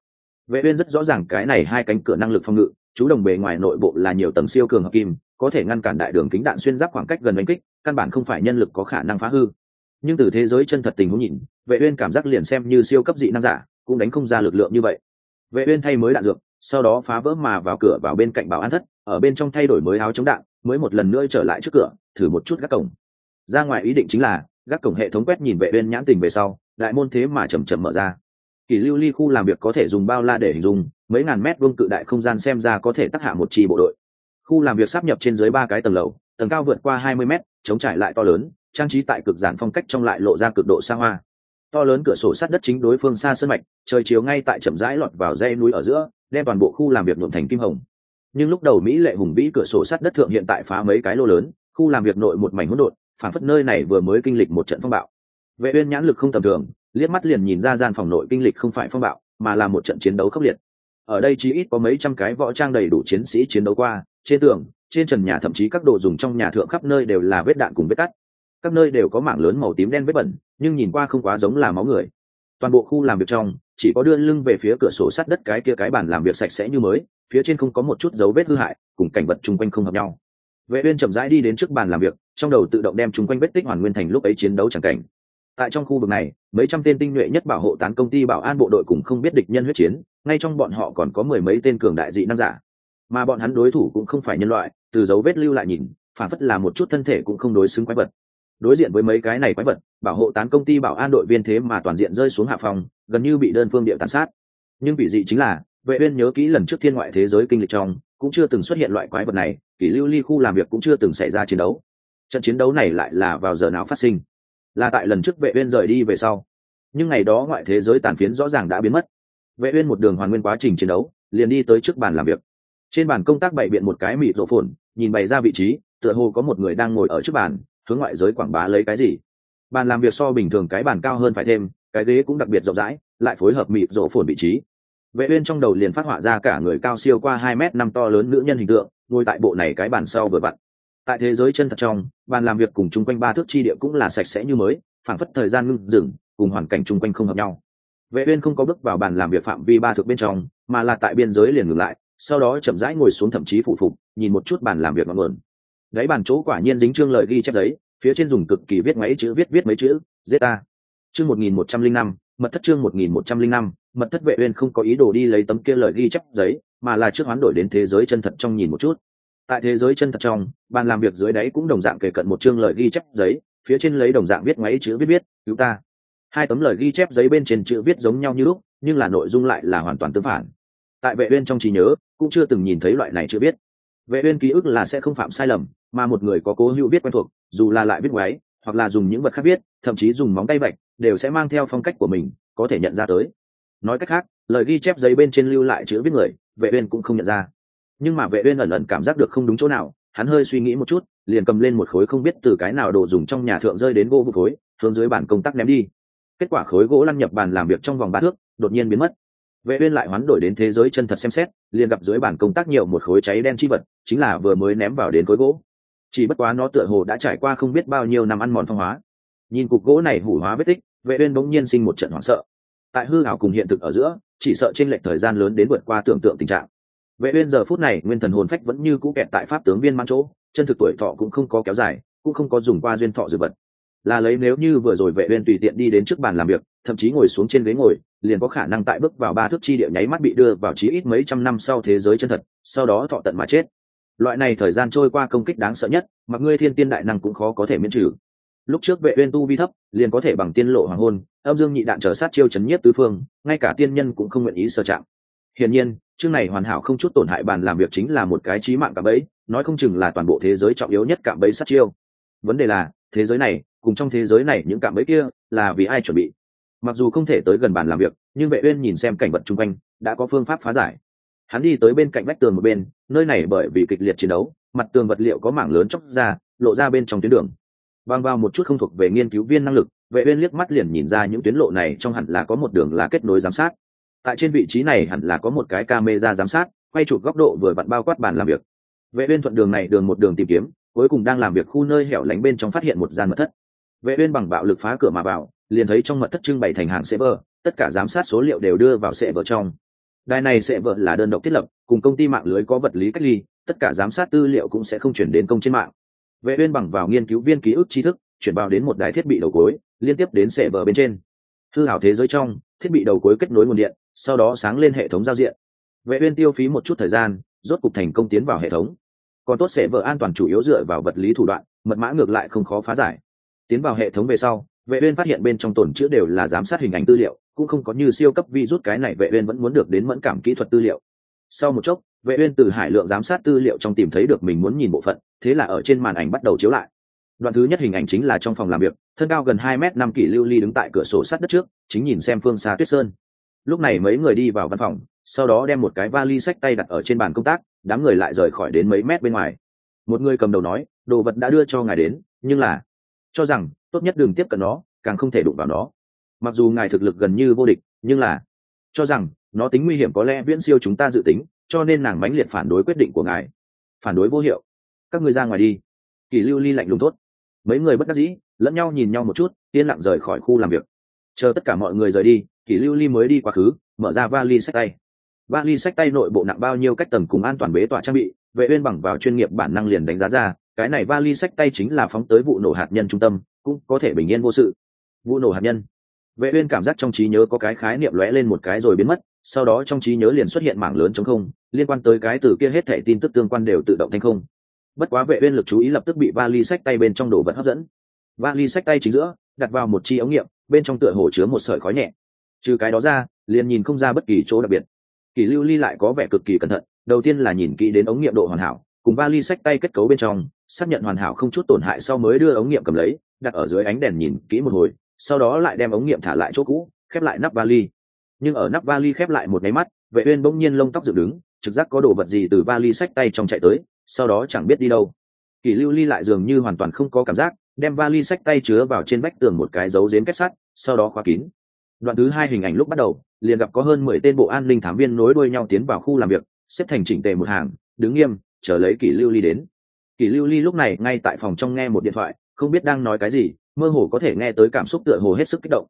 vệ uyên rất rõ ràng cái này hai cánh cửa năng lực phòng ngự, chú đồng bề ngoài nội bộ là nhiều tầng siêu cường hợp kim, có thể ngăn cản đại đường kính đạn xuyên giáp khoảng cách gần đánh kích, căn bản không phải nhân lực có khả năng phá hư. Nhưng từ thế giới chân thật tình huống nhìn, vệ uyên cảm giác liền xem như siêu cấp dị năng giả, cũng đánh không ra lực lượng như vậy. Vệ uyên thay mới đạn dược, sau đó phá vỡ mà vào cửa vào bên cạnh bảo an thất, ở bên trong thay đổi mới áo chống đạn, mới một lần nữa trở lại trước cửa, thử một chút gác cổng. Ra ngoài ý định chính là, gác cổng hệ thống quét nhìn vệ uyên nhãn tình về sau, đại môn thế mà chậm chậm mở ra kỷ lưu ly khu làm việc có thể dùng bao la để hình dung, mấy ngàn mét vuông cự đại không gian xem ra có thể tác hạ một chi bộ đội. Khu làm việc sắp nhập trên dưới ba cái tầng lầu, tầng cao vượt qua 20 mét, chống trải lại to lớn, trang trí tại cực giản phong cách trong lại lộ ra cực độ xa hoa. To lớn cửa sổ sắt đất chính đối phương xa sân mạch, trời chiều ngay tại chậm rãi lọt vào dây núi ở giữa, đem toàn bộ khu làm việc nhuộm thành kim hồng. Nhưng lúc đầu mỹ lệ hùng vĩ cửa sổ sắt đất thượng hiện tại phá mấy cái lô lớn, khu làm việc nội một mảnh hỗn độn phản phất nơi này vừa mới kinh lịch một trận phong bạo. Vệ uyên nhãn lực không tầm thường liếc mắt liền nhìn ra gian phòng nội kinh lịch không phải phong bạo, mà là một trận chiến đấu khốc liệt. Ở đây chỉ ít có mấy trăm cái võ trang đầy đủ chiến sĩ chiến đấu qua, trên tường, trên trần nhà thậm chí các đồ dùng trong nhà thượng khắp nơi đều là vết đạn cùng vết cắt. Các nơi đều có mảng lớn màu tím đen vết bẩn, nhưng nhìn qua không quá giống là máu người. Toàn bộ khu làm việc trong, chỉ có đưa lưng về phía cửa sổ sắt đất cái kia cái bàn làm việc sạch sẽ như mới, phía trên không có một chút dấu vết hư hại, cùng cảnh vật chung quanh không hợp nhau. Vệ uyên chậm rãi đi đến trước bàn làm việc, trong đầu tự động đem chung quanh vết tích hoàn nguyên thành lúc ấy chiến đấu chẳng cảnh tại trong khu vực này, mấy trăm tên tinh nhuệ nhất bảo hộ tán công ty bảo an bộ đội cùng không biết địch nhân huyết chiến, ngay trong bọn họ còn có mười mấy tên cường đại dị năng giả. Mà bọn hắn đối thủ cũng không phải nhân loại, từ dấu vết lưu lại nhìn, phản phất là một chút thân thể cũng không đối xứng quái vật. Đối diện với mấy cái này quái vật, bảo hộ tán công ty bảo an đội viên thế mà toàn diện rơi xuống hạ phòng, gần như bị đơn phương địa tàn sát. Nhưng vị dị chính là, vệ uyên nhớ kỹ lần trước thiên ngoại thế giới kinh lịch trong, cũng chưa từng xuất hiện loại quái vật này, kỷ lưu ly khu làm việc cũng chưa từng xảy ra chiến đấu. Trận chiến đấu này lại là vào giờ nào phát sinh? Là tại lần trước vệ uyên rời đi về sau. Nhưng ngày đó ngoại thế giới tàn phiến rõ ràng đã biến mất. Vệ uyên một đường hoàn nguyên quá trình chiến đấu, liền đi tới trước bàn làm việc. Trên bàn công tác bày biện một cái mịt rộ phồn, nhìn bày ra vị trí, tựa hồ có một người đang ngồi ở trước bàn, hướng ngoại giới quảng bá lấy cái gì. Bàn làm việc so bình thường cái bàn cao hơn phải thêm, cái ghế cũng đặc biệt rộng rãi, lại phối hợp mịt rộ phồn vị trí. Vệ uyên trong đầu liền phát họa ra cả người cao siêu qua 2 mét năm to lớn nữ nhân hình tượng, ngồi tại bộ này cái bàn sau vừa vặn tại thế giới chân thật trong, bàn làm việc cùng chung quanh ba thước chi địa cũng là sạch sẽ như mới, phảng phất thời gian ngưng dừng, cùng hoàn cảnh chung quanh không hợp nhau. Vệ uyên không có bước vào bàn làm việc phạm vi ba thước bên trong, mà là tại biên giới liền ngừng lại, sau đó chậm rãi ngồi xuống thậm chí phụ phục, nhìn một chút bàn làm việc ngọn nguồn. Đấy bàn chỗ quả nhiên dính trương lời ghi chép giấy phía trên dùng cực kỳ viết mấy chữ, viết viết mấy chữ zeta chương một nghìn một trăm linh năm, mật thất chương một nghìn một trăm linh năm, mật thất vệ uyên không có ý đồ đi lấy tấm kia lời ghi chép giấy mà là trước hoán đổi đến thế giới chân thật trong nhìn một chút tại thế giới chân thật trong, bàn làm việc dưới đáy cũng đồng dạng kể cận một chương lời ghi chép giấy, phía trên lấy đồng dạng viết máy chữ viết viết, cứu ta. Hai tấm lời ghi chép giấy bên trên chữ viết giống nhau như lúc, nhưng là nội dung lại là hoàn toàn tương phản. Tại vệ uyên trong trí nhớ, cũng chưa từng nhìn thấy loại này chưa biết vệ uyên ký ức là sẽ không phạm sai lầm, mà một người có cố hữu viết quen thuộc, dù là lại viết ngoáy, hoặc là dùng những vật khác viết, thậm chí dùng móng tay vạch, đều sẽ mang theo phong cách của mình, có thể nhận ra tới. Nói cách khác, lời ghi chép giấy bên trên lưu lại chữ viết người, vệ uyên cũng không nhận ra nhưng mà vệ uyên ẩn ẩn cảm giác được không đúng chỗ nào, hắn hơi suy nghĩ một chút, liền cầm lên một khối không biết từ cái nào đồ dùng trong nhà thượng rơi đến gỗ vụ khối, hướng dưới bàn công tác ném đi. Kết quả khối gỗ lăn nhập bàn làm việc trong vòng ba thước, đột nhiên biến mất. Vệ uyên lại hoán đổi đến thế giới chân thật xem xét, liền gặp dưới bàn công tác nhiều một khối cháy đen chi vật, chính là vừa mới ném vào đến khối gỗ. Chỉ bất quá nó tựa hồ đã trải qua không biết bao nhiêu năm ăn mòn phong hóa. Nhìn cục gỗ này hủ hóa vết tích, vệ uyên bỗng nhiên sinh một trận hoảng sợ. Tại hư ảo cùng hiện thực ở giữa, chỉ sợ trên lệch thời gian lớn đến vượt qua tưởng tượng tình trạng vệ uyên giờ phút này nguyên thần hồn phách vẫn như cũ kẹt tại pháp tướng viên mang chỗ, chân thực tuổi thọ cũng không có kéo dài, cũng không có dùng qua duyên thọ dược vật. Là lấy nếu như vừa rồi vệ uyên tùy tiện đi đến trước bàn làm việc, thậm chí ngồi xuống trên ghế ngồi, liền có khả năng tại bước vào ba thước chi địa nháy mắt bị đưa vào chí ít mấy trăm năm sau thế giới chân thật, sau đó thọ tận mà chết. Loại này thời gian trôi qua công kích đáng sợ nhất, mà ngươi thiên tiên đại năng cũng khó có thể miễn trừ. Lúc trước vệ uyên tu vi thấp, liền có thể bằng tiên lộ hoàng hôn, âm dương nhị đạn trở sát chiêu chấn nhiếp tứ phương, ngay cả tiên nhân cũng không nguyện ý sơ chạm. Hiển nhiên chương này hoàn hảo không chút tổn hại bàn làm việc chính là một cái chí mạng cả bẫy, nói không chừng là toàn bộ thế giới trọng yếu nhất cạm bẫy sát chiêu. Vấn đề là, thế giới này, cùng trong thế giới này những cạm bẫy kia, là vì ai chuẩn bị? Mặc dù không thể tới gần bàn làm việc, nhưng vệ uyên nhìn xem cảnh vật chung quanh, đã có phương pháp phá giải. Hắn đi tới bên cạnh vách tường một bên, nơi này bởi vì kịch liệt chiến đấu, mặt tường vật liệu có mảng lớn chóc ra, lộ ra bên trong tuyến đường. Băng vào một chút không thuộc về nghiên cứu viên năng lực, vệ uyên liếc mắt liền nhìn ra những tuyến lộ này trong hẳn là có một đường là kết nối giám sát tại trên vị trí này hẳn là có một cái camera giám sát, quay chụp góc độ vừa vặn bao quát bàn làm việc. Vệ uyên thuận đường này đường một đường tìm kiếm, cuối cùng đang làm việc khu nơi hẻo lánh bên trong phát hiện một gian mật thất. Vệ uyên bằng bạo lực phá cửa mà vào, liền thấy trong mật thất trưng bày thành hàng server, tất cả giám sát số liệu đều đưa vào server trong. Đài này server là đơn độc thiết lập, cùng công ty mạng lưới có vật lý cách ly, tất cả giám sát tư liệu cũng sẽ không chuyển đến công trên mạng. Vệ uyên bằng vào nghiên cứu viên ký ức tri thức, chuyển vào đến một đài thiết bị đầu cuối, liên tiếp đến server bên trên. Hư hảo thế giới trong, thiết bị đầu cuối kết nối nguồn điện sau đó sáng lên hệ thống giao diện. Vệ uyên tiêu phí một chút thời gian, rốt cục thành công tiến vào hệ thống. Còn tốt sẽ vợ an toàn chủ yếu dựa vào vật lý thủ đoạn, mật mã ngược lại không khó phá giải. Tiến vào hệ thống về sau, vệ uyên phát hiện bên trong tồn chứa đều là giám sát hình ảnh tư liệu, cũng không có như siêu cấp vi rút cái này vệ uyên vẫn muốn được đến mẫn cảm kỹ thuật tư liệu. Sau một chốc, vệ uyên từ hải lượng giám sát tư liệu trong tìm thấy được mình muốn nhìn bộ phận, thế là ở trên màn ảnh bắt đầu chiếu lại. Đoạn thứ nhất hình ảnh chính là trong phòng làm việc, thân cao gần 2 mét năm kỷ lưu ly đứng tại cửa sổ sắt đất trước, chính nhìn xem phương xa tuyết sơn lúc này mấy người đi vào văn phòng, sau đó đem một cái vali sách tay đặt ở trên bàn công tác, đám người lại rời khỏi đến mấy mét bên ngoài. Một người cầm đầu nói, đồ vật đã đưa cho ngài đến, nhưng là, cho rằng, tốt nhất đừng tiếp cận nó, càng không thể đụng vào nó. Mặc dù ngài thực lực gần như vô địch, nhưng là, cho rằng, nó tính nguy hiểm có lẽ viễn siêu chúng ta dự tính, cho nên nàng mãnh liệt phản đối quyết định của ngài. Phản đối vô hiệu. Các người ra ngoài đi. Kỳ lưu ly lạnh lùng tốt mấy người bất đắc dĩ, lẫn nhau nhìn nhau một chút, yên lặng rời khỏi khu làm việc. Chờ tất cả mọi người rời đi Kỷ lưu ly mới đi quá khứ, mở ra vali sách tay. Vali sách tay nội bộ nặng bao nhiêu cách tầng cùng an toàn bế tỏa trang bị, vệ uyên bằng vào chuyên nghiệp bản năng liền đánh giá ra, cái này vali sách tay chính là phóng tới vụ nổ hạt nhân trung tâm, cũng có thể bình yên vô sự. Vụ nổ hạt nhân. Vệ uyên cảm giác trong trí nhớ có cái khái niệm lóe lên một cái rồi biến mất, sau đó trong trí nhớ liền xuất hiện mảng lớn trống không, liên quan tới cái từ kia hết thảy tin tức tương quan đều tự động thành không. Bất quá vệ uyên lực chú ý lập tức bị vali sách tay bên trong đồ vật hấp dẫn. Vali sách tay chính giữa, đặt vào một chi ống nghiệm, bên trong tựa hồ chứa một sợi khói nhẹ trừ cái đó ra, liền nhìn không ra bất kỳ chỗ đặc biệt. Kỷ lưu ly lại có vẻ cực kỳ cẩn thận, đầu tiên là nhìn kỹ đến ống nghiệm độ hoàn hảo, cùng ba ly sách tay kết cấu bên trong, xác nhận hoàn hảo không chút tổn hại sau mới đưa ống nghiệm cầm lấy, đặt ở dưới ánh đèn nhìn kỹ một hồi, sau đó lại đem ống nghiệm thả lại chỗ cũ, khép lại nắp vali. Nhưng ở nắp vali khép lại một máy mắt, vệ uyên bỗng nhiên lông tóc dựng đứng, trực giác có đồ vật gì từ vali sách tay trong chạy tới, sau đó chẳng biết đi đâu. Kỷ lưu ly lại dường như hoàn toàn không có cảm giác, đem vali sách tay chứa vào trên vách tường một cái dấu dến kết sắt, sau đó khóa kín đoạn thứ hai hình ảnh lúc bắt đầu, liền gặp có hơn mười tên bộ an ninh thám viên nối đuôi nhau tiến vào khu làm việc, xếp thành chỉnh tề một hàng, đứng nghiêm, chờ lấy kỷ lưu ly đến. Kỷ lưu ly lúc này ngay tại phòng trong nghe một điện thoại, không biết đang nói cái gì, mơ hồ có thể nghe tới cảm xúc tựa hồ hết sức kích động.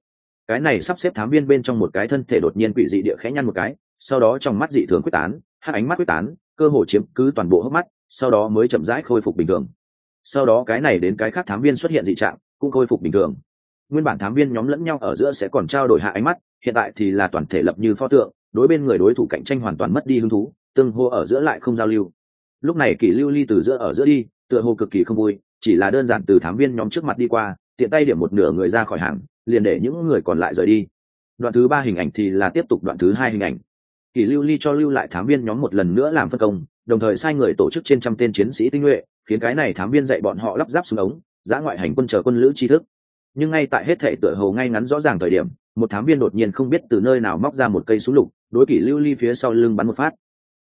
Cái này sắp xếp thám viên bên trong một cái thân thể đột nhiên quỷ dị địa khẽ nhăn một cái, sau đó trong mắt dị thường quyết tán, hát ánh mắt quyết tán, cơ hồ chiếm cứ toàn bộ hốc mắt, sau đó mới chậm rãi khôi phục bình thường. Sau đó cái này đến cái khác thám viên xuất hiện dị trạng, cũng khôi phục bình thường nguyên bản thám viên nhóm lẫn nhau ở giữa sẽ còn trao đổi hạ ánh mắt, hiện tại thì là toàn thể lập như pho tượng, đối bên người đối thủ cạnh tranh hoàn toàn mất đi hứng thú, tương hô ở giữa lại không giao lưu. Lúc này kỷ lưu ly từ giữa ở giữa đi, tựa hồ cực kỳ không vui, chỉ là đơn giản từ thám viên nhóm trước mặt đi qua, tiện tay điểm một nửa người ra khỏi hàng, liền để những người còn lại rời đi. Đoạn thứ ba hình ảnh thì là tiếp tục đoạn thứ hai hình ảnh. Kỷ lưu ly cho lưu lại thám viên nhóm một lần nữa làm phân công, đồng thời sai người tổ chức trên trăm tên chiến sĩ tinh nhuệ, khiến cái này thám viên dạy bọn họ lắp ráp xuống ống, giã ngoại hành quân chờ quân lữ tri thức nhưng ngay tại hết thể tựa hồ ngay ngắn rõ ràng thời điểm, một thám viên đột nhiên không biết từ nơi nào móc ra một cây súng lục, đối kỷ lưu ly phía sau lưng bắn một phát.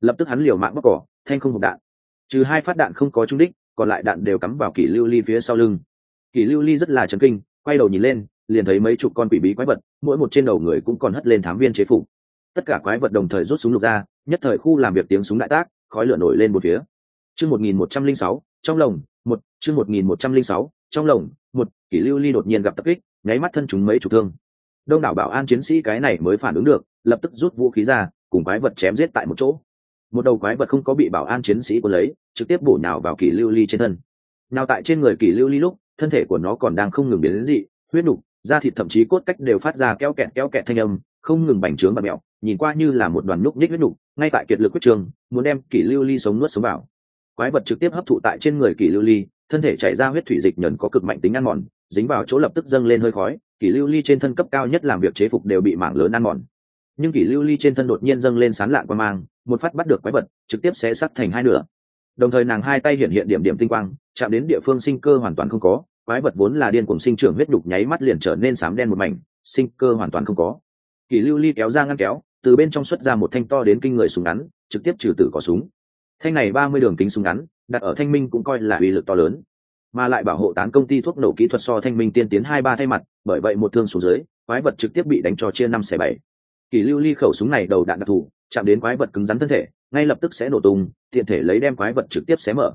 Lập tức hắn liều mạng bóc cỏ, thanh không hộp đạn. Trừ hai phát đạn không có trung đích, còn lại đạn đều cắm vào kỷ lưu ly phía sau lưng. Kỷ lưu ly rất là chấn kinh, quay đầu nhìn lên, liền thấy mấy chục con quỷ bí quái vật, mỗi một trên đầu người cũng còn hất lên thám viên chế phục. Tất cả quái vật đồng thời rút súng lục ra, nhất thời khu làm việc tiếng súng đại tác, khói lửa nổi lên một phía. Chương một nghìn một trăm linh sáu, trong lồng, một, chương một nghìn một trăm linh sáu, trong lồng kỷ lưu ly đột nhiên gặp tập kích, nháy mắt thân chúng mấy chục thương. Đông đảo bảo an chiến sĩ cái này mới phản ứng được, lập tức rút vũ khí ra, cùng quái vật chém giết tại một chỗ. Một đầu quái vật không có bị bảo an chiến sĩ quân lấy, trực tiếp bổ nhào vào kỷ lưu ly trên thân. Nào tại trên người kỷ lưu ly lúc, thân thể của nó còn đang không ngừng biến đến dị, huyết nục, da thịt thậm chí cốt cách đều phát ra keo kẹt keo kẹt thanh âm, không ngừng bành trướng và mẹo, nhìn qua như là một đoàn núc nhích huyết nục, ngay tại kiệt lực quyết trường, muốn đem kỷ lưu ly sống nuốt sống vào. Quái vật trực tiếp hấp thụ tại trên người kỷ lưu ly, thân thể chảy ra huyết thủy dịch nhẫn có cực mạnh tính ăn mòn dính vào chỗ lập tức dâng lên hơi khói, kỷ lưu ly trên thân cấp cao nhất làm việc chế phục đều bị mảng lớn ăn mòn. Nhưng kỷ lưu ly trên thân đột nhiên dâng lên sán lạng qua mang, một phát bắt được quái vật, trực tiếp sẽ sắt thành hai nửa. Đồng thời nàng hai tay hiện hiện điểm điểm tinh quang, chạm đến địa phương sinh cơ hoàn toàn không có, quái vật vốn là điên cùng sinh trưởng huyết đục nháy mắt liền trở nên sám đen một mảnh, sinh cơ hoàn toàn không có. Kỷ lưu ly kéo ra ngăn kéo, từ bên trong xuất ra một thanh to đến kinh người súng ngắn, trực tiếp trừ tử có súng. Thanh này ba mươi đường kính súng ngắn, đặt ở thanh minh cũng coi là uy lực to lớn mà lại bảo hộ tán công ty thuốc nổ kỹ thuật so thanh minh tiên tiến hai ba thay mặt, bởi vậy một thương xuống dưới, quái vật trực tiếp bị đánh cho chia năm xẻ bảy. Kỳ lưu ly khẩu súng này đầu đạn đặc thù, chạm đến quái vật cứng rắn thân thể, ngay lập tức sẽ nổ tung, tiện thể lấy đem quái vật trực tiếp xé mở.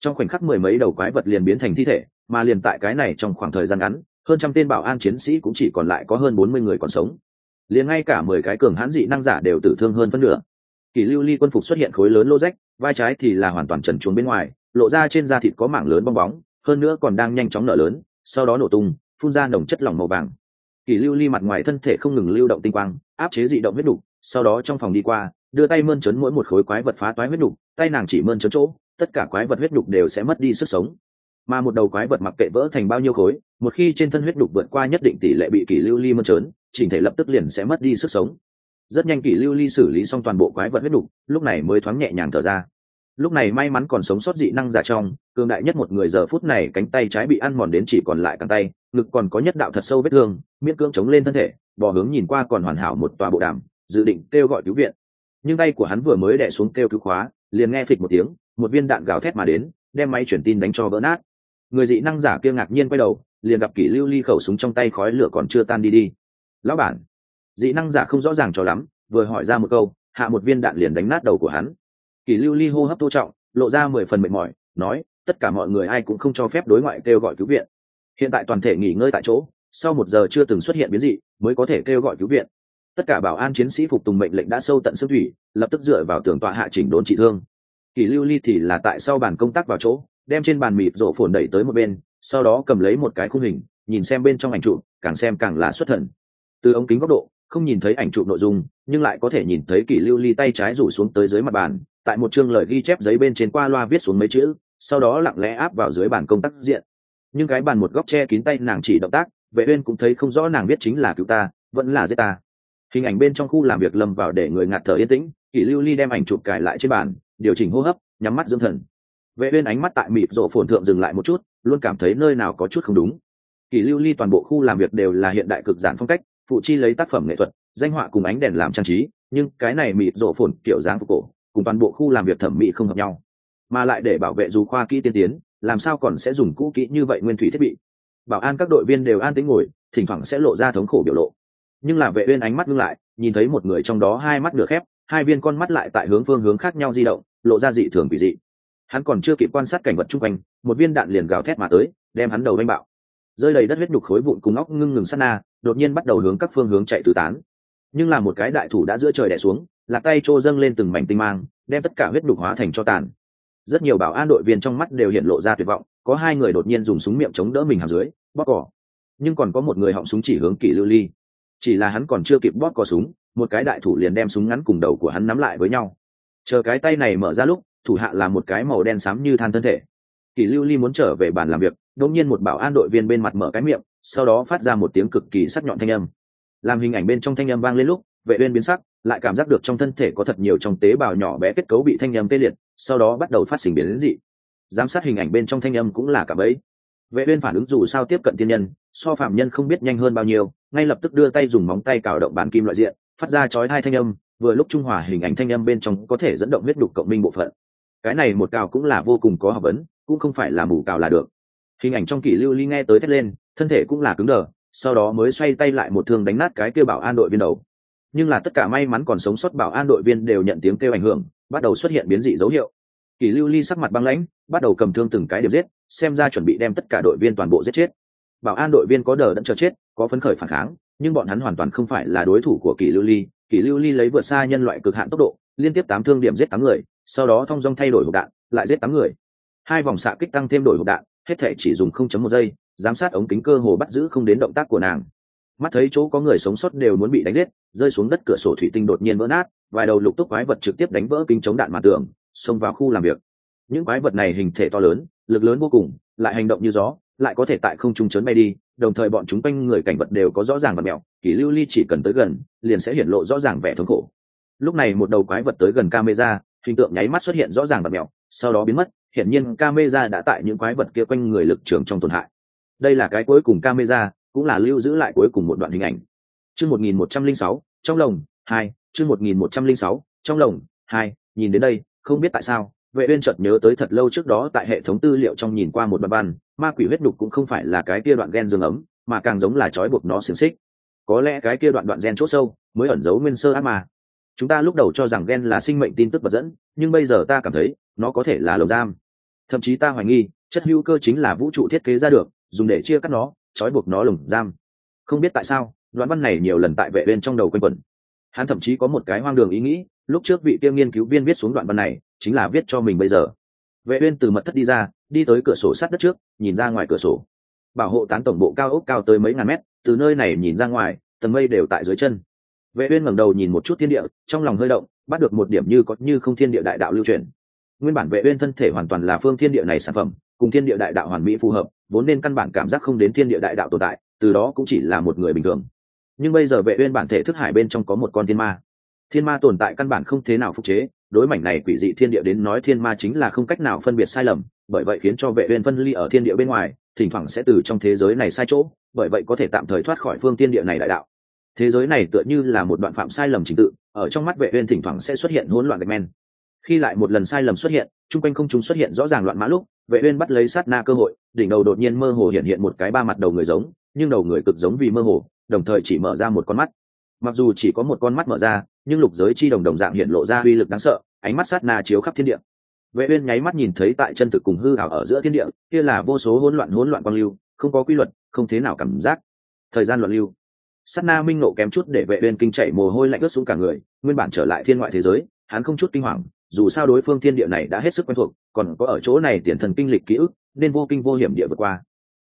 Trong khoảnh khắc mười mấy đầu quái vật liền biến thành thi thể, mà liền tại cái này trong khoảng thời gian ngắn, hơn trăm tên bảo an chiến sĩ cũng chỉ còn lại có hơn bốn mươi người còn sống. Liền ngay cả mười cái cường hãn dị năng giả đều tử thương hơn phân nửa. Kỳ lưu ly quân phục xuất hiện khối lớn lô rách, vai trái thì là hoàn toàn trần chuồng bên ngoài, lộ ra trên da thịt có mảng lớn bong bóng hơn nữa còn đang nhanh chóng nở lớn, sau đó nổ tung, phun ra nồng chất lỏng màu vàng. Kỳ lưu ly mặt ngoài thân thể không ngừng lưu động tinh quang, áp chế dị động huyết đục, sau đó trong phòng đi qua, đưa tay mơn trớn mỗi một khối quái vật phá toái huyết đục, tay nàng chỉ mơn trớn chỗ, tất cả quái vật huyết đục đều sẽ mất đi sức sống. Mà một đầu quái vật mặc kệ vỡ thành bao nhiêu khối, một khi trên thân huyết đục vượt qua nhất định tỷ lệ bị kỷ lưu ly mơn trớn, chỉnh thể lập tức liền sẽ mất đi sức sống. Rất nhanh kỷ lưu ly xử lý xong toàn bộ quái vật huyết đục, lúc này mới thoáng nhẹ nhàng thở ra lúc này may mắn còn sống sót dị năng giả trong, cường đại nhất một người giờ phút này cánh tay trái bị ăn mòn đến chỉ còn lại cẳng tay, ngực còn có nhất đạo thật sâu vết thương, miễn cưỡng chống lên thân thể, bỏ hướng nhìn qua còn hoàn hảo một tòa bộ đàm, dự định kêu gọi cứu viện. Nhưng tay của hắn vừa mới đẻ xuống kêu cứu khóa, liền nghe phịch một tiếng, một viên đạn gào thét mà đến, đem máy chuyển tin đánh cho vỡ nát. Người dị năng giả kia ngạc nhiên quay đầu, liền gặp kỷ lưu ly khẩu súng trong tay khói lửa còn chưa tan đi đi. Lão bản. Dị năng giả không rõ ràng cho lắm, vừa hỏi ra một câu, hạ một viên đạn liền đánh nát đầu của hắn kỷ lưu ly hô hấp tô trọng, lộ ra mười phần mệt mỏi, nói, tất cả mọi người ai cũng không cho phép đối ngoại kêu gọi cứu viện. Hiện tại toàn thể nghỉ ngơi tại chỗ, sau một giờ chưa từng xuất hiện biến dị, mới có thể kêu gọi cứu viện. Tất cả bảo an chiến sĩ phục tùng mệnh lệnh đã sâu tận xương thủy, lập tức dựa vào tường tọa hạ chỉnh đốn trị thương. Kỷ lưu ly thì là tại sau bàn công tác vào chỗ, đem trên bàn mịt rổ phồn đẩy tới một bên, sau đó cầm lấy một cái khung hình, nhìn xem bên trong ảnh trụ càng xem càng là xuất thần. Từ ống kính góc độ, không nhìn thấy ảnh trụ nội dung, nhưng lại có thể nhìn thấy kỷ lưu ly tay trái rủ xuống tới dưới mặt bàn tại một chương lời ghi chép giấy bên trên qua loa viết xuống mấy chữ, sau đó lặng lẽ áp vào dưới bàn công tác diện. Nhưng cái bàn một góc che kín tay nàng chỉ động tác, vệ uyên cũng thấy không rõ nàng biết chính là cứu ta, vẫn là giết ta. Hình ảnh bên trong khu làm việc lâm vào để người ngạt thở yên tĩnh, kỷ lưu ly đem ảnh chụp cài lại trên bàn, điều chỉnh hô hấp, nhắm mắt dưỡng thần. Vệ uyên ánh mắt tại mịt rộ phồn thượng dừng lại một chút, luôn cảm thấy nơi nào có chút không đúng. Kỷ lưu ly toàn bộ khu làm việc đều là hiện đại cực giản phong cách, phụ chi lấy tác phẩm nghệ thuật, danh họa cùng ánh đèn làm trang trí, nhưng cái này mịt rộ phồn kiểu dáng phục cổ cùng toàn bộ khu làm việc thẩm mỹ không hợp nhau. Mà lại để bảo vệ dù khoa kỹ tiên tiến, làm sao còn sẽ dùng cũ kỹ như vậy nguyên thủy thiết bị? Bảo an các đội viên đều an tĩnh ngồi, thỉnh thoảng sẽ lộ ra thống khổ biểu lộ. Nhưng là vệ uyên ánh mắt ngưng lại, nhìn thấy một người trong đó hai mắt nửa khép, hai viên con mắt lại tại hướng phương hướng khác nhau di động, lộ ra dị thường quỷ dị. Hắn còn chưa kịp quan sát cảnh vật chung quanh, một viên đạn liền gào thét mà tới, đem hắn đầu đánh bạo. Rơi đầy đất huyết nhục khối vụn cùng óc ngưng ngừng sát na, đột nhiên bắt đầu hướng các phương hướng chạy tứ tán. Nhưng là một cái đại thủ đã giữa trời đè xuống lạc tay trô dâng lên từng mảnh tinh mang, đem tất cả huyết đục hóa thành cho tàn. Rất nhiều bảo an đội viên trong mắt đều hiện lộ ra tuyệt vọng, có hai người đột nhiên dùng súng miệng chống đỡ mình hàm dưới, bóp cỏ nhưng còn có một người họng súng chỉ hướng kỷ lưu ly. Chỉ là hắn còn chưa kịp bóp cò súng, một cái đại thủ liền đem súng ngắn cùng đầu của hắn nắm lại với nhau. Chờ cái tay này mở ra lúc, thủ hạ là một cái màu đen xám như than thân thể. Kỷ lưu ly muốn trở về bàn làm việc, đột nhiên một bảo an đội viên bên mặt mở cái miệng, sau đó phát ra một tiếng cực kỳ sắc nhọn thanh âm. Làm hình ảnh bên trong thanh âm vang lên lúc vệ uyên biến sắc, lại cảm giác được trong thân thể có thật nhiều trong tế bào nhỏ bé kết cấu bị thanh âm tê liệt, sau đó bắt đầu phát sinh biến dị. Giám sát hình ảnh bên trong thanh âm cũng là cả bấy vệ uyên phản ứng dù sao tiếp cận tiên nhân, so phạm nhân không biết nhanh hơn bao nhiêu, ngay lập tức đưa tay dùng móng tay cào động bàn kim loại diện, phát ra chói hai thanh âm, vừa lúc trung hòa hình ảnh thanh âm bên trong có thể dẫn động huyết đục cộng minh bộ phận. Cái này một cào cũng là vô cùng có học vấn, cũng không phải là mù cào là được. Hình ảnh trong kỷ lưu ly nghe tới thét lên, thân thể cũng là cứng đờ, sau đó mới xoay tay lại một thương đánh nát cái kia bảo an đội viên đầu nhưng là tất cả may mắn còn sống sót bảo an đội viên đều nhận tiếng kêu ảnh hưởng, bắt đầu xuất hiện biến dị dấu hiệu. Kỷ lưu ly sắc mặt băng lãnh, bắt đầu cầm thương từng cái điểm giết, xem ra chuẩn bị đem tất cả đội viên toàn bộ giết chết. Bảo an đội viên có đờ đẫn chờ chết, có phấn khởi phản kháng, nhưng bọn hắn hoàn toàn không phải là đối thủ của kỷ lưu ly. Kỷ lưu ly lấy vượt xa nhân loại cực hạn tốc độ, liên tiếp tám thương điểm giết tám người, sau đó thong dong thay đổi hộp đạn, lại giết tám người. Hai vòng xạ kích tăng thêm đổi hộp đạn, hết thể chỉ dùng không chấm một giây, giám sát ống kính cơ hồ bắt giữ không đến động tác của nàng mắt thấy chỗ có người sống sót đều muốn bị đánh giết, rơi xuống đất cửa sổ thủy tinh đột nhiên vỡ nát, vài đầu lục túc quái vật trực tiếp đánh vỡ kính chống đạn màn tường, xông vào khu làm việc. Những quái vật này hình thể to lớn, lực lớn vô cùng, lại hành động như gió, lại có thể tại không trung chớn bay đi, đồng thời bọn chúng quanh người cảnh vật đều có rõ ràng và mẹo, kỷ lưu ly chỉ cần tới gần, liền sẽ hiển lộ rõ ràng vẻ thống khổ. Lúc này một đầu quái vật tới gần camera, hình tượng nháy mắt xuất hiện rõ ràng và mẹo, sau đó biến mất, hiển nhiên camera đã tại những quái vật kia quanh người lực trường trong tổn hại. Đây là cái cuối cùng camera cũng là lưu giữ lại cuối cùng một đoạn hình ảnh. Chương một nghìn một trăm linh sáu, trong lồng, hai, chương một nghìn một trăm linh sáu, trong lồng, hai, nhìn đến đây, không biết tại sao, vệ uyên chợt nhớ tới thật lâu trước đó tại hệ thống tư liệu trong nhìn qua một đoạn văn, ma quỷ huyết đục cũng không phải là cái kia đoạn gen dương ấm, mà càng giống là trói buộc nó xiềng xích. Có lẽ cái kia đoạn đoạn gen chỗ sâu mới ẩn giấu nguyên sơ ác mà chúng ta lúc đầu cho rằng gen là sinh mệnh tin tức vật dẫn, nhưng bây giờ ta cảm thấy, nó có thể là lồng giam. Thậm chí ta hoài nghi, chất hữu cơ chính là vũ trụ thiết kế ra được, dùng để chia cắt nó trói buộc nó lồng giam. Không biết tại sao đoạn văn này nhiều lần tại vệ bên trong đầu quanh quẩn. Hắn thậm chí có một cái hoang đường ý nghĩ, lúc trước vị kia nghiên cứu viên viết xuống đoạn văn này, chính là viết cho mình bây giờ. Vệ uyên từ mật thất đi ra, đi tới cửa sổ sát đất trước, nhìn ra ngoài cửa sổ. Bảo hộ tán tổng bộ cao ốc cao tới mấy ngàn mét, từ nơi này nhìn ra ngoài, tầng mây đều tại dưới chân. Vệ uyên ngẩng đầu nhìn một chút thiên địa, trong lòng hơi động, bắt được một điểm như có như không thiên địa đại đạo lưu truyền. Nguyên bản vệ uyên thân thể hoàn toàn là phương thiên địa này sản phẩm, cùng thiên địa đại đạo hoàn mỹ phù hợp vốn nên căn bản cảm giác không đến thiên địa đại đạo tồn tại, từ đó cũng chỉ là một người bình thường. Nhưng bây giờ vệ uyên bản thể thức hải bên trong có một con thiên ma. Thiên ma tồn tại căn bản không thế nào phục chế, đối mảnh này quỷ dị thiên địa đến nói thiên ma chính là không cách nào phân biệt sai lầm, bởi vậy khiến cho vệ uyên phân ly ở thiên địa bên ngoài, thỉnh thoảng sẽ từ trong thế giới này sai chỗ, bởi vậy có thể tạm thời thoát khỏi phương thiên địa này đại đạo. Thế giới này tựa như là một đoạn phạm sai lầm chính tự, ở trong mắt vệ uyên thỉnh thoảng sẽ xuất hiện hỗn loạn gạch men khi lại một lần sai lầm xuất hiện trung quanh không chúng xuất hiện rõ ràng loạn mã lúc, vệ uyên bắt lấy sát na cơ hội, đỉnh đầu đột nhiên mơ hồ hiện hiện một cái ba mặt đầu người giống, nhưng đầu người cực giống vì mơ hồ, đồng thời chỉ mở ra một con mắt. Mặc dù chỉ có một con mắt mở ra, nhưng lục giới chi đồng đồng dạng hiện lộ ra uy lực đáng sợ, ánh mắt sát na chiếu khắp thiên địa. Vệ uyên nháy mắt nhìn thấy tại chân thực cùng hư ảo ở giữa thiên địa, kia là vô số hỗn loạn hỗn loạn quang lưu, không có quy luật, không thế nào cảm giác. Thời gian loạn lưu. Sát na minh nộ kém chút để vệ uyên kinh chảy mồ hôi lạnh ướt xuống cả người, nguyên bản trở lại thiên ngoại thế giới, hắn không chút kinh hoàng dù sao đối phương thiên địa này đã hết sức quen thuộc, còn có ở chỗ này tiền thần kinh lịch ký ức, nên vô kinh vô hiểm địa vượt qua.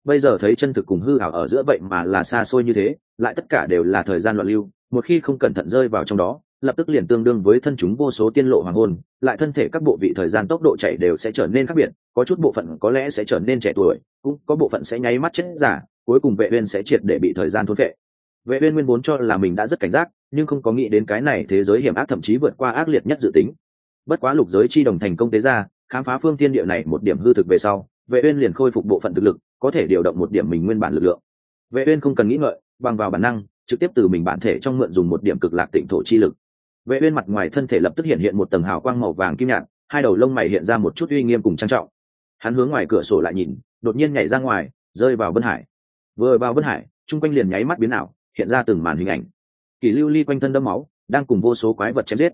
Bây giờ thấy chân thực cùng hư ảo ở giữa vậy mà là xa xôi như thế, lại tất cả đều là thời gian loạn lưu, một khi không cẩn thận rơi vào trong đó, lập tức liền tương đương với thân chúng vô số tiên lộ hoàng hôn, lại thân thể các bộ vị thời gian tốc độ chạy đều sẽ trở nên khác biệt, có chút bộ phận có lẽ sẽ trở nên trẻ tuổi, cũng có bộ phận sẽ nháy mắt chết giả, cuối cùng vệ uyên sẽ triệt để bị thời gian thôn vệ vệ uyên nguyên vốn cho là mình đã rất cảnh giác, nhưng không có nghĩ đến cái này thế giới hiểm ác thậm chí vượt qua ác liệt nhất dự tính bất quá lục giới chi đồng thành công tế ra, khám phá phương tiên địa này một điểm hư thực về sau, vệ uyên liền khôi phục bộ phận thực lực, có thể điều động một điểm mình nguyên bản lực lượng. Vệ uyên không cần nghĩ ngợi, bằng vào bản năng, trực tiếp từ mình bản thể trong mượn dùng một điểm cực lạc tịnh thổ chi lực. Vệ uyên mặt ngoài thân thể lập tức hiện hiện một tầng hào quang màu vàng kim nhạt, hai đầu lông mày hiện ra một chút uy nghiêm cùng trang trọng. Hắn hướng ngoài cửa sổ lại nhìn, đột nhiên nhảy ra ngoài, rơi vào vân hải. Vừa vào vân hải trung quanh liền nháy mắt biến ảo, hiện ra từng màn hình ảnh. Kỳ lưu ly quanh thân đẫm máu, đang cùng vô số quái vật chém giết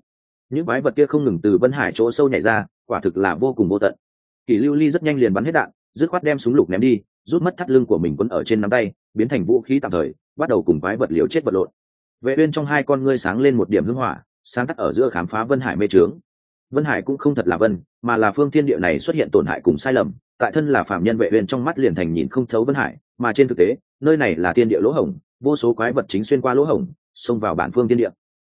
những quái vật kia không ngừng từ vân hải chỗ sâu nhảy ra, quả thực là vô cùng vô tận. Kỷ lưu ly rất nhanh liền bắn hết đạn, dứt khoát đem súng lục ném đi, rút mất thắt lưng của mình quấn ở trên nắm tay, biến thành vũ khí tạm thời, bắt đầu cùng quái vật liều chết vật lộn. Vệ uyên trong hai con ngươi sáng lên một điểm hưng hỏa, sáng tắt ở giữa khám phá vân hải mê trướng. Vân hải cũng không thật là vân, mà là phương thiên địa này xuất hiện tổn hại cùng sai lầm, tại thân là phạm nhân vệ uyên trong mắt liền thành nhìn không thấu vân hải, mà trên thực tế, nơi này là thiên địa lỗ hổng, vô số quái vật chính xuyên qua lỗ hổng, xông vào bản phương thiên địa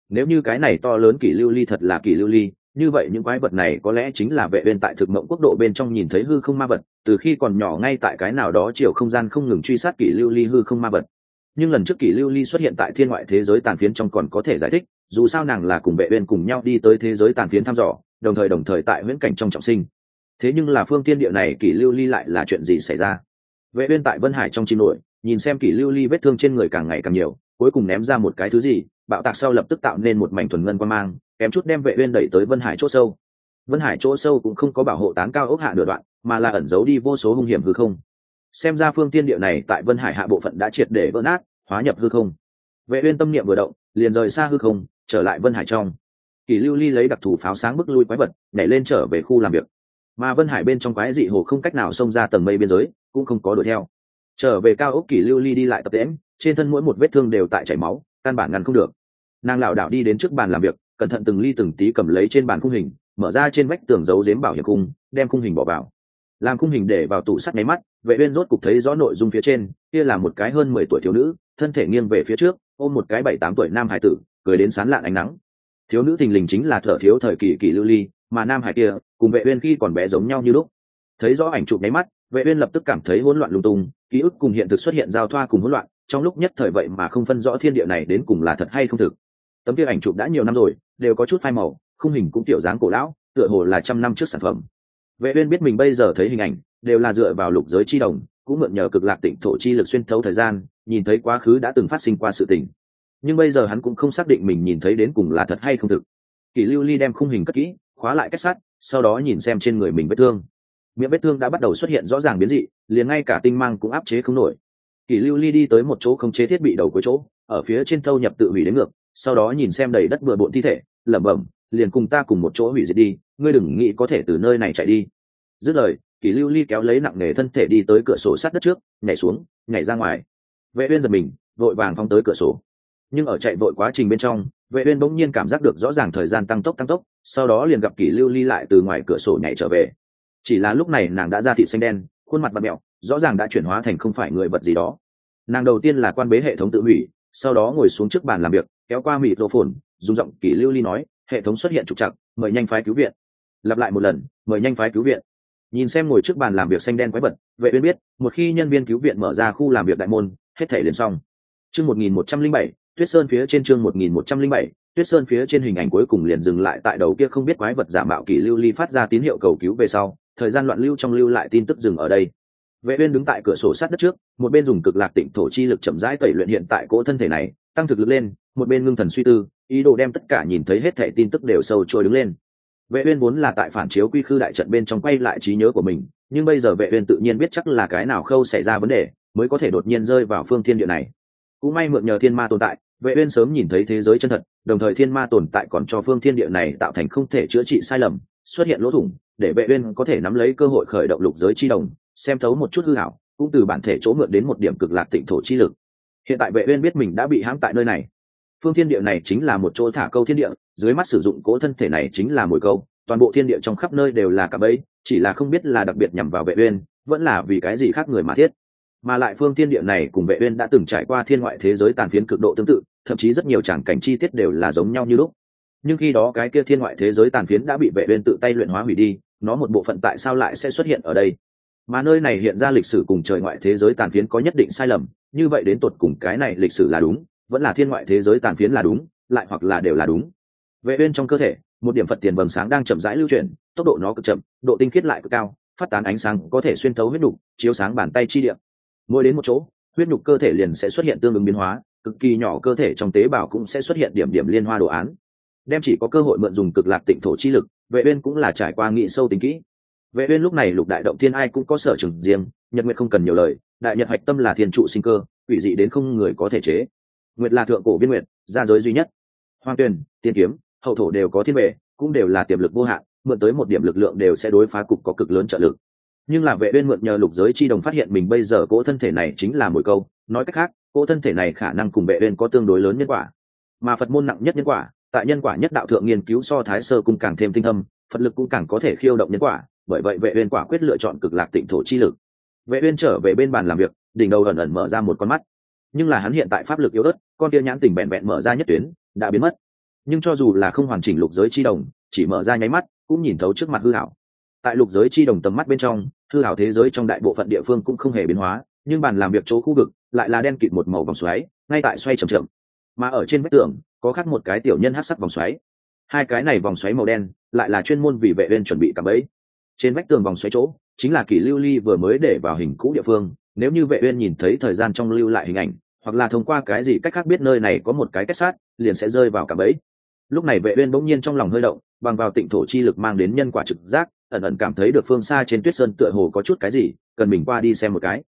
nếu như cái này to lớn kỷ lưu ly thật là kỷ lưu ly, như vậy những quái vật này có lẽ chính là vệ bên tại thực mộng quốc độ bên trong nhìn thấy hư không ma vật, từ khi còn nhỏ ngay tại cái nào đó chiều không gian không ngừng truy sát kỷ lưu ly hư không ma vật. Nhưng lần trước kỷ lưu ly xuất hiện tại thiên ngoại thế giới tàn phiến trong còn có thể giải thích, dù sao nàng là cùng vệ bên cùng nhau đi tới thế giới tàn phiến thăm dò, đồng thời đồng thời tại viễn cảnh trong trọng sinh. Thế nhưng là phương tiên địa này kỷ lưu ly lại là chuyện gì xảy ra? Vệ bên tại vân hải trong chim nổi, nhìn xem kỷ lưu ly vết thương trên người càng ngày càng nhiều cuối cùng ném ra một cái thứ gì, bạo tạc sau lập tức tạo nên một mảnh thuần ngân quang mang, kém chút đem vệ uyên đẩy tới vân hải chỗ sâu. Vân hải chỗ sâu cũng không có bảo hộ tán cao ốc hạ nửa đoạn, mà là ẩn giấu đi vô số hung hiểm hư không. Xem ra phương tiên địa này tại vân hải hạ bộ phận đã triệt để vỡ nát, hóa nhập hư không. Vệ uyên tâm niệm vừa động, liền rời xa hư không, trở lại vân hải trong. Kỳ lưu ly lấy đặc thù pháo sáng bức lui quái vật, nhảy lên trở về khu làm việc. Mà vân hải bên trong quái dị hồ không cách nào xông ra tầng mây biên giới, cũng không có đuổi theo. Trở về cao ốc kỳ lưu ly đi lại tập tễm trên thân mỗi một vết thương đều tại chảy máu, căn bản ngăn không được. Nàng lảo đảo đi đến trước bàn làm việc, cẩn thận từng ly từng tí cầm lấy trên bàn khung hình, mở ra trên vách tường giấu dếm bảo hiểm khung, đem khung hình bỏ vào. Làm khung hình để vào tủ sắt máy mắt, vệ uyên rốt cục thấy rõ nội dung phía trên, kia là một cái hơn mười tuổi thiếu nữ, thân thể nghiêng về phía trước, ôm một cái bảy tám tuổi nam hải tử, cười đến sán lạn ánh nắng. Thiếu nữ thình lình chính là thợ thiếu thời kỳ kỳ lưu ly, mà nam hải kia, cùng vệ uyên khi còn bé giống nhau như lúc. Thấy rõ ảnh chụp máy mắt, vệ uyên lập tức cảm thấy hỗn loạn lung tung, ký ức cùng hiện thực xuất hiện giao thoa cùng hỗn loạn trong lúc nhất thời vậy mà không phân rõ thiên địa này đến cùng là thật hay không thực. Tấm kia ảnh chụp đã nhiều năm rồi, đều có chút phai màu, khung hình cũng tiểu dáng cổ lão, tựa hồ là trăm năm trước sản phẩm. Vệ uyên biết mình bây giờ thấy hình ảnh, đều là dựa vào lục giới chi đồng, cũng mượn nhờ cực lạc tịnh thổ chi lực xuyên thấu thời gian, nhìn thấy quá khứ đã từng phát sinh qua sự tình. Nhưng bây giờ hắn cũng không xác định mình nhìn thấy đến cùng là thật hay không thực. Kỷ lưu ly đem khung hình cất kỹ, khóa lại kết sắt, sau đó nhìn xem trên người mình vết thương. Miệng vết thương đã bắt đầu xuất hiện rõ ràng biến dị, liền ngay cả tinh mang cũng áp chế không nổi kỷ lưu ly đi tới một chỗ không chế thiết bị đầu cuối chỗ, ở phía trên thâu nhập tự hủy đến ngược, sau đó nhìn xem đầy đất bừa bộn thi thể, lẩm bẩm, liền cùng ta cùng một chỗ hủy diệt đi, ngươi đừng nghĩ có thể từ nơi này chạy đi. Dứt lời kỷ lưu ly kéo lấy nặng nề thân thể đi tới cửa sổ sát đất trước, nhảy xuống, nhảy ra ngoài. Vệ uyên giật mình, vội vàng phóng tới cửa sổ. Nhưng ở chạy vội quá trình bên trong, vệ uyên bỗng nhiên cảm giác được rõ ràng thời gian tăng tốc tăng tốc, sau đó liền gặp kỷ lưu ly lại từ ngoài cửa sổ nhảy trở về. Chỉ là lúc này nàng đã ra thịt xanh đen, khuôn mặt bặm mẹo rõ ràng đã chuyển hóa thành không phải người vật gì đó. Nàng đầu tiên là quan bế hệ thống tự hủy, sau đó ngồi xuống trước bàn làm việc, kéo qua mịt rô phồn, dùng giọng kỷ lưu ly nói, hệ thống xuất hiện trục trặc, mời nhanh phái cứu viện. Lặp lại một lần, mời nhanh phái cứu viện. Nhìn xem ngồi trước bàn làm việc xanh đen quái vật, vệ uyên biết, một khi nhân viên cứu viện mở ra khu làm việc đại môn, hết thể liền xong. Chương 1107 tuyết sơn phía trên chương 1107 tuyết sơn phía trên hình ảnh cuối cùng liền dừng lại tại đầu kia không biết quái vật giả mạo kỳ lưu ly phát ra tín hiệu cầu cứu về sau, thời gian loạn lưu trong lưu lại tin tức dừng ở đây vệ uyên đứng tại cửa sổ sát đất trước, một bên dùng cực lạc tịnh thổ chi lực chậm rãi tẩy luyện hiện tại cỗ thân thể này, tăng thực lực lên, một bên ngưng thần suy tư, ý đồ đem tất cả nhìn thấy hết thảy tin tức đều sâu trôi đứng lên. Vệ uyên vốn là tại phản chiếu quy khư đại trận bên trong quay lại trí nhớ của mình, nhưng bây giờ vệ uyên tự nhiên biết chắc là cái nào khâu xảy ra vấn đề, mới có thể đột nhiên rơi vào phương thiên địa này. Cũng may mượn nhờ thiên ma tồn tại, vệ uyên sớm nhìn thấy thế giới chân thật, đồng thời thiên ma tồn tại còn cho phương thiên địa này tạo thành không thể chữa trị sai lầm, xuất hiện lỗ thủng, để vệ uyên có thể nắm lấy cơ hội khởi động lục giới chi đồng xem thấu một chút hư ảo, cũng từ bản thể chỗ mượn đến một điểm cực lạc tịnh thổ chi lực. Hiện tại vệ uyên biết mình đã bị hãm tại nơi này. Phương thiên địa này chính là một chỗ thả câu thiên địa, dưới mắt sử dụng cố thân thể này chính là mồi câu, toàn bộ thiên địa trong khắp nơi đều là cả bẫy, chỉ là không biết là đặc biệt nhằm vào vệ uyên, vẫn là vì cái gì khác người mà thiết. Mà lại phương thiên địa này cùng vệ uyên đã từng trải qua thiên ngoại thế giới tàn phiến cực độ tương tự, thậm chí rất nhiều tràng cảnh chi tiết đều là giống nhau như lúc. Nhưng khi đó cái kia thiên ngoại thế giới tàn phiến đã bị vệ uyên tự tay luyện hóa hủy đi, nó một bộ phận tại sao lại sẽ xuất hiện ở đây? Mà nơi này hiện ra lịch sử cùng trời ngoại thế giới tàn phiến có nhất định sai lầm, như vậy đến tột cùng cái này lịch sử là đúng, vẫn là thiên ngoại thế giới tàn phiến là đúng, lại hoặc là đều là đúng. Vệ uyên trong cơ thể, một điểm phật tiền vầng sáng đang chậm rãi lưu chuyển, tốc độ nó cực chậm, độ tinh khiết lại cực cao, phát tán ánh sáng có thể xuyên thấu huyết nhục, chiếu sáng bàn tay chi địa. Mỗi đến một chỗ, huyết nhục cơ thể liền sẽ xuất hiện tương ứng biến hóa, cực kỳ nhỏ cơ thể trong tế bào cũng sẽ xuất hiện điểm điểm liên hoa đồ án. Đem chỉ có cơ hội mượn dùng cực lạc tịnh thổ chi lực, vệ uyên cũng là trải qua nghị sâu tính kỹ vệ uyên lúc này lục đại động thiên ai cũng có sở trường riêng, nhật nguyệt không cần nhiều lời, đại nhật hạch tâm là thiên trụ sinh cơ, quỷ dị đến không người có thể chế. Nguyệt là thượng cổ viên nguyệt, gia giới duy nhất. Hoàng tuyền, tiên kiếm, hậu thổ đều có thiên vệ cũng đều là tiềm lực vô hạn, mượn tới một điểm lực lượng đều sẽ đối phá cục có cực lớn trợ lực. Nhưng là vệ uyên mượn nhờ lục giới chi đồng phát hiện mình bây giờ cỗ thân thể này chính là mồi câu, nói cách khác, cỗ thân thể này khả năng cùng vệ uyên có tương đối lớn nhân quả. Mà phật môn nặng nhất nhân quả, tại nhân quả nhất đạo thượng nghiên cứu so thái sơ cũng càng thêm tinh thâm, phật lực cũng càng có thể khiêu động nhân quả bởi vậy vệ uyên quả quyết lựa chọn cực lạc tịnh thổ chi lực. Vệ uyên trở về bên bàn làm việc, đỉnh đầu ẩn ẩn mở ra một con mắt. Nhưng là hắn hiện tại pháp lực yếu ớt, con tia nhãn tình bẹn bẹn mở ra nhất tuyến, đã biến mất. Nhưng cho dù là không hoàn chỉnh lục giới chi đồng, chỉ mở ra nháy mắt, cũng nhìn thấu trước mặt hư hảo. Tại lục giới chi đồng tầm mắt bên trong, hư hảo thế giới trong đại bộ phận địa phương cũng không hề biến hóa, nhưng bàn làm việc chỗ khu vực lại là đen kịt một màu vòng xoáy, ngay tại xoay chậm chậm. Mà ở trên vách tường, có khắc một cái tiểu nhân hát sắc vòng xoáy. Hai cái này vòng xoáy màu đen, lại là chuyên môn vì vệ uyên chuẩn bị cả bẫy trên vách tường vòng xoáy chỗ, chính là kỷ lưu ly vừa mới để vào hình cũ địa phương, nếu như vệ uyên nhìn thấy thời gian trong lưu lại hình ảnh, hoặc là thông qua cái gì cách khác biết nơi này có một cái kết sát, liền sẽ rơi vào cả bẫy. Lúc này vệ uyên bỗng nhiên trong lòng hơi động, bằng vào tịnh thổ chi lực mang đến nhân quả trực giác, ẩn ẩn cảm thấy được phương xa trên tuyết sơn tựa hồ có chút cái gì, cần mình qua đi xem một cái.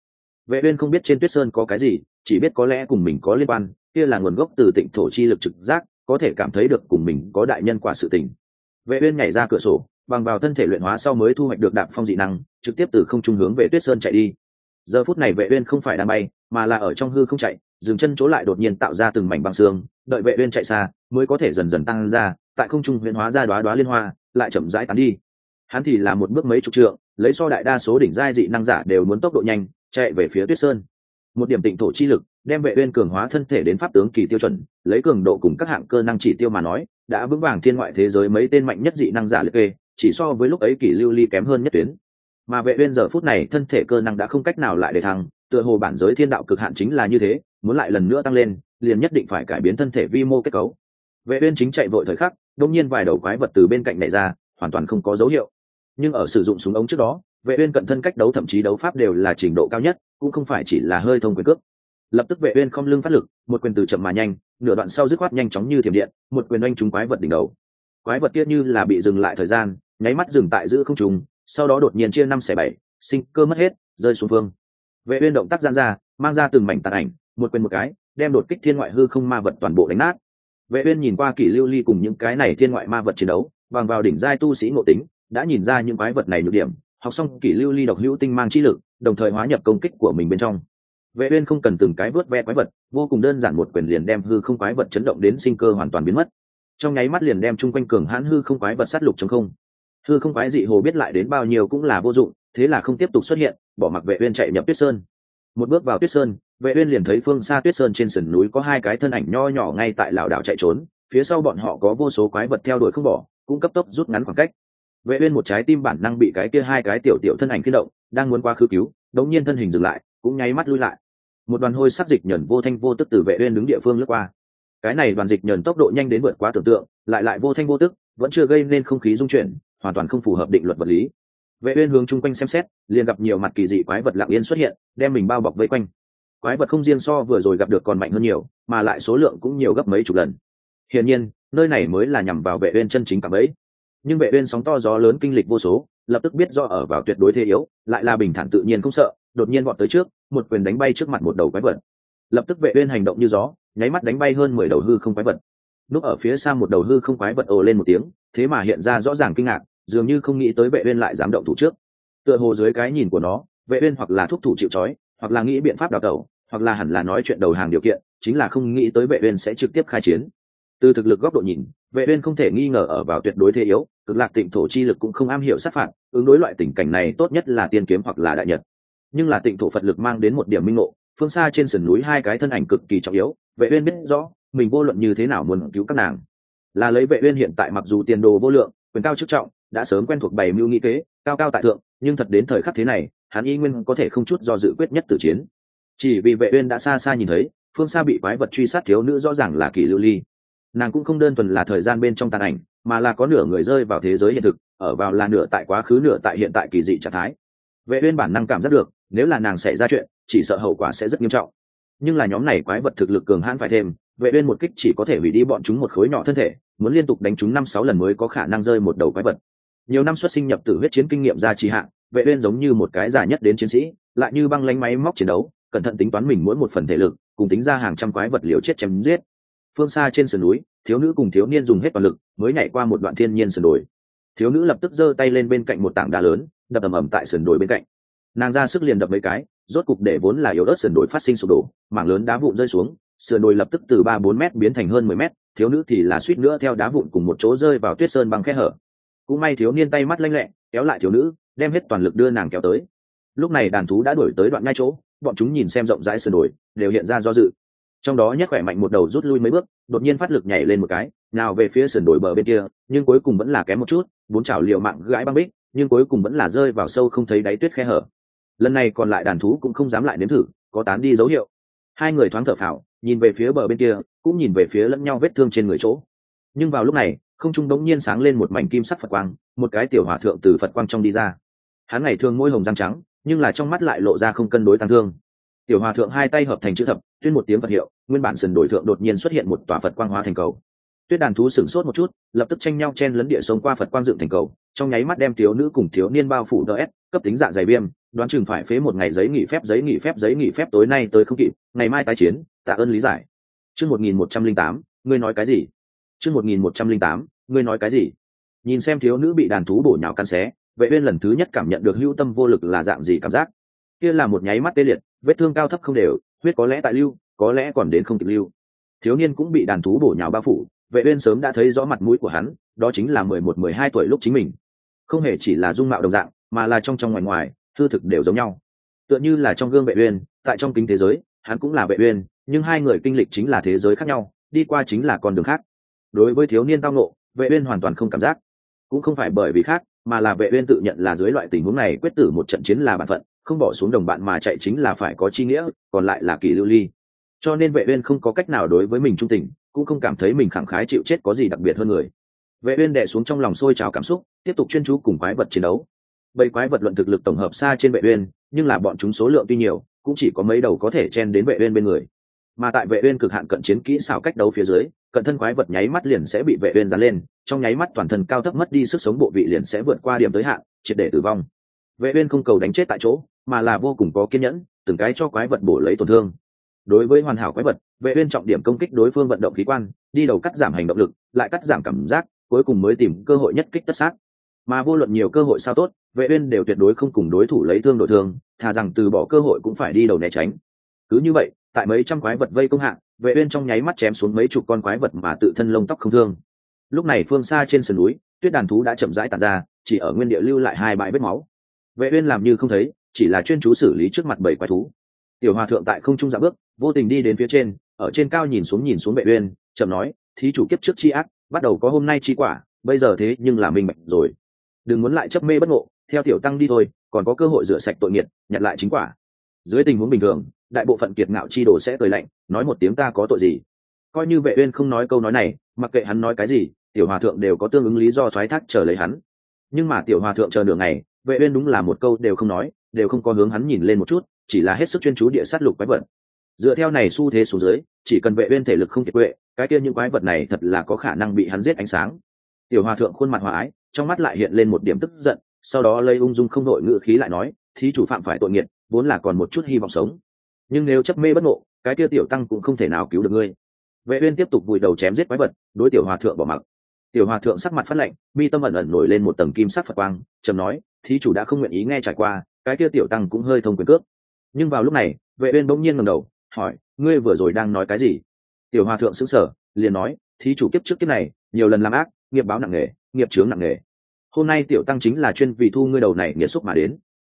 Vệ uyên không biết trên tuyết sơn có cái gì, chỉ biết có lẽ cùng mình có liên quan, kia là nguồn gốc từ tịnh thổ chi lực trực giác, có thể cảm thấy được cùng mình có đại nhân quả sự tình. Vệ uyên nhảy ra cửa sổ bằng vào thân thể luyện hóa sau mới thu hoạch được đạp phong dị năng, trực tiếp từ không trung hướng về tuyết sơn chạy đi. Giờ phút này vệ uyên không phải đang bay, mà là ở trong hư không chạy, dừng chân chỗ lại đột nhiên tạo ra từng mảnh băng xương, đợi vệ uyên chạy xa, mới có thể dần dần tăng ra, tại không trung huyễn hóa ra đóa đóa liên hoa, lại chậm rãi tán đi. Hắn thì là một bước mấy chục trượng, lấy so đại đa số đỉnh giai dị năng giả đều muốn tốc độ nhanh, chạy về phía tuyết sơn. Một điểm tịnh thổ chi lực, đem vệ uyên cường hóa thân thể đến pháp tướng kỳ tiêu chuẩn, lấy cường độ cùng các hạng cơ năng chỉ tiêu mà nói, đã vững vàng thiên ngoại thế giới mấy tên mạnh nhất dị năng giả liệt kê chỉ so với lúc ấy kỳ lưu ly kém hơn nhất tuyến. Mà vệ uyên giờ phút này thân thể cơ năng đã không cách nào lại để thăng, tựa hồ bản giới thiên đạo cực hạn chính là như thế, muốn lại lần nữa tăng lên, liền nhất định phải cải biến thân thể vi mô kết cấu. Vệ uyên chính chạy vội thời khắc đột nhiên vài đầu quái vật từ bên cạnh này ra, hoàn toàn không có dấu hiệu. Nhưng ở sử dụng súng ống trước đó, vệ uyên cận thân cách đấu thậm chí đấu pháp đều là trình độ cao nhất, cũng không phải chỉ là hơi thông quyền cước. Lập tức vệ uyên không lưng phát lực, một quyền từ chậm mà nhanh, nửa đoạn sau dứt khoát nhanh chóng như thiểm điện, một quyền oanh trúng quái vật đỉnh đầu. Quái vật kia như là bị dừng lại thời gian nháy mắt dừng tại giữa không trung, sau đó đột nhiên chia năm xẻ bảy, sinh cơ mất hết, rơi xuống phương vệ uyên động tác gian ra, mang ra từng mảnh tàn ảnh, một quyền một cái, đem đột kích thiên ngoại hư không ma vật toàn bộ đánh nát. Vệ uyên nhìn qua kỷ lưu ly cùng những cái này thiên ngoại ma vật chiến đấu, bằng vào đỉnh giai tu sĩ ngộ tính, đã nhìn ra những quái vật này nhược điểm, học xong kỷ lưu ly độc hữu tinh mang chi lực, đồng thời hóa nhập công kích của mình bên trong. Vệ uyên không cần từng cái vớt ve quái vật, vô cùng đơn giản một quyền liền đem hư không quái vật chấn động đến sinh cơ hoàn toàn biến mất. Trong nháy mắt liền đem chung quanh cường hãn hư không quái vật sát lục trong không thư không quái dị hồ biết lại đến bao nhiêu cũng là vô dụng, thế là không tiếp tục xuất hiện, bỏ mặc vệ uyên chạy nhập tuyết sơn. Một bước vào tuyết sơn, vệ uyên liền thấy phương xa tuyết sơn trên sườn núi có hai cái thân ảnh nho nhỏ ngay tại lão đảo chạy trốn, phía sau bọn họ có vô số quái vật theo đuổi không bỏ, cũng cấp tốc rút ngắn khoảng cách. Vệ uyên một trái tim bản năng bị cái kia hai cái tiểu tiểu thân ảnh kinh động, đang muốn qua khứ cứu đống nhiên thân hình dừng lại, cũng nháy mắt lui lại. Một đoàn hôi sắc dịch nhẫn vô thanh vô tức từ vệ uyên đứng địa phương lướt qua. Cái này đoàn dịch nhẫn tốc độ nhanh đến vượt quá tưởng tượng, lại lại vô thanh vô tức, vẫn chưa gây nên không khí dung chuyển hoàn toàn không phù hợp định luật vật lý. Vệ uyên hướng chung quanh xem xét, liền gặp nhiều mặt kỳ dị quái vật lặng yên xuất hiện, đem mình bao bọc vây quanh. Quái vật không riêng so vừa rồi gặp được còn mạnh hơn nhiều, mà lại số lượng cũng nhiều gấp mấy chục lần. Hiển nhiên, nơi này mới là nhằm vào vệ uyên chân chính cảm ấy. Nhưng vệ uyên sóng to gió lớn kinh lịch vô số, lập tức biết do ở vào tuyệt đối thế yếu, lại là bình thản tự nhiên không sợ, đột nhiên vọt tới trước, một quyền đánh bay trước mặt một đầu quái vật. Lập tức vệ uyên hành động như gió, nháy mắt đánh bay hơn mười đầu hư không quái vật. Núp ở phía xa một đầu hư không quái vật ồ lên một tiếng, thế mà hiện ra rõ ràng kinh ngạc dường như không nghĩ tới vệ uyên lại dám động thủ trước. Tựa hồ dưới cái nhìn của nó, vệ uyên hoặc là thúc thủ chịu chói hoặc là nghĩ biện pháp đào tẩu, hoặc là hẳn là nói chuyện đầu hàng điều kiện, chính là không nghĩ tới vệ uyên sẽ trực tiếp khai chiến. Từ thực lực góc độ nhìn, vệ uyên không thể nghi ngờ ở vào tuyệt đối thế yếu, cực lạc tịnh thổ chi lực cũng không am hiểu sát phạt, ứng đối loại tình cảnh này tốt nhất là tiên kiếm hoặc là đại nhật. Nhưng là tịnh thổ phật lực mang đến một điểm minh ngộ, phương xa trên sườn núi hai cái thân ảnh cực kỳ trọng yếu, vệ uyên biết rõ, mình vô luận như thế nào muốn cứu các nàng. Là lấy vệ uyên hiện tại mặc dù tiền đồ vô lượng quyền cao chức trọng, đã sớm quen thuộc bày mưu nghị kế, cao cao tại thượng, nhưng thật đến thời khắc thế này, hắn y nguyên có thể không chút do dự quyết nhất tử chiến. Chỉ vì vệ uyên đã xa xa nhìn thấy, phương xa bị quái vật truy sát thiếu nữ rõ ràng là kỳ lưu ly. Nàng cũng không đơn thuần là thời gian bên trong tàn ảnh, mà là có nửa người rơi vào thế giới hiện thực, ở vào là nửa tại quá khứ nửa tại hiện tại kỳ dị trạng thái. Vệ uyên bản năng cảm giác được, nếu là nàng xảy ra chuyện, chỉ sợ hậu quả sẽ rất nghiêm trọng. Nhưng là nhóm này quái vật thực lực cường hãn phải thêm vệ uyên một kích chỉ có thể hủy đi bọn chúng một khối nhỏ thân thể, muốn liên tục đánh chúng năm sáu lần mới có khả năng rơi một đầu quái vật. Nhiều năm xuất sinh nhập tử huyết chiến kinh nghiệm ra trì hạn vệ uyên giống như một cái giả nhất đến chiến sĩ, lại như băng lánh máy móc chiến đấu, cẩn thận tính toán mình mỗi một phần thể lực, cùng tính ra hàng trăm quái vật liều chết chém giết. Phương xa trên sườn núi, thiếu nữ cùng thiếu niên dùng hết toàn lực, mới nhảy qua một đoạn thiên nhiên sườn đồi. Thiếu nữ lập tức giơ tay lên bên cạnh một tảng đá lớn, đập ầm ầm tại sườn đồi bên cạnh. Nàng ra sức liền đập mấy cái, rốt cục để vốn là yếu ớt sườn đồi phát sinh sụp đổ, mảng lớn đá vụn rơi xuống sườn đồi lập tức từ ba bốn m biến thành hơn mười m thiếu nữ thì là suýt nữa theo đá vụn cùng một chỗ rơi vào tuyết sơn bằng khe hở. Cũng may thiếu niên tay mắt lanh lẹ, kéo lại thiếu nữ, đem hết toàn lực đưa nàng kéo tới. Lúc này đàn thú đã đuổi tới đoạn ngay chỗ, bọn chúng nhìn xem rộng rãi sườn đồi, đều hiện ra do dự. Trong đó nhất khỏe mạnh một đầu rút lui mấy bước, đột nhiên phát lực nhảy lên một cái, nào về phía sườn đồi bờ bên kia, nhưng cuối cùng vẫn là kém một chút, bốn chảo liều mạng gãi băng bích, nhưng cuối cùng vẫn là rơi vào sâu không thấy đáy tuyết khe hở. Lần này còn lại đàn thú cũng không dám lại nếm thử, có tán đi dấu hiệu. Hai người thoáng thở phào nhìn về phía bờ bên kia, cũng nhìn về phía lẫn nhau vết thương trên người chỗ. Nhưng vào lúc này, không trung đống nhiên sáng lên một mảnh kim sắc phật quang, một cái tiểu hòa thượng từ phật quang trong đi ra. Hắn ngày thường môi hồng răng trắng, nhưng là trong mắt lại lộ ra không cân đối tăng thương. Tiểu hòa thượng hai tay hợp thành chữ thập, tuyên một tiếng phật hiệu, nguyên bản sườn đổi thượng đột nhiên xuất hiện một tòa phật quang hóa thành cầu. Tuyết đàn thú sửng sốt một chút, lập tức tranh nhau chen lấn địa sống qua phật quang dựng thành cầu, trong nháy mắt đem thiếu nữ cùng thiếu niên bao phủ đỡ ép, cấp tính dạ dày viêm, đoán chừng phải phế một ngày giấy nghỉ phép, giấy nghỉ phép, giấy nghỉ phép, tối nay tới không kịp, ngày mai tái chiến tạ ơn lý giải. Chương một nghìn một trăm linh tám, ngươi nói cái gì? Chương một nghìn một trăm linh tám, ngươi nói cái gì? Nhìn xem thiếu nữ bị đàn thú bổ nhào căn xé, vệ uyên lần thứ nhất cảm nhận được hữu tâm vô lực là dạng gì cảm giác. Kia là một nháy mắt tê liệt, vết thương cao thấp không đều, huyết có lẽ tại lưu, có lẽ còn đến không kịp lưu. Thiếu niên cũng bị đàn thú bổ nhào bao phủ, vệ uyên sớm đã thấy rõ mặt mũi của hắn, đó chính là mười một, mười hai tuổi lúc chính mình. Không hề chỉ là dung mạo đồng dạng, mà là trong trong ngoài ngoài, hư thực đều giống nhau. Tựa như là trong gương vệ uyên, tại trong kính thế giới, hắn cũng là vệ uyên nhưng hai người kinh lịch chính là thế giới khác nhau, đi qua chính là con đường khác. Đối với thiếu niên tao nộ vệ uyên hoàn toàn không cảm giác. Cũng không phải bởi vì khác, mà là vệ uyên tự nhận là dưới loại tình huống này quyết tử một trận chiến là bản phận, không bỏ xuống đồng bạn mà chạy chính là phải có chi nghĩa, còn lại là kỳ lưu ly. Cho nên vệ uyên không có cách nào đối với mình trung tình, cũng không cảm thấy mình khẳng khái chịu chết có gì đặc biệt hơn người. Vệ uyên đè xuống trong lòng sôi trào cảm xúc, tiếp tục chuyên chú cùng quái vật chiến đấu. Bảy quái vật luận thực lực tổng hợp xa trên vệ uyên, nhưng là bọn chúng số lượng tuy nhiều, cũng chỉ có mấy đầu có thể chen đến vệ uyên bên người mà tại vệ uyên cực hạn cận chiến kỹ xảo cách đấu phía dưới, cận thân quái vật nháy mắt liền sẽ bị vệ uyên dán lên, trong nháy mắt toàn thân cao thấp mất đi sức sống bộ vị liền sẽ vượt qua điểm tới hạn, triệt để tử vong. Vệ uyên không cầu đánh chết tại chỗ, mà là vô cùng có kiên nhẫn, từng cái cho quái vật bổ lấy tổn thương. Đối với hoàn hảo quái vật, vệ uyên trọng điểm công kích đối phương vận động khí quan, đi đầu cắt giảm hành động lực, lại cắt giảm cảm giác, cuối cùng mới tìm cơ hội nhất kích tất sát. Mà vô luận nhiều cơ hội sao tốt, vệ uyên đều tuyệt đối không cùng đối thủ lấy thương đổi thương, thà rằng từ bỏ cơ hội cũng phải đi đầu né tránh. Cứ như vậy tại mấy trăm quái vật vây công hạng vệ uyên trong nháy mắt chém xuống mấy chục con quái vật mà tự thân lông tóc không thương. Lúc này phương xa trên sườn núi, tuyết đàn thú đã chậm rãi tàn ra, chỉ ở nguyên địa lưu lại hai bãi vết máu. Vệ uyên làm như không thấy, chỉ là chuyên chú xử lý trước mặt bảy quái thú. Tiểu hòa thượng tại không trung dạo bước, vô tình đi đến phía trên, ở trên cao nhìn xuống nhìn xuống vệ uyên, chậm nói, thí chủ kiếp trước chi ác, bắt đầu có hôm nay chi quả, bây giờ thế nhưng là minh bạch rồi. Đừng muốn lại chấp mê bất ngộ, theo tiểu tăng đi thôi, còn có cơ hội rửa sạch tội nghiệt nhận lại chính quả. Dưới tình huống bình thường đại bộ phận kiệt ngạo chi đồ sẽ cười lạnh, nói một tiếng ta có tội gì? Coi như vệ uyên không nói câu nói này, mặc kệ hắn nói cái gì, tiểu hòa thượng đều có tương ứng lý do thoái thác chờ lấy hắn. Nhưng mà tiểu hòa thượng chờ nửa ngày, vệ uyên đúng là một câu đều không nói, đều không có hướng hắn nhìn lên một chút, chỉ là hết sức chuyên chú địa sát lục quái vật. Dựa theo này xu thế xuống dưới, chỉ cần vệ uyên thể lực không kiệt quệ, cái kia những quái vật này thật là có khả năng bị hắn giết ánh sáng. Tiểu hòa thượng khuôn mặt hòa ái, trong mắt lại hiện lên một điểm tức giận, sau đó lây ung dung không đội ngữ khí lại nói, thí chủ phạm phải tội nghiệt, vốn là còn một chút hy vọng sống nhưng nếu chấp mê bất ngộ, cái kia tiểu tăng cũng không thể nào cứu được ngươi. Vệ uyên tiếp tục vùi đầu chém giết quái vật, đối tiểu hòa thượng bỏ mặc. Tiểu hòa thượng sắc mặt phát lạnh, mi tâm ẩn ẩn nổi lên một tầng kim sắc phật quang, trầm nói, thí chủ đã không nguyện ý nghe trải qua, cái kia tiểu tăng cũng hơi thông quyền cước. nhưng vào lúc này, vệ uyên bỗng nhiên ngẩng đầu, hỏi, ngươi vừa rồi đang nói cái gì? Tiểu hòa thượng sững sờ, liền nói, thí chủ kiếp trước kiếp này, nhiều lần làm ác, nghiệp báo nặng nề, nghiệp chướng nặng nề. Hôm nay tiểu tăng chính là chuyên vì thu ngươi đầu này nghĩa xúc mà đến.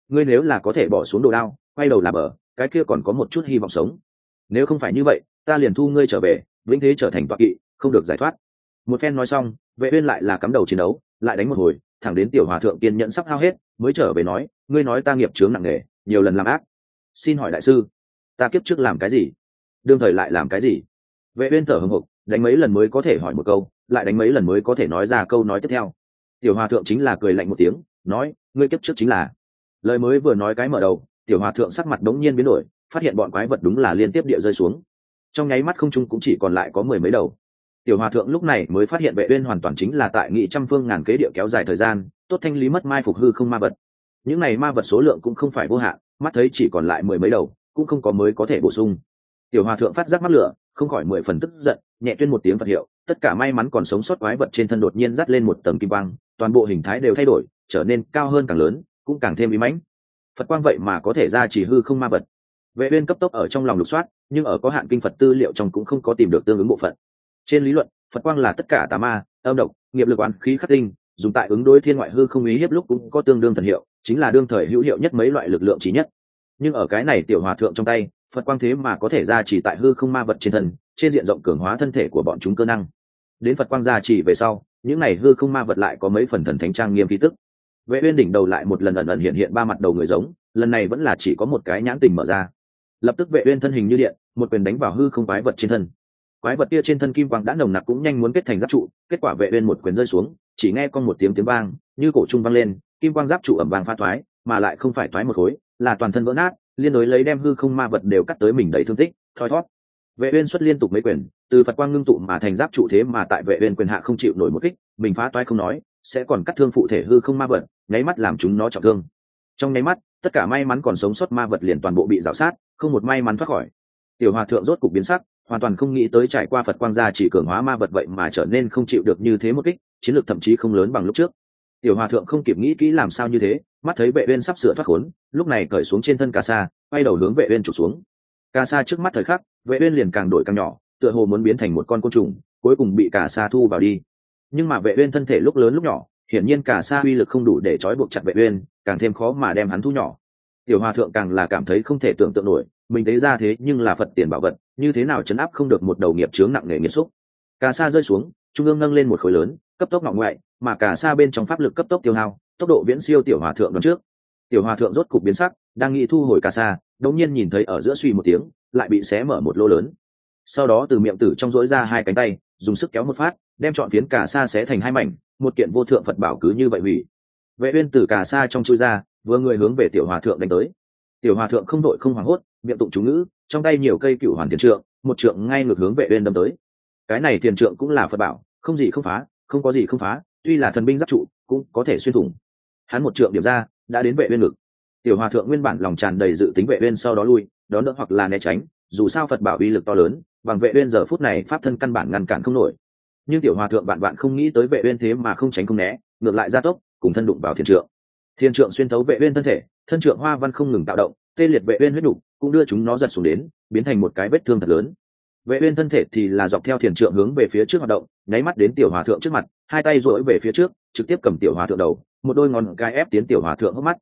Ngươi nếu là có thể bỏ xuống đồ đao, quay đầu làm bờ cái kia còn có một chút hy vọng sống. Nếu không phải như vậy, ta liền thu ngươi trở về, vĩnh thế trở thành toạc kỵ, không được giải thoát. Một phen nói xong, vệ uyên lại là cắm đầu chiến đấu, lại đánh một hồi, thẳng đến tiểu hòa thượng kiên nhẫn sắp hao hết, mới trở về nói, ngươi nói ta nghiệp chướng nặng nề, nhiều lần làm ác. Xin hỏi đại sư, ta kiếp trước làm cái gì? Đương thời lại làm cái gì? Vệ uyên thở hừng hực đánh mấy lần mới có thể hỏi một câu, lại đánh mấy lần mới có thể nói ra câu nói tiếp theo. Tiểu hòa thượng chính là cười lạnh một tiếng, nói, ngươi kiếp trước chính là lời mới vừa nói cái mở đầu tiểu hòa thượng sắc mặt đống nhiên biến đổi, phát hiện bọn quái vật đúng là liên tiếp địa rơi xuống. Trong nháy mắt không trung cũng chỉ còn lại có mười mấy đầu. Tiểu hòa thượng lúc này mới phát hiện vệ uyên hoàn toàn chính là tại nghị trăm phương ngàn kế địa kéo dài thời gian, tốt thanh lý mất mai phục hư không ma vật. Những này ma vật số lượng cũng không phải vô hạn, mắt thấy chỉ còn lại mười mấy đầu, cũng không có mới có thể bổ sung. Tiểu hòa thượng phát giác mắt lửa, không khỏi mười phần tức giận, nhẹ tuyên một tiếng phật hiệu, tất cả may mắn còn sống sót quái vật trên thân đột nhiên dắt lên một tầng kim quang, toàn bộ hình thái đều thay đổi, trở nên cao hơn càng lớn, cũng càng thêm ý mãnh phật quang vậy mà có thể ra chỉ hư không ma vật. Vệ uyên cấp tốc ở trong lòng lục soát, nhưng ở có hạn kinh phật tư liệu trong cũng không có tìm được tương ứng bộ phận. Trên lý luận, phật quang là tất cả tà ma, âm độc, nghiệp lực oán khí khắc tinh, dùng tại ứng đối thiên ngoại hư không ý hiếp lúc cũng có tương đương thần hiệu, chính là đương thời hữu hiệu nhất mấy loại lực lượng trí nhất. Nhưng ở cái này tiểu hòa thượng trong tay, phật quang thế mà có thể ra chỉ tại hư không ma vật trên thân, trên diện rộng cường hóa thân thể của bọn chúng cơ năng. Đến phật quang ra chỉ về sau, những này hư không ma vật lại có mấy phần thần thánh trang nghiêm khí tức vệ uyên đỉnh đầu lại một lần ẩn ẩn hiện hiện ba mặt đầu người giống, lần này vẫn là chỉ có một cái nhãn tình mở ra. Lập tức vệ uyên thân hình như điện, một quyền đánh vào hư không quái vật trên thân. Quái vật kia trên thân kim quang đã nồng nặc cũng nhanh muốn kết thành giáp trụ, kết quả vệ uyên một quyền rơi xuống, chỉ nghe con một tiếng tiếng vang, như cổ trung vang lên, kim quang giáp trụ ẩm vàng pha thoái, mà lại không phải thoái một khối, là toàn thân vỡ nát, liên đối lấy đem hư không ma vật đều cắt tới mình đầy thương tích, thoi thoát vệ uyên xuất liên tục mấy quyền, từ phật quang ngưng tụ mà thành giáp trụ thế mà tại vệ uyên quyền hạ không chịu nổi một kích, mình phá toái không nói sẽ còn cắt thương phụ thể hư không ma vật, nháy mắt làm chúng nó trọng thương. Trong nháy mắt, tất cả may mắn còn sống sót ma vật liền toàn bộ bị rào sát, không một may mắn thoát khỏi. Tiểu hòa thượng rốt cục biến sắc, hoàn toàn không nghĩ tới trải qua phật quang gia chỉ cường hóa ma vật vậy mà trở nên không chịu được như thế một kích, chiến lược thậm chí không lớn bằng lúc trước. Tiểu hòa thượng không kịp nghĩ kỹ làm sao như thế, mắt thấy vệ uyên sắp sửa thoát khốn, lúc này cởi xuống trên thân ca sa, quay đầu hướng vệ uyên chụp xuống. Ca sa trước mắt thời khắc, vệ uyên liền càng đổi càng nhỏ, tựa hồ muốn biến thành một con côn trùng, cuối cùng bị cả sa thu vào đi nhưng mà vệ uyên thân thể lúc lớn lúc nhỏ, hiển nhiên cả sa uy lực không đủ để trói buộc chặt vệ uyên, càng thêm khó mà đem hắn thu nhỏ. Tiểu hòa thượng càng là cảm thấy không thể tưởng tượng nổi, mình thấy ra thế nhưng là phật tiền bảo vật, như thế nào chấn áp không được một đầu nghiệp chướng nặng nề nghiệt xúc. Cả sa rơi xuống, trung ương nâng lên một khối lớn, cấp tốc ngọ ngoại, mà cả sa bên trong pháp lực cấp tốc tiêu hao, tốc độ viễn siêu tiểu hòa thượng đón trước. Tiểu hòa thượng rốt cục biến sắc, đang nghĩ thu hồi cả sa, đột nhiên nhìn thấy ở giữa suy một tiếng, lại bị xé mở một lỗ lớn. Sau đó từ miệng tử trong rỗi ra hai cánh tay, dùng sức kéo một phát đem chọn phiến cả sa xé thành hai mảnh, một kiện vô thượng phật bảo cứ như vậy hủy. Vệ uyên từ cả sa trong chui ra, vừa người hướng về tiểu hòa thượng đánh tới. Tiểu hòa thượng không đội không hoảng hốt, miệng tụng chú ngữ, trong tay nhiều cây cựu hoàn tiền trượng, một trượng ngay ngược hướng vệ uyên đâm tới. Cái này tiền trượng cũng là phật bảo, không gì không phá, không có gì không phá, tuy là thần binh giáp trụ, cũng có thể xuyên thủng. Hắn một trượng điểm ra, đã đến vệ uyên ngực. Tiểu hòa thượng nguyên bản lòng tràn đầy dự tính vệ uyên sau đó lui, đón đỡ hoặc là né tránh, dù sao phật bảo uy lực to lớn, bằng vệ uyên giờ phút này pháp thân căn bản ngăn cản không nổi nhưng tiểu hòa thượng bạn bạn không nghĩ tới vệ uyên thế mà không tránh không né ngược lại gia tốc cùng thân đụng vào thiên trượng. Thiên trượng xuyên thấu vệ uyên thân thể thân trượng hoa văn không ngừng tạo động tê liệt vệ uyên huyết đủ, cũng đưa chúng nó giật xuống đến biến thành một cái vết thương thật lớn. Vệ uyên thân thể thì là dọc theo thiền trượng hướng về phía trước hoạt động nháy mắt đến tiểu hòa thượng trước mặt hai tay duỗi về phía trước trực tiếp cầm tiểu hòa thượng đầu một đôi ngón cái ép tiến tiểu hòa thượng hốc mắt.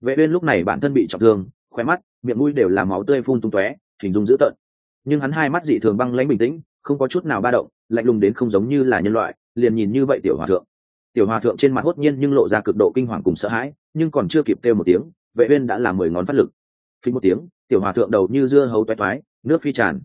Vệ uyên lúc này bản thân bị trọng thương khoe mắt miệng mũi đều là máu tươi phun tung tóe hình dung dữ tợn. Nhưng hắn hai mắt dị thường băng lãnh bình tĩnh không có chút nào ba động lạnh lùng đến không giống như là nhân loại, liền nhìn như vậy tiểu hòa thượng. Tiểu hòa thượng trên mặt hốt nhiên nhưng lộ ra cực độ kinh hoàng cùng sợ hãi, nhưng còn chưa kịp kêu một tiếng, vệ uyên đã làm mười ngón phát lực. Phí một tiếng, tiểu hòa thượng đầu như dưa hấu toái toái, nước phi tràn